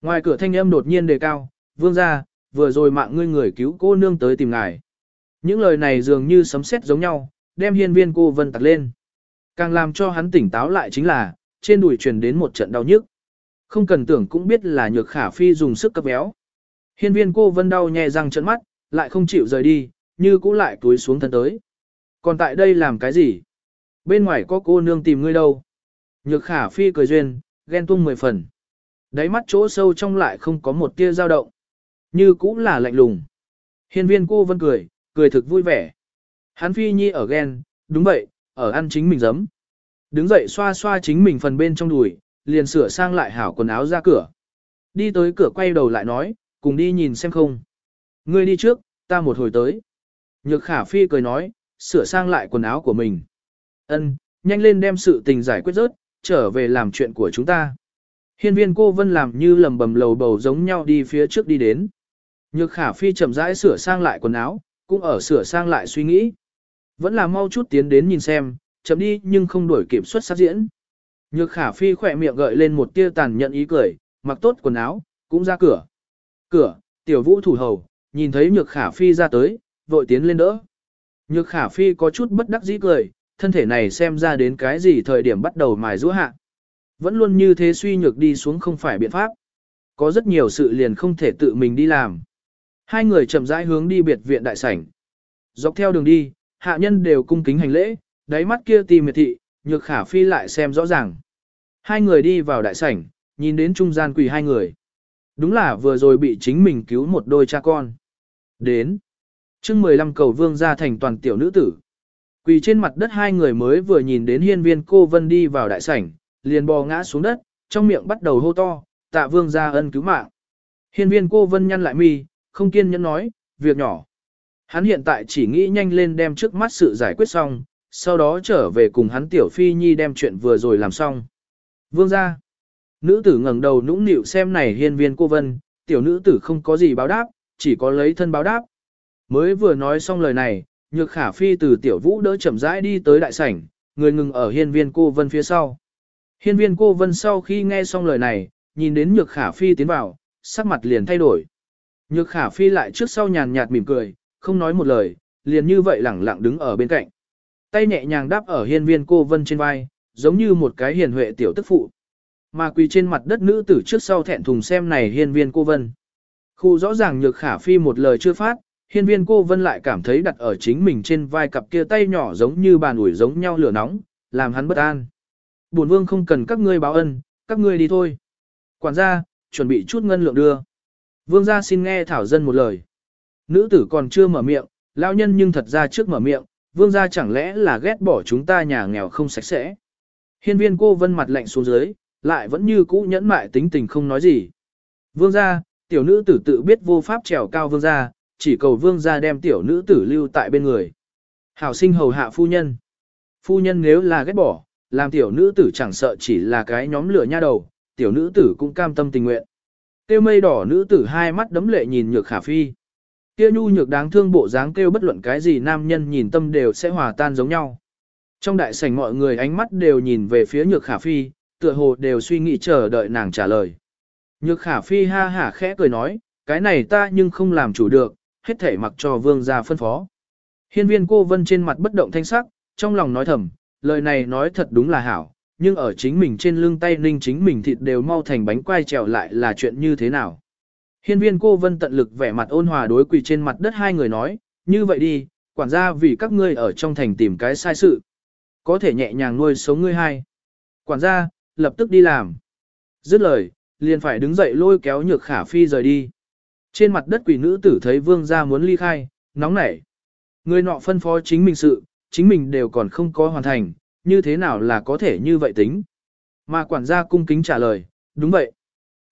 Ngoài cửa thanh âm đột nhiên đề cao, vương gia, vừa rồi mạng ngươi người cứu cô nương tới tìm ngài. Những lời này dường như sấm sét giống nhau, đem hiên viên cô vân tặc lên. Càng làm cho hắn tỉnh táo lại chính là, trên đùi truyền đến một trận đau nhức. Không cần tưởng cũng biết là nhược khả phi dùng sức cấp béo. Hiên viên cô vân đau nhẹ răng trận mắt, lại không chịu rời đi, như cũ lại túi xuống thân tới. Còn tại đây làm cái gì? Bên ngoài có cô nương tìm ngươi đâu? Nhược khả phi cười duyên, ghen tuông mười phần. Đáy mắt chỗ sâu trong lại không có một tia dao động. Như cũng là lạnh lùng. Hiên viên cô vân cười, cười thực vui vẻ. Hắn phi nhi ở ghen, đúng vậy, ở ăn chính mình giấm. Đứng dậy xoa xoa chính mình phần bên trong đùi, liền sửa sang lại hảo quần áo ra cửa. Đi tới cửa quay đầu lại nói, cùng đi nhìn xem không. Ngươi đi trước, ta một hồi tới. Nhược khả phi cười nói, sửa sang lại quần áo của mình. Ân, nhanh lên đem sự tình giải quyết rớt, trở về làm chuyện của chúng ta. Hiên viên cô vân làm như lầm bầm lầu bầu giống nhau đi phía trước đi đến. Nhược khả phi chậm rãi sửa sang lại quần áo, cũng ở sửa sang lại suy nghĩ. Vẫn là mau chút tiến đến nhìn xem, chậm đi nhưng không đổi kịp xuất sắc diễn. Nhược khả phi khỏe miệng gợi lên một tia tàn nhận ý cười, mặc tốt quần áo, cũng ra cửa. Cửa, tiểu vũ thủ hầu, nhìn thấy nhược khả phi ra tới, vội tiến lên đỡ. Nhược khả phi có chút bất đắc dĩ cười, thân thể này xem ra đến cái gì thời điểm bắt đầu mài rũa hạ. Vẫn luôn như thế suy nhược đi xuống không phải biện pháp. Có rất nhiều sự liền không thể tự mình đi làm. Hai người chậm rãi hướng đi biệt viện đại sảnh. Dọc theo đường đi, hạ nhân đều cung kính hành lễ, đáy mắt kia tìm miệt thị, nhược khả phi lại xem rõ ràng. Hai người đi vào đại sảnh, nhìn đến trung gian quỳ hai người. Đúng là vừa rồi bị chính mình cứu một đôi cha con. Đến. chương 15 cầu vương ra thành toàn tiểu nữ tử. Quỳ trên mặt đất hai người mới vừa nhìn đến hiên viên cô vân đi vào đại sảnh, liền bò ngã xuống đất, trong miệng bắt đầu hô to, tạ vương ra ân cứu mạng. Hiên viên cô vân nhăn lại mi, không kiên nhẫn nói, việc nhỏ. Hắn hiện tại chỉ nghĩ nhanh lên đem trước mắt sự giải quyết xong, sau đó trở về cùng hắn tiểu phi nhi đem chuyện vừa rồi làm xong. Vương ra. Nữ tử ngẩng đầu nũng nịu xem này hiên viên cô vân, tiểu nữ tử không có gì báo đáp, chỉ có lấy thân báo đáp. Mới vừa nói xong lời này, nhược khả phi từ tiểu vũ đỡ chậm rãi đi tới đại sảnh, người ngừng ở hiên viên cô vân phía sau. Hiên viên cô vân sau khi nghe xong lời này, nhìn đến nhược khả phi tiến vào, sắc mặt liền thay đổi. Nhược khả phi lại trước sau nhàn nhạt mỉm cười, không nói một lời, liền như vậy lẳng lặng đứng ở bên cạnh. Tay nhẹ nhàng đáp ở hiên viên cô vân trên vai, giống như một cái hiền huệ tiểu tức phụ. Mà quỳ trên mặt đất nữ tử trước sau thẹn thùng xem này hiên viên cô vân. Khu rõ ràng nhược khả phi một lời chưa phát, hiên viên cô vân lại cảm thấy đặt ở chính mình trên vai cặp kia tay nhỏ giống như bàn ủi giống nhau lửa nóng, làm hắn bất an. Bổn vương không cần các ngươi báo ân, các ngươi đi thôi. Quản gia, chuẩn bị chút ngân lượng đưa. Vương gia xin nghe thảo dân một lời. Nữ tử còn chưa mở miệng, lão nhân nhưng thật ra trước mở miệng, vương gia chẳng lẽ là ghét bỏ chúng ta nhà nghèo không sạch sẽ. Hiên viên cô vân mặt lạnh xuống dưới, lại vẫn như cũ nhẫn mại tính tình không nói gì. Vương gia, tiểu nữ tử tự biết vô pháp trèo cao vương gia, chỉ cầu vương gia đem tiểu nữ tử lưu tại bên người. Hảo sinh hầu hạ phu nhân. Phu nhân nếu là ghét bỏ, làm tiểu nữ tử chẳng sợ chỉ là cái nhóm lửa nha đầu, tiểu nữ tử cũng cam tâm tình nguyện. Tiêu mây đỏ nữ tử hai mắt đấm lệ nhìn nhược khả phi. Tiêu nhu nhược đáng thương bộ dáng kêu bất luận cái gì nam nhân nhìn tâm đều sẽ hòa tan giống nhau. Trong đại sảnh mọi người ánh mắt đều nhìn về phía nhược khả phi, tựa hồ đều suy nghĩ chờ đợi nàng trả lời. Nhược khả phi ha hả khẽ cười nói, cái này ta nhưng không làm chủ được, hết thể mặc cho vương gia phân phó. Hiên viên cô vân trên mặt bất động thanh sắc, trong lòng nói thầm, lời này nói thật đúng là hảo, nhưng ở chính mình trên lưng tay ninh chính mình thịt đều mau thành bánh quai trèo lại là chuyện như thế nào. Hiên viên cô vân tận lực vẻ mặt ôn hòa đối quỳ trên mặt đất hai người nói, như vậy đi, quản gia vì các ngươi ở trong thành tìm cái sai sự. Có thể nhẹ nhàng nuôi sống ngươi hai. Quản gia, lập tức đi làm. Dứt lời, liền phải đứng dậy lôi kéo nhược khả phi rời đi. Trên mặt đất quỷ nữ tử thấy vương gia muốn ly khai, nóng nảy. Người nọ phân phó chính mình sự, chính mình đều còn không có hoàn thành, như thế nào là có thể như vậy tính. Mà quản gia cung kính trả lời, đúng vậy.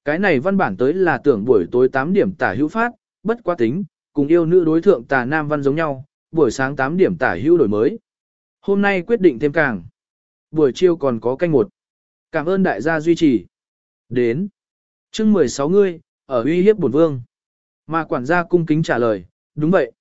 Cái này văn bản tới là tưởng buổi tối 8 điểm tả hữu phát, bất quá tính, cùng yêu nữ đối thượng tà nam văn giống nhau, buổi sáng 8 điểm tả hữu đổi mới. Hôm nay quyết định thêm càng. Buổi chiều còn có canh một. Cảm ơn đại gia duy trì. Đến. chương 16 ngươi, ở uy hiếp bổn vương. Mà quản gia cung kính trả lời, đúng vậy.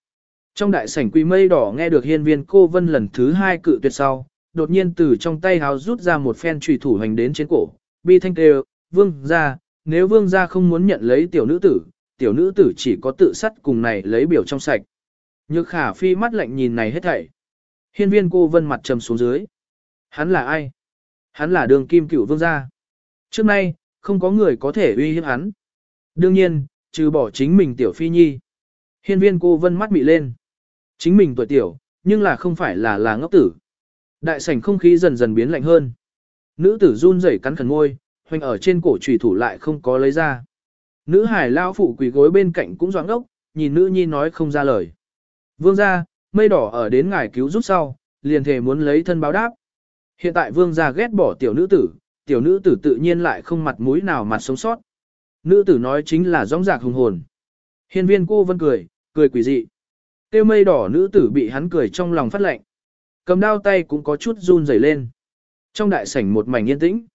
Trong đại sảnh quỳ mây đỏ nghe được hiên viên cô vân lần thứ hai cự tuyệt sau, đột nhiên từ trong tay háo rút ra một phen trùy thủ hành đến trên cổ, bi thanh kêu, vương gia, nếu vương gia không muốn nhận lấy tiểu nữ tử, tiểu nữ tử chỉ có tự sắt cùng này lấy biểu trong sạch. Nhược khả phi mắt lạnh nhìn này hết thảy. Hiên viên cô vân mặt trầm xuống dưới. Hắn là ai? Hắn là đường kim cửu vương gia. Trước nay, không có người có thể uy hiếp hắn. Đương nhiên, trừ bỏ chính mình tiểu phi nhi. Hiên viên cô vân mắt mị lên. Chính mình tuổi tiểu, nhưng là không phải là là ngốc tử. Đại sảnh không khí dần dần biến lạnh hơn. Nữ tử run rẩy cắn khẩn môi, hoành ở trên cổ trùy thủ lại không có lấy ra. Nữ hải lao phụ quỳ gối bên cạnh cũng doãn ốc, nhìn nữ nhi nói không ra lời. Vương gia, mây đỏ ở đến ngài cứu giúp sau, liền thề muốn lấy thân báo đáp. Hiện tại vương gia ghét bỏ tiểu nữ tử, tiểu nữ tử tự nhiên lại không mặt mũi nào mặt sống sót. Nữ tử nói chính là rong rạc hùng hồn. Hiên viên cô vân cười, cười quỷ dị. Tiêu mây đỏ nữ tử bị hắn cười trong lòng phát lạnh. Cầm đao tay cũng có chút run rẩy lên. Trong đại sảnh một mảnh yên tĩnh.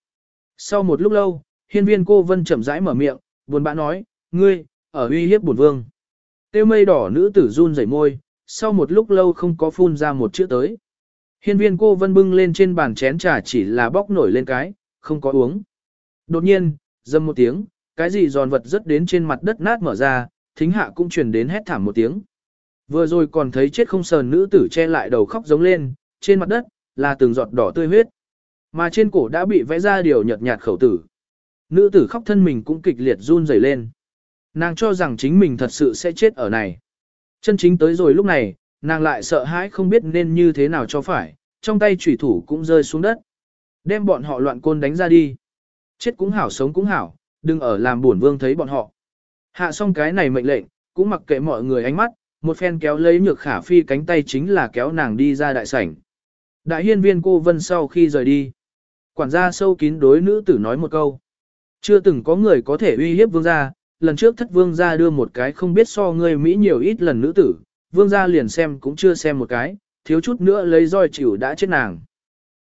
Sau một lúc lâu, hiên viên cô vân chậm rãi mở miệng, buồn bã nói, ngươi, ở uy hiếp bổn vương. Tiêu mây đỏ nữ tử run rẩy môi, sau một lúc lâu không có phun ra một chữ tới. Hiên viên cô vân bưng lên trên bàn chén trà chỉ là bóc nổi lên cái, không có uống. Đột nhiên, dâm một tiếng, cái gì giòn vật rất đến trên mặt đất nát mở ra, thính hạ cũng truyền đến hét thảm một tiếng. Vừa rồi còn thấy chết không sờn nữ tử che lại đầu khóc giống lên, trên mặt đất, là từng giọt đỏ tươi huyết. Mà trên cổ đã bị vẽ ra điều nhợt nhạt khẩu tử. Nữ tử khóc thân mình cũng kịch liệt run rẩy lên. Nàng cho rằng chính mình thật sự sẽ chết ở này. Chân chính tới rồi lúc này, nàng lại sợ hãi không biết nên như thế nào cho phải, trong tay chủy thủ cũng rơi xuống đất. Đem bọn họ loạn côn đánh ra đi. Chết cũng hảo sống cũng hảo, đừng ở làm buồn vương thấy bọn họ. Hạ xong cái này mệnh lệnh, cũng mặc kệ mọi người ánh mắt, một phen kéo lấy nhược khả phi cánh tay chính là kéo nàng đi ra đại sảnh. Đại hiên viên cô vân sau khi rời đi. Quản gia sâu kín đối nữ tử nói một câu. Chưa từng có người có thể uy hiếp vương gia, lần trước thất vương gia đưa một cái không biết so ngươi Mỹ nhiều ít lần nữ tử, vương gia liền xem cũng chưa xem một cái, thiếu chút nữa lấy roi chịu đã chết nàng.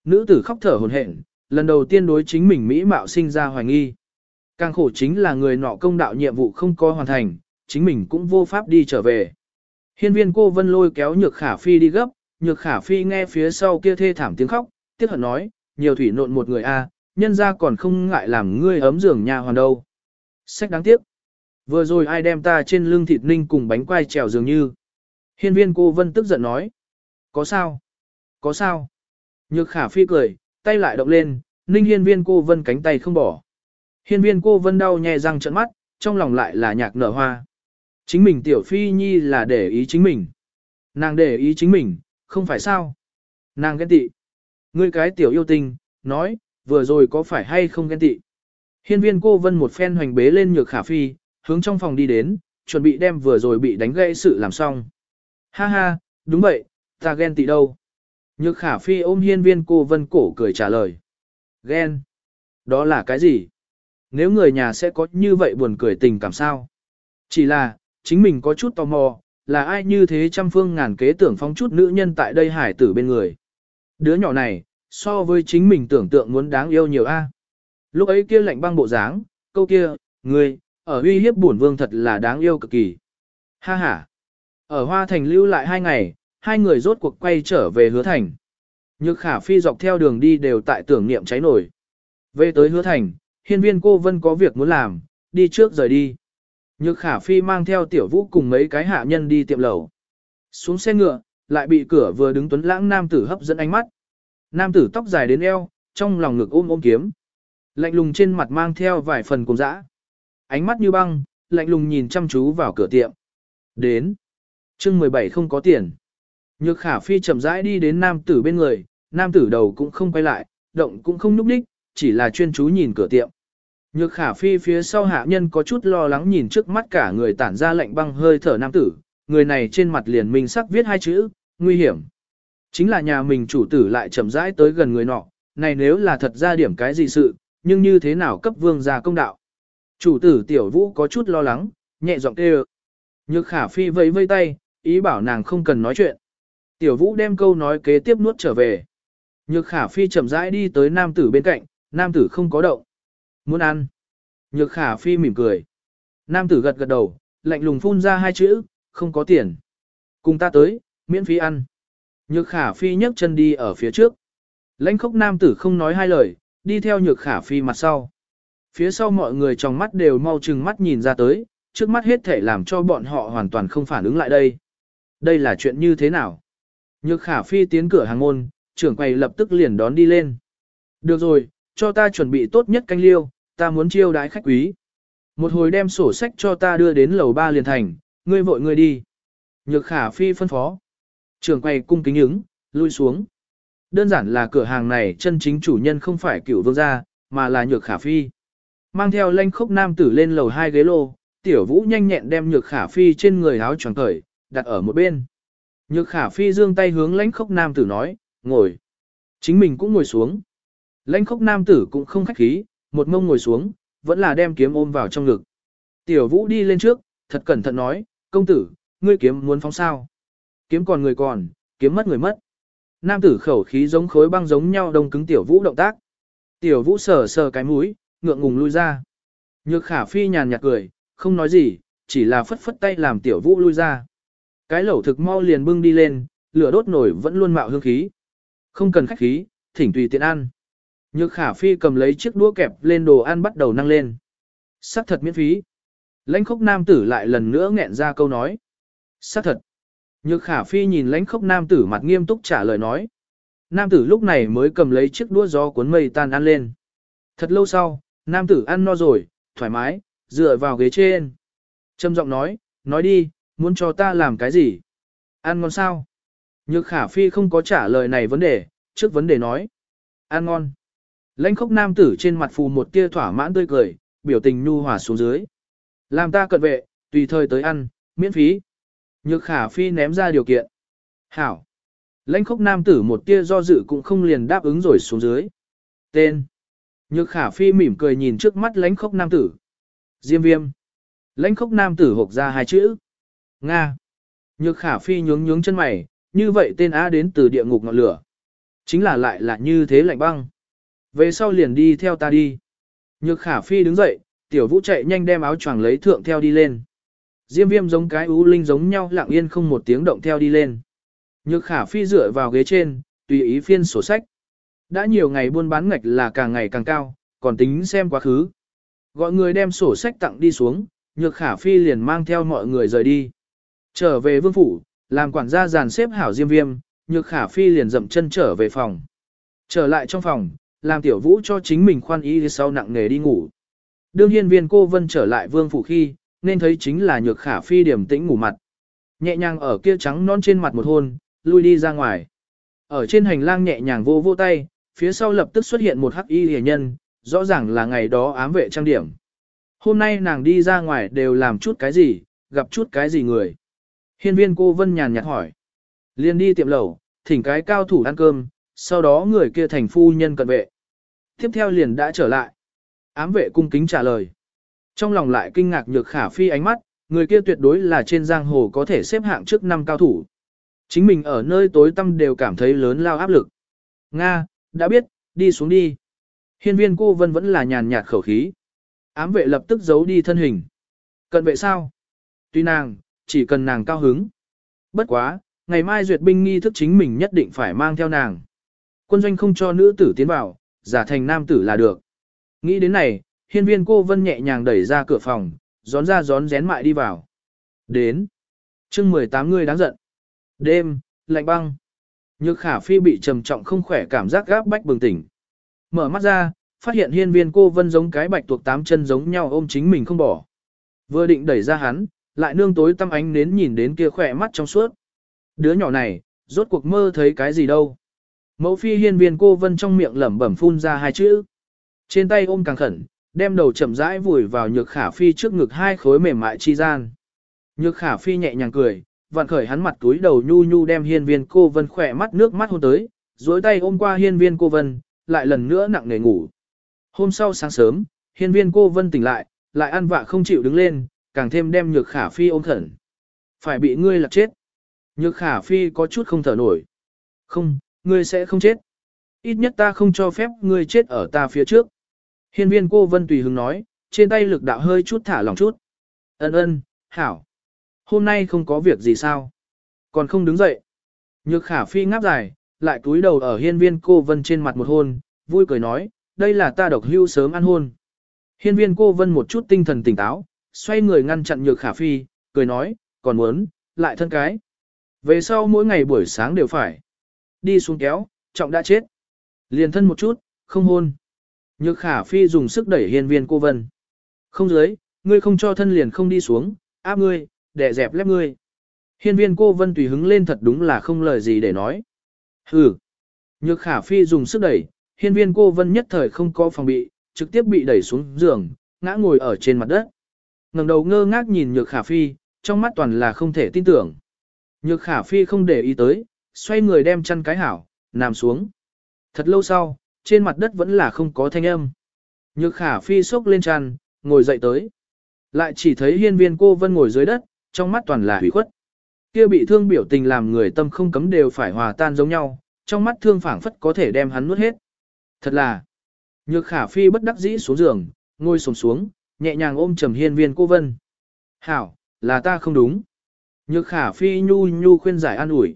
Nữ tử khóc thở hồn hển, lần đầu tiên đối chính mình Mỹ mạo sinh ra hoài nghi. Càng khổ chính là người nọ công đạo nhiệm vụ không có hoàn thành, chính mình cũng vô pháp đi trở về. Hiên viên cô vân lôi kéo nhược khả phi đi gấp, nhược khả phi nghe phía sau kia thê thảm tiếng khóc, tiếc hận nói, nhiều thủy nộn một người a, nhân ra còn không ngại làm ngươi ấm giường nhà hoàn đâu. Sách đáng tiếc. Vừa rồi ai đem ta trên lưng thịt ninh cùng bánh quai trèo dường như. Hiên viên cô vân tức giận nói. Có sao? Có sao? Nhược khả phi cười, tay lại động lên, ninh hiên viên cô vân cánh tay không bỏ. Hiên viên cô vân đau nhè răng trợn mắt, trong lòng lại là nhạc nở hoa. Chính mình tiểu phi nhi là để ý chính mình. Nàng để ý chính mình, không phải sao? Nàng ghen tị. Ngươi cái tiểu yêu tinh, nói, vừa rồi có phải hay không ghen tị. Hiên viên cô vân một phen hoành bế lên nhược khả phi, hướng trong phòng đi đến, chuẩn bị đem vừa rồi bị đánh gãy sự làm xong. Ha ha, đúng vậy, ta ghen tị đâu. Nhược khả phi ôm hiên viên cô vân cổ cười trả lời. Ghen. Đó là cái gì? Nếu người nhà sẽ có như vậy buồn cười tình cảm sao? Chỉ là, chính mình có chút tò mò, là ai như thế trăm phương ngàn kế tưởng phóng chút nữ nhân tại đây hải tử bên người. Đứa nhỏ này, so với chính mình tưởng tượng muốn đáng yêu nhiều a. Lúc ấy kia lạnh băng bộ dáng, câu kia, người ở uy hiếp bổn vương thật là đáng yêu cực kỳ. Ha ha. Ở Hoa Thành lưu lại hai ngày, hai người rốt cuộc quay trở về hứa thành. Nhược khả phi dọc theo đường đi đều tại tưởng niệm cháy nổi. Về tới hứa thành, hiên viên cô vân có việc muốn làm, đi trước rời đi. Nhược khả phi mang theo tiểu vũ cùng mấy cái hạ nhân đi tiệm lầu. Xuống xe ngựa, lại bị cửa vừa đứng tuấn lãng nam tử hấp dẫn ánh mắt. Nam tử tóc dài đến eo, trong lòng ngực ôm ôm kiếm. Lạnh lùng trên mặt mang theo vài phần cùng dã. Ánh mắt như băng, lạnh lùng nhìn chăm chú vào cửa tiệm. Đến. chương 17 không có tiền. Nhược khả phi chậm rãi đi đến nam tử bên người, nam tử đầu cũng không quay lại, động cũng không nhúc đích, chỉ là chuyên chú nhìn cửa tiệm. Nhược khả phi phía sau hạ nhân có chút lo lắng nhìn trước mắt cả người tản ra lạnh băng hơi thở nam tử, người này trên mặt liền minh sắc viết hai chữ, nguy hiểm. Chính là nhà mình chủ tử lại chậm rãi tới gần người nọ, này nếu là thật ra điểm cái gì sự, nhưng như thế nào cấp vương ra công đạo. Chủ tử tiểu vũ có chút lo lắng, nhẹ giọng kêu. Nhược khả phi vẫy vây tay, ý bảo nàng không cần nói chuyện. Tiểu vũ đem câu nói kế tiếp nuốt trở về. Nhược khả phi chậm rãi đi tới nam tử bên cạnh, nam tử không có động. Muốn ăn. Nhược khả phi mỉm cười. Nam tử gật gật đầu, lạnh lùng phun ra hai chữ, không có tiền. Cùng ta tới, miễn phí ăn. Nhược khả phi nhấc chân đi ở phía trước. Lãnh khốc nam tử không nói hai lời, đi theo nhược khả phi mặt sau. Phía sau mọi người trong mắt đều mau chừng mắt nhìn ra tới, trước mắt hết thể làm cho bọn họ hoàn toàn không phản ứng lại đây. Đây là chuyện như thế nào? Nhược khả phi tiến cửa hàng môn, trưởng quầy lập tức liền đón đi lên. Được rồi, cho ta chuẩn bị tốt nhất canh liêu, ta muốn chiêu đái khách quý. Một hồi đem sổ sách cho ta đưa đến lầu ba liền thành, ngươi vội ngươi đi. Nhược khả phi phân phó. Trường quầy cung kính ứng, lui xuống. Đơn giản là cửa hàng này chân chính chủ nhân không phải cửu vương gia, mà là nhược khả phi. Mang theo lanh khốc nam tử lên lầu hai ghế lô, tiểu vũ nhanh nhẹn đem nhược khả phi trên người áo choàng cởi, đặt ở một bên. Nhược khả phi dương tay hướng lãnh khốc nam tử nói, ngồi. Chính mình cũng ngồi xuống. Lãnh khốc nam tử cũng không khách khí, một mông ngồi xuống, vẫn là đem kiếm ôm vào trong ngực. Tiểu vũ đi lên trước, thật cẩn thận nói, công tử, ngươi kiếm muốn phóng sao. Kiếm còn người còn, kiếm mất người mất. Nam tử khẩu khí giống khối băng giống nhau đông cứng tiểu vũ động tác. Tiểu vũ sờ sờ cái mũi, ngượng ngùng lui ra. Nhược khả phi nhàn nhạt cười, không nói gì, chỉ là phất phất tay làm tiểu vũ lui ra. Cái lẩu thực mau liền bưng đi lên, lửa đốt nổi vẫn luôn mạo hương khí. Không cần khách khí, thỉnh tùy tiện ăn. Nhược khả phi cầm lấy chiếc đũa kẹp lên đồ ăn bắt đầu năng lên. Sắc thật miễn phí. Lãnh khốc nam tử lại lần nữa nghẹn ra câu nói. Sắc thật. Nhược khả phi nhìn lãnh khốc nam tử mặt nghiêm túc trả lời nói. Nam tử lúc này mới cầm lấy chiếc đũa gió cuốn mây tan ăn lên. Thật lâu sau, nam tử ăn no rồi, thoải mái, dựa vào ghế trên. Trâm giọng nói, nói đi, muốn cho ta làm cái gì? Ăn ngon sao? Nhược khả phi không có trả lời này vấn đề, trước vấn đề nói. Ăn ngon. Lãnh khốc nam tử trên mặt phù một tia thỏa mãn tươi cười, biểu tình nhu hòa xuống dưới. Làm ta cận vệ, tùy thời tới ăn, miễn phí. Nhược khả phi ném ra điều kiện. Hảo. Lãnh khốc nam tử một tia do dự cũng không liền đáp ứng rồi xuống dưới. Tên. Nhược khả phi mỉm cười nhìn trước mắt lãnh khốc nam tử. Diêm viêm. Lãnh khốc nam tử hộp ra hai chữ. Nga. Nhược khả phi nhướng nhướng chân mày, như vậy tên á đến từ địa ngục ngọn lửa. Chính là lại là như thế lạnh băng. Về sau liền đi theo ta đi. Nhược khả phi đứng dậy, tiểu vũ chạy nhanh đem áo choàng lấy thượng theo đi lên. Diêm viêm giống cái ú linh giống nhau lặng yên không một tiếng động theo đi lên. Nhược khả phi dựa vào ghế trên, tùy ý phiên sổ sách. Đã nhiều ngày buôn bán ngạch là càng ngày càng cao, còn tính xem quá khứ. Gọi người đem sổ sách tặng đi xuống, nhược khả phi liền mang theo mọi người rời đi. Trở về vương phủ, làm quản gia dàn xếp hảo diêm viêm, nhược khả phi liền dậm chân trở về phòng. Trở lại trong phòng, làm tiểu vũ cho chính mình khoan ý sau nặng nghề đi ngủ. Đương nhiên viên cô vân trở lại vương phủ khi, nên thấy chính là nhược khả phi điểm tĩnh ngủ mặt. Nhẹ nhàng ở kia trắng non trên mặt một hôn, lui đi ra ngoài. Ở trên hành lang nhẹ nhàng vô vô tay, phía sau lập tức xuất hiện một hắc y hề nhân, rõ ràng là ngày đó ám vệ trang điểm. Hôm nay nàng đi ra ngoài đều làm chút cái gì, gặp chút cái gì người. Hiên viên cô vân nhàn nhạt hỏi. Liên đi tiệm lẩu, thỉnh cái cao thủ ăn cơm, sau đó người kia thành phu nhân cận vệ. Tiếp theo liền đã trở lại. Ám vệ cung kính trả lời. Trong lòng lại kinh ngạc nhược khả phi ánh mắt, người kia tuyệt đối là trên giang hồ có thể xếp hạng trước năm cao thủ. Chính mình ở nơi tối tăm đều cảm thấy lớn lao áp lực. Nga, đã biết, đi xuống đi. Hiên viên cô vân vẫn là nhàn nhạt khẩu khí. Ám vệ lập tức giấu đi thân hình. Cận vệ sao? Tuy nàng, chỉ cần nàng cao hứng. Bất quá, ngày mai duyệt binh nghi thức chính mình nhất định phải mang theo nàng. Quân doanh không cho nữ tử tiến vào, giả thành nam tử là được. Nghĩ đến này, hiên viên cô vân nhẹ nhàng đẩy ra cửa phòng, gión ra gión rén mại đi vào. Đến. chương 18 người đáng giận. Đêm, lạnh băng. Nhược khả phi bị trầm trọng không khỏe cảm giác gáp bách bừng tỉnh. Mở mắt ra, phát hiện hiên viên cô vân giống cái bạch tuộc tám chân giống nhau ôm chính mình không bỏ. Vừa định đẩy ra hắn, lại nương tối tâm ánh nến nhìn đến kia khỏe mắt trong suốt. Đứa nhỏ này, rốt cuộc mơ thấy cái gì đâu. Mẫu phi hiên viên cô vân trong miệng lẩm bẩm phun ra hai chữ. Trên tay ôm càng khẩn, đem đầu chậm rãi vùi vào nhược khả phi trước ngực hai khối mềm mại chi gian. Nhược khả phi nhẹ nhàng cười, vặn khởi hắn mặt túi đầu nhu nhu đem hiên viên cô vân khỏe mắt nước mắt hôn tới, dối tay ôm qua hiên viên cô vân, lại lần nữa nặng nề ngủ. Hôm sau sáng sớm, hiên viên cô vân tỉnh lại, lại ăn vạ không chịu đứng lên, càng thêm đem nhược khả phi ôm khẩn. Phải bị ngươi lạc chết. Nhược khả phi có chút không thở nổi. Không, ngươi sẽ không chết. Ít nhất ta không cho phép ngươi chết ở ta phía trước. Hiên viên cô vân tùy hứng nói, trên tay lực đạo hơi chút thả lòng chút. Ân ân, hảo. Hôm nay không có việc gì sao? Còn không đứng dậy. Nhược khả phi ngáp dài, lại cúi đầu ở hiên viên cô vân trên mặt một hôn, vui cười nói, đây là ta độc hưu sớm ăn hôn. Hiên viên cô vân một chút tinh thần tỉnh táo, xoay người ngăn chặn nhược khả phi, cười nói, còn muốn, lại thân cái. Về sau mỗi ngày buổi sáng đều phải. Đi xuống kéo, trọng đã chết. Liền thân một chút, không hôn. Nhược khả phi dùng sức đẩy hiên viên cô vân. Không dưới, ngươi không cho thân liền không đi xuống, áp ngươi, đè dẹp lép ngươi. Hiên viên cô vân tùy hứng lên thật đúng là không lời gì để nói. Hừ. Nhược khả phi dùng sức đẩy, hiên viên cô vân nhất thời không có phòng bị, trực tiếp bị đẩy xuống giường, ngã ngồi ở trên mặt đất. ngẩng đầu ngơ ngác nhìn nhược khả phi, trong mắt toàn là không thể tin tưởng. Nhược khả phi không để ý tới, xoay người đem chăn cái hảo, nằm xuống. Thật lâu sau, trên mặt đất vẫn là không có thanh âm. Nhược khả phi sốc lên chăn, ngồi dậy tới. Lại chỉ thấy hiên viên cô vân ngồi dưới đất, trong mắt toàn là hủy khuất. Kia bị thương biểu tình làm người tâm không cấm đều phải hòa tan giống nhau, trong mắt thương phảng phất có thể đem hắn nuốt hết. Thật là, nhược khả phi bất đắc dĩ xuống giường, ngồi sồm xuống, nhẹ nhàng ôm trầm hiên viên cô vân. Hảo, là ta không đúng. Nhược khả phi nhu nhu khuyên giải an ủi.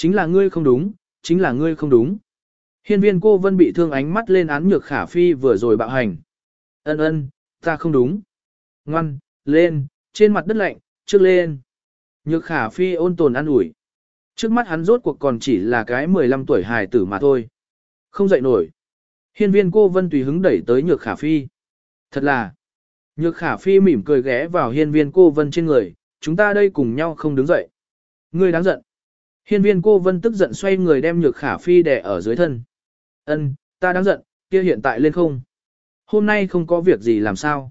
Chính là ngươi không đúng, chính là ngươi không đúng. Hiên viên cô vân bị thương ánh mắt lên án nhược khả phi vừa rồi bạo hành. Ân ân, ta không đúng. Ngoan, lên, trên mặt đất lạnh, trước lên. Nhược khả phi ôn tồn an ủi. Trước mắt hắn rốt cuộc còn chỉ là cái 15 tuổi hài tử mà thôi. Không dậy nổi. Hiên viên cô vân tùy hứng đẩy tới nhược khả phi. Thật là. Nhược khả phi mỉm cười ghé vào hiên viên cô vân trên người, chúng ta đây cùng nhau không đứng dậy. Ngươi đáng giận. Hiên viên cô vân tức giận xoay người đem nhược khả phi đè ở dưới thân. Ân, ta đang giận, kia hiện tại lên không. Hôm nay không có việc gì làm sao.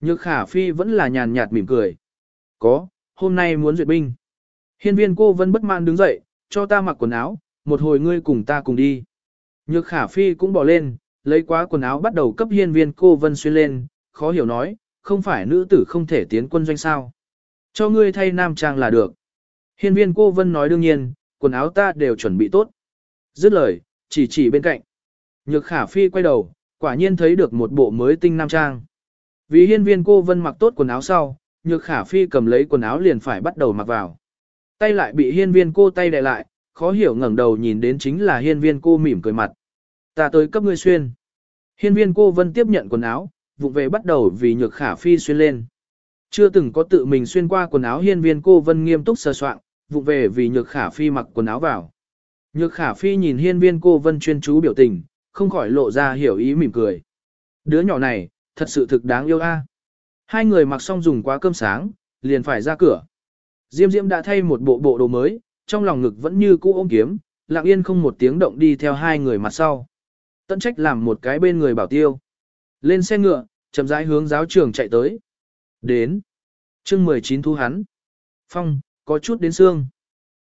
Nhược khả phi vẫn là nhàn nhạt mỉm cười. Có, hôm nay muốn duyệt binh. Hiên viên cô vân bất mãn đứng dậy, cho ta mặc quần áo, một hồi ngươi cùng ta cùng đi. Nhược khả phi cũng bỏ lên, lấy quá quần áo bắt đầu cấp hiên viên cô vân xuyên lên, khó hiểu nói, không phải nữ tử không thể tiến quân doanh sao. Cho ngươi thay nam trang là được. Hiên viên cô vân nói đương nhiên, quần áo ta đều chuẩn bị tốt. Dứt lời, chỉ chỉ bên cạnh. Nhược khả phi quay đầu, quả nhiên thấy được một bộ mới tinh nam trang. Vì hiên viên cô vân mặc tốt quần áo sau, nhược khả phi cầm lấy quần áo liền phải bắt đầu mặc vào. Tay lại bị hiên viên cô tay đè lại, khó hiểu ngẩng đầu nhìn đến chính là hiên viên cô mỉm cười mặt. Ta tới cấp ngươi xuyên. Hiên viên cô vân tiếp nhận quần áo, vụ về bắt đầu vì nhược khả phi xuyên lên. Chưa từng có tự mình xuyên qua quần áo hiên viên cô vân nghiêm túc sơ soạn, vụ về vì nhược khả phi mặc quần áo vào. Nhược khả phi nhìn hiên viên cô vân chuyên chú biểu tình, không khỏi lộ ra hiểu ý mỉm cười. Đứa nhỏ này, thật sự thực đáng yêu a. Hai người mặc xong dùng quá cơm sáng, liền phải ra cửa. Diêm Diễm đã thay một bộ bộ đồ mới, trong lòng ngực vẫn như cũ ôm kiếm, lặng yên không một tiếng động đi theo hai người mặt sau. Tận trách làm một cái bên người bảo tiêu. Lên xe ngựa, chậm rãi hướng giáo trường chạy tới. Đến. chương 19 thu hắn. Phong, có chút đến xương.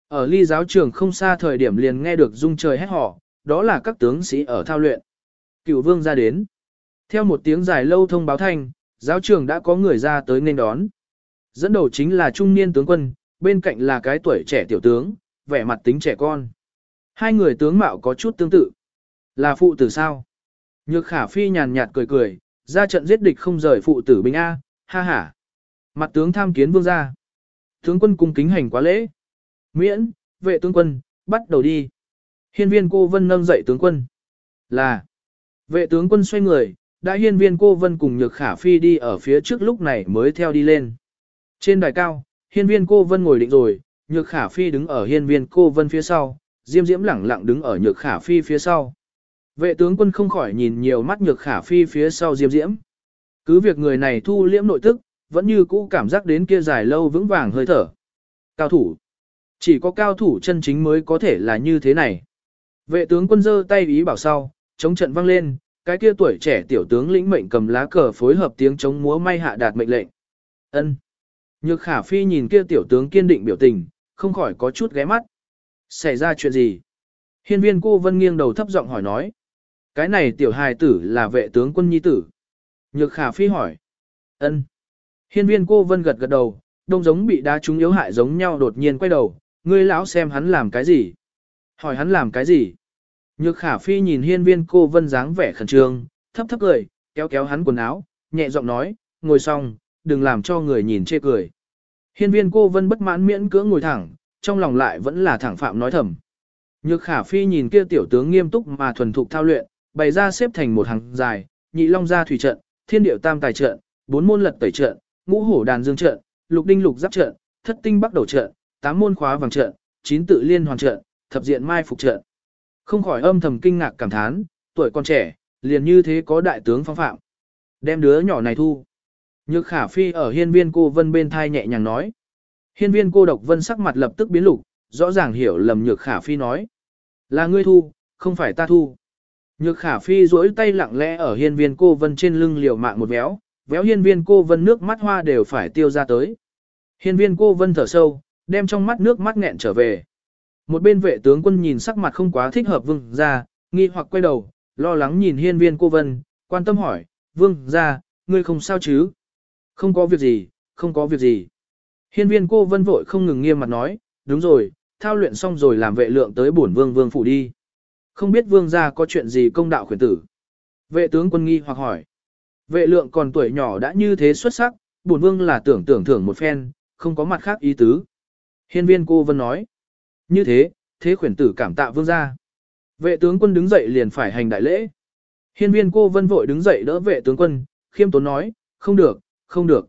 Ở ly giáo trường không xa thời điểm liền nghe được rung trời hét họ, đó là các tướng sĩ ở thao luyện. Cựu vương ra đến. Theo một tiếng dài lâu thông báo thanh, giáo trường đã có người ra tới nên đón. Dẫn đầu chính là trung niên tướng quân, bên cạnh là cái tuổi trẻ tiểu tướng, vẻ mặt tính trẻ con. Hai người tướng mạo có chút tương tự. Là phụ tử sao? Nhược khả phi nhàn nhạt cười cười, ra trận giết địch không rời phụ tử binh A, ha ha. Mặt tướng tham kiến vương gia. Tướng quân cung kính hành quá lễ. Miễn, vệ tướng quân, bắt đầu đi. Hiên viên cô vân nâng dậy tướng quân. Là. Vệ tướng quân xoay người, đã hiên viên cô vân cùng nhược khả phi đi ở phía trước lúc này mới theo đi lên. Trên đài cao, hiên viên cô vân ngồi định rồi, nhược khả phi đứng ở hiên viên cô vân phía sau, diêm diễm lẳng lặng đứng ở nhược khả phi phía sau. Vệ tướng quân không khỏi nhìn nhiều mắt nhược khả phi phía sau diêm diễm. Cứ việc người này thu liễm nội tức, vẫn như cũ cảm giác đến kia dài lâu vững vàng hơi thở. Cao thủ. Chỉ có cao thủ chân chính mới có thể là như thế này. Vệ tướng quân giơ tay ý bảo sau, chống trận vang lên, cái kia tuổi trẻ tiểu tướng lĩnh mệnh cầm lá cờ phối hợp tiếng chống múa may hạ đạt mệnh lệnh. Ân. Nhược khả phi nhìn kia tiểu tướng kiên định biểu tình, không khỏi có chút ghé mắt. Xảy ra chuyện gì? Hiên viên cô vân nghiêng đầu thấp giọng hỏi nói. Cái này tiểu hài tử là vệ tướng quân nhi tử. Nhược khả phi hỏi. ân. Hiên viên cô vân gật gật đầu, đông giống bị đá trúng yếu hại giống nhau đột nhiên quay đầu, ngươi lão xem hắn làm cái gì? Hỏi hắn làm cái gì? Nhược khả phi nhìn hiên viên cô vân dáng vẻ khẩn trương, thấp thấp cười, kéo kéo hắn quần áo, nhẹ giọng nói, ngồi xong, đừng làm cho người nhìn chê cười. Hiên viên cô vân bất mãn miễn cưỡng ngồi thẳng, trong lòng lại vẫn là thẳng phạm nói thầm. Nhược khả phi nhìn kia tiểu tướng nghiêm túc mà thuần thục thao luyện, bày ra xếp thành một hàng dài, nhị long gia thủy trận, thiên điệu tam tài trận, bốn môn lật tẩy trận, ngũ hổ đàn dương trận, lục đinh lục giáp trận, thất tinh bắc đầu trận, tám môn khóa vàng trận, chín tự liên hoàn trận, thập diện mai phục trận. Không khỏi âm thầm kinh ngạc cảm thán, tuổi còn trẻ, liền như thế có đại tướng phong phạm. Đem đứa nhỏ này thu. Nhược khả phi ở hiên viên cô vân bên thai nhẹ nhàng nói. Hiên viên cô độc vân sắc mặt lập tức biến lục, rõ ràng hiểu lầm nhược khả phi nói. Là ngươi thu, không phải ta thu. Nhược khả phi duỗi tay lặng lẽ ở hiên viên cô vân trên lưng liều mạng một béo véo hiên viên cô vân nước mắt hoa đều phải tiêu ra tới. Hiên viên cô vân thở sâu, đem trong mắt nước mắt nghẹn trở về. Một bên vệ tướng quân nhìn sắc mặt không quá thích hợp vương ra, nghi hoặc quay đầu, lo lắng nhìn hiên viên cô vân, quan tâm hỏi, vương ra, ngươi không sao chứ? Không có việc gì, không có việc gì. Hiên viên cô vân vội không ngừng nghiêm mặt nói, đúng rồi, thao luyện xong rồi làm vệ lượng tới bổn vương vương phủ đi. Không biết vương gia có chuyện gì công đạo khuyển tử. Vệ tướng quân nghi hoặc hỏi. Vệ lượng còn tuổi nhỏ đã như thế xuất sắc, bổn vương là tưởng tưởng thưởng một phen, không có mặt khác ý tứ. Hiên viên cô vân nói. Như thế, thế khuyển tử cảm tạ vương gia. Vệ tướng quân đứng dậy liền phải hành đại lễ. Hiên viên cô vân vội đứng dậy đỡ vệ tướng quân, khiêm tốn nói, không được, không được.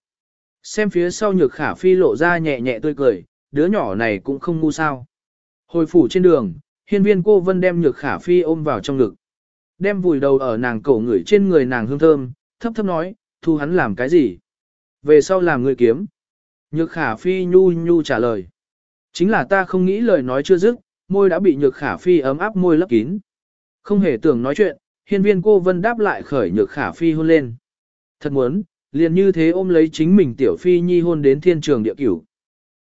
Xem phía sau nhược khả phi lộ ra nhẹ nhẹ tươi cười, đứa nhỏ này cũng không ngu sao. Hồi phủ trên đường, hiên viên cô vân đem nhược khả phi ôm vào trong ngực. Đem vùi đầu ở nàng cổ ngửi trên người nàng hương thơm, thấp thấp nói, thu hắn làm cái gì? Về sau làm người kiếm. Nhược khả phi nhu nhu trả lời. Chính là ta không nghĩ lời nói chưa dứt, môi đã bị nhược khả phi ấm áp môi lấp kín. Không hề tưởng nói chuyện, hiên viên cô vân đáp lại khởi nhược khả phi hôn lên. Thật muốn, liền như thế ôm lấy chính mình tiểu phi nhi hôn đến thiên trường địa cửu.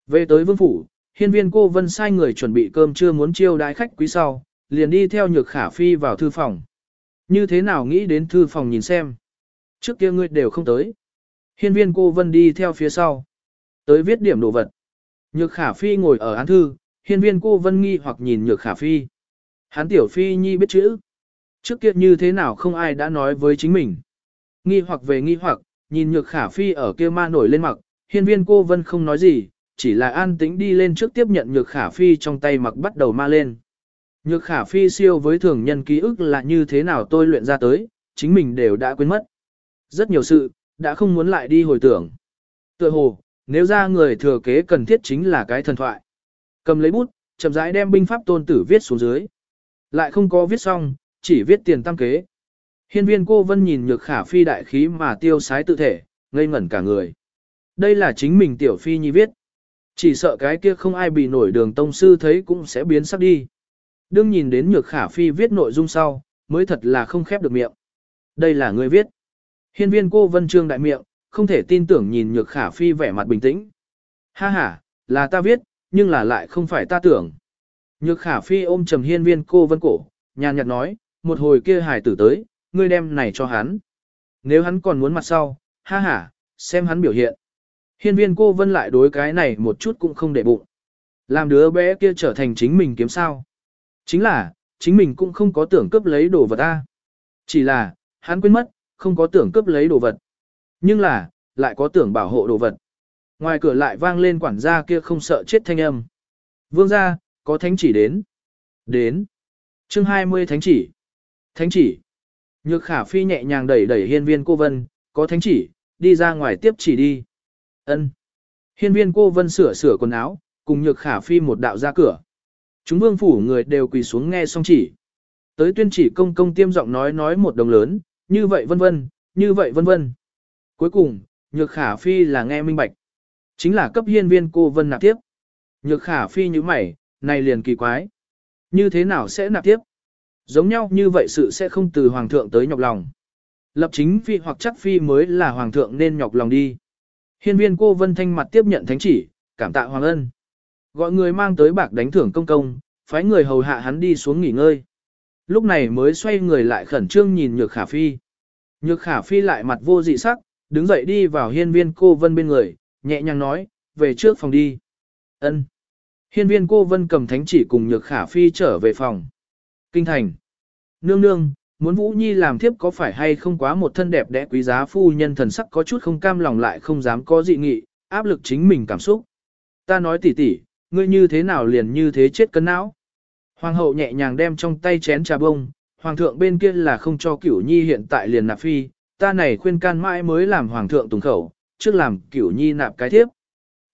Về tới vương phủ, hiên viên cô vân sai người chuẩn bị cơm trưa muốn chiêu đái khách quý sau, liền đi theo nhược khả phi vào thư phòng. Như thế nào nghĩ đến thư phòng nhìn xem. Trước kia ngươi đều không tới. Hiên viên cô vân đi theo phía sau. Tới viết điểm đồ vật. Nhược khả phi ngồi ở án thư, hiên viên cô vân nghi hoặc nhìn nhược khả phi. Hán tiểu phi nhi biết chữ. Trước kia như thế nào không ai đã nói với chính mình. Nghi hoặc về nghi hoặc, nhìn nhược khả phi ở kia ma nổi lên mặc, hiên viên cô vân không nói gì, chỉ là an tĩnh đi lên trước tiếp nhận nhược khả phi trong tay mặc bắt đầu ma lên. Nhược khả phi siêu với thường nhân ký ức là như thế nào tôi luyện ra tới, chính mình đều đã quên mất. Rất nhiều sự, đã không muốn lại đi hồi tưởng. Tựa hồ, nếu ra người thừa kế cần thiết chính là cái thần thoại. Cầm lấy bút, chậm rãi đem binh pháp tôn tử viết xuống dưới. Lại không có viết xong, chỉ viết tiền tăng kế. Hiên viên cô vân nhìn nhược khả phi đại khí mà tiêu sái tự thể, ngây ngẩn cả người. Đây là chính mình tiểu phi nhi viết. Chỉ sợ cái kia không ai bị nổi đường tông sư thấy cũng sẽ biến sắc đi. Đương nhìn đến nhược khả phi viết nội dung sau, mới thật là không khép được miệng. Đây là người viết. Hiên viên cô vân trương đại miệng, không thể tin tưởng nhìn nhược khả phi vẻ mặt bình tĩnh. Ha ha, là ta viết, nhưng là lại không phải ta tưởng. Nhược khả phi ôm trầm hiên viên cô vân cổ, nhàn nhạt nói, một hồi kia hải tử tới, ngươi đem này cho hắn. Nếu hắn còn muốn mặt sau, ha ha, xem hắn biểu hiện. Hiên viên cô vân lại đối cái này một chút cũng không để bụng. Làm đứa bé kia trở thành chính mình kiếm sao. Chính là, chính mình cũng không có tưởng cướp lấy đồ vật ta. Chỉ là, Hắn quên mất, không có tưởng cướp lấy đồ vật. Nhưng là, lại có tưởng bảo hộ đồ vật. Ngoài cửa lại vang lên quản gia kia không sợ chết thanh âm. Vương gia, có thánh chỉ đến. Đến. chương 20 thánh chỉ. Thánh chỉ. Nhược khả phi nhẹ nhàng đẩy đẩy hiên viên cô vân, có thánh chỉ, đi ra ngoài tiếp chỉ đi. ân Hiên viên cô vân sửa sửa quần áo, cùng nhược khả phi một đạo ra cửa. Chúng vương phủ người đều quỳ xuống nghe xong chỉ. Tới tuyên chỉ công công tiêm giọng nói nói một đồng lớn, như vậy vân vân, như vậy vân vân. Cuối cùng, nhược khả phi là nghe minh bạch. Chính là cấp hiên viên cô vân nạp tiếp. Nhược khả phi như mày, này liền kỳ quái. Như thế nào sẽ nạp tiếp? Giống nhau như vậy sự sẽ không từ hoàng thượng tới nhọc lòng. Lập chính phi hoặc chắc phi mới là hoàng thượng nên nhọc lòng đi. Hiên viên cô vân thanh mặt tiếp nhận thánh chỉ, cảm tạ hoàng ân. Gọi người mang tới bạc đánh thưởng công công, phái người hầu hạ hắn đi xuống nghỉ ngơi. Lúc này mới xoay người lại khẩn trương nhìn nhược khả phi. Nhược khả phi lại mặt vô dị sắc, đứng dậy đi vào hiên viên cô vân bên người, nhẹ nhàng nói, về trước phòng đi. ân Hiên viên cô vân cầm thánh chỉ cùng nhược khả phi trở về phòng. Kinh thành. Nương nương, muốn Vũ Nhi làm thiếp có phải hay không quá một thân đẹp đẽ quý giá phu nhân thần sắc có chút không cam lòng lại không dám có dị nghị, áp lực chính mình cảm xúc. Ta nói tỉ tỉ, ngươi như thế nào liền như thế chết cân não. Hoàng hậu nhẹ nhàng đem trong tay chén trà bông, hoàng thượng bên kia là không cho cửu nhi hiện tại liền nạp phi, ta này khuyên can mãi mới làm hoàng thượng tùng khẩu, trước làm cửu nhi nạp cái thiếp.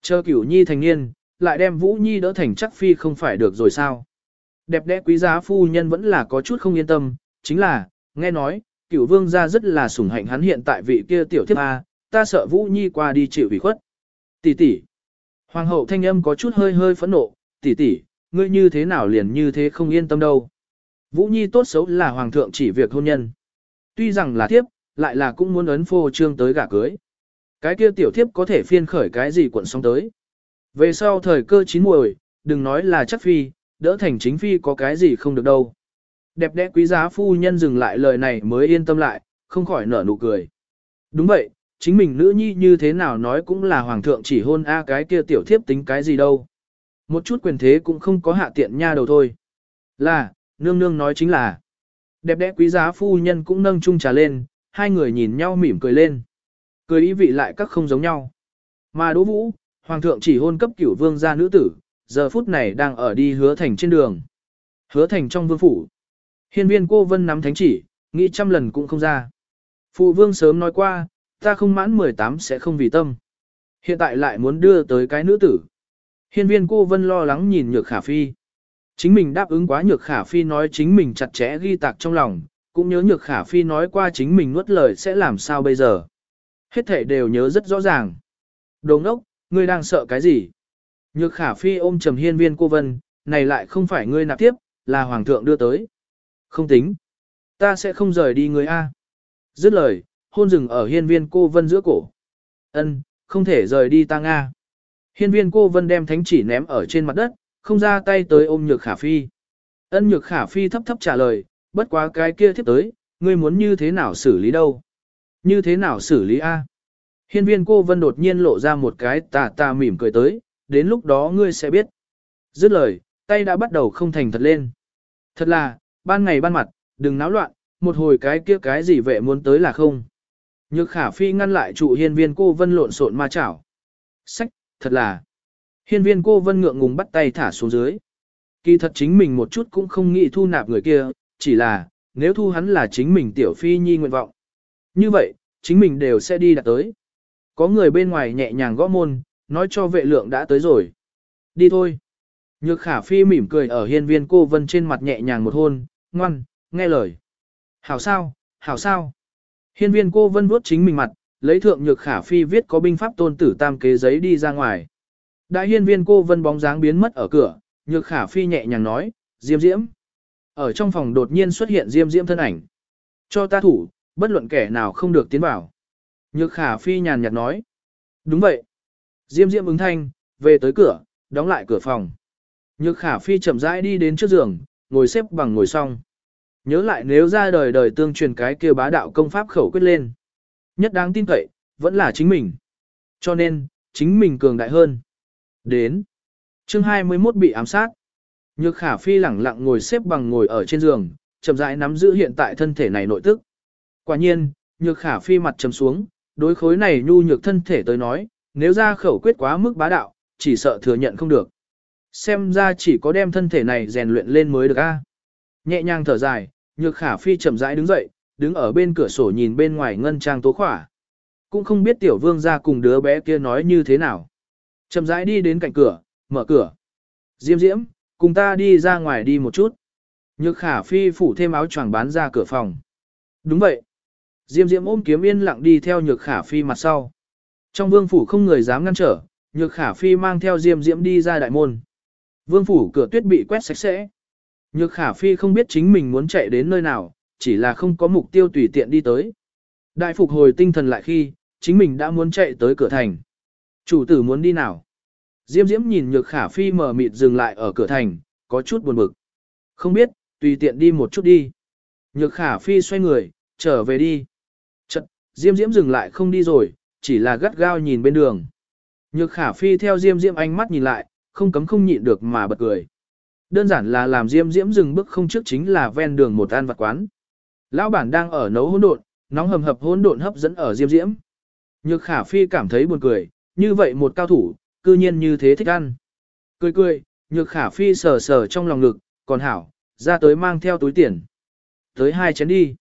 Chờ cửu nhi thành niên, lại đem vũ nhi đỡ thành chắc phi không phải được rồi sao. Đẹp đẽ quý giá phu nhân vẫn là có chút không yên tâm, chính là, nghe nói, cửu vương gia rất là sủng hạnh hắn hiện tại vị kia tiểu thiếp A, ta sợ vũ nhi qua đi chịu ủy khuất. Tỷ tỷ. Hoàng hậu thanh âm có chút hơi hơi phẫn nộ, tỷ tỷ, ngươi như thế nào liền như thế không yên tâm đâu. Vũ Nhi tốt xấu là hoàng thượng chỉ việc hôn nhân. Tuy rằng là thiếp, lại là cũng muốn ấn phô trương tới gả cưới. Cái kia tiểu thiếp có thể phiên khởi cái gì quận sóng tới. Về sau thời cơ chín muồi, đừng nói là chắc phi, đỡ thành chính phi có cái gì không được đâu. Đẹp đẽ quý giá phu nhân dừng lại lời này mới yên tâm lại, không khỏi nở nụ cười. Đúng vậy, chính mình nữ nhi như thế nào nói cũng là hoàng thượng chỉ hôn a cái kia tiểu thiếp tính cái gì đâu. Một chút quyền thế cũng không có hạ tiện nha đầu thôi. Là, nương nương nói chính là. Đẹp đẽ quý giá phu nhân cũng nâng chung trà lên, hai người nhìn nhau mỉm cười lên. Cười ý vị lại các không giống nhau. Mà Đỗ Vũ, hoàng thượng chỉ hôn cấp cửu vương gia nữ tử, giờ phút này đang ở đi hứa thành trên đường. Hứa thành trong vương phủ. Hiên viên cô vân nắm thánh chỉ, nghĩ trăm lần cũng không ra. Phụ vương sớm nói qua, ta không mãn 18 sẽ không vì tâm. Hiện tại lại muốn đưa tới cái nữ tử. Hiên viên cô vân lo lắng nhìn nhược khả phi. Chính mình đáp ứng quá nhược khả phi nói chính mình chặt chẽ ghi tạc trong lòng, cũng nhớ nhược khả phi nói qua chính mình nuốt lời sẽ làm sao bây giờ. Hết thể đều nhớ rất rõ ràng. Đồ ngốc, ngươi đang sợ cái gì? Nhược khả phi ôm trầm hiên viên cô vân, này lại không phải ngươi nạp tiếp, là hoàng thượng đưa tới. Không tính. Ta sẽ không rời đi ngươi A. Dứt lời, hôn rừng ở hiên viên cô vân giữa cổ. Ân, không thể rời đi ta Nga. Hiên viên cô vân đem thánh chỉ ném ở trên mặt đất, không ra tay tới ôm nhược khả phi. Ân nhược khả phi thấp thấp trả lời, bất quá cái kia tiếp tới, ngươi muốn như thế nào xử lý đâu? Như thế nào xử lý A? Hiên viên cô vân đột nhiên lộ ra một cái tà tà mỉm cười tới, đến lúc đó ngươi sẽ biết. Dứt lời, tay đã bắt đầu không thành thật lên. Thật là, ban ngày ban mặt, đừng náo loạn, một hồi cái kia cái gì vệ muốn tới là không. Nhược khả phi ngăn lại trụ hiên viên cô vân lộn xộn ma chảo. Sách, thật là. Hiên viên cô vân ngượng ngùng bắt tay thả xuống dưới. Kỳ thật chính mình một chút cũng không nghĩ thu nạp người kia, chỉ là, nếu thu hắn là chính mình tiểu phi nhi nguyện vọng. Như vậy, chính mình đều sẽ đi đặt tới. Có người bên ngoài nhẹ nhàng gõ môn, nói cho vệ lượng đã tới rồi. Đi thôi. Nhược khả phi mỉm cười ở hiên viên cô vân trên mặt nhẹ nhàng một hôn, ngoan, nghe lời. Hảo sao, hảo sao. Hiên viên cô vân vuốt chính mình mặt, lấy thượng nhược khả phi viết có binh pháp tôn tử tam kế giấy đi ra ngoài. Đại hiên viên cô vân bóng dáng biến mất ở cửa, nhược khả phi nhẹ nhàng nói, diêm diễm. Ở trong phòng đột nhiên xuất hiện diêm diễm thân ảnh. Cho ta thủ, bất luận kẻ nào không được tiến vào. Nhược khả phi nhàn nhạt nói. Đúng vậy. Diêm diễm ứng thanh, về tới cửa, đóng lại cửa phòng. Nhược khả phi chậm rãi đi đến trước giường, ngồi xếp bằng ngồi xong. Nhớ lại nếu ra đời đời tương truyền cái kia bá đạo công pháp khẩu quyết lên. Nhất đáng tin cậy, vẫn là chính mình. Cho nên, chính mình cường đại hơn. Đến. chương 21 bị ám sát. Nhược khả phi lẳng lặng ngồi xếp bằng ngồi ở trên giường, chậm rãi nắm giữ hiện tại thân thể này nội tức. Quả nhiên, nhược khả phi mặt trầm xuống, đối khối này nhu nhược thân thể tới nói, nếu ra khẩu quyết quá mức bá đạo, chỉ sợ thừa nhận không được. Xem ra chỉ có đem thân thể này rèn luyện lên mới được a. Nhẹ nhàng thở dài, nhược khả phi chậm rãi đứng dậy, đứng ở bên cửa sổ nhìn bên ngoài ngân trang tố khỏa. Cũng không biết tiểu vương ra cùng đứa bé kia nói như thế nào. Chậm rãi đi đến cạnh cửa, mở cửa. Diêm diễm, cùng ta đi ra ngoài đi một chút. Nhược khả phi phủ thêm áo choàng bán ra cửa phòng. Đúng vậy. Diêm diễm ôm kiếm yên lặng đi theo nhược khả phi mặt sau. Trong vương phủ không người dám ngăn trở, nhược khả phi mang theo diêm diễm đi ra đại môn. Vương phủ cửa tuyết bị quét sạch sẽ. Nhược khả phi không biết chính mình muốn chạy đến nơi nào, chỉ là không có mục tiêu tùy tiện đi tới. Đại phục hồi tinh thần lại khi, chính mình đã muốn chạy tới cửa thành. Chủ tử muốn đi nào? Diêm diễm nhìn nhược khả phi mở mịt dừng lại ở cửa thành, có chút buồn bực. Không biết, tùy tiện đi một chút đi. Nhược khả phi xoay người, trở về đi. Chật, diêm diễm dừng lại không đi rồi, chỉ là gắt gao nhìn bên đường. Nhược khả phi theo diêm diễm ánh mắt nhìn lại, không cấm không nhịn được mà bật cười. Đơn giản là làm diêm diễm dừng bước không trước chính là ven đường một an vặt quán. Lão bản đang ở nấu hỗn độn, nóng hầm hập hỗn độn hấp dẫn ở diêm diễm. Nhược khả phi cảm thấy buồn cười, như vậy một cao thủ, cư nhiên như thế thích ăn. Cười cười, nhược khả phi sờ sờ trong lòng ngực, còn hảo, ra tới mang theo túi tiền. Tới hai chén đi.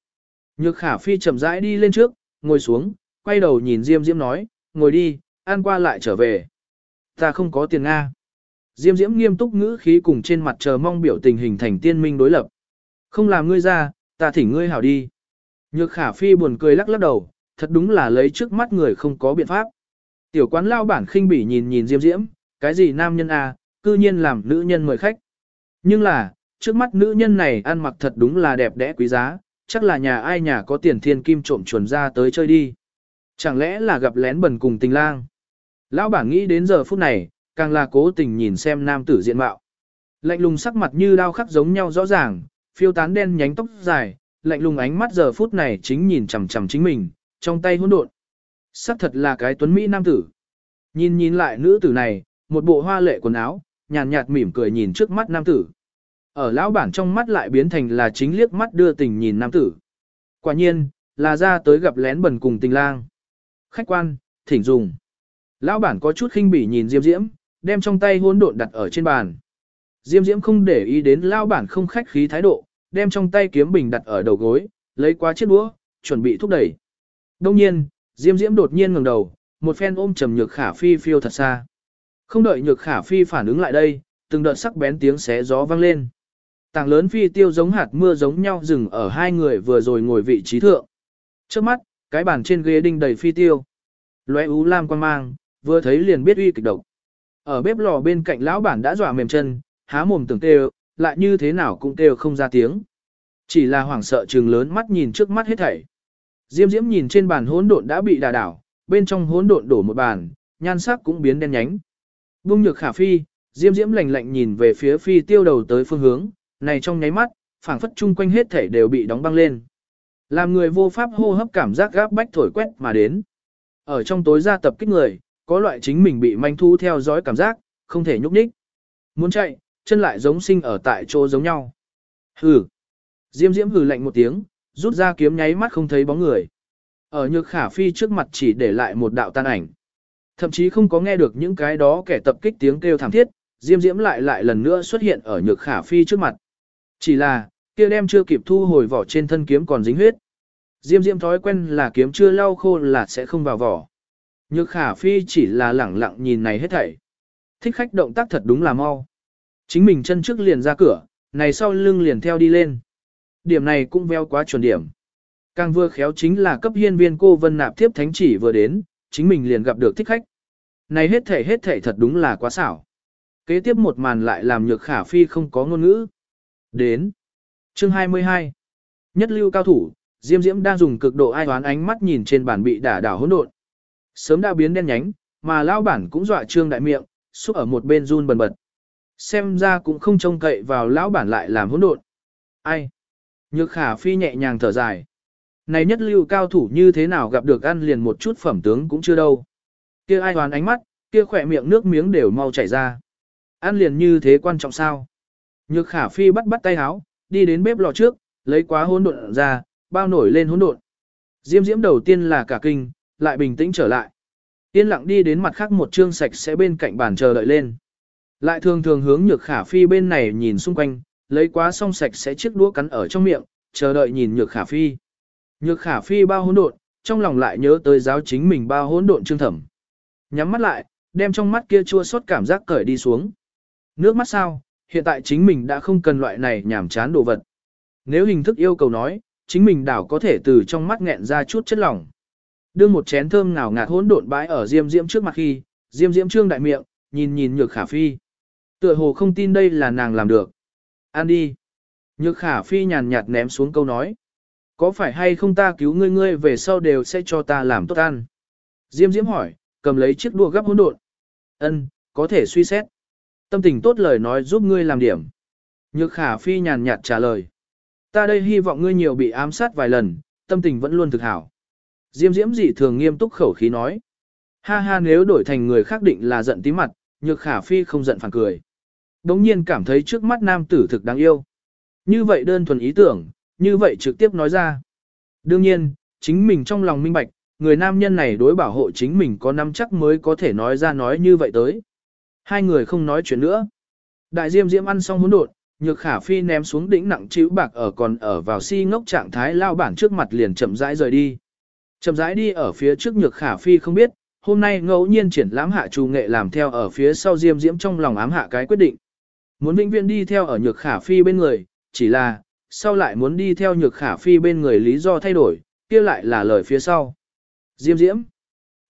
Nhược khả phi chậm rãi đi lên trước, ngồi xuống, quay đầu nhìn Diêm Diễm nói, ngồi đi, ăn qua lại trở về. Ta không có tiền Nga. Diêm Diễm nghiêm túc ngữ khí cùng trên mặt chờ mong biểu tình hình thành tiên minh đối lập. Không làm ngươi ra, ta thỉnh ngươi hảo đi. Nhược khả phi buồn cười lắc lắc đầu, thật đúng là lấy trước mắt người không có biện pháp. Tiểu quán lao bản khinh bỉ nhìn nhìn Diêm Diễm, cái gì nam nhân à, cư nhiên làm nữ nhân mời khách. Nhưng là, trước mắt nữ nhân này ăn mặc thật đúng là đẹp đẽ quý giá, chắc là nhà ai nhà có tiền thiên kim trộm chuồn ra tới chơi đi. Chẳng lẽ là gặp lén bẩn cùng tình lang? Lão bản nghĩ đến giờ phút này, càng là cố tình nhìn xem nam tử diện mạo. Lạnh lùng sắc mặt như đao khắc giống nhau rõ ràng, phiêu tán đen nhánh tóc dài, lạnh lùng ánh mắt giờ phút này chính nhìn chằm chằm chính mình, trong tay hỗn độn. Sắc thật là cái tuấn mỹ nam tử. Nhìn nhìn lại nữ tử này, một bộ hoa lệ quần áo, nhàn nhạt mỉm cười nhìn trước mắt nam tử. Ở lão bản trong mắt lại biến thành là chính liếc mắt đưa tình nhìn nam tử. Quả nhiên, là ra tới gặp lén bẩn cùng tình lang. Khách quan, thỉnh dùng. Lão bản có chút khinh bỉ nhìn Diêm Diễm, đem trong tay hỗn độn đặt ở trên bàn. Diêm Diễm không để ý đến lão bản không khách khí thái độ, đem trong tay kiếm bình đặt ở đầu gối, lấy qua chiếc đũa, chuẩn bị thúc đẩy. Đông nhiên, Diêm Diễm đột nhiên ngẩng đầu, một phen ôm trầm nhược khả phi phiêu thật xa. Không đợi nhược khả phi phản ứng lại đây, từng đợt sắc bén tiếng xé gió vang lên. Tảng lớn phi tiêu giống hạt mưa giống nhau dừng ở hai người vừa rồi ngồi vị trí thượng. Trước mắt, cái bàn trên ghế đinh đầy phi tiêu. Lóe ú lam quan mang, vừa thấy liền biết uy kịch độc. Ở bếp lò bên cạnh lão bản đã dọa mềm chân, há mồm tưởng kêu, lại như thế nào cũng kêu không ra tiếng. Chỉ là hoảng sợ trừng lớn mắt nhìn trước mắt hết thảy. Diêm Diễm nhìn trên bàn hỗn độn đã bị đà đảo, bên trong hỗn độn đổ một bàn, nhan sắc cũng biến đen nhánh. Bung nhược khả phi, Diêm Diễm lạnh lạnh nhìn về phía phi tiêu đầu tới phương hướng, này trong nháy mắt, phảng phất chung quanh hết thảy đều bị đóng băng lên. Làm người vô pháp hô hấp cảm giác gáp bách thổi quét mà đến. Ở trong tối ra tập kích người, có loại chính mình bị manh thu theo dõi cảm giác, không thể nhúc nhích. Muốn chạy, chân lại giống sinh ở tại chỗ giống nhau. Hừ. Diêm diễm hừ lạnh một tiếng, rút ra kiếm nháy mắt không thấy bóng người. Ở nhược khả phi trước mặt chỉ để lại một đạo tan ảnh. Thậm chí không có nghe được những cái đó kẻ tập kích tiếng kêu thảm thiết, diêm diễm lại lại lần nữa xuất hiện ở nhược khả phi trước mặt. Chỉ là, kia đem chưa kịp thu hồi vỏ trên thân kiếm còn dính huyết. Diêm diễm thói quen là kiếm chưa lau khô là sẽ không vào vỏ. Nhược khả phi chỉ là lẳng lặng nhìn này hết thảy. Thích khách động tác thật đúng là mau. Chính mình chân trước liền ra cửa, này sau lưng liền theo đi lên. Điểm này cũng veo quá chuẩn điểm. Càng vừa khéo chính là cấp hiên viên cô vân nạp tiếp thánh chỉ vừa đến, chính mình liền gặp được thích khách. Này hết thảy hết thảy thật đúng là quá xảo. Kế tiếp một màn lại làm nhược khả phi không có ngôn ngữ. Đến. Chương 22. Nhất lưu cao thủ, Diêm Diễm đang dùng cực độ ai toán ánh mắt nhìn trên bản bị đả đảo hỗn độn. Sớm đã biến đen nhánh, mà lao bản cũng dọa trương đại miệng, xúc ở một bên run bần bật. Xem ra cũng không trông cậy vào lão bản lại làm hỗn độn. Ai? Nhược khả phi nhẹ nhàng thở dài. Này nhất lưu cao thủ như thế nào gặp được ăn liền một chút phẩm tướng cũng chưa đâu. Kia ai hoàn ánh mắt, kia khỏe miệng nước miếng đều mau chảy ra. Ăn liền như thế quan trọng sao? Nhược khả phi bắt bắt tay háo, đi đến bếp lò trước, lấy quá hỗn độn ra, bao nổi lên hỗn độn. Diêm diễm đầu tiên là cả kinh, lại bình tĩnh trở lại. Yên lặng đi đến mặt khác một trương sạch sẽ bên cạnh bàn chờ đợi lên. Lại thường thường hướng nhược khả phi bên này nhìn xung quanh, lấy quá xong sạch sẽ chiếc đũa cắn ở trong miệng, chờ đợi nhìn nhược khả phi. Nhược khả phi bao hỗn độn, trong lòng lại nhớ tới giáo chính mình bao hỗn độn trương thẩm. Nhắm mắt lại, đem trong mắt kia chua xót cảm giác cởi đi xuống. Nước mắt sao, hiện tại chính mình đã không cần loại này nhảm chán đồ vật. Nếu hình thức yêu cầu nói, chính mình đảo có thể từ trong mắt nghẹn ra chút chất lỏng. Đưa một chén thơm ngào ngạt hỗn độn bãi ở Diêm Diễm trước mặt khi, Diêm Diễm trương đại miệng, nhìn nhìn Nhược Khả Phi. Tựa hồ không tin đây là nàng làm được. Ăn đi. Nhược Khả Phi nhàn nhạt ném xuống câu nói. Có phải hay không ta cứu ngươi ngươi về sau đều sẽ cho ta làm tốt ăn? Diêm Diễm hỏi, cầm lấy chiếc đua gấp hỗn độn. Ân, có thể suy xét. Tâm tình tốt lời nói giúp ngươi làm điểm. Nhược Khả Phi nhàn nhạt trả lời. Ta đây hy vọng ngươi nhiều bị ám sát vài lần, tâm tình vẫn luôn thực hảo. Diêm diễm dị thường nghiêm túc khẩu khí nói. Ha ha nếu đổi thành người khác định là giận tí mặt, nhược khả phi không giận phản cười. Đống nhiên cảm thấy trước mắt nam tử thực đáng yêu. Như vậy đơn thuần ý tưởng, như vậy trực tiếp nói ra. Đương nhiên, chính mình trong lòng minh bạch, người nam nhân này đối bảo hộ chính mình có năm chắc mới có thể nói ra nói như vậy tới. Hai người không nói chuyện nữa. Đại diêm diễm ăn xong hỗn độn, nhược khả phi ném xuống đỉnh nặng chữ bạc ở còn ở vào si ngốc trạng thái lao bản trước mặt liền chậm rãi rời đi. Chậm rãi đi ở phía trước nhược khả phi không biết, hôm nay ngẫu nhiên triển lãm hạ trù nghệ làm theo ở phía sau diêm diễm trong lòng ám hạ cái quyết định. Muốn vĩnh viễn đi theo ở nhược khả phi bên người, chỉ là, sau lại muốn đi theo nhược khả phi bên người lý do thay đổi, kia lại là lời phía sau. Diêm diễm.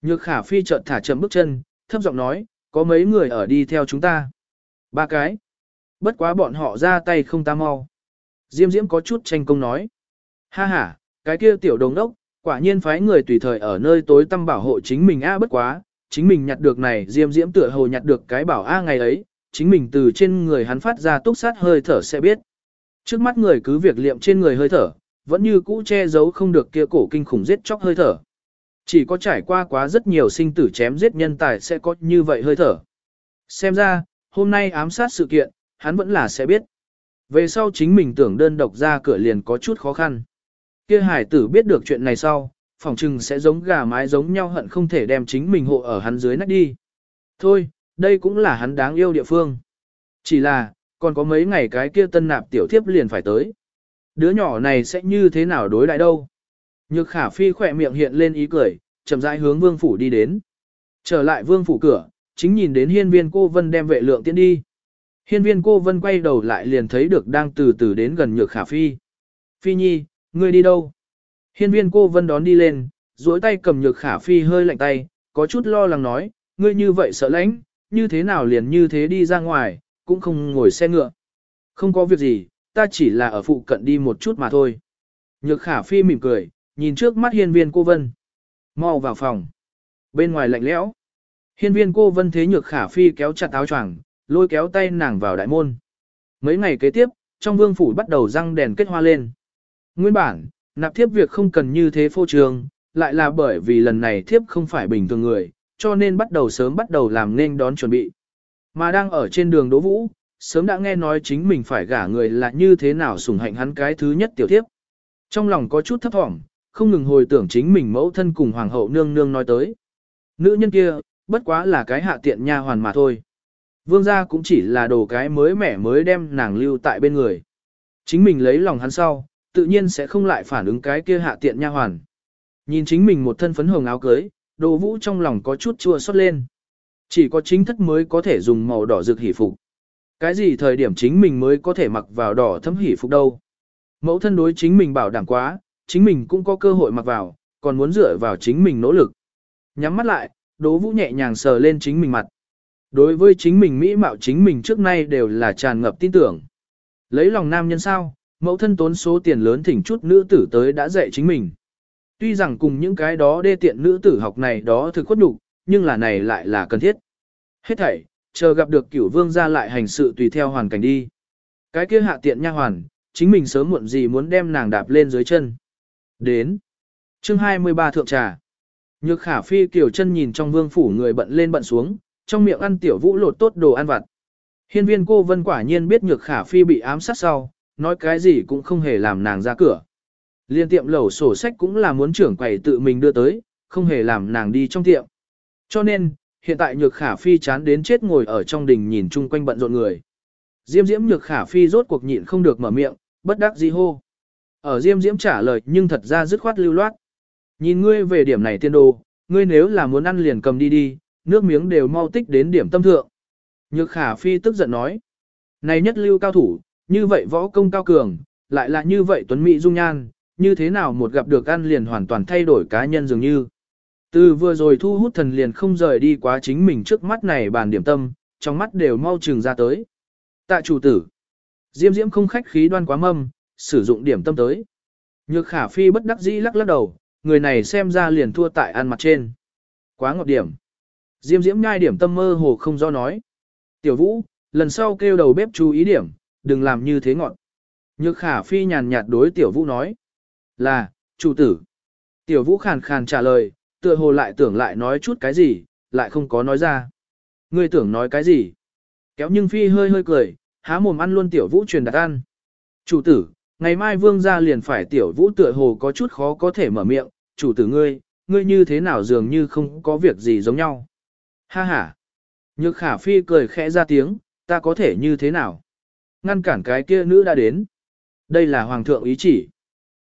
Nhược khả phi chợt thả chậm bước chân, thấp giọng nói, có mấy người ở đi theo chúng ta. Ba cái. Bất quá bọn họ ra tay không ta mau. Diêm diễm có chút tranh công nói. Ha ha, cái kia tiểu đồng đốc, quả nhiên phái người tùy thời ở nơi tối tăm bảo hộ chính mình a bất quá, chính mình nhặt được này diêm diễm tựa hồ nhặt được cái bảo a ngày ấy, chính mình từ trên người hắn phát ra túc sát hơi thở sẽ biết. Trước mắt người cứ việc liệm trên người hơi thở, vẫn như cũ che giấu không được kia cổ kinh khủng giết chóc hơi thở. Chỉ có trải qua quá rất nhiều sinh tử chém giết nhân tài sẽ có như vậy hơi thở. Xem ra, hôm nay ám sát sự kiện, hắn vẫn là sẽ biết. Về sau chính mình tưởng đơn độc ra cửa liền có chút khó khăn. Kia hải tử biết được chuyện này sau, phòng trừng sẽ giống gà mái giống nhau hận không thể đem chính mình hộ ở hắn dưới nách đi. Thôi, đây cũng là hắn đáng yêu địa phương. Chỉ là, còn có mấy ngày cái kia tân nạp tiểu thiếp liền phải tới. Đứa nhỏ này sẽ như thế nào đối lại đâu. Nhược khả phi khỏe miệng hiện lên ý cười, chậm rãi hướng vương phủ đi đến. Trở lại vương phủ cửa, chính nhìn đến hiên viên cô vân đem vệ lượng tiến đi. Hiên viên cô vân quay đầu lại liền thấy được đang từ từ đến gần nhược khả phi. Phi nhi, ngươi đi đâu? Hiên viên cô vân đón đi lên, duỗi tay cầm nhược khả phi hơi lạnh tay, có chút lo lắng nói, ngươi như vậy sợ lãnh, như thế nào liền như thế đi ra ngoài, cũng không ngồi xe ngựa. Không có việc gì, ta chỉ là ở phụ cận đi một chút mà thôi. Nhược khả phi mỉm cười, nhìn trước mắt hiên viên cô vân. mau vào phòng. Bên ngoài lạnh lẽo. Hiên viên cô vân thế nhược khả phi kéo chặt áo choàng, lôi kéo tay nàng vào đại môn. Mấy ngày kế tiếp, trong vương phủ bắt đầu răng đèn kết hoa lên. Nguyên bản, nạp thiếp việc không cần như thế phô trường, lại là bởi vì lần này thiếp không phải bình thường người, cho nên bắt đầu sớm bắt đầu làm nên đón chuẩn bị. Mà đang ở trên đường Đỗ Vũ, sớm đã nghe nói chính mình phải gả người là như thế nào sủng hạnh hắn cái thứ nhất tiểu thiếp. Trong lòng có chút thấp thỏm, không ngừng hồi tưởng chính mình mẫu thân cùng hoàng hậu nương nương nói tới. Nữ nhân kia, bất quá là cái hạ tiện nha hoàn mà thôi. Vương gia cũng chỉ là đồ cái mới mẻ mới đem nàng lưu tại bên người. Chính mình lấy lòng hắn sau, tự nhiên sẽ không lại phản ứng cái kia hạ tiện nha hoàn. Nhìn chính mình một thân phấn hồng áo cưới, đồ vũ trong lòng có chút chua xót lên. Chỉ có chính thất mới có thể dùng màu đỏ rực hỉ phục. Cái gì thời điểm chính mình mới có thể mặc vào đỏ thấm hỉ phục đâu. Mẫu thân đối chính mình bảo đảm quá, chính mình cũng có cơ hội mặc vào, còn muốn dựa vào chính mình nỗ lực. Nhắm mắt lại, đố vũ nhẹ nhàng sờ lên chính mình mặt. Đối với chính mình mỹ mạo chính mình trước nay đều là tràn ngập tin tưởng. Lấy lòng nam nhân sao, mẫu thân tốn số tiền lớn thỉnh chút nữ tử tới đã dạy chính mình. Tuy rằng cùng những cái đó đê tiện nữ tử học này đó thực khuất đủ, nhưng là này lại là cần thiết. Hết thảy, chờ gặp được cửu vương ra lại hành sự tùy theo hoàn cảnh đi. Cái kia hạ tiện nha hoàn, chính mình sớm muộn gì muốn đem nàng đạp lên dưới chân. Đến. chương 23 thượng trà. Nhược khả phi kiểu chân nhìn trong vương phủ người bận lên bận xuống, trong miệng ăn tiểu vũ lột tốt đồ ăn vặt. Hiên viên cô vân quả nhiên biết nhược khả phi bị ám sát sau, nói cái gì cũng không hề làm nàng ra cửa. Liên tiệm lẩu sổ sách cũng là muốn trưởng quầy tự mình đưa tới, không hề làm nàng đi trong tiệm. Cho nên, hiện tại nhược khả phi chán đến chết ngồi ở trong đình nhìn chung quanh bận rộn người. Diêm diễm nhược khả phi rốt cuộc nhịn không được mở miệng, bất đắc dĩ hô. Ở diêm diễm trả lời nhưng thật ra dứt khoát lưu loát. Nhìn ngươi về điểm này tiên đồ, ngươi nếu là muốn ăn liền cầm đi đi, nước miếng đều mau tích đến điểm tâm thượng. Nhược khả phi tức giận nói. Này nhất lưu cao thủ, như vậy võ công cao cường, lại là như vậy tuấn mỹ dung nhan, như thế nào một gặp được ăn liền hoàn toàn thay đổi cá nhân dường như. Từ vừa rồi thu hút thần liền không rời đi quá chính mình trước mắt này bàn điểm tâm, trong mắt đều mau trừng ra tới. Tạ chủ tử. Diêm diễm không khách khí đoan quá mâm, sử dụng điểm tâm tới. Nhược khả phi bất đắc dĩ lắc lắc đầu, người này xem ra liền thua tại ăn mặt trên. Quá ngọt điểm. Diêm diễm nhai điểm tâm mơ hồ không do nói. Tiểu vũ, lần sau kêu đầu bếp chú ý điểm, đừng làm như thế ngọt. Nhược khả phi nhàn nhạt đối tiểu vũ nói. Là, chủ tử. Tiểu vũ khàn khàn trả lời, tựa hồ lại tưởng lại nói chút cái gì, lại không có nói ra. Ngươi tưởng nói cái gì? Kéo nhưng phi hơi hơi cười, há mồm ăn luôn tiểu vũ truyền đặt ăn. Chủ tử, ngày mai vương gia liền phải tiểu vũ tựa hồ có chút khó có thể mở miệng, chủ tử ngươi, ngươi như thế nào dường như không có việc gì giống nhau. Ha ha. Nhược khả phi cười khẽ ra tiếng, ta có thể như thế nào? Ngăn cản cái kia nữ đã đến. Đây là hoàng thượng ý chỉ.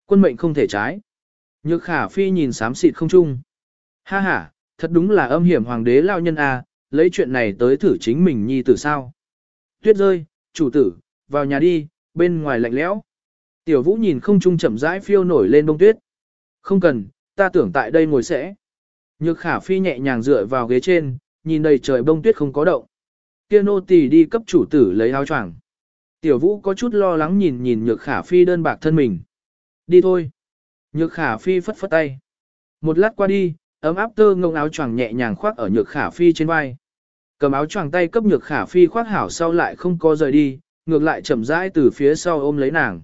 Quân mệnh không thể trái. Nhược khả phi nhìn sám xịt không chung. Ha ha, thật đúng là âm hiểm hoàng đế lao nhân a, lấy chuyện này tới thử chính mình nhi tử sao. Tuyết rơi, chủ tử, vào nhà đi, bên ngoài lạnh lẽo. Tiểu vũ nhìn không trung chậm rãi phiêu nổi lên bông tuyết. Không cần, ta tưởng tại đây ngồi sẽ. Nhược khả phi nhẹ nhàng dựa vào ghế trên, nhìn đầy trời bông tuyết không có động. Kia nô tỳ đi cấp chủ tử lấy áo choàng. Tiểu vũ có chút lo lắng nhìn nhìn nhược khả phi đơn bạc thân mình. Đi thôi. Nhược khả phi phất phất tay. Một lát qua đi, ấm áp tơ ngông áo choàng nhẹ nhàng khoác ở nhược khả phi trên vai. Cầm áo choàng tay cấp nhược khả phi khoác hảo sau lại không có rời đi, ngược lại chậm rãi từ phía sau ôm lấy nàng.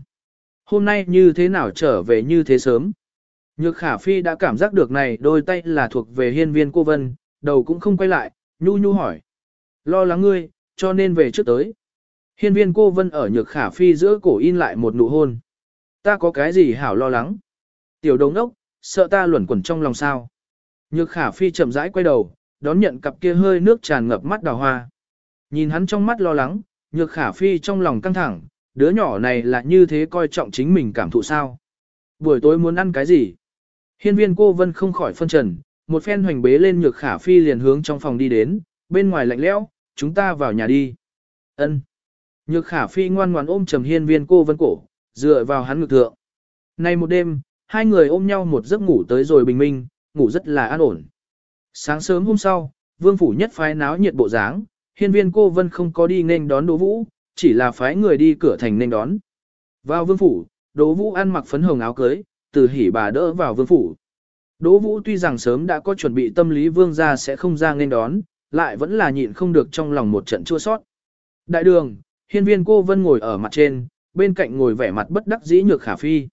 Hôm nay như thế nào trở về như thế sớm? Nhược khả phi đã cảm giác được này đôi tay là thuộc về hiên viên cô vân, đầu cũng không quay lại, nhu nhu hỏi. Lo lắng ngươi, cho nên về trước tới. Hiên viên cô vân ở nhược khả phi giữa cổ in lại một nụ hôn. Ta có cái gì hảo lo lắng? Tiểu đồng ốc, sợ ta luẩn quẩn trong lòng sao? Nhược khả phi chậm rãi quay đầu, đón nhận cặp kia hơi nước tràn ngập mắt đào hoa. Nhìn hắn trong mắt lo lắng, nhược khả phi trong lòng căng thẳng, đứa nhỏ này là như thế coi trọng chính mình cảm thụ sao. Buổi tối muốn ăn cái gì? Hiên viên cô vân không khỏi phân trần, một phen hoành bế lên nhược khả phi liền hướng trong phòng đi đến, bên ngoài lạnh lẽo, chúng ta vào nhà đi. Ân. Nhược khả phi ngoan ngoan ôm trầm hiên viên cô vân cổ, dựa vào hắn ngực thượng. Nay một đêm, hai người ôm nhau một giấc ngủ tới rồi bình minh, ngủ rất là an ổn. Sáng sớm hôm sau, vương phủ nhất phái náo nhiệt bộ dáng, hiên viên cô vân không có đi nên đón Đỗ Vũ, chỉ là phái người đi cửa thành nên đón. Vào vương phủ, Đỗ Vũ ăn mặc phấn hồng áo cưới, từ hỉ bà đỡ vào vương phủ. Đỗ Vũ tuy rằng sớm đã có chuẩn bị tâm lý vương gia sẽ không ra nên đón, lại vẫn là nhịn không được trong lòng một trận chua sót. Đại đường, hiên viên cô vân ngồi ở mặt trên, bên cạnh ngồi vẻ mặt bất đắc dĩ nhược khả phi.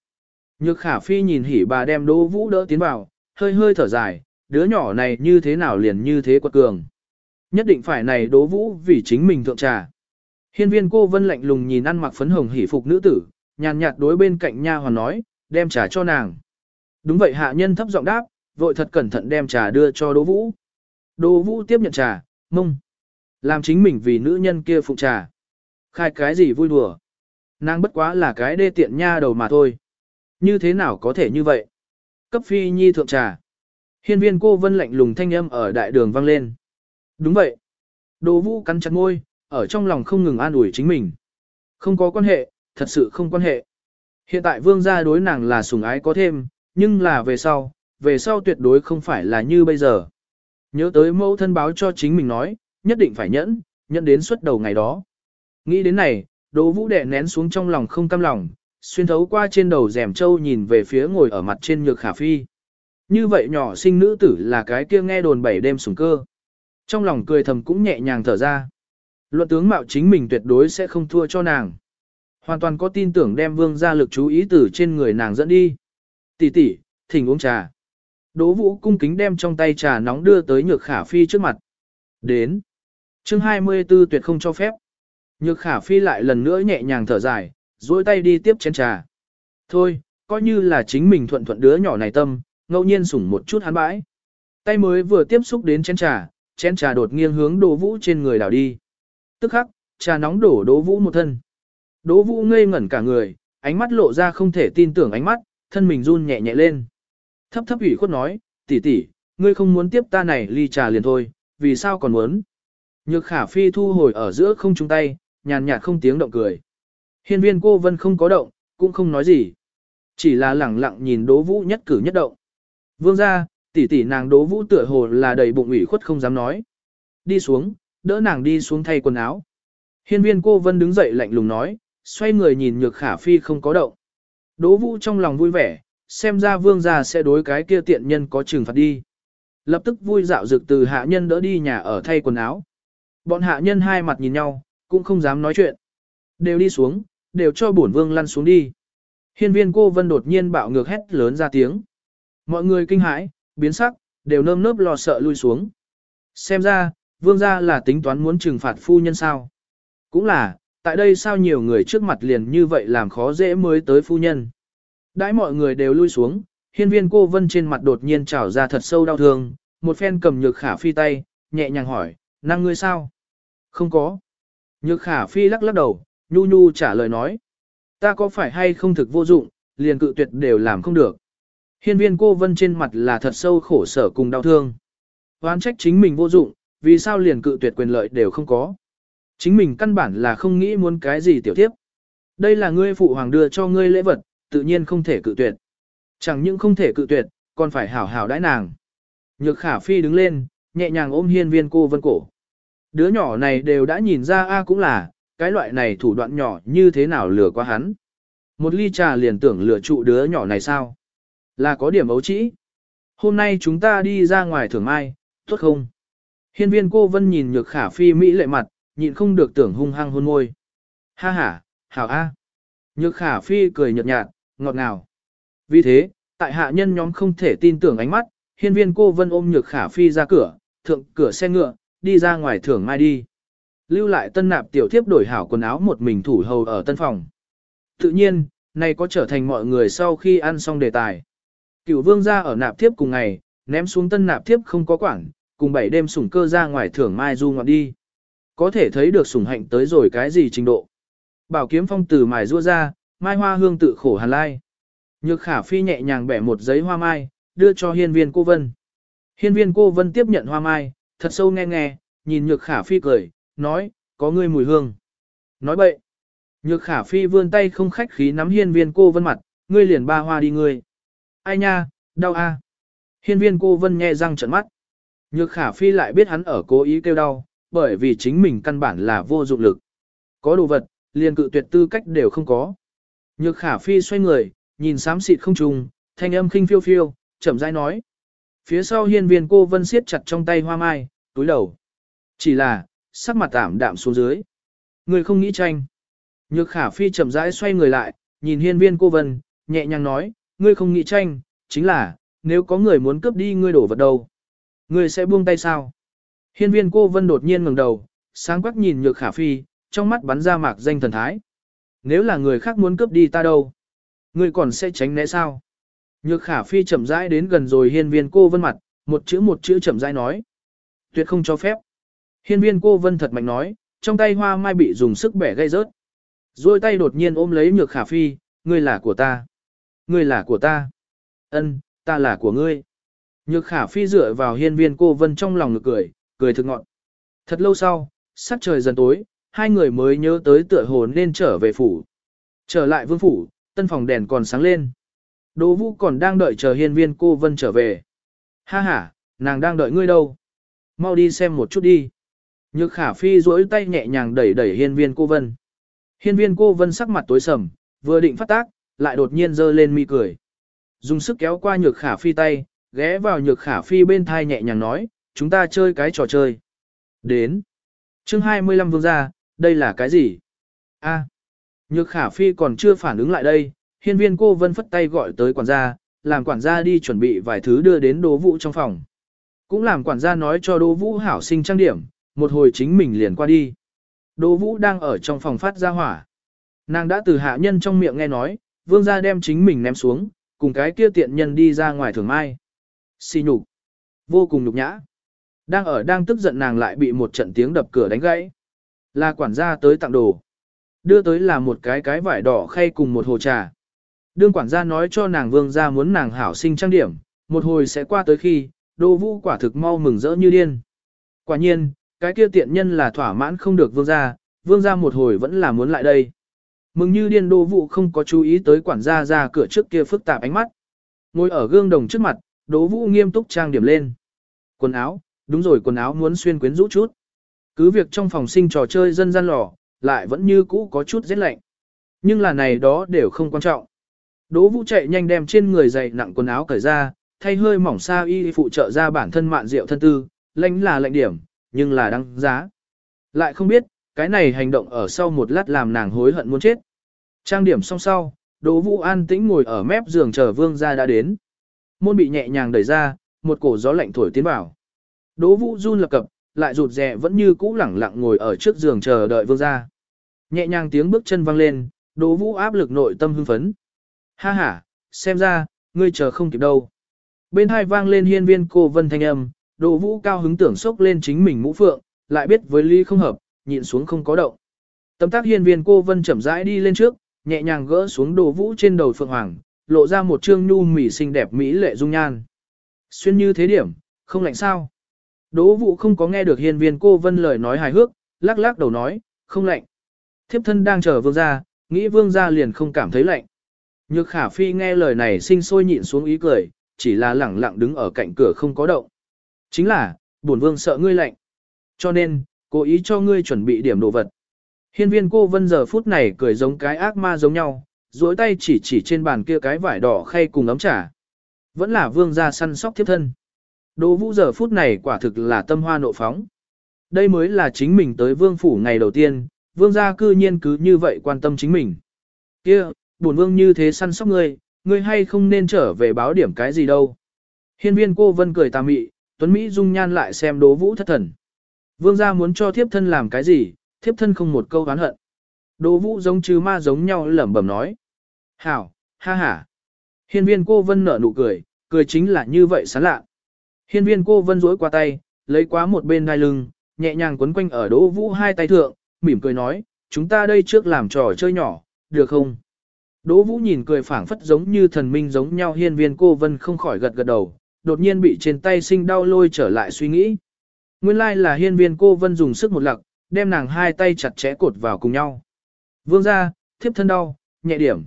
Nhược khả phi nhìn hỉ bà đem Đỗ Vũ đỡ tiến vào, hơi hơi thở dài, đứa nhỏ này như thế nào liền như thế quật cường. Nhất định phải này Đỗ Vũ vì chính mình thượng trà. Hiên viên cô vân lạnh lùng nhìn ăn mặc phấn hồng hỉ phục nữ tử, nhàn nhạt đối bên cạnh nha hoàn nói, đem trà cho nàng. Đúng vậy hạ nhân thấp giọng đáp, vội thật cẩn thận đem trà đưa cho Đỗ Vũ. Đỗ Vũ tiếp nhận trà, mông. Làm chính mình vì nữ nhân kia phụ trà. Khai cái gì vui đùa. Nàng bất quá là cái đê tiện nha đầu mà thôi. Như thế nào có thể như vậy? Cấp phi nhi thượng trà. Hiên viên cô vân lạnh lùng thanh âm ở đại đường vang lên. Đúng vậy. đồ Vũ cắn chặt môi, ở trong lòng không ngừng an ủi chính mình. Không có quan hệ, thật sự không quan hệ. Hiện tại vương gia đối nàng là sủng ái có thêm, nhưng là về sau, về sau tuyệt đối không phải là như bây giờ. Nhớ tới mẫu thân báo cho chính mình nói, nhất định phải nhẫn, nhẫn đến suốt đầu ngày đó. Nghĩ đến này, Đỗ Vũ đè nén xuống trong lòng không cam lòng, xuyên thấu qua trên đầu rèm châu nhìn về phía ngồi ở mặt trên nhược khả phi. Như vậy nhỏ sinh nữ tử là cái kia nghe đồn bảy đêm sủng cơ. Trong lòng cười thầm cũng nhẹ nhàng thở ra. Luận tướng mạo chính mình tuyệt đối sẽ không thua cho nàng. Hoàn toàn có tin tưởng đem vương gia lực chú ý từ trên người nàng dẫn đi. Tỷ tỷ, thỉnh uống trà. Đỗ vũ cung kính đem trong tay trà nóng đưa tới nhược khả phi trước mặt. Đến. chương 24 tuyệt không cho phép. Nhược khả phi lại lần nữa nhẹ nhàng thở dài, duỗi tay đi tiếp chén trà. Thôi, coi như là chính mình thuận thuận đứa nhỏ này tâm, ngẫu nhiên sủng một chút hắn bãi. Tay mới vừa tiếp xúc đến chén trà, chén trà đột nghiêng hướng Đỗ Vũ trên người đảo đi. Tức khắc, trà nóng đổ Đỗ Vũ một thân. Đỗ Vũ ngây ngẩn cả người, ánh mắt lộ ra không thể tin tưởng ánh mắt, thân mình run nhẹ nhẹ lên. Thấp thấp ủy khuất nói, tỷ tỷ, ngươi không muốn tiếp ta này ly trà liền thôi, vì sao còn muốn? Nhược khả phi thu hồi ở giữa không chung tay, nhàn nhạt không tiếng động cười. Hiên viên cô vân không có động, cũng không nói gì. Chỉ là lẳng lặng nhìn đố vũ nhất cử nhất động. Vương ra, tỷ tỷ nàng đố vũ tựa hồ là đầy bụng ủy khuất không dám nói. Đi xuống, đỡ nàng đi xuống thay quần áo. Hiên viên cô vân đứng dậy lạnh lùng nói, xoay người nhìn nhược khả phi không có động. Đố vũ trong lòng vui vẻ, xem ra vương gia sẽ đối cái kia tiện nhân có trừng phạt đi. Lập tức vui dạo dực từ hạ nhân đỡ đi nhà ở thay quần áo. Bọn hạ nhân hai mặt nhìn nhau, cũng không dám nói chuyện. Đều đi xuống, đều cho bổn vương lăn xuống đi. Hiên viên cô vân đột nhiên bạo ngược hét lớn ra tiếng. Mọi người kinh hãi, biến sắc, đều nơm nớp lo sợ lui xuống. Xem ra, vương gia là tính toán muốn trừng phạt phu nhân sao. Cũng là, tại đây sao nhiều người trước mặt liền như vậy làm khó dễ mới tới phu nhân. Đãi mọi người đều lui xuống, hiên viên cô vân trên mặt đột nhiên trào ra thật sâu đau thương, một phen cầm nhược khả phi tay, nhẹ nhàng hỏi, năng ngươi sao? Không có. Nhược khả phi lắc lắc đầu, nhu nhu trả lời nói. Ta có phải hay không thực vô dụng, liền cự tuyệt đều làm không được. Hiên viên cô vân trên mặt là thật sâu khổ sở cùng đau thương. Hoán trách chính mình vô dụng, vì sao liền cự tuyệt quyền lợi đều không có. Chính mình căn bản là không nghĩ muốn cái gì tiểu tiếp. Đây là ngươi phụ hoàng đưa cho ngươi lễ vật, tự nhiên không thể cự tuyệt. Chẳng những không thể cự tuyệt, còn phải hảo hảo đãi nàng. Nhược khả phi đứng lên, nhẹ nhàng ôm hiên viên cô vân cổ. Đứa nhỏ này đều đã nhìn ra a cũng là, cái loại này thủ đoạn nhỏ như thế nào lừa qua hắn. Một ly trà liền tưởng lừa trụ đứa nhỏ này sao? Là có điểm ấu trĩ. Hôm nay chúng ta đi ra ngoài thưởng mai, tốt không? Hiên viên cô vân nhìn nhược khả phi mỹ lệ mặt, nhịn không được tưởng hung hăng hôn môi. Ha ha, hảo a. Nhược khả phi cười nhợt nhạt, ngọt ngào. Vì thế, tại hạ nhân nhóm không thể tin tưởng ánh mắt, hiên viên cô vân ôm nhược khả phi ra cửa, thượng cửa xe ngựa, đi ra ngoài thưởng mai đi. Lưu lại tân nạp tiểu thiếp đổi hảo quần áo một mình thủ hầu ở tân phòng. Tự nhiên, này có trở thành mọi người sau khi ăn xong đề tài. Cửu vương ra ở nạp thiếp cùng ngày, ném xuống tân nạp thiếp không có quản, cùng bảy đêm sủng cơ ra ngoài thưởng mai du ngoạn đi. Có thể thấy được sủng hạnh tới rồi cái gì trình độ. Bảo kiếm phong từ mài rua ra, mai hoa hương tự khổ hàn lai. Nhược khả phi nhẹ nhàng bẻ một giấy hoa mai, đưa cho hiên viên cô vân. Hiên viên cô vân tiếp nhận hoa mai, thật sâu nghe nghe, nhìn nhược khả phi cười, nói, có ngươi mùi hương. Nói bậy. Nhược khả phi vươn tay không khách khí nắm hiên viên cô vân mặt, ngươi liền ba hoa đi ngươi. Ai nha, đau a. Hiên viên cô vân nghe răng trợn mắt. Nhược khả phi lại biết hắn ở cố ý kêu đau, bởi vì chính mình căn bản là vô dụng lực. Có đồ vật, liền cự tuyệt tư cách đều không có. Nhược khả phi xoay người, nhìn xám xịt không trùng, thanh âm khinh phiêu phiêu, chậm rãi nói. Phía sau hiên viên cô vân siết chặt trong tay hoa mai, túi đầu. Chỉ là, sắc mặt tạm đạm xuống dưới. Người không nghĩ tranh. Nhược khả phi chậm rãi xoay người lại, nhìn hiên viên cô vân, nhẹ nhàng nói, ngươi không nghĩ tranh, chính là, nếu có người muốn cướp đi ngươi đổ vật đầu Ngươi sẽ buông tay sao? Hiên viên cô vân đột nhiên ngẩng đầu, sáng quắc nhìn nhược khả phi, trong mắt bắn ra mạc danh thần thái. Nếu là người khác muốn cướp đi ta đâu? Ngươi còn sẽ tránh né sao? Nhược khả phi chậm rãi đến gần rồi hiên viên cô vân mặt, một chữ một chữ chậm rãi nói. Tuyệt không cho phép. Hiên viên cô vân thật mạnh nói, trong tay hoa mai bị dùng sức bẻ gây rớt. Rồi tay đột nhiên ôm lấy nhược khả phi, ngươi là của ta. Ngươi là của ta. Ân, ta là của ngươi. Nhược khả phi dựa vào hiên viên cô vân trong lòng ngực cười, cười thực ngọn. Thật lâu sau, sắc trời dần tối, hai người mới nhớ tới tựa hồ nên trở về phủ. Trở lại vương phủ, tân phòng đèn còn sáng lên. Đỗ vũ còn đang đợi chờ hiên viên cô vân trở về. Ha ha, nàng đang đợi ngươi đâu. Mau đi xem một chút đi. Nhược khả phi duỗi tay nhẹ nhàng đẩy đẩy hiên viên cô vân. Hiên viên cô vân sắc mặt tối sầm, vừa định phát tác, lại đột nhiên giơ lên mi cười. Dùng sức kéo qua nhược khả phi tay, ghé vào nhược khả phi bên thai nhẹ nhàng nói, chúng ta chơi cái trò chơi. Đến. chương 25 vương ra, đây là cái gì? a Nhược khả phi còn chưa phản ứng lại đây, hiên viên cô vân phất tay gọi tới quản gia, làm quản gia đi chuẩn bị vài thứ đưa đến đỗ vũ trong phòng. Cũng làm quản gia nói cho đỗ vũ hảo sinh trang điểm, một hồi chính mình liền qua đi. Đỗ vũ đang ở trong phòng phát ra hỏa. Nàng đã từ hạ nhân trong miệng nghe nói, vương gia đem chính mình ném xuống, cùng cái kia tiện nhân đi ra ngoài thường mai. Xì nhục, vô cùng nhục nhã. Đang ở đang tức giận nàng lại bị một trận tiếng đập cửa đánh gãy. Là quản gia tới tặng đồ. Đưa tới là một cái cái vải đỏ khay cùng một hồ trà. Đương quản gia nói cho nàng vương gia muốn nàng hảo sinh trang điểm, một hồi sẽ qua tới khi, đô vũ quả thực mau mừng rỡ như điên. Quả nhiên, cái kia tiện nhân là thỏa mãn không được vương gia, vương gia một hồi vẫn là muốn lại đây. Mừng như điên đô vũ không có chú ý tới quản gia ra cửa trước kia phức tạp ánh mắt. Ngồi ở gương đồng trước mặt, đỗ vũ nghiêm túc trang điểm lên. Quần áo, đúng rồi quần áo muốn xuyên quyến rũ chút. Cứ việc trong phòng sinh trò chơi dân gian lò, lại vẫn như cũ có chút rét lạnh. Nhưng là này đó đều không quan trọng. Đỗ Vũ chạy nhanh đem trên người dày nặng quần áo cởi ra, thay hơi mỏng xa y phụ trợ ra bản thân mạn rượu thân tư, lãnh là lệnh điểm, nhưng là đăng giá. Lại không biết, cái này hành động ở sau một lát làm nàng hối hận muốn chết. Trang điểm xong sau, Đỗ Vũ an tĩnh ngồi ở mép giường chờ vương gia đã đến. Môn bị nhẹ nhàng đẩy ra, một cổ gió lạnh thổi tiến vào. Đỗ Vũ run lập cập, lại rụt rè vẫn như cũ lẳng lặng ngồi ở trước giường chờ đợi vương gia. Nhẹ nhàng tiếng bước chân vang lên, Đỗ Vũ áp lực nội tâm hưng phấn. Ha ha, xem ra, ngươi chờ không kịp đâu. Bên hai vang lên hiên viên cô vân thanh âm, Đỗ Vũ cao hứng tưởng sốc lên chính mình mũ phượng, lại biết với ly không hợp, nhịn xuống không có động. Tấm tác hiên viên cô vân chậm rãi đi lên trước, nhẹ nhàng gỡ xuống đồ Vũ trên đầu phượng hoàng, lộ ra một trương nhu mỉ xinh đẹp mỹ lệ dung nhan. Xuyên như thế điểm, không lạnh sao? Đỗ Vũ không có nghe được hiên viên cô vân lời nói hài hước, lắc lắc đầu nói, không lạnh. Thiếp thân đang chờ vương gia, nghĩ vương gia liền không cảm thấy lạnh. Nhược khả phi nghe lời này sinh sôi nhịn xuống ý cười, chỉ là lẳng lặng đứng ở cạnh cửa không có động. Chính là, bổn vương sợ ngươi lạnh. Cho nên, cố ý cho ngươi chuẩn bị điểm đồ vật. Hiên viên cô vân giờ phút này cười giống cái ác ma giống nhau, duỗi tay chỉ chỉ trên bàn kia cái vải đỏ khay cùng ấm trà. Vẫn là vương gia săn sóc thiếp thân. Đỗ vũ giờ phút này quả thực là tâm hoa nộ phóng. Đây mới là chính mình tới vương phủ ngày đầu tiên, vương gia cư nhiên cứ như vậy quan tâm chính mình. kia bổn vương như thế săn sóc ngươi, ngươi hay không nên trở về báo điểm cái gì đâu. Hiên viên cô vân cười tà mị, tuấn Mỹ dung nhan lại xem đố vũ thất thần. Vương gia muốn cho thiếp thân làm cái gì, thiếp thân không một câu oán hận. Đỗ vũ giống chứ ma giống nhau lẩm bẩm nói. Hảo, ha ha. Hiên viên cô vân nở nụ cười, cười chính là như vậy sán lạ. Hiên viên cô vân rối qua tay, lấy quá một bên đai lưng, nhẹ nhàng quấn quanh ở đỗ vũ hai tay thượng, mỉm cười nói, chúng ta đây trước làm trò chơi nhỏ, được không? Đỗ Vũ nhìn cười phảng phất giống như thần minh giống nhau hiên viên cô vân không khỏi gật gật đầu, đột nhiên bị trên tay sinh đau lôi trở lại suy nghĩ. Nguyên lai là hiên viên cô vân dùng sức một lặc, đem nàng hai tay chặt chẽ cột vào cùng nhau. Vương ra, thiếp thân đau, nhẹ điểm.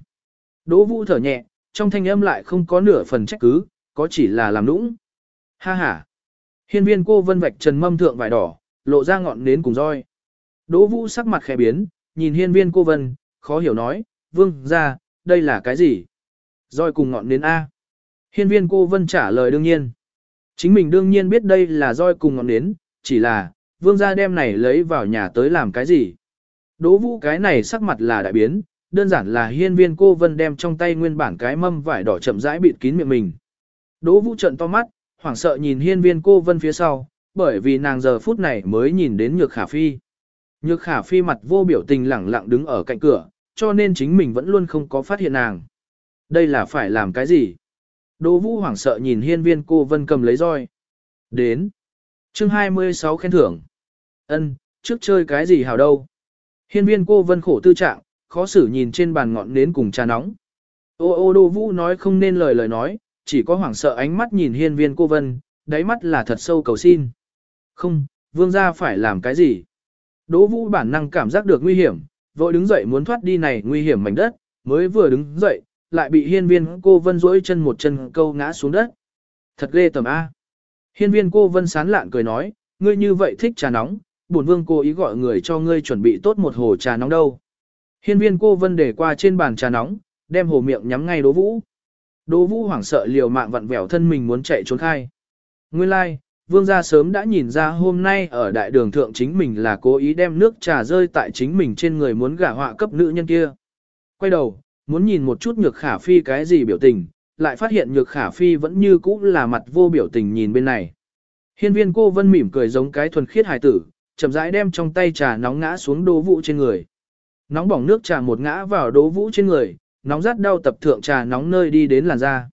Đỗ Vũ thở nhẹ, trong thanh âm lại không có nửa phần trách cứ, có chỉ là làm nũng. Ha ha. Hiên viên cô vân vạch trần mâm thượng vải đỏ, lộ ra ngọn nến cùng roi. Đỗ Vũ sắc mặt khẽ biến, nhìn hiên viên cô vân, khó hiểu nói, vương ra, đây là cái gì? Roi cùng ngọn nến A. Hiên viên cô vân trả lời đương nhiên. Chính mình đương nhiên biết đây là roi cùng ngọn nến, chỉ là, vương gia đem này lấy vào nhà tới làm cái gì? Đỗ vũ cái này sắc mặt là đại biến, đơn giản là hiên viên cô vân đem trong tay nguyên bản cái mâm vải đỏ chậm rãi bịt kín miệng mình. Đỗ vũ trận to mắt, hoảng sợ nhìn hiên viên cô vân phía sau, bởi vì nàng giờ phút này mới nhìn đến nhược khả phi. Nhược khả phi mặt vô biểu tình lẳng lặng đứng ở cạnh cửa, cho nên chính mình vẫn luôn không có phát hiện nàng. Đây là phải làm cái gì? Đỗ Vũ hoảng sợ nhìn hiên viên cô vân cầm lấy roi. Đến. chương 26 khen thưởng. ân trước chơi cái gì hào đâu? Hiên viên cô vân khổ tư trạng, khó xử nhìn trên bàn ngọn nến cùng trà nóng. Ô ô Đỗ Vũ nói không nên lời lời nói, chỉ có hoảng sợ ánh mắt nhìn hiên viên cô vân, đáy mắt là thật sâu cầu xin. Không, vương gia phải làm cái gì? Đỗ Vũ bản năng cảm giác được nguy hiểm, vội đứng dậy muốn thoát đi này nguy hiểm mảnh đất, mới vừa đứng dậy, lại bị hiên viên cô vân duỗi chân một chân câu ngã xuống đất. Thật ghê tầm A. Hiên viên cô vân sán lạn cười nói, ngươi như vậy thích trà nóng, bổn vương cố ý gọi người cho ngươi chuẩn bị tốt một hồ trà nóng đâu. Hiên viên cô vân để qua trên bàn trà nóng, đem hồ miệng nhắm ngay đố vũ. Đố vũ hoảng sợ liều mạng vặn vẹo thân mình muốn chạy trốn khai. Nguyên lai, like, vương gia sớm đã nhìn ra hôm nay ở đại đường thượng chính mình là cố ý đem nước trà rơi tại chính mình trên người muốn gả họa cấp nữ nhân kia. Quay đầu, muốn nhìn một chút nhược khả phi cái gì biểu tình, lại phát hiện nhược khả phi vẫn như cũ là mặt vô biểu tình nhìn bên này. Hiên viên cô vân mỉm cười giống cái thuần khiết hài tử, chậm rãi đem trong tay trà nóng ngã xuống đố vũ trên người. Nóng bỏng nước trà một ngã vào đố vũ trên người, nóng rát đau tập thượng trà nóng nơi đi đến làn da.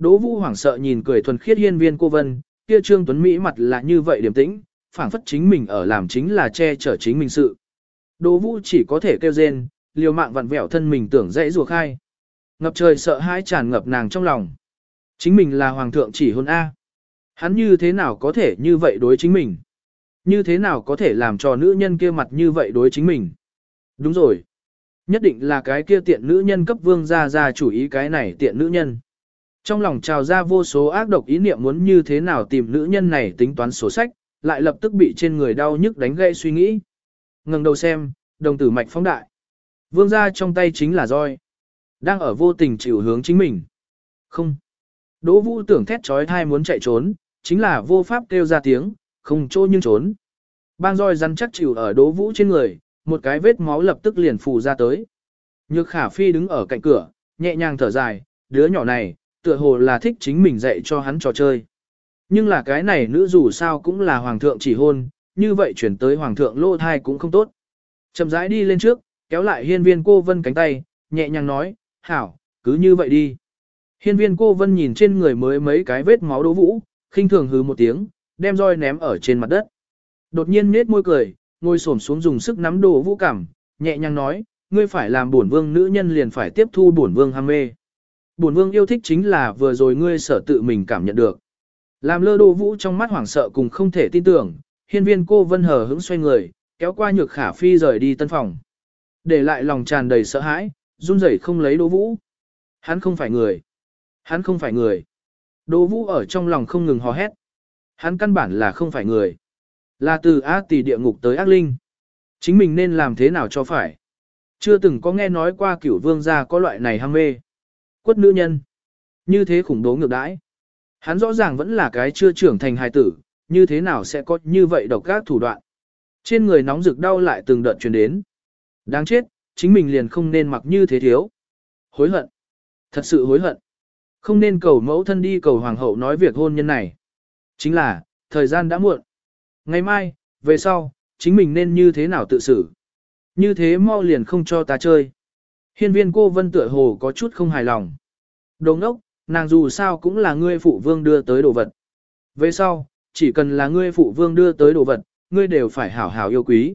Đỗ Vũ hoảng sợ nhìn cười thuần khiết hiên viên cô vân, kia trương tuấn Mỹ mặt là như vậy điềm tĩnh, phảng phất chính mình ở làm chính là che chở chính mình sự. Đỗ Vũ chỉ có thể kêu rên, liều mạng vặn vẹo thân mình tưởng dãy rùa khai. Ngập trời sợ hãi tràn ngập nàng trong lòng. Chính mình là hoàng thượng chỉ hôn A. Hắn như thế nào có thể như vậy đối chính mình? Như thế nào có thể làm cho nữ nhân kia mặt như vậy đối chính mình? Đúng rồi. Nhất định là cái kia tiện nữ nhân cấp vương ra ra chủ ý cái này tiện nữ nhân. Trong lòng trào ra vô số ác độc ý niệm muốn như thế nào tìm nữ nhân này tính toán sổ sách, lại lập tức bị trên người đau nhức đánh gãy suy nghĩ. ngẩng đầu xem, đồng tử mạch phóng đại. Vương ra trong tay chính là roi. Đang ở vô tình chịu hướng chính mình. Không. Đỗ vũ tưởng thét trói thai muốn chạy trốn, chính là vô pháp kêu ra tiếng, không trô nhưng trốn. Bang roi rắn chắc chịu ở đỗ vũ trên người, một cái vết máu lập tức liền phù ra tới. Nhược khả phi đứng ở cạnh cửa, nhẹ nhàng thở dài, đứa nhỏ này, tựa hồ là thích chính mình dạy cho hắn trò chơi. Nhưng là cái này nữ dù sao cũng là hoàng thượng chỉ hôn, như vậy chuyển tới hoàng thượng lô thai cũng không tốt. Chậm rãi đi lên trước, kéo lại hiên viên cô vân cánh tay, nhẹ nhàng nói, hảo, cứ như vậy đi. Hiên viên cô vân nhìn trên người mới mấy cái vết máu đố vũ, khinh thường hứ một tiếng, đem roi ném ở trên mặt đất. Đột nhiên nết môi cười, ngồi xổm xuống dùng sức nắm đồ vũ cảm, nhẹ nhàng nói, ngươi phải làm bổn vương nữ nhân liền phải tiếp thu bổn vương ham mê. Bổn vương yêu thích chính là vừa rồi ngươi sở tự mình cảm nhận được. Làm lơ đồ vũ trong mắt hoảng sợ cùng không thể tin tưởng, hiên viên cô vân hờ hững xoay người, kéo qua nhược khả phi rời đi tân phòng. Để lại lòng tràn đầy sợ hãi, run rẩy không lấy đồ vũ. Hắn không phải người. Hắn không phải người. Đồ vũ ở trong lòng không ngừng hò hét. Hắn căn bản là không phải người. Là từ á tỷ địa ngục tới ác linh. Chính mình nên làm thế nào cho phải. Chưa từng có nghe nói qua cửu vương gia có loại này ham mê. Quất nữ nhân. Như thế khủng bố ngược đãi. Hắn rõ ràng vẫn là cái chưa trưởng thành hài tử, như thế nào sẽ có như vậy độc các thủ đoạn. Trên người nóng rực đau lại từng đợt truyền đến. Đáng chết, chính mình liền không nên mặc như thế thiếu. Hối hận. Thật sự hối hận. Không nên cầu mẫu thân đi cầu hoàng hậu nói việc hôn nhân này. Chính là, thời gian đã muộn. Ngày mai, về sau, chính mình nên như thế nào tự xử. Như thế mau liền không cho ta chơi. Hiên viên cô vân tựa hồ có chút không hài lòng. Đồ ngốc, nàng dù sao cũng là ngươi phụ vương đưa tới đồ vật. Về sau, chỉ cần là ngươi phụ vương đưa tới đồ vật, ngươi đều phải hảo hảo yêu quý.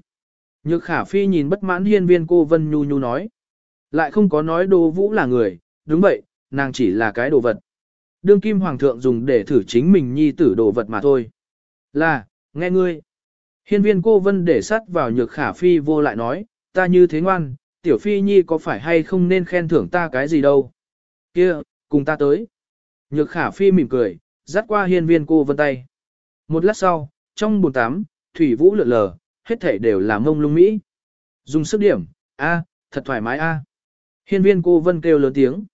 Nhược khả phi nhìn bất mãn hiên viên cô vân nhu nhu nói. Lại không có nói đồ vũ là người, đúng vậy, nàng chỉ là cái đồ vật. Đương kim hoàng thượng dùng để thử chính mình nhi tử đồ vật mà thôi. Là, nghe ngươi. Hiên viên cô vân để sắt vào nhược khả phi vô lại nói, ta như thế ngoan, tiểu phi nhi có phải hay không nên khen thưởng ta cái gì đâu. Kia, cùng ta tới. Nhược khả phi mỉm cười, dắt qua hiên viên cô vân tay. Một lát sau, trong bồn tắm, thủy vũ lượn lờ, hết thể đều là mông lung mỹ. Dùng sức điểm, a, thật thoải mái a. Hiên viên cô vân kêu lớn tiếng.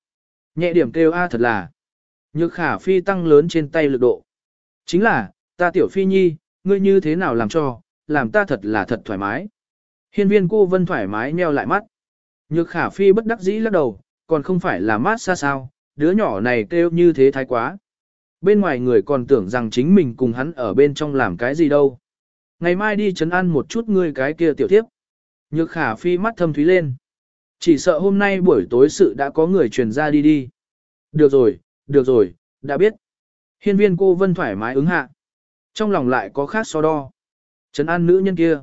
Nhẹ điểm kêu a thật là. Nhược khả phi tăng lớn trên tay lực độ. Chính là, ta tiểu phi nhi, ngươi như thế nào làm cho, làm ta thật là thật thoải mái. Hiên viên cô vân thoải mái nheo lại mắt. Nhược khả phi bất đắc dĩ lắc đầu, còn không phải là mát xa sao, đứa nhỏ này kêu như thế thái quá. Bên ngoài người còn tưởng rằng chính mình cùng hắn ở bên trong làm cái gì đâu. Ngày mai đi chấn ăn một chút ngươi cái kia tiểu tiếp. Nhược khả phi mắt thâm thúy lên. Chỉ sợ hôm nay buổi tối sự đã có người truyền ra đi đi. Được rồi, được rồi, đã biết. Hiên viên cô vân thoải mái ứng hạ. Trong lòng lại có khác so đo. Trấn an nữ nhân kia.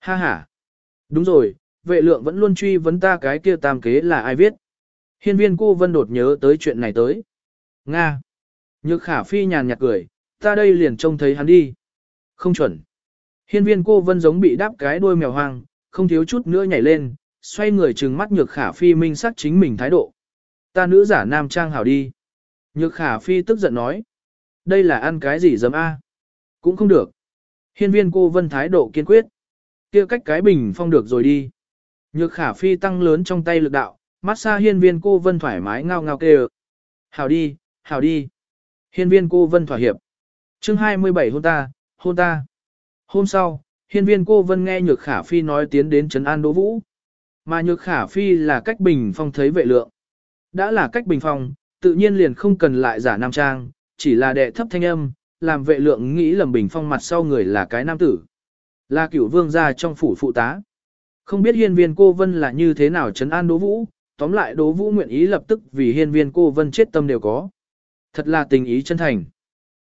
Ha ha. Đúng rồi, vệ lượng vẫn luôn truy vấn ta cái kia tam kế là ai viết. Hiên viên cô vân đột nhớ tới chuyện này tới. Nga. Nhược khả phi nhàn nhạt cười, ta đây liền trông thấy hắn đi. Không chuẩn. Hiên viên cô vân giống bị đáp cái đuôi mèo hoang, không thiếu chút nữa nhảy lên, xoay người trừng mắt nhược khả phi minh sắc chính mình thái độ. Ta nữ giả nam trang hảo đi. Nhược khả phi tức giận nói. Đây là ăn cái gì dấm A. Cũng không được. Hiên viên cô vân thái độ kiên quyết. kia cách cái bình phong được rồi đi. Nhược khả phi tăng lớn trong tay lực đạo, mát xa hiên viên cô vân thoải mái ngao ngao kêu. Hảo đi, hảo đi. Hiên viên cô vân thỏa hiệp. chương 27 hôn ta, hôn ta. Hôm sau, hiên viên cô vân nghe nhược khả phi nói tiến đến Trấn An Đỗ Vũ. Mà nhược khả phi là cách bình phong thấy vệ lượng. Đã là cách bình phong, tự nhiên liền không cần lại giả nam trang, chỉ là đệ thấp thanh âm, làm vệ lượng nghĩ lầm bình phong mặt sau người là cái nam tử. Là cửu vương gia trong phủ phụ tá. Không biết hiên viên cô vân là như thế nào trấn an đỗ vũ, tóm lại Đỗ Vũ nguyện ý lập tức vì hiên viên cô vân chết tâm đều có. Thật là tình ý chân thành.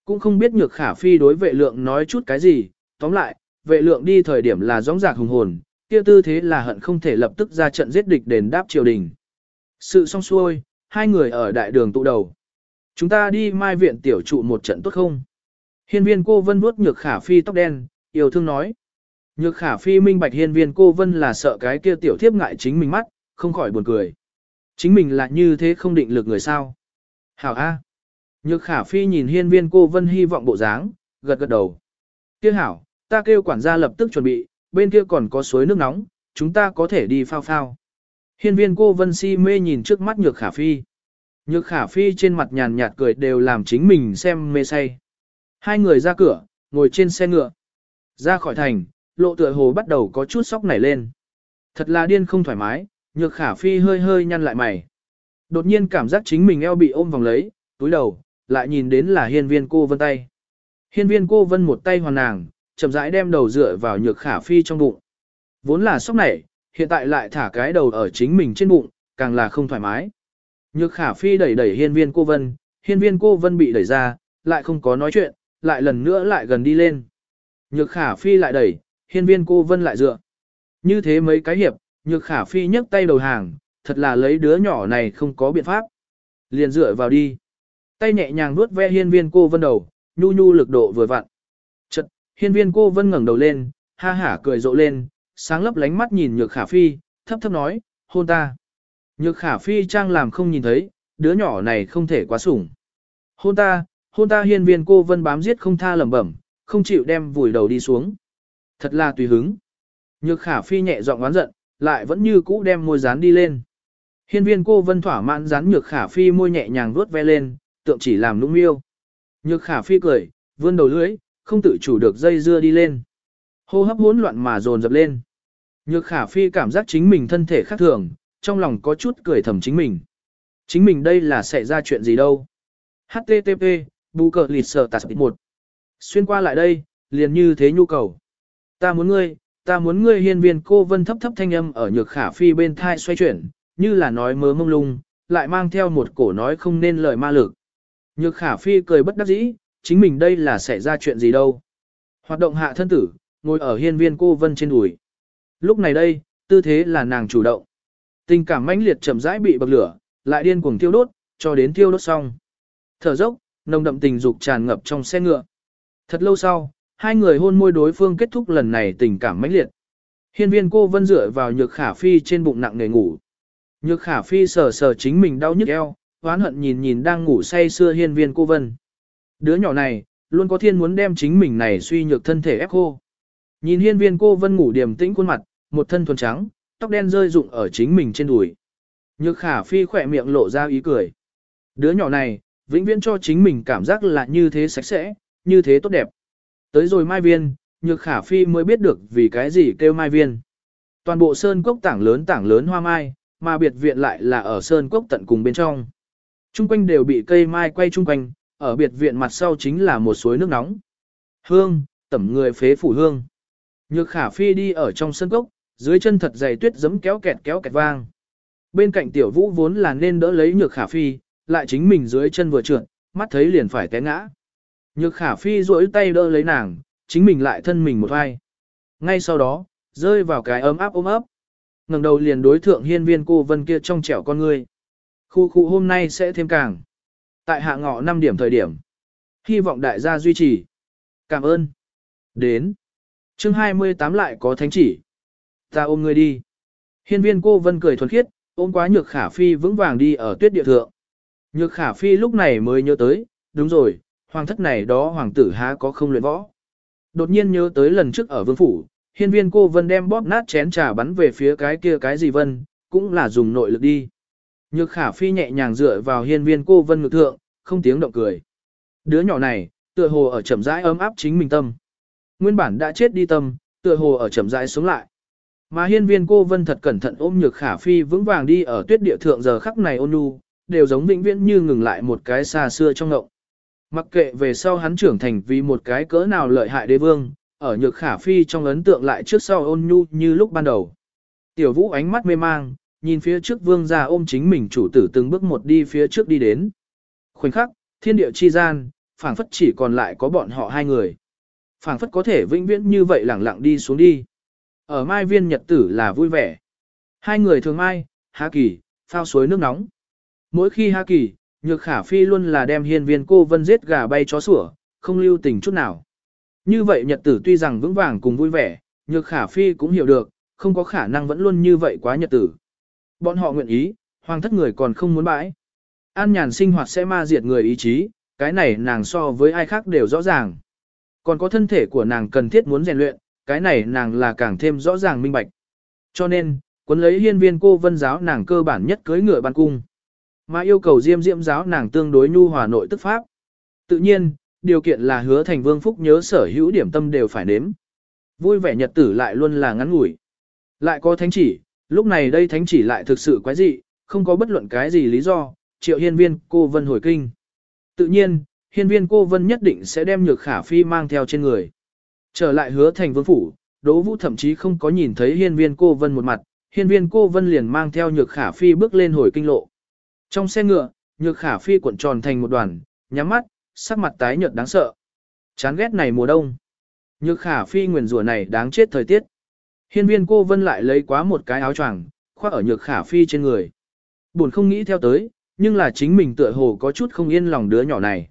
Cũng không biết nhược khả phi đối vệ lượng nói chút cái gì, tóm lại, vệ lượng đi thời điểm là gióng giạc hùng hồn, kia tư thế là hận không thể lập tức ra trận giết địch đền đáp triều đình. Sự xong xuôi, hai người ở đại đường tụ đầu. Chúng ta đi mai viện tiểu trụ một trận tốt không? Hiên viên cô vân vuốt nhược khả phi tóc đen, yêu thương nói. Nhược khả phi minh bạch hiên viên cô vân là sợ cái kia tiểu thiếp ngại chính mình mắt, không khỏi buồn cười. Chính mình là như thế không định lực người sao. Hảo A. Nhược khả phi nhìn hiên viên cô vân hy vọng bộ dáng, gật gật đầu. Kia hảo, ta kêu quản gia lập tức chuẩn bị, bên kia còn có suối nước nóng, chúng ta có thể đi phao phao. Hiên viên cô vân si mê nhìn trước mắt nhược khả phi. Nhược khả phi trên mặt nhàn nhạt cười đều làm chính mình xem mê say. Hai người ra cửa, ngồi trên xe ngựa. Ra khỏi thành, lộ tựa hồ bắt đầu có chút sóc nảy lên. Thật là điên không thoải mái, nhược khả phi hơi hơi nhăn lại mày. Đột nhiên cảm giác chính mình eo bị ôm vòng lấy, túi đầu, lại nhìn đến là hiên viên cô vân tay. Hiên viên cô vân một tay hoàn nàng, chậm rãi đem đầu dựa vào nhược khả phi trong bụng. Vốn là sốc nảy, hiện tại lại thả cái đầu ở chính mình trên bụng, càng là không thoải mái. Nhược khả phi đẩy đẩy hiên viên cô vân, hiên viên cô vân bị đẩy ra, lại không có nói chuyện, lại lần nữa lại gần đi lên. Nhược khả phi lại đẩy, hiên viên cô vân lại dựa. Như thế mấy cái hiệp, nhược khả phi nhấc tay đầu hàng, thật là lấy đứa nhỏ này không có biện pháp. Liền dựa vào đi. Tay nhẹ nhàng nuốt ve hiên viên cô vân đầu, nhu nhu lực độ vừa vặn. Chật, hiên viên cô vân ngẩng đầu lên, ha hả cười rộ lên, sáng lấp lánh mắt nhìn nhược khả phi, thấp thấp nói, hôn ta. Nhược khả phi trang làm không nhìn thấy, đứa nhỏ này không thể quá sủng. Hôn ta, hôn ta hiên viên cô vân bám giết không tha lẩm bẩm, không chịu đem vùi đầu đi xuống. Thật là tùy hứng. Nhược khả phi nhẹ giọng oán giận, lại vẫn như cũ đem môi dán đi lên. Hiên viên cô vân thỏa mãn dán nhược khả phi môi nhẹ nhàng vuốt ve lên, tượng chỉ làm nũng miêu. Nhược khả phi cười, vươn đầu lưỡi, không tự chủ được dây dưa đi lên. Hô hấp hỗn loạn mà dồn dập lên. Nhược khả phi cảm giác chính mình thân thể khác thường, trong lòng có chút cười thầm chính mình. Chính mình đây là xảy ra chuyện gì đâu. HTTP, bù cờ lịt sở tạt 1. Xuyên qua lại đây, liền như thế nhu cầu. Ta muốn ngươi, ta muốn ngươi hiên viên cô vân thấp thấp thanh âm ở nhược khả phi bên thai xoay chuyển, như là nói mớ mông lung, lại mang theo một cổ nói không nên lời ma lực. Nhược khả phi cười bất đắc dĩ, chính mình đây là xảy ra chuyện gì đâu. Hoạt động hạ thân tử, ngồi ở hiên viên cô vân trên đùi. Lúc này đây, tư thế là nàng chủ động. Tình cảm mãnh liệt chậm rãi bị bậc lửa, lại điên cuồng thiêu đốt, cho đến thiêu đốt xong. Thở dốc, nồng đậm tình dục tràn ngập trong xe ngựa. Thật lâu sau, hai người hôn môi đối phương kết thúc lần này tình cảm mãnh liệt. Hiên viên cô vân dựa vào nhược khả phi trên bụng nặng nề ngủ. Nhược khả phi sờ sờ chính mình đau nhức eo, hoán hận nhìn nhìn đang ngủ say xưa hiên viên cô vân. Đứa nhỏ này, luôn có thiên muốn đem chính mình này suy nhược thân thể ép khô. Nhìn hiên viên cô vân ngủ điềm tĩnh khuôn mặt, một thân thuần trắng, tóc đen rơi rụng ở chính mình trên đùi. Nhược khả phi khỏe miệng lộ ra ý cười. Đứa nhỏ này, vĩnh viễn cho chính mình cảm giác là như thế sạch sẽ, như thế tốt đẹp. Tới rồi mai viên, nhược khả phi mới biết được vì cái gì kêu mai viên. Toàn bộ sơn cốc tảng lớn tảng lớn hoa mai, mà biệt viện lại là ở sơn cốc tận cùng bên trong. Trung quanh đều bị cây mai quay trung quanh, ở biệt viện mặt sau chính là một suối nước nóng. Hương, tẩm người phế phủ hương. Nhược khả phi đi ở trong sân cốc, dưới chân thật dày tuyết giấm kéo kẹt kéo kẹt vang. Bên cạnh tiểu vũ vốn là nên đỡ lấy nhược khả phi, lại chính mình dưới chân vừa trượt, mắt thấy liền phải té ngã. Nhược khả phi duỗi tay đỡ lấy nàng, chính mình lại thân mình một vai. Ngay sau đó, rơi vào cái ấm áp ôm ấp. ngẩng đầu liền đối thượng hiên viên cô vân kia trong trẻo con ngươi. Khu khu hôm nay sẽ thêm càng. Tại hạ ngọ 5 điểm thời điểm. Hy vọng đại gia duy trì. Cảm ơn. Đến. chương 28 lại có thánh chỉ. Ta ôm ngươi đi. Hiên viên cô vân cười thuần khiết, ôm quá nhược khả phi vững vàng đi ở tuyết địa thượng. Nhược khả phi lúc này mới nhớ tới, đúng rồi, hoàng thất này đó hoàng tử há có không luyện võ. Đột nhiên nhớ tới lần trước ở vương phủ, hiên viên cô vân đem bóp nát chén trà bắn về phía cái kia cái gì vân, cũng là dùng nội lực đi. Nhược khả phi nhẹ nhàng dựa vào hiên viên cô vân ngực thượng, không tiếng động cười. Đứa nhỏ này, tựa hồ ở chậm rãi ấm áp chính mình tâm. Nguyên bản đã chết đi tâm, tựa hồ ở chậm rãi sống lại. Mà hiên viên cô vân thật cẩn thận ôm nhược khả phi vững vàng đi ở tuyết địa thượng giờ khắc này ôn nhu, đều giống vĩnh viễn như ngừng lại một cái xa xưa trong ngộng. Mặc kệ về sau hắn trưởng thành vì một cái cỡ nào lợi hại đế vương, ở nhược khả phi trong ấn tượng lại trước sau ôn nhu như lúc ban đầu. Tiểu vũ ánh mắt mê mang, nhìn phía trước vương gia ôm chính mình chủ tử từng bước một đi phía trước đi đến. Khoảnh khắc, thiên địa chi gian, phảng phất chỉ còn lại có bọn họ hai người. phảng phất có thể vĩnh viễn như vậy lẳng lặng đi xuống đi. Ở mai viên nhật tử là vui vẻ. Hai người thường mai, há kỳ, phao suối nước nóng. Mỗi khi há kỳ, nhược khả phi luôn là đem hiên viên cô vân giết gà bay chó sủa, không lưu tình chút nào. Như vậy nhật tử tuy rằng vững vàng cùng vui vẻ, nhược khả phi cũng hiểu được, không có khả năng vẫn luôn như vậy quá nhật tử. Bọn họ nguyện ý, hoàng thất người còn không muốn bãi. An nhàn sinh hoạt sẽ ma diệt người ý chí, cái này nàng so với ai khác đều rõ ràng. Còn có thân thể của nàng cần thiết muốn rèn luyện, cái này nàng là càng thêm rõ ràng minh bạch. Cho nên, quân lấy hiên viên cô vân giáo nàng cơ bản nhất cưới ngựa ban cung. Mà yêu cầu diêm diễm giáo nàng tương đối nhu hòa nội tức pháp. Tự nhiên, điều kiện là hứa thành vương phúc nhớ sở hữu điểm tâm đều phải nếm. Vui vẻ nhật tử lại luôn là ngắn ngủi. Lại có thánh chỉ, lúc này đây thánh chỉ lại thực sự quái dị, không có bất luận cái gì lý do, triệu hiên viên cô vân hồi kinh. Tự nhiên, hiên viên cô vân nhất định sẽ đem nhược khả phi mang theo trên người. Trở lại hứa thành vương phủ, Đỗ Vũ thậm chí không có nhìn thấy hiên viên cô vân một mặt, hiên viên cô vân liền mang theo nhược khả phi bước lên hồi kinh lộ. Trong xe ngựa, nhược khả phi cuộn tròn thành một đoàn, nhắm mắt, sắc mặt tái nhợt đáng sợ. Chán ghét này mùa đông. Nhược khả phi nguyền rủa này đáng chết thời tiết. Hiên viên cô vân lại lấy quá một cái áo choàng, khoác ở nhược khả phi trên người. Buồn không nghĩ theo tới, nhưng là chính mình tựa hồ có chút không yên lòng đứa nhỏ này.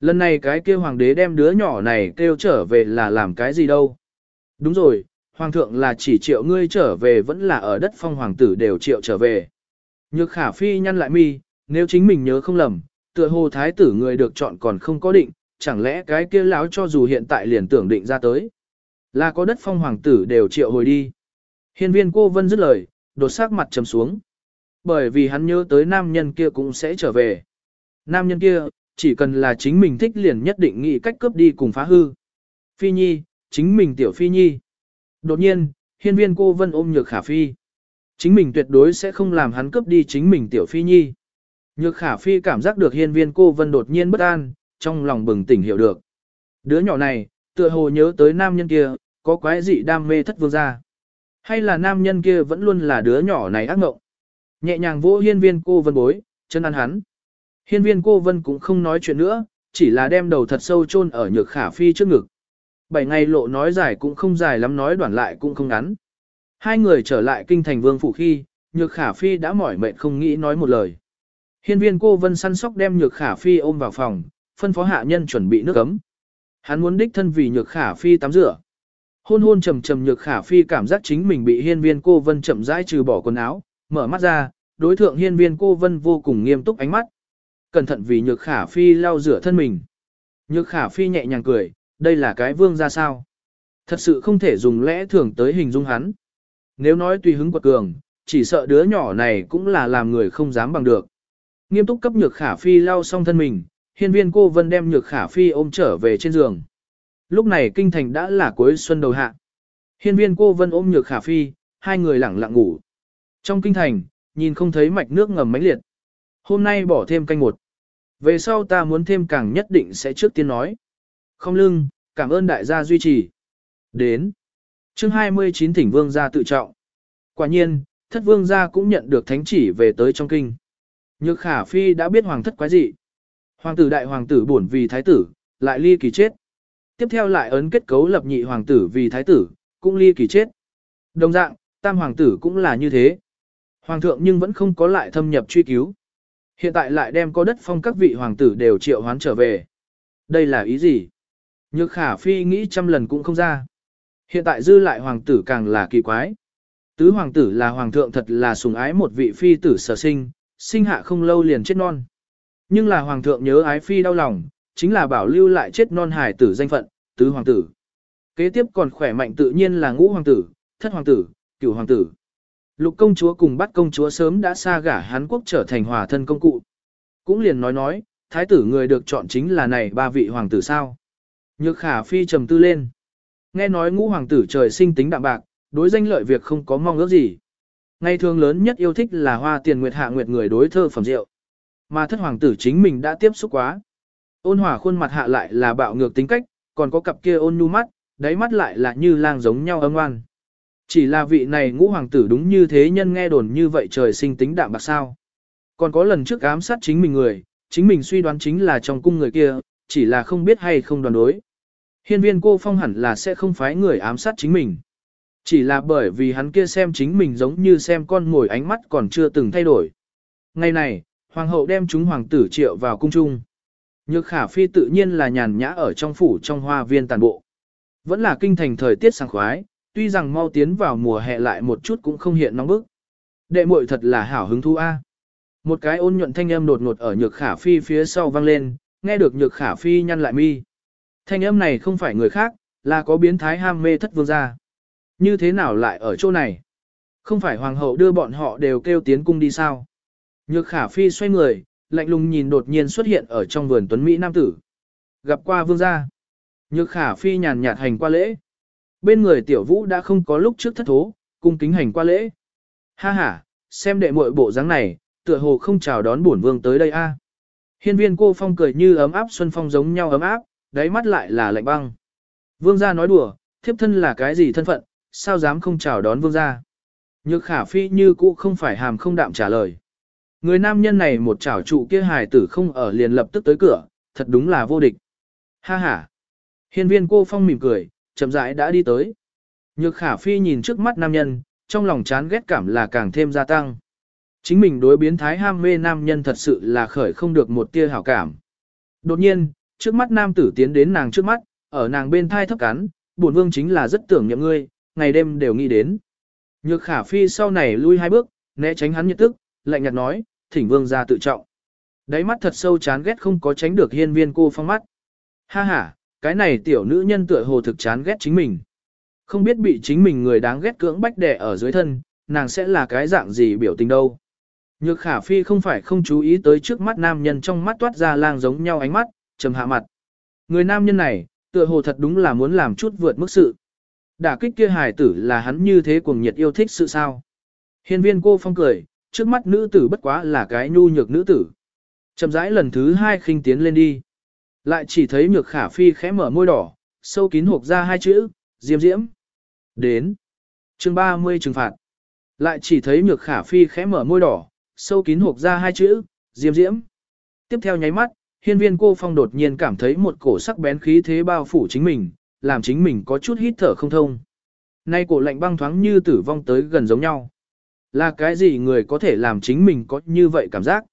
Lần này cái kêu hoàng đế đem đứa nhỏ này kêu trở về là làm cái gì đâu. Đúng rồi, hoàng thượng là chỉ triệu ngươi trở về vẫn là ở đất phong hoàng tử đều triệu trở về. Nhược khả phi nhăn lại mi, nếu chính mình nhớ không lầm, tựa hồ thái tử người được chọn còn không có định, chẳng lẽ cái kia láo cho dù hiện tại liền tưởng định ra tới. Là có đất phong hoàng tử đều triệu hồi đi. Hiên viên cô vân dứt lời, đột sắc mặt trầm xuống. Bởi vì hắn nhớ tới nam nhân kia cũng sẽ trở về. Nam nhân kia, chỉ cần là chính mình thích liền nhất định nghĩ cách cướp đi cùng phá hư. Phi Nhi, chính mình tiểu Phi Nhi. Đột nhiên, hiên viên cô vân ôm nhược khả Phi. Chính mình tuyệt đối sẽ không làm hắn cướp đi chính mình tiểu Phi Nhi. Nhược khả Phi cảm giác được hiên viên cô vân đột nhiên bất an, trong lòng bừng tỉnh hiểu được. Đứa nhỏ này, tựa hồ nhớ tới nam nhân kia, có quái dị đam mê thất vương gia. Hay là nam nhân kia vẫn luôn là đứa nhỏ này ác mộng. Nhẹ nhàng vỗ hiên viên cô vân bối, chân ăn hắn. Hiên viên cô vân cũng không nói chuyện nữa, chỉ là đem đầu thật sâu chôn ở nhược khả phi trước ngực. Bảy ngày lộ nói dài cũng không dài lắm nói đoạn lại cũng không ngắn. Hai người trở lại kinh thành vương phủ khi, nhược khả phi đã mỏi mệt không nghĩ nói một lời. Hiên viên cô vân săn sóc đem nhược khả phi ôm vào phòng, phân phó hạ nhân chuẩn bị nước ấm. Hắn muốn đích thân vì nhược khả phi tắm rửa. Hôn hôn trầm trầm nhược khả phi cảm giác chính mình bị hiên viên cô vân chậm rãi trừ bỏ quần áo, mở mắt ra, đối thượng hiên viên cô vân vô cùng nghiêm túc ánh mắt. Cẩn thận vì nhược khả phi lau rửa thân mình. Nhược khả phi nhẹ nhàng cười, đây là cái vương ra sao. Thật sự không thể dùng lẽ thường tới hình dung hắn. Nếu nói tùy hứng quật cường, chỉ sợ đứa nhỏ này cũng là làm người không dám bằng được. Nghiêm túc cấp nhược khả phi lau xong thân mình, hiên viên cô vân đem nhược khả phi ôm trở về trên giường. Lúc này kinh thành đã là cuối xuân đầu hạ. Hiên viên cô vân ôm nhược khả phi, hai người lẳng lặng ngủ. Trong kinh thành, nhìn không thấy mạch nước ngầm mãnh liệt. Hôm nay bỏ thêm canh một. Về sau ta muốn thêm càng nhất định sẽ trước tiên nói. Không lưng, cảm ơn đại gia duy trì. Đến chương 29 thỉnh vương gia tự trọng. Quả nhiên, thất vương gia cũng nhận được thánh chỉ về tới trong kinh. Nhược khả phi đã biết hoàng thất quái gì. Hoàng tử đại hoàng tử bổn vì thái tử, lại ly kỳ chết. Tiếp theo lại ấn kết cấu lập nhị hoàng tử vì thái tử, cũng ly kỳ chết. Đồng dạng, tam hoàng tử cũng là như thế. Hoàng thượng nhưng vẫn không có lại thâm nhập truy cứu. Hiện tại lại đem có đất phong các vị hoàng tử đều triệu hoán trở về. Đây là ý gì? Nhược khả phi nghĩ trăm lần cũng không ra. Hiện tại dư lại hoàng tử càng là kỳ quái. Tứ hoàng tử là hoàng thượng thật là sùng ái một vị phi tử sở sinh, sinh hạ không lâu liền chết non. Nhưng là hoàng thượng nhớ ái phi đau lòng, chính là bảo lưu lại chết non hài tử danh phận, tứ hoàng tử. Kế tiếp còn khỏe mạnh tự nhiên là ngũ hoàng tử, thất hoàng tử, cửu hoàng tử. Lục công chúa cùng bắt công chúa sớm đã xa gả Hán quốc trở thành hòa thân công cụ. Cũng liền nói nói, thái tử người được chọn chính là này ba vị hoàng tử sao. Nhược khả phi trầm tư lên. Nghe nói ngũ hoàng tử trời sinh tính đạm bạc, đối danh lợi việc không có mong ước gì. Ngày thường lớn nhất yêu thích là hoa tiền nguyệt hạ nguyệt người đối thơ phẩm rượu. Mà thất hoàng tử chính mình đã tiếp xúc quá. Ôn hòa khuôn mặt hạ lại là bạo ngược tính cách, còn có cặp kia ôn nhu mắt, đáy mắt lại là như lang giống nhau âm ngoan. Chỉ là vị này ngũ hoàng tử đúng như thế nhân nghe đồn như vậy trời sinh tính đạm bạc sao. Còn có lần trước ám sát chính mình người, chính mình suy đoán chính là trong cung người kia, chỉ là không biết hay không đoàn đối. Hiên viên cô phong hẳn là sẽ không phái người ám sát chính mình. Chỉ là bởi vì hắn kia xem chính mình giống như xem con ngồi ánh mắt còn chưa từng thay đổi. Ngày này, hoàng hậu đem chúng hoàng tử triệu vào cung trung. Nhược khả phi tự nhiên là nhàn nhã ở trong phủ trong hoa viên tàn bộ. Vẫn là kinh thành thời tiết sảng khoái, tuy rằng mau tiến vào mùa hè lại một chút cũng không hiện nóng bức. Đệ muội thật là hảo hứng thú a. Một cái ôn nhuận thanh âm đột ngột ở nhược khả phi phía sau vang lên, nghe được nhược khả phi nhăn lại mi. Thanh âm này không phải người khác, là có biến thái ham mê thất vương gia. Như thế nào lại ở chỗ này? Không phải hoàng hậu đưa bọn họ đều kêu tiến cung đi sao? Nhược khả phi xoay người, lạnh lùng nhìn đột nhiên xuất hiện ở trong vườn tuấn Mỹ Nam tử. Gặp qua vương gia. Nhược khả phi nhàn nhạt hành qua lễ. Bên người tiểu vũ đã không có lúc trước thất thố, cung kính hành qua lễ. Ha ha, xem đệ muội bộ dáng này, tựa hồ không chào đón bổn vương tới đây a. Hiên viên cô phong cười như ấm áp xuân phong giống nhau ấm áp, đáy mắt lại là lạnh băng. Vương gia nói đùa, thiếp thân là cái gì thân phận, sao dám không chào đón vương gia. Nhược khả phi như cũ không phải hàm không đạm trả lời. Người nam nhân này một chảo trụ kia hài tử không ở liền lập tức tới cửa, thật đúng là vô địch. Ha ha. Hiên viên cô phong mỉm cười, chậm rãi đã đi tới. Nhược khả phi nhìn trước mắt nam nhân, trong lòng chán ghét cảm là càng thêm gia tăng. Chính mình đối biến thái ham mê nam nhân thật sự là khởi không được một tia hảo cảm. Đột nhiên, trước mắt nam tử tiến đến nàng trước mắt, ở nàng bên thai thấp cắn, buồn vương chính là rất tưởng nhậm ngươi, ngày đêm đều nghĩ đến. Nhược khả phi sau này lui hai bước, né tránh hắn nhiệt tức, lạnh nhạt nói, thỉnh vương ra tự trọng. Đáy mắt thật sâu chán ghét không có tránh được hiên viên cô phong mắt. Ha ha, cái này tiểu nữ nhân tựa hồ thực chán ghét chính mình. Không biết bị chính mình người đáng ghét cưỡng bách đẻ ở dưới thân, nàng sẽ là cái dạng gì biểu tình đâu. Nhược khả phi không phải không chú ý tới trước mắt nam nhân trong mắt toát ra lang giống nhau ánh mắt, trầm hạ mặt. Người nam nhân này, tựa hồ thật đúng là muốn làm chút vượt mức sự. Đả kích kia hài tử là hắn như thế cuồng nhiệt yêu thích sự sao. Hiên viên cô phong cười, trước mắt nữ tử bất quá là cái nhu nhược nữ tử. Chậm rãi lần thứ hai khinh tiến lên đi. Lại chỉ thấy nhược khả phi khẽ mở môi đỏ, sâu kín hộp ra hai chữ, diêm diễm. Đến. chương 30 trừng phạt. Lại chỉ thấy nhược khả phi khẽ mở môi đỏ, sâu kín hộp ra hai chữ, diêm diễm. Tiếp theo nháy mắt, hiên viên cô phong đột nhiên cảm thấy một cổ sắc bén khí thế bao phủ chính mình, làm chính mình có chút hít thở không thông. Nay cổ lạnh băng thoáng như tử vong tới gần giống nhau. Là cái gì người có thể làm chính mình có như vậy cảm giác?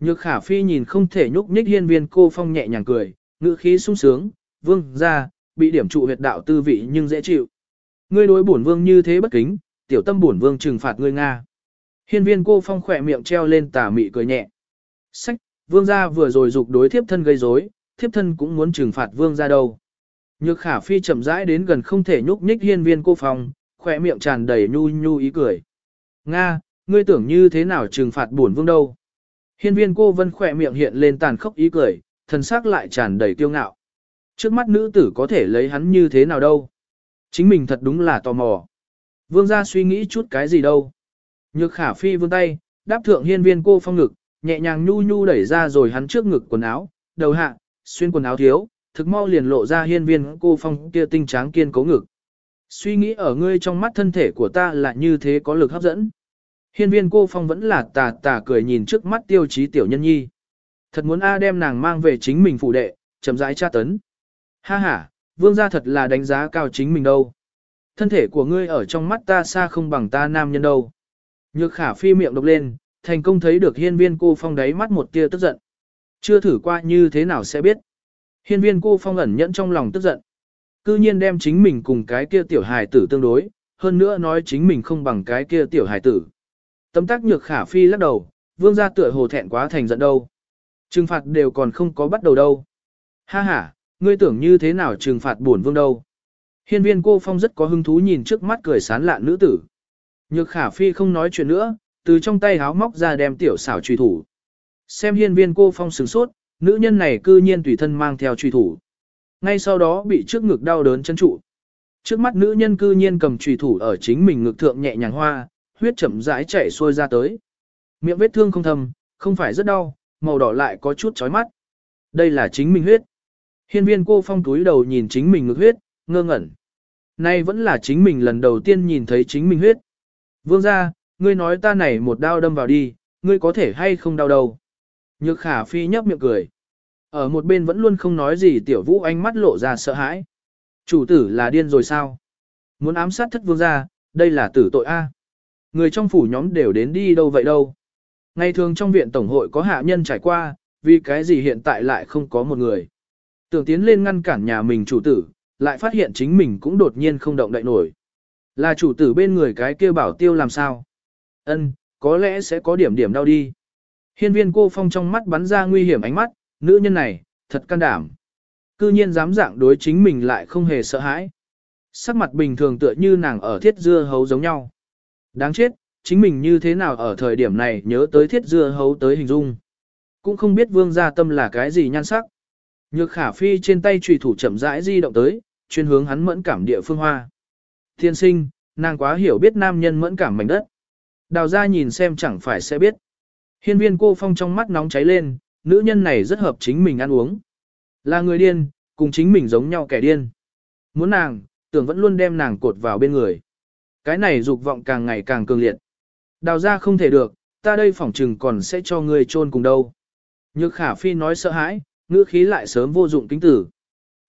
Nhược khả phi nhìn không thể nhúc nhích hiên viên cô phong nhẹ nhàng cười, ngữ khí sung sướng, vương ra, bị điểm trụ huyệt đạo tư vị nhưng dễ chịu. Ngươi đối bổn vương như thế bất kính, tiểu tâm bổn vương trừng phạt ngươi Nga. Hiên viên cô phong khỏe miệng treo lên tà mị cười nhẹ. Sách, vương gia vừa rồi dục đối thiếp thân gây rối, thiếp thân cũng muốn trừng phạt vương gia đâu. Nhược khả phi chậm rãi đến gần không thể nhúc nhích hiên viên cô phòng, khỏe miệng tràn đầy nhu nhu ý cười. Nga, ngươi tưởng như thế nào trừng phạt bổn vương đâu? Hiên viên cô vân khỏe miệng hiện lên tàn khốc ý cười, thần sắc lại tràn đầy tiêu ngạo. Trước mắt nữ tử có thể lấy hắn như thế nào đâu? Chính mình thật đúng là tò mò. Vương gia suy nghĩ chút cái gì đâu? Nhược khả phi vươn tay, đáp thượng hiên viên cô phong ngực, nhẹ nhàng nhu nhu đẩy ra rồi hắn trước ngực quần áo, đầu hạ, xuyên quần áo thiếu, thực mau liền lộ ra hiên viên cô phong kia tinh tráng kiên cố ngực. Suy nghĩ ở ngươi trong mắt thân thể của ta là như thế có lực hấp dẫn. Hiên viên cô phong vẫn là tà tà cười nhìn trước mắt tiêu chí tiểu nhân nhi. Thật muốn A đem nàng mang về chính mình phụ đệ, chậm rãi tra tấn. Ha ha, vương gia thật là đánh giá cao chính mình đâu. Thân thể của ngươi ở trong mắt ta xa không bằng ta nam nhân đâu. Nhược khả phi miệng độc lên, thành công thấy được hiên viên cô phong đáy mắt một tia tức giận. Chưa thử qua như thế nào sẽ biết. Hiên viên cô phong ẩn nhẫn trong lòng tức giận. Cư nhiên đem chính mình cùng cái kia tiểu hài tử tương đối, hơn nữa nói chính mình không bằng cái kia tiểu hài tử. Tấm tác nhược khả phi lắc đầu, vương gia tựa hồ thẹn quá thành giận đâu. Trừng phạt đều còn không có bắt đầu đâu. Ha ha, ngươi tưởng như thế nào trừng phạt buồn vương đâu. Hiên viên cô phong rất có hứng thú nhìn trước mắt cười sán lạn nữ tử. Nhược khả phi không nói chuyện nữa, từ trong tay háo móc ra đem tiểu xảo truy thủ. Xem hiên viên cô phong sửng sốt, nữ nhân này cư nhiên tùy thân mang theo truy thủ. Ngay sau đó bị trước ngực đau đớn chân trụ. Trước mắt nữ nhân cư nhiên cầm truy thủ ở chính mình ngực thượng nhẹ nhàng hoa, huyết chậm rãi chảy xuôi ra tới. Miệng vết thương không thâm, không phải rất đau, màu đỏ lại có chút chói mắt. Đây là chính mình huyết. Hiên viên cô phong túi đầu nhìn chính mình ngực huyết, ngơ ngẩn. Nay vẫn là chính mình lần đầu tiên nhìn thấy chính mình huyết. Vương ra, ngươi nói ta này một đao đâm vào đi, ngươi có thể hay không đau đầu. Nhược khả phi nhấp miệng cười. Ở một bên vẫn luôn không nói gì tiểu vũ ánh mắt lộ ra sợ hãi. Chủ tử là điên rồi sao? Muốn ám sát thất vương gia, đây là tử tội A. Người trong phủ nhóm đều đến đi đâu vậy đâu. Ngày thường trong viện tổng hội có hạ nhân trải qua, vì cái gì hiện tại lại không có một người. Tưởng tiến lên ngăn cản nhà mình chủ tử, lại phát hiện chính mình cũng đột nhiên không động đậy nổi. Là chủ tử bên người cái kia bảo tiêu làm sao? Ân, có lẽ sẽ có điểm điểm đau đi. Hiên viên cô phong trong mắt bắn ra nguy hiểm ánh mắt, nữ nhân này, thật can đảm. Cư nhiên dám dạng đối chính mình lại không hề sợ hãi. Sắc mặt bình thường tựa như nàng ở thiết dưa hấu giống nhau. Đáng chết, chính mình như thế nào ở thời điểm này nhớ tới thiết dưa hấu tới hình dung. Cũng không biết vương gia tâm là cái gì nhan sắc. Nhược khả phi trên tay trùy thủ chậm rãi di động tới, chuyên hướng hắn mẫn cảm địa phương hoa. Thiên sinh, nàng quá hiểu biết nam nhân mẫn cảm mảnh đất. Đào ra nhìn xem chẳng phải sẽ biết. Hiên viên cô phong trong mắt nóng cháy lên, nữ nhân này rất hợp chính mình ăn uống. Là người điên, cùng chính mình giống nhau kẻ điên. Muốn nàng, tưởng vẫn luôn đem nàng cột vào bên người. Cái này dục vọng càng ngày càng cường liệt. Đào ra không thể được, ta đây phỏng trừng còn sẽ cho ngươi chôn cùng đâu. Nhược khả phi nói sợ hãi, ngữ khí lại sớm vô dụng kính tử.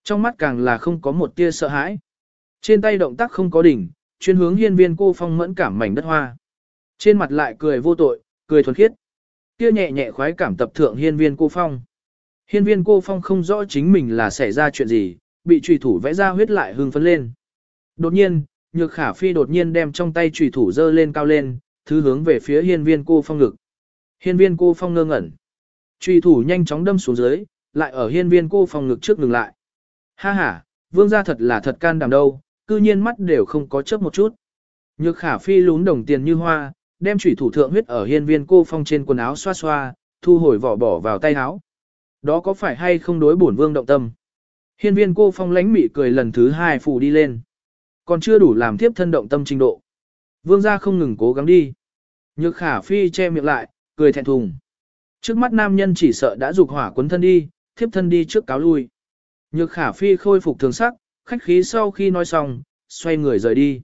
Trong mắt càng là không có một tia sợ hãi. Trên tay động tác không có đỉnh, chuyên hướng hiên viên cô phong mẫn cảm mảnh đất hoa. Trên mặt lại cười vô tội, cười thuần khiết. Kia nhẹ nhẹ khoái cảm tập thượng hiên viên cô phong. Hiên viên cô phong không rõ chính mình là xảy ra chuyện gì, bị trùy thủ vẽ ra huyết lại hưng phấn lên. Đột nhiên, nhược khả phi đột nhiên đem trong tay trùy thủ dơ lên cao lên, thứ hướng về phía hiên viên cô phong ngực. Hiên viên cô phong ngơ ngẩn. Trùy thủ nhanh chóng đâm xuống dưới, lại ở hiên viên cô phong ngực trước ngừng lại. Ha ha, vương gia thật là thật can đảm đâu, cư nhiên mắt đều không có chớp một chút. Nhược khả phi lún đồng tiền như hoa, đem chủy thủ thượng huyết ở hiên viên cô phong trên quần áo xoa xoa, thu hồi vỏ bỏ vào tay áo. Đó có phải hay không đối bổn vương động tâm? Hiên viên cô phong lánh mị cười lần thứ hai phủ đi lên. Còn chưa đủ làm tiếp thân động tâm trình độ. Vương gia không ngừng cố gắng đi. Nhược khả phi che miệng lại, cười thẹn thùng. Trước mắt nam nhân chỉ sợ đã dục hỏa cuốn thân đi, thiếp thân đi trước cáo lui. Nhược khả phi khôi phục thường sắc, khách khí sau khi nói xong, xoay người rời đi.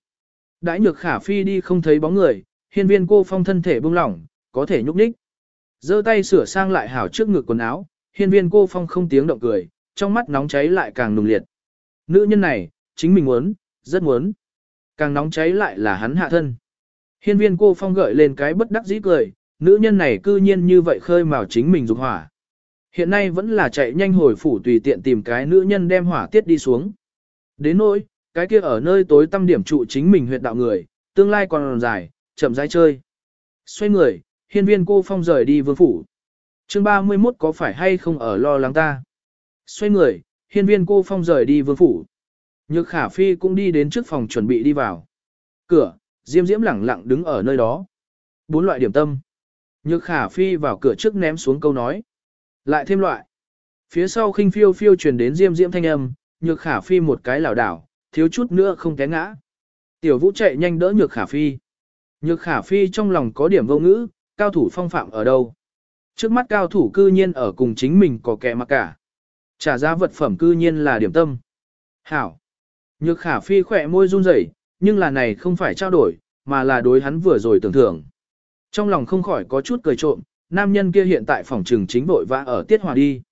Đãi nhược khả phi đi không thấy bóng người, hiên viên cô phong thân thể buông lỏng, có thể nhúc nhích. giơ tay sửa sang lại hảo trước ngực quần áo, hiên viên cô phong không tiếng động cười, trong mắt nóng cháy lại càng nùng liệt. Nữ nhân này, chính mình muốn, rất muốn. Càng nóng cháy lại là hắn hạ thân. Hiên viên cô phong gợi lên cái bất đắc dĩ cười, nữ nhân này cư nhiên như vậy khơi mào chính mình dục hỏa. Hiện nay vẫn là chạy nhanh hồi phủ tùy tiện tìm cái nữ nhân đem hỏa tiết đi xuống. Đến nỗi, cái kia ở nơi tối tâm điểm trụ chính mình huyệt đạo người, tương lai còn dài, chậm rãi chơi. Xoay người, hiên viên cô phong rời đi vương phủ. chương 31 có phải hay không ở lo lắng ta? Xoay người, hiên viên cô phong rời đi vương phủ. Nhược khả phi cũng đi đến trước phòng chuẩn bị đi vào. Cửa, diêm diễm lẳng lặng đứng ở nơi đó. Bốn loại điểm tâm. Nhược khả phi vào cửa trước ném xuống câu nói. Lại thêm loại. Phía sau khinh phiêu phiêu truyền đến diêm diễm thanh âm, nhược khả phi một cái lảo đảo, thiếu chút nữa không té ngã. Tiểu vũ chạy nhanh đỡ nhược khả phi. Nhược khả phi trong lòng có điểm vô ngữ, cao thủ phong phạm ở đâu. Trước mắt cao thủ cư nhiên ở cùng chính mình có kẻ mặc cả. Trả giá vật phẩm cư nhiên là điểm tâm. Hảo. Nhược khả phi khỏe môi run rẩy, nhưng là này không phải trao đổi, mà là đối hắn vừa rồi tưởng thưởng. Trong lòng không khỏi có chút cười trộm, nam nhân kia hiện tại phòng trừng chính vội vã ở tiết hòa đi.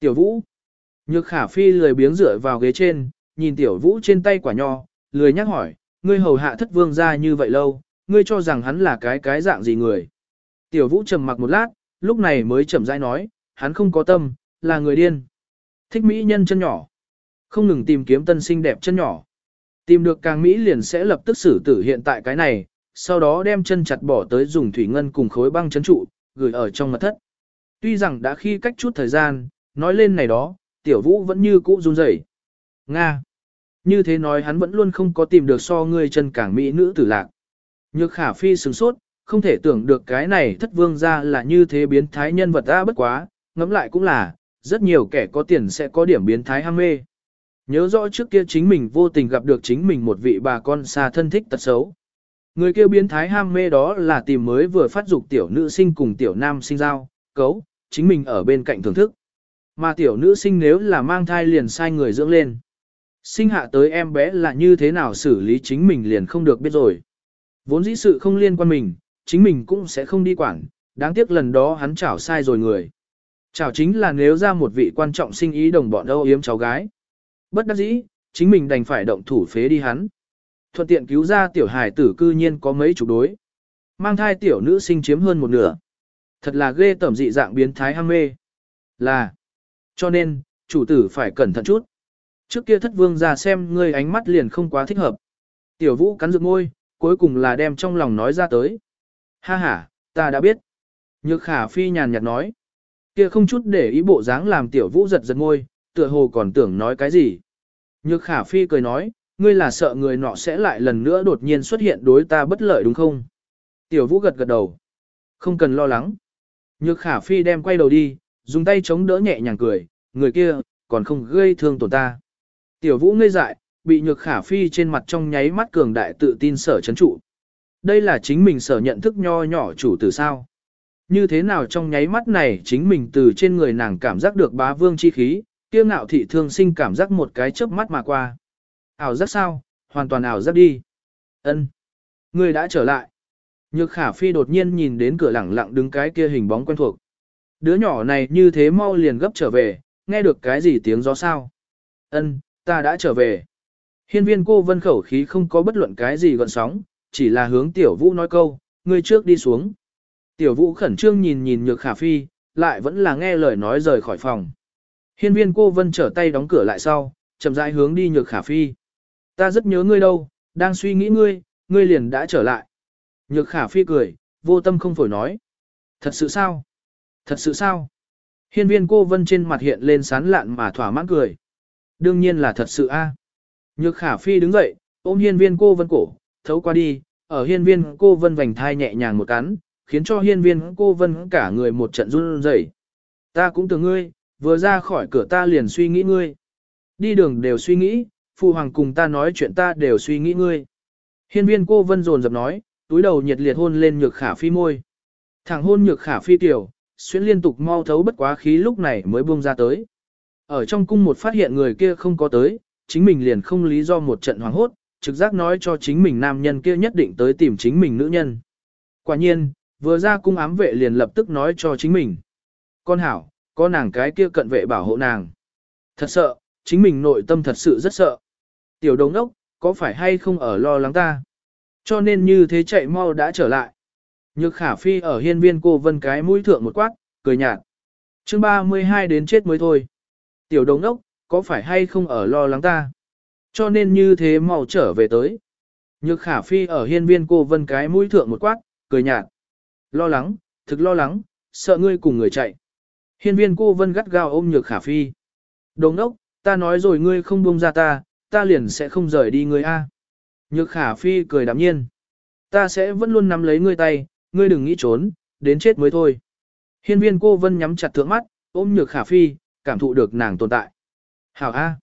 Tiểu vũ. Nhược khả phi lười biếng dựa vào ghế trên, nhìn tiểu vũ trên tay quả nho, lười nhắc hỏi, ngươi hầu hạ thất vương ra như vậy lâu, ngươi cho rằng hắn là cái cái dạng gì người. Tiểu vũ trầm mặc một lát, lúc này mới chậm rãi nói, hắn không có tâm, là người điên. Thích mỹ nhân chân nhỏ. Không ngừng tìm kiếm tân sinh đẹp chân nhỏ. Tìm được càng mỹ liền sẽ lập tức xử tử hiện tại cái này, sau đó đem chân chặt bỏ tới dùng thủy ngân cùng khối băng chấn trụ, gửi ở trong mật thất. Tuy rằng đã khi cách chút thời gian, nói lên này đó, tiểu vũ vẫn như cũ run rẩy. Nga. Như thế nói hắn vẫn luôn không có tìm được so ngươi chân càng mỹ nữ tử lạc. Nhược khả phi sừng sốt, không thể tưởng được cái này thất vương ra là như thế biến thái nhân vật ta bất quá, ngẫm lại cũng là, rất nhiều kẻ có tiền sẽ có điểm biến thái ham mê. Nhớ rõ trước kia chính mình vô tình gặp được chính mình một vị bà con xa thân thích tật xấu. Người kêu biến thái ham mê đó là tìm mới vừa phát dục tiểu nữ sinh cùng tiểu nam sinh giao, cấu, chính mình ở bên cạnh thưởng thức. Mà tiểu nữ sinh nếu là mang thai liền sai người dưỡng lên. sinh hạ tới em bé là như thế nào xử lý chính mình liền không được biết rồi. Vốn dĩ sự không liên quan mình, chính mình cũng sẽ không đi quản, đáng tiếc lần đó hắn chảo sai rồi người. Chảo chính là nếu ra một vị quan trọng sinh ý đồng bọn âu yếm cháu gái. Bất đắc dĩ, chính mình đành phải động thủ phế đi hắn. Thuận tiện cứu ra tiểu hải tử cư nhiên có mấy chục đối. Mang thai tiểu nữ sinh chiếm hơn một nửa. Thật là ghê tẩm dị dạng biến thái ham mê. Là. Cho nên, chủ tử phải cẩn thận chút. Trước kia thất vương ra xem ngươi ánh mắt liền không quá thích hợp. Tiểu vũ cắn rực môi, cuối cùng là đem trong lòng nói ra tới. Ha ha, ta đã biết. Nhược khả phi nhàn nhạt nói. Kia không chút để ý bộ dáng làm tiểu vũ giật giật môi, tựa hồ còn tưởng nói cái gì. Nhược khả phi cười nói, ngươi là sợ người nọ sẽ lại lần nữa đột nhiên xuất hiện đối ta bất lợi đúng không? Tiểu vũ gật gật đầu. Không cần lo lắng. Nhược khả phi đem quay đầu đi, dùng tay chống đỡ nhẹ nhàng cười, người kia, còn không gây thương tổn ta. Tiểu vũ ngây dại, bị nhược khả phi trên mặt trong nháy mắt cường đại tự tin sở chấn trụ. Đây là chính mình sở nhận thức nho nhỏ chủ từ sao. Như thế nào trong nháy mắt này chính mình từ trên người nàng cảm giác được bá vương chi khí, tiêu ngạo thị thương sinh cảm giác một cái chớp mắt mà qua. Ảo giác sao, hoàn toàn ảo giác đi. ân Người đã trở lại. Nhược khả phi đột nhiên nhìn đến cửa lẳng lặng đứng cái kia hình bóng quen thuộc. Đứa nhỏ này như thế mau liền gấp trở về, nghe được cái gì tiếng gió sao? Ân, ta đã trở về. Hiên viên cô vân khẩu khí không có bất luận cái gì gọn sóng, chỉ là hướng tiểu vũ nói câu, ngươi trước đi xuống. Tiểu vũ khẩn trương nhìn nhìn nhược khả phi, lại vẫn là nghe lời nói rời khỏi phòng. Hiên viên cô vân trở tay đóng cửa lại sau, chậm rãi hướng đi nhược khả phi. Ta rất nhớ ngươi đâu, đang suy nghĩ ngươi, ngươi liền đã trở lại. Nhược khả phi cười, vô tâm không phổi nói. Thật sự sao? Thật sự sao? Hiên viên cô vân trên mặt hiện lên sán lạn mà thỏa mãn cười. Đương nhiên là thật sự a. Nhược khả phi đứng dậy, ôm hiên viên cô vân cổ, thấu qua đi, ở hiên viên cô vân vành thai nhẹ nhàng một cắn, khiến cho hiên viên cô vân cả người một trận run rẩy. Ta cũng tưởng ngươi, vừa ra khỏi cửa ta liền suy nghĩ ngươi. Đi đường đều suy nghĩ, phụ hoàng cùng ta nói chuyện ta đều suy nghĩ ngươi. Hiên viên cô vân rồn dập nói, túi đầu nhiệt liệt hôn lên nhược khả phi môi. Thẳng hôn nhược khả phi tiểu, xuyên liên tục mau thấu bất quá khí lúc này mới buông ra tới. Ở trong cung một phát hiện người kia không có tới, chính mình liền không lý do một trận hoảng hốt, trực giác nói cho chính mình nam nhân kia nhất định tới tìm chính mình nữ nhân. Quả nhiên, vừa ra cung ám vệ liền lập tức nói cho chính mình. Con hảo, có nàng cái kia cận vệ bảo hộ nàng. Thật sợ, chính mình nội tâm thật sự rất sợ. Tiểu đồng ốc, có phải hay không ở lo lắng ta? Cho nên như thế chạy mau đã trở lại. Nhược khả phi ở hiên viên cô vân cái mũi thượng một quát, cười nhạt. chương 32 đến chết mới thôi. Tiểu đồng ốc, có phải hay không ở lo lắng ta? Cho nên như thế mau trở về tới. Nhược khả phi ở hiên viên cô vân cái mũi thượng một quát, cười nhạt. Lo lắng, thực lo lắng, sợ ngươi cùng người chạy. Hiên viên cô vân gắt gao ôm nhược khả phi. Đồng ốc, ta nói rồi ngươi không buông ra ta, ta liền sẽ không rời đi ngươi a. Nhược khả phi cười đạm nhiên. Ta sẽ vẫn luôn nắm lấy ngươi tay, ngươi đừng nghĩ trốn, đến chết mới thôi. Hiên viên cô vân nhắm chặt thượng mắt, ôm nhược khả phi, cảm thụ được nàng tồn tại. Hảo A.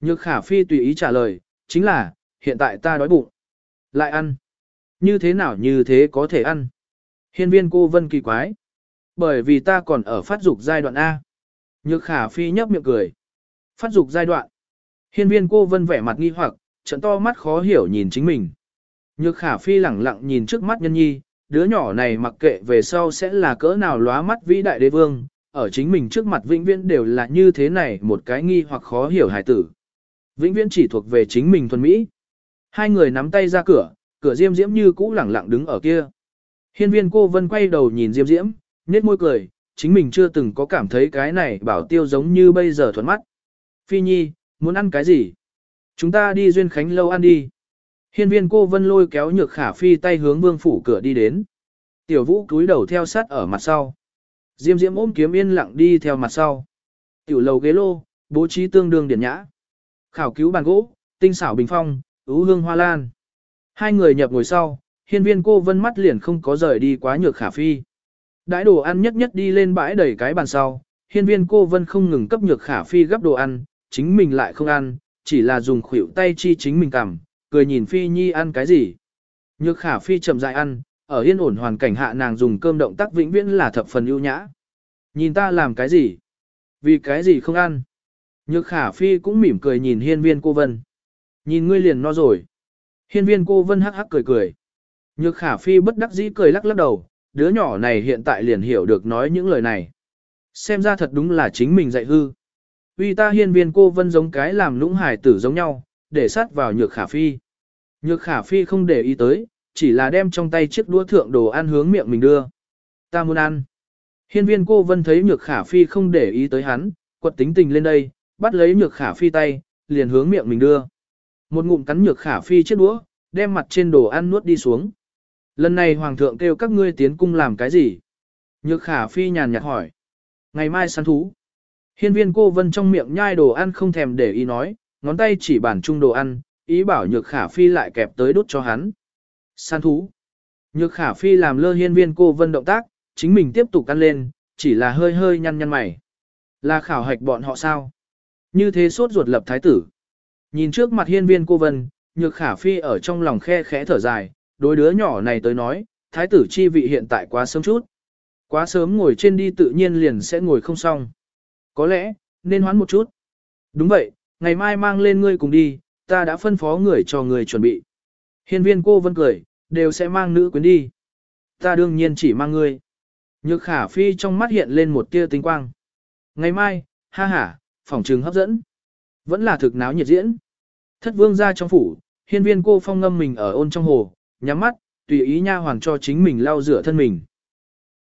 Nhược khả phi tùy ý trả lời, chính là, hiện tại ta đói bụng. Lại ăn. Như thế nào như thế có thể ăn. Hiên viên cô vân kỳ quái. Bởi vì ta còn ở phát dục giai đoạn A. Nhược khả phi nhấp miệng cười. Phát dục giai đoạn. Hiên viên cô vân vẻ mặt nghi hoặc, trận to mắt khó hiểu nhìn chính mình. Nhược khả phi lẳng lặng nhìn trước mắt nhân nhi, đứa nhỏ này mặc kệ về sau sẽ là cỡ nào lóa mắt vĩ đại đế vương, ở chính mình trước mặt vĩnh viễn đều là như thế này một cái nghi hoặc khó hiểu hài tử. Vĩnh viễn chỉ thuộc về chính mình thuần Mỹ. Hai người nắm tay ra cửa, cửa diêm diễm như cũ lẳng lặng đứng ở kia. Hiên viên cô vân quay đầu nhìn diêm diễm, nét môi cười, chính mình chưa từng có cảm thấy cái này bảo tiêu giống như bây giờ thuận mắt. Phi nhi, muốn ăn cái gì? Chúng ta đi duyên khánh lâu ăn đi. Hiên viên cô vân lôi kéo nhược khả phi tay hướng vương phủ cửa đi đến. Tiểu vũ cúi đầu theo sát ở mặt sau. Diêm diễm ôm kiếm yên lặng đi theo mặt sau. Tiểu lầu ghế lô, bố trí tương đương điển nhã. Khảo cứu bàn gỗ, tinh xảo bình phong, ú hương hoa lan. Hai người nhập ngồi sau, hiên viên cô vân mắt liền không có rời đi quá nhược khả phi. Đãi đồ ăn nhất nhất đi lên bãi đẩy cái bàn sau, hiên viên cô vân không ngừng cấp nhược khả phi gấp đồ ăn, chính mình lại không ăn, chỉ là dùng khuỷu tay chi chính mình cầm, cười nhìn phi nhi ăn cái gì. Nhược khả phi chậm dại ăn, ở yên ổn hoàn cảnh hạ nàng dùng cơm động tác vĩnh viễn là thập phần ưu nhã. Nhìn ta làm cái gì? Vì cái gì không ăn? Nhược khả phi cũng mỉm cười nhìn hiên viên cô vân. Nhìn ngươi liền no rồi. Hiên viên cô vân hắc hắc cười cười. Nhược khả phi bất đắc dĩ cười lắc lắc đầu, đứa nhỏ này hiện tại liền hiểu được nói những lời này. Xem ra thật đúng là chính mình dạy hư. Vì ta hiên viên cô vân giống cái làm lũng hải tử giống nhau, để sát vào nhược khả phi. Nhược khả phi không để ý tới, chỉ là đem trong tay chiếc đũa thượng đồ ăn hướng miệng mình đưa. Ta muốn ăn. Hiên viên cô vân thấy nhược khả phi không để ý tới hắn, quật tính tình lên đây, bắt lấy nhược khả phi tay, liền hướng miệng mình đưa. Một ngụm cắn nhược khả phi chiếc đũa, đem mặt trên đồ ăn nuốt đi xuống. Lần này hoàng thượng kêu các ngươi tiến cung làm cái gì? Nhược khả phi nhàn nhạt hỏi. Ngày mai săn thú. Hiên viên cô vân trong miệng nhai đồ ăn không thèm để ý nói, ngón tay chỉ bản chung đồ ăn, ý bảo nhược khả phi lại kẹp tới đốt cho hắn. Săn thú. Nhược khả phi làm lơ hiên viên cô vân động tác, chính mình tiếp tục ăn lên, chỉ là hơi hơi nhăn nhăn mày. Là khảo hạch bọn họ sao? Như thế sốt ruột lập thái tử. Nhìn trước mặt hiên viên cô vân, nhược khả phi ở trong lòng khe khẽ thở dài, đối đứa nhỏ này tới nói, thái tử chi vị hiện tại quá sớm chút. Quá sớm ngồi trên đi tự nhiên liền sẽ ngồi không xong. Có lẽ, nên hoán một chút. Đúng vậy, ngày mai mang lên ngươi cùng đi, ta đã phân phó người cho người chuẩn bị. Hiên viên cô vân cười, đều sẽ mang nữ quyến đi. Ta đương nhiên chỉ mang ngươi. Nhược khả phi trong mắt hiện lên một tia tinh quang. Ngày mai, ha ha, phòng trường hấp dẫn. Vẫn là thực náo nhiệt diễn. Thất vương ra trong phủ, hiên viên cô phong ngâm mình ở ôn trong hồ, nhắm mắt, tùy ý nha hoàng cho chính mình lau rửa thân mình.